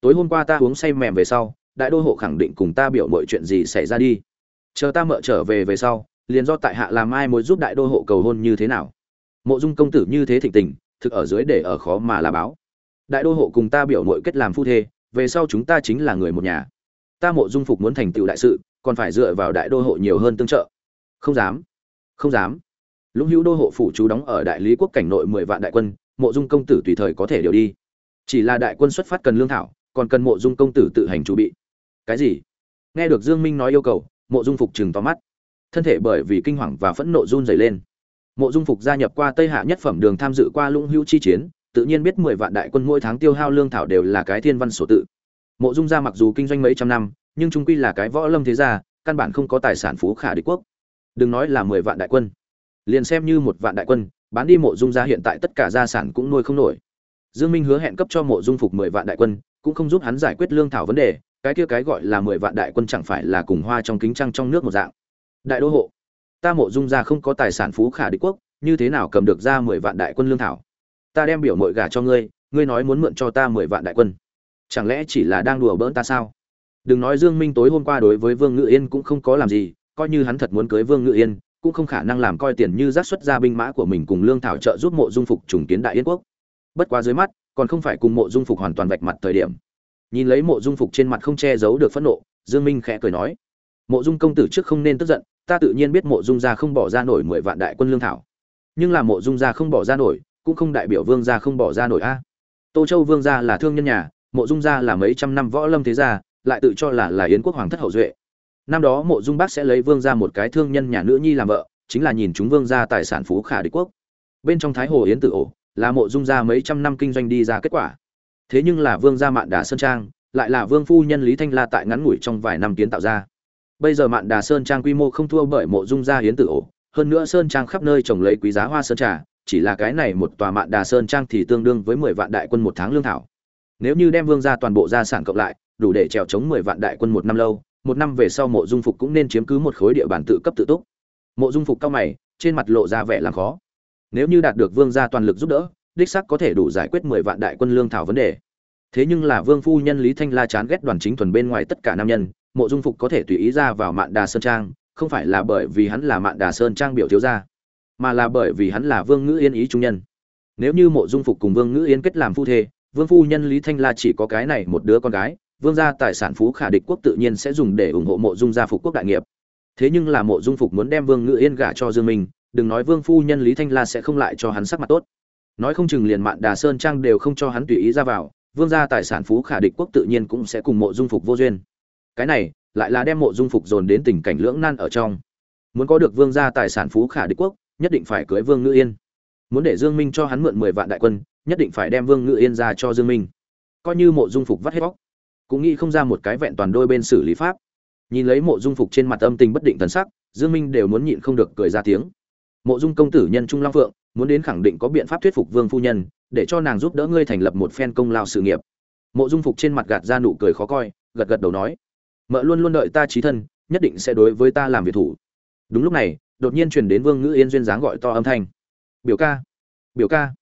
Tối hôm qua ta uống say mềm về sau đại đô hộ khẳng định cùng ta biểu mọi chuyện gì xảy ra đi. Chờ ta mợ trở về về sau liền do tại hạ làm ai muốn giúp đại đô hộ cầu hôn như thế nào? Mộ dung công tử như thế thịnh tình, thực ở dưới để ở khó mà là báo. Đại đô hộ cùng ta biểu mội kết làm phu thê, về sau chúng ta chính là người một nhà. Ta mộ dung phục muốn thành tựu đại sự, còn phải dựa vào đại đô hộ nhiều hơn tương trợ. Không dám. Không dám. Lũng hữu đô hộ phủ chú đóng ở đại lý quốc cảnh nội mười vạn đại quân, mộ dung công tử tùy thời có thể điều đi. Chỉ là đại quân xuất phát cần lương thảo, còn cần mộ dung công tử tự hành chuẩn bị. Cái gì? Nghe được dương minh nói yêu cầu, mộ dung phục chừng to mắt thân thể bởi vì kinh hoàng và phẫn nộ run rẩy lên. Mộ dung phục gia nhập qua tây hạ nhất phẩm đường tham dự qua lũng hữu chi chiến, tự nhiên biết mười vạn đại quân mỗi tháng tiêu hao lương thảo đều là cái thiên văn sổ tự. Mộ dung gia mặc dù kinh doanh mấy trăm năm, nhưng trung quy là cái võ lâm thế gia, căn bản không có tài sản phú khả địch quốc. Đừng nói là mười vạn đại quân. Liền xem như một vạn đại quân, bán đi mộ dung gia hiện tại tất cả gia sản cũng nuôi không nổi. Dương minh hứa hẹn cấp cho mộ dung phục mười vạn đại quân, cũng không giúp hắn giải quyết lương thảo vấn đề, cái kia cái gọi là mười vạn đại quân chẳng phải là cùng hoa trong kính trăng trong nước một dạng đại đô hộ. Ta mộ dung gia không có tài sản phú khả địch quốc, như thế nào cầm được ra mười vạn đại quân lương thảo? Ta đem biểu mội gả cho ngươi ngươi nói muốn mượn cho ta mười vạn đại quân. Chẳng lẽ chỉ là đang đùa bỡn ta sao? Đừng nói dương minh tối hôm qua đối với vương ngự yên cũng không có làm gì, coi như hắn thật muốn cưới vương ngự yên, cũng không khả năng làm coi tiền như giác xuất ra binh mã của mình cùng lương thảo trợ giúp mộ dung phục trùng kiến đại yên quốc. Bất quá dưới mắt, còn không phải cùng mộ dung phục hoàn toàn vạch mặt thời điểm. Nhìn lấy mộ dung phục trên mặt không che giấu được phẫn nộ, dương minh khẽ cười nói mộ dung công tử trước không nên tức giận, ta tự nhiên biết mộ dung gia không bỏ ra nổi mười vạn đại quân lương thảo. Nhưng là mộ dung gia không bỏ ra nổi, cũng không đại biểu vương gia không bỏ ra nổi a. Tô châu vương gia là thương nhân nhà, mộ dung gia là mấy trăm năm võ lâm thế gia, lại tự cho là là yến quốc hoàng thất hậu duệ. Năm đó mộ dung bác sẽ lấy vương gia một cái thương nhân nhà nữ nhi làm vợ, chính là nhìn chúng vương gia tài sản phú khả đế quốc. Bên trong thái hồ yến tử ổ, là mộ dung gia mấy trăm năm kinh doanh đi ra kết quả. Thế nhưng là vương gia mạn đà sơn trang, lại là vương phu nhân lý thanh la tại ngắn ngủi trong vài năm kiến tạo ra bây giờ mạn đà sơn trang quy mô không thua bởi mộ dung gia hiến tử ổ. Hơn nữa sơn trang khắp nơi trồng lấy quý giá hoa sơn trà, chỉ là cái này một tòa mạn đà sơn trang thì tương đương với mười vạn đại quân một tháng lương thảo. Nếu như đem vương gia toàn bộ gia sản cộng lại, đủ để trèo chống mười vạn đại quân một năm lâu, một năm về sau mộ dung phục cũng nên chiếm cứ một khối địa bàn tự cấp tự túc. Mộ dung phục cao mày, trên mặt lộ ra vẻ làm khó. Nếu như đạt được vương gia toàn lực giúp đỡ, đích sắc có thể đủ giải quyết mười vạn đại quân lương thảo vấn đề. Thế nhưng là vương phu nhân lý thanh la chán ghét đoàn chính thuần bên ngoài tất cả nam nhân mộ dung phục có thể tùy ý ra vào mạn đà sơn trang, không phải là bởi vì hắn là mạn đà sơn trang biểu thiếu gia, mà là bởi vì hắn là vương ngữ yên ý trung nhân. Nếu như mộ dung phục cùng vương ngữ yên kết làm phu thê, vương phu nhân lý thanh la chỉ có cái này một đứa con gái, vương gia tài sản phú khả địch quốc tự nhiên sẽ dùng để ủng hộ mộ dung gia phục quốc đại nghiệp. Thế nhưng là mộ dung phục muốn đem vương ngữ yên gả cho dương minh, đừng nói vương phu nhân lý thanh la sẽ không lại cho hắn sắc mặt tốt. Nói không chừng liền mạn đà sơn trang đều không cho hắn tùy ý ra vào, vương gia tài sản phú khả địch quốc tự nhiên cũng sẽ cùng mộ dung phục vô duyên cái này lại là đem mộ dung phục dồn đến tình cảnh lưỡng nan ở trong. Muốn có được vương gia tài sản phú khả địch quốc, nhất định phải cưới vương ngự yên. Muốn để dương minh cho hắn mượn mười vạn đại quân, nhất định phải đem vương ngự yên ra cho dương minh. Coi như mộ dung phục vắt hết bóc cũng nghĩ không ra một cái vẹn toàn đôi bên xử lý pháp. Nhìn lấy mộ dung phục trên mặt âm tình bất định thần sắc, dương minh đều muốn nhịn không được cười ra tiếng. Mộ dung công tử nhân trung long phượng, muốn đến khẳng định có biện pháp thuyết phục vương phu nhân, để cho nàng giúp đỡ ngươi thành lập một phen công lao sự nghiệp. Mộ dung phục trên mặt gạt ra nụ cười khó coi, gật gật đầu nói mợ luôn luôn đợi ta trí thân, nhất định sẽ đối với ta làm việc thủ. Đúng lúc này, đột nhiên truyền đến vương ngữ yên duyên dáng gọi to âm thanh. Biểu ca biểu ca.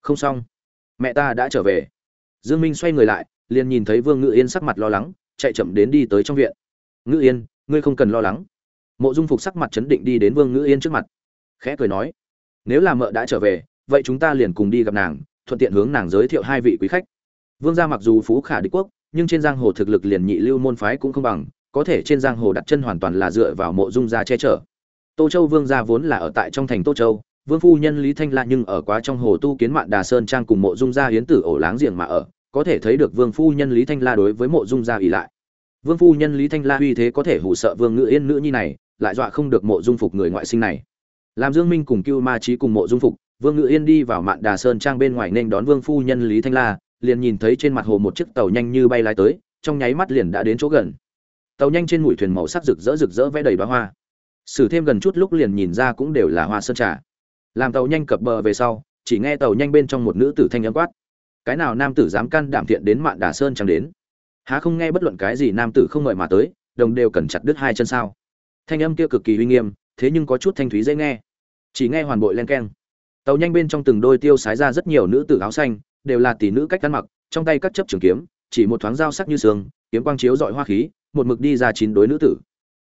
Không xong, mẹ ta đã trở về. Dương minh xoay người lại, liền nhìn thấy vương ngữ yên sắc mặt lo lắng, chạy chậm đến đi tới trong viện. Ngữ yên, ngươi không cần lo lắng. Mộ dung phục sắc mặt chấn định đi đến vương ngữ yên trước mặt, khẽ cười nói, nếu là mợ đã trở về, vậy chúng ta liền cùng đi gặp nàng, thuận tiện hướng nàng giới thiệu hai vị quý khách. Vương gia mặc dù phú khả đế quốc nhưng trên giang hồ thực lực liền nhị lưu môn phái cũng không bằng, có thể trên giang hồ đặt chân hoàn toàn là dựa vào mộ dung gia che chở. Tô châu vương gia vốn là ở tại trong thành tô châu, vương phu nhân lý thanh la nhưng ở quá trong hồ tu kiến mạn đà sơn trang cùng mộ dung gia hiến tử ổ láng giềng mà ở, có thể thấy được vương phu nhân lý thanh la đối với mộ dung gia ủy lại. Vương phu nhân lý thanh la uy thế có thể hù sợ vương ngự yên nữ nhi này, lại dọa không được mộ dung phục người ngoại sinh này. Làm dương minh cùng cưu ma trí cùng mộ dung phục, vương ngự yên đi vào mạn đà sơn trang bên ngoài nên đón vương phu nhân lý thanh la liền nhìn thấy trên mặt hồ một chiếc tàu nhanh như bay lái tới, trong nháy mắt liền đã đến chỗ gần. Tàu nhanh trên mũi thuyền màu sắc rực rỡ rực rỡ vẽ đầy bá hoa. Sử thêm gần chút lúc liền nhìn ra cũng đều là hoa sơn trà. Làm tàu nhanh cập bờ về sau, chỉ nghe tàu nhanh bên trong một nữ tử thanh âm quát. Cái nào nam tử dám can đảm thiện đến mạn đà sơn chẳng đến? Há không nghe bất luận cái gì nam tử không mời mà tới, đồng đều cần chặt đứt hai chân sao? Thanh âm kia cực kỳ uy nghiêm, thế nhưng có chút thanh thúy dễ nghe. Chỉ nghe hoàn bội len keng. Tàu nhanh bên trong từng đôi tiêu sái ra rất nhiều nữ tử áo xanh đều là tỷ nữ cách ăn mặc, trong tay các chấp trường kiếm, chỉ một thoáng dao sắc như sương, kiếm quang chiếu rọi hoa khí, một mực đi ra chín đối nữ tử.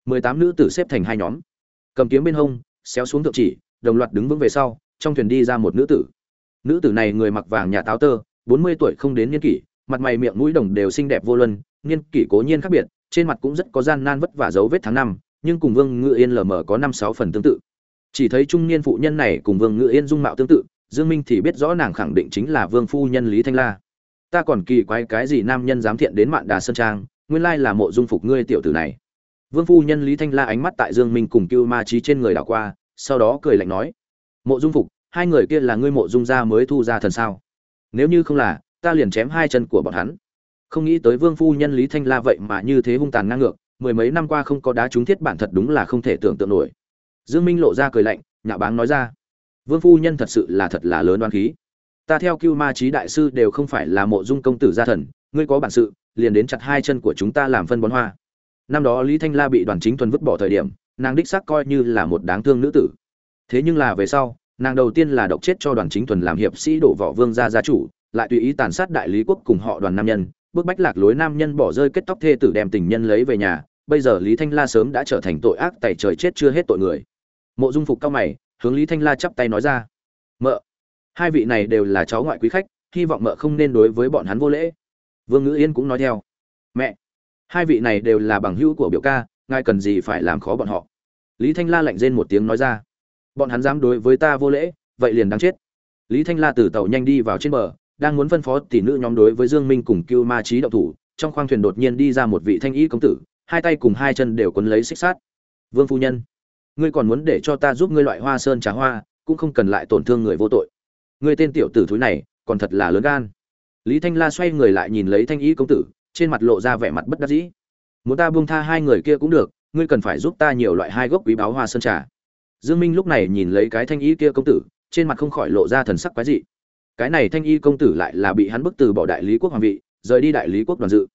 Mười tám nữ tử xếp thành hai nhóm. Cầm kiếm bên hông, xéo xuống thượng chỉ, đồng loạt đứng vững về sau, trong thuyền đi ra một nữ tử. Nữ tử này người mặc vàng nhà táo tơ, bốn mươi tuổi không đến niên kỷ, mặt mày miệng mũi đồng đều xinh đẹp vô luân, niên kỷ cố nhiên khác biệt, trên mặt cũng rất có gian nan vất vả dấu vết tháng năm, nhưng cùng vương ngự yên lờ mờ có năm sáu phần tương tự. Chỉ thấy trung niên phụ nhân này cùng vương ngự yên dung mạo tương tự dương minh thì biết rõ nàng khẳng định chính là vương phu nhân lý thanh la. Ta còn kỳ quái cái gì nam nhân dám thiện đến mạn đà sơn trang, nguyên lai là mộ dung phục ngươi tiểu tử này. Vương phu nhân lý thanh la ánh mắt tại dương minh cùng cưu ma trí trên người đảo qua, sau đó cười lạnh nói, mộ dung phục, hai người kia là ngươi mộ dung gia mới thu ra thần sao? Nếu như không là, ta liền chém hai chân của bọn hắn. Không nghĩ tới vương phu nhân lý thanh la vậy mà như thế hung tàn ngang ngược, mười mấy năm qua không có đá trúng thiết bản thật đúng là không thể tưởng tượng nổi. Dương minh lộ ra cười lạnh nhạ báng nói ra vương phu nhân thật sự là thật là lớn đoan khí. Ta theo cưu ma trí đại sư đều không phải là mộ dung công tử gia thần, ngươi có bản sự, liền đến chặt hai chân của chúng ta làm phân bón hoa. Năm đó lý thanh la bị đoàn chính thuần vứt bỏ thời điểm, nàng đích xác coi như là một đáng thương nữ tử. Thế nhưng là về sau, nàng đầu tiên là độc chết cho đoàn chính thuần làm hiệp sĩ đổ võ vương gia gia chủ, lại tùy ý tàn sát đại lý quốc cùng họ đoàn nam nhân, bức bách lạc lối nam nhân bỏ rơi kết tóc thê tử đem tình nhân lấy về nhà. Bây giờ lý thanh la sớm đã trở thành tội ác tẩy trời chết chưa hết tội người. Mộ dung phục cao mày hướng lý thanh la chắp tay nói ra. Mợ, hai vị này đều là cháu ngoại quý khách, hy vọng mợ không nên đối với bọn hắn vô lễ. Vương ngữ yên cũng nói theo. Mẹ, hai vị này đều là bằng hữu của biểu ca, ngài cần gì phải làm khó bọn họ? Lý thanh la lạnh rên một tiếng nói ra. Bọn hắn dám đối với ta vô lễ, vậy liền đáng chết. Lý thanh la từ tàu nhanh đi vào trên bờ, đang muốn phân phó tỷ nữ nhóm đối với dương minh cùng cưu ma trí động thủ, trong khoang thuyền đột nhiên đi ra một vị thanh y công tử, hai tay cùng hai chân đều quấn lấy xích sát vương phu nhân ngươi còn muốn để cho ta giúp ngươi loại hoa sơn trà hoa, cũng không cần lại tổn thương người vô tội. Ngươi tên tiểu tử thúi này, còn thật là lớn gan. Lý thanh la xoay người lại nhìn lấy thanh y công tử, trên mặt lộ ra vẻ mặt bất đắc dĩ. Muốn ta buông tha hai người kia cũng được, ngươi cần phải giúp ta nhiều loại hai gốc quý báo hoa sơn trà. Dương minh lúc này nhìn lấy cái thanh y kia công tử, trên mặt không khỏi lộ ra thần sắc quái dị. Cái này thanh y công tử lại là bị hắn bức từ bỏ đại lý quốc hoàng vị, rời đi đại lý quốc đoàn dự.